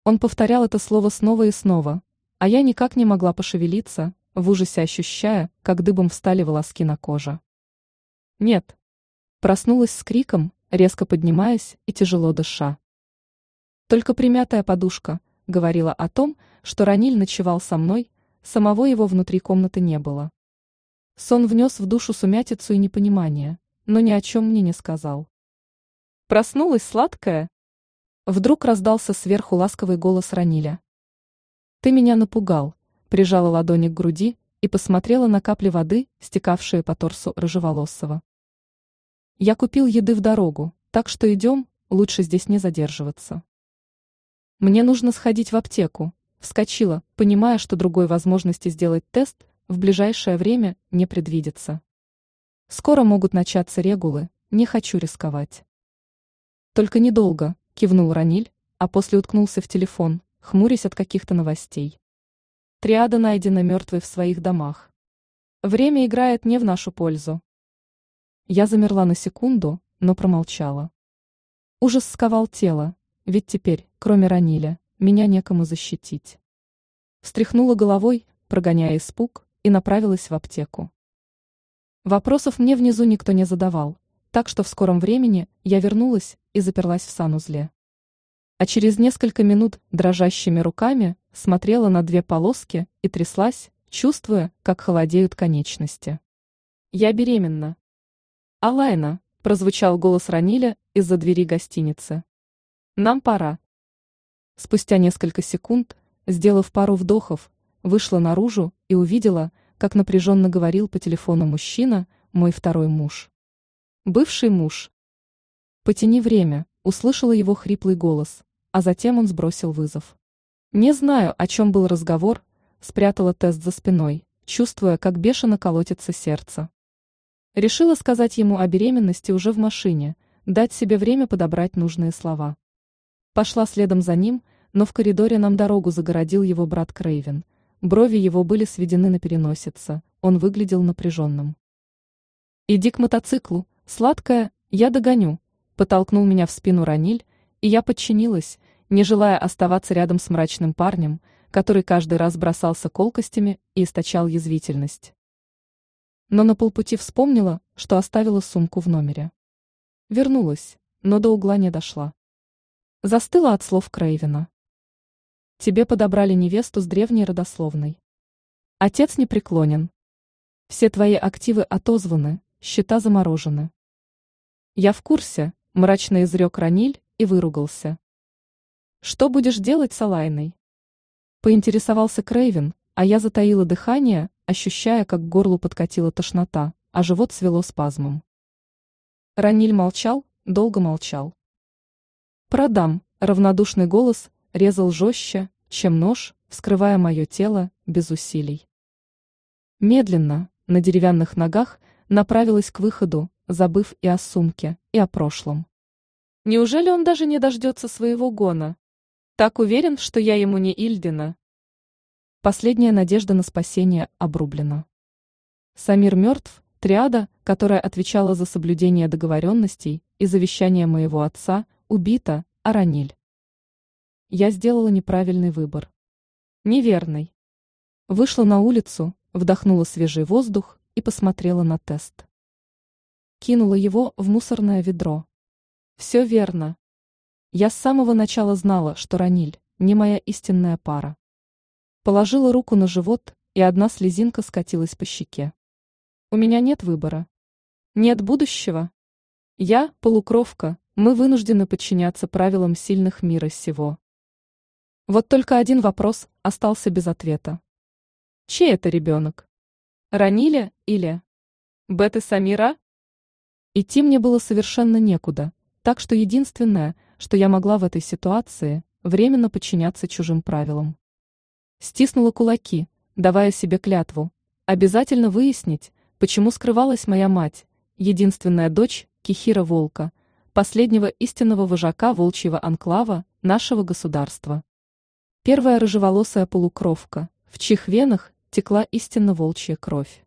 Он повторял это слово снова и снова, а я никак не могла пошевелиться, в ужасе ощущая, как дыбом встали волоски на коже. Нет. Проснулась с криком, резко поднимаясь и тяжело дыша. Только примятая подушка говорила о том, что Раниль ночевал со мной, самого его внутри комнаты не было. Сон внес в душу сумятицу и непонимание, но ни о чем мне не сказал. Проснулась сладкая? Вдруг раздался сверху ласковый голос Раниля. Ты меня напугал, прижала ладони к груди и посмотрела на капли воды, стекавшие по торсу рыжеволосого. Я купил еды в дорогу, так что идем, лучше здесь не задерживаться. Мне нужно сходить в аптеку, вскочила, понимая, что другой возможности сделать тест в ближайшее время не предвидится. Скоро могут начаться регулы, не хочу рисковать. Только недолго, кивнул Раниль, а после уткнулся в телефон, хмурясь от каких-то новостей. Триада найдена мертвой в своих домах. Время играет не в нашу пользу. Я замерла на секунду, но промолчала. Ужас сковал тело, ведь теперь, кроме Раниля, меня некому защитить. Встряхнула головой, прогоняя испуг, и направилась в аптеку. Вопросов мне внизу никто не задавал, так что в скором времени я вернулась и заперлась в санузле. А через несколько минут дрожащими руками смотрела на две полоски и тряслась, чувствуя, как холодеют конечности. «Я беременна». «Алайна», – прозвучал голос Раниля из-за двери гостиницы. «Нам пора». Спустя несколько секунд, сделав пару вдохов, вышла наружу и увидела, как напряженно говорил по телефону мужчина, мой второй муж. Бывший муж. «Потяни время», – услышала его хриплый голос, а затем он сбросил вызов. Не знаю, о чем был разговор, спрятала тест за спиной, чувствуя, как бешено колотится сердце. Решила сказать ему о беременности уже в машине, дать себе время подобрать нужные слова. Пошла следом за ним, но в коридоре нам дорогу загородил его брат Крейвен. Брови его были сведены на переносице, он выглядел напряженным. «Иди к мотоциклу, сладкая, я догоню», – потолкнул меня в спину Раниль, и я подчинилась, не желая оставаться рядом с мрачным парнем, который каждый раз бросался колкостями и источал язвительность. Но на полпути вспомнила, что оставила сумку в номере. Вернулась, но до угла не дошла. Застыла от слов Крейвена. Тебе подобрали невесту с древней родословной. Отец не преклонен. Все твои активы отозваны, счета заморожены. Я в курсе, мрачно изрек Раниль и выругался. Что будешь делать с Алайной? Поинтересовался Крейвен, а я затаила дыхание, ощущая, как к горлу подкатила тошнота, а живот свело спазмом. Раниль молчал, долго молчал. Продам, равнодушный голос резал жестче, чем нож, вскрывая мое тело без усилий. Медленно, на деревянных ногах, направилась к выходу, забыв и о сумке, и о прошлом. Неужели он даже не дождется своего гона? Так уверен, что я ему не Ильдина. Последняя надежда на спасение обрублена. Самир мертв, триада, которая отвечала за соблюдение договоренностей и завещание моего отца, убита, а Раниль. Я сделала неправильный выбор. Неверный. Вышла на улицу, вдохнула свежий воздух и посмотрела на тест. кинула его в мусорное ведро. Все верно. Я с самого начала знала, что Раниль не моя истинная пара. Положила руку на живот, и одна слезинка скатилась по щеке. У меня нет выбора. Нет будущего. Я – полукровка, мы вынуждены подчиняться правилам сильных мира сего. Вот только один вопрос остался без ответа. Чей это ребенок? Ранили или Беты Самира? Идти мне было совершенно некуда, так что единственное, что я могла в этой ситуации, временно подчиняться чужим правилам. Стиснула кулаки, давая себе клятву, обязательно выяснить, почему скрывалась моя мать, единственная дочь Кихира Волка, последнего истинного вожака волчьего анклава нашего государства. Первая рыжеволосая полукровка, в чьих венах текла истинно волчья кровь.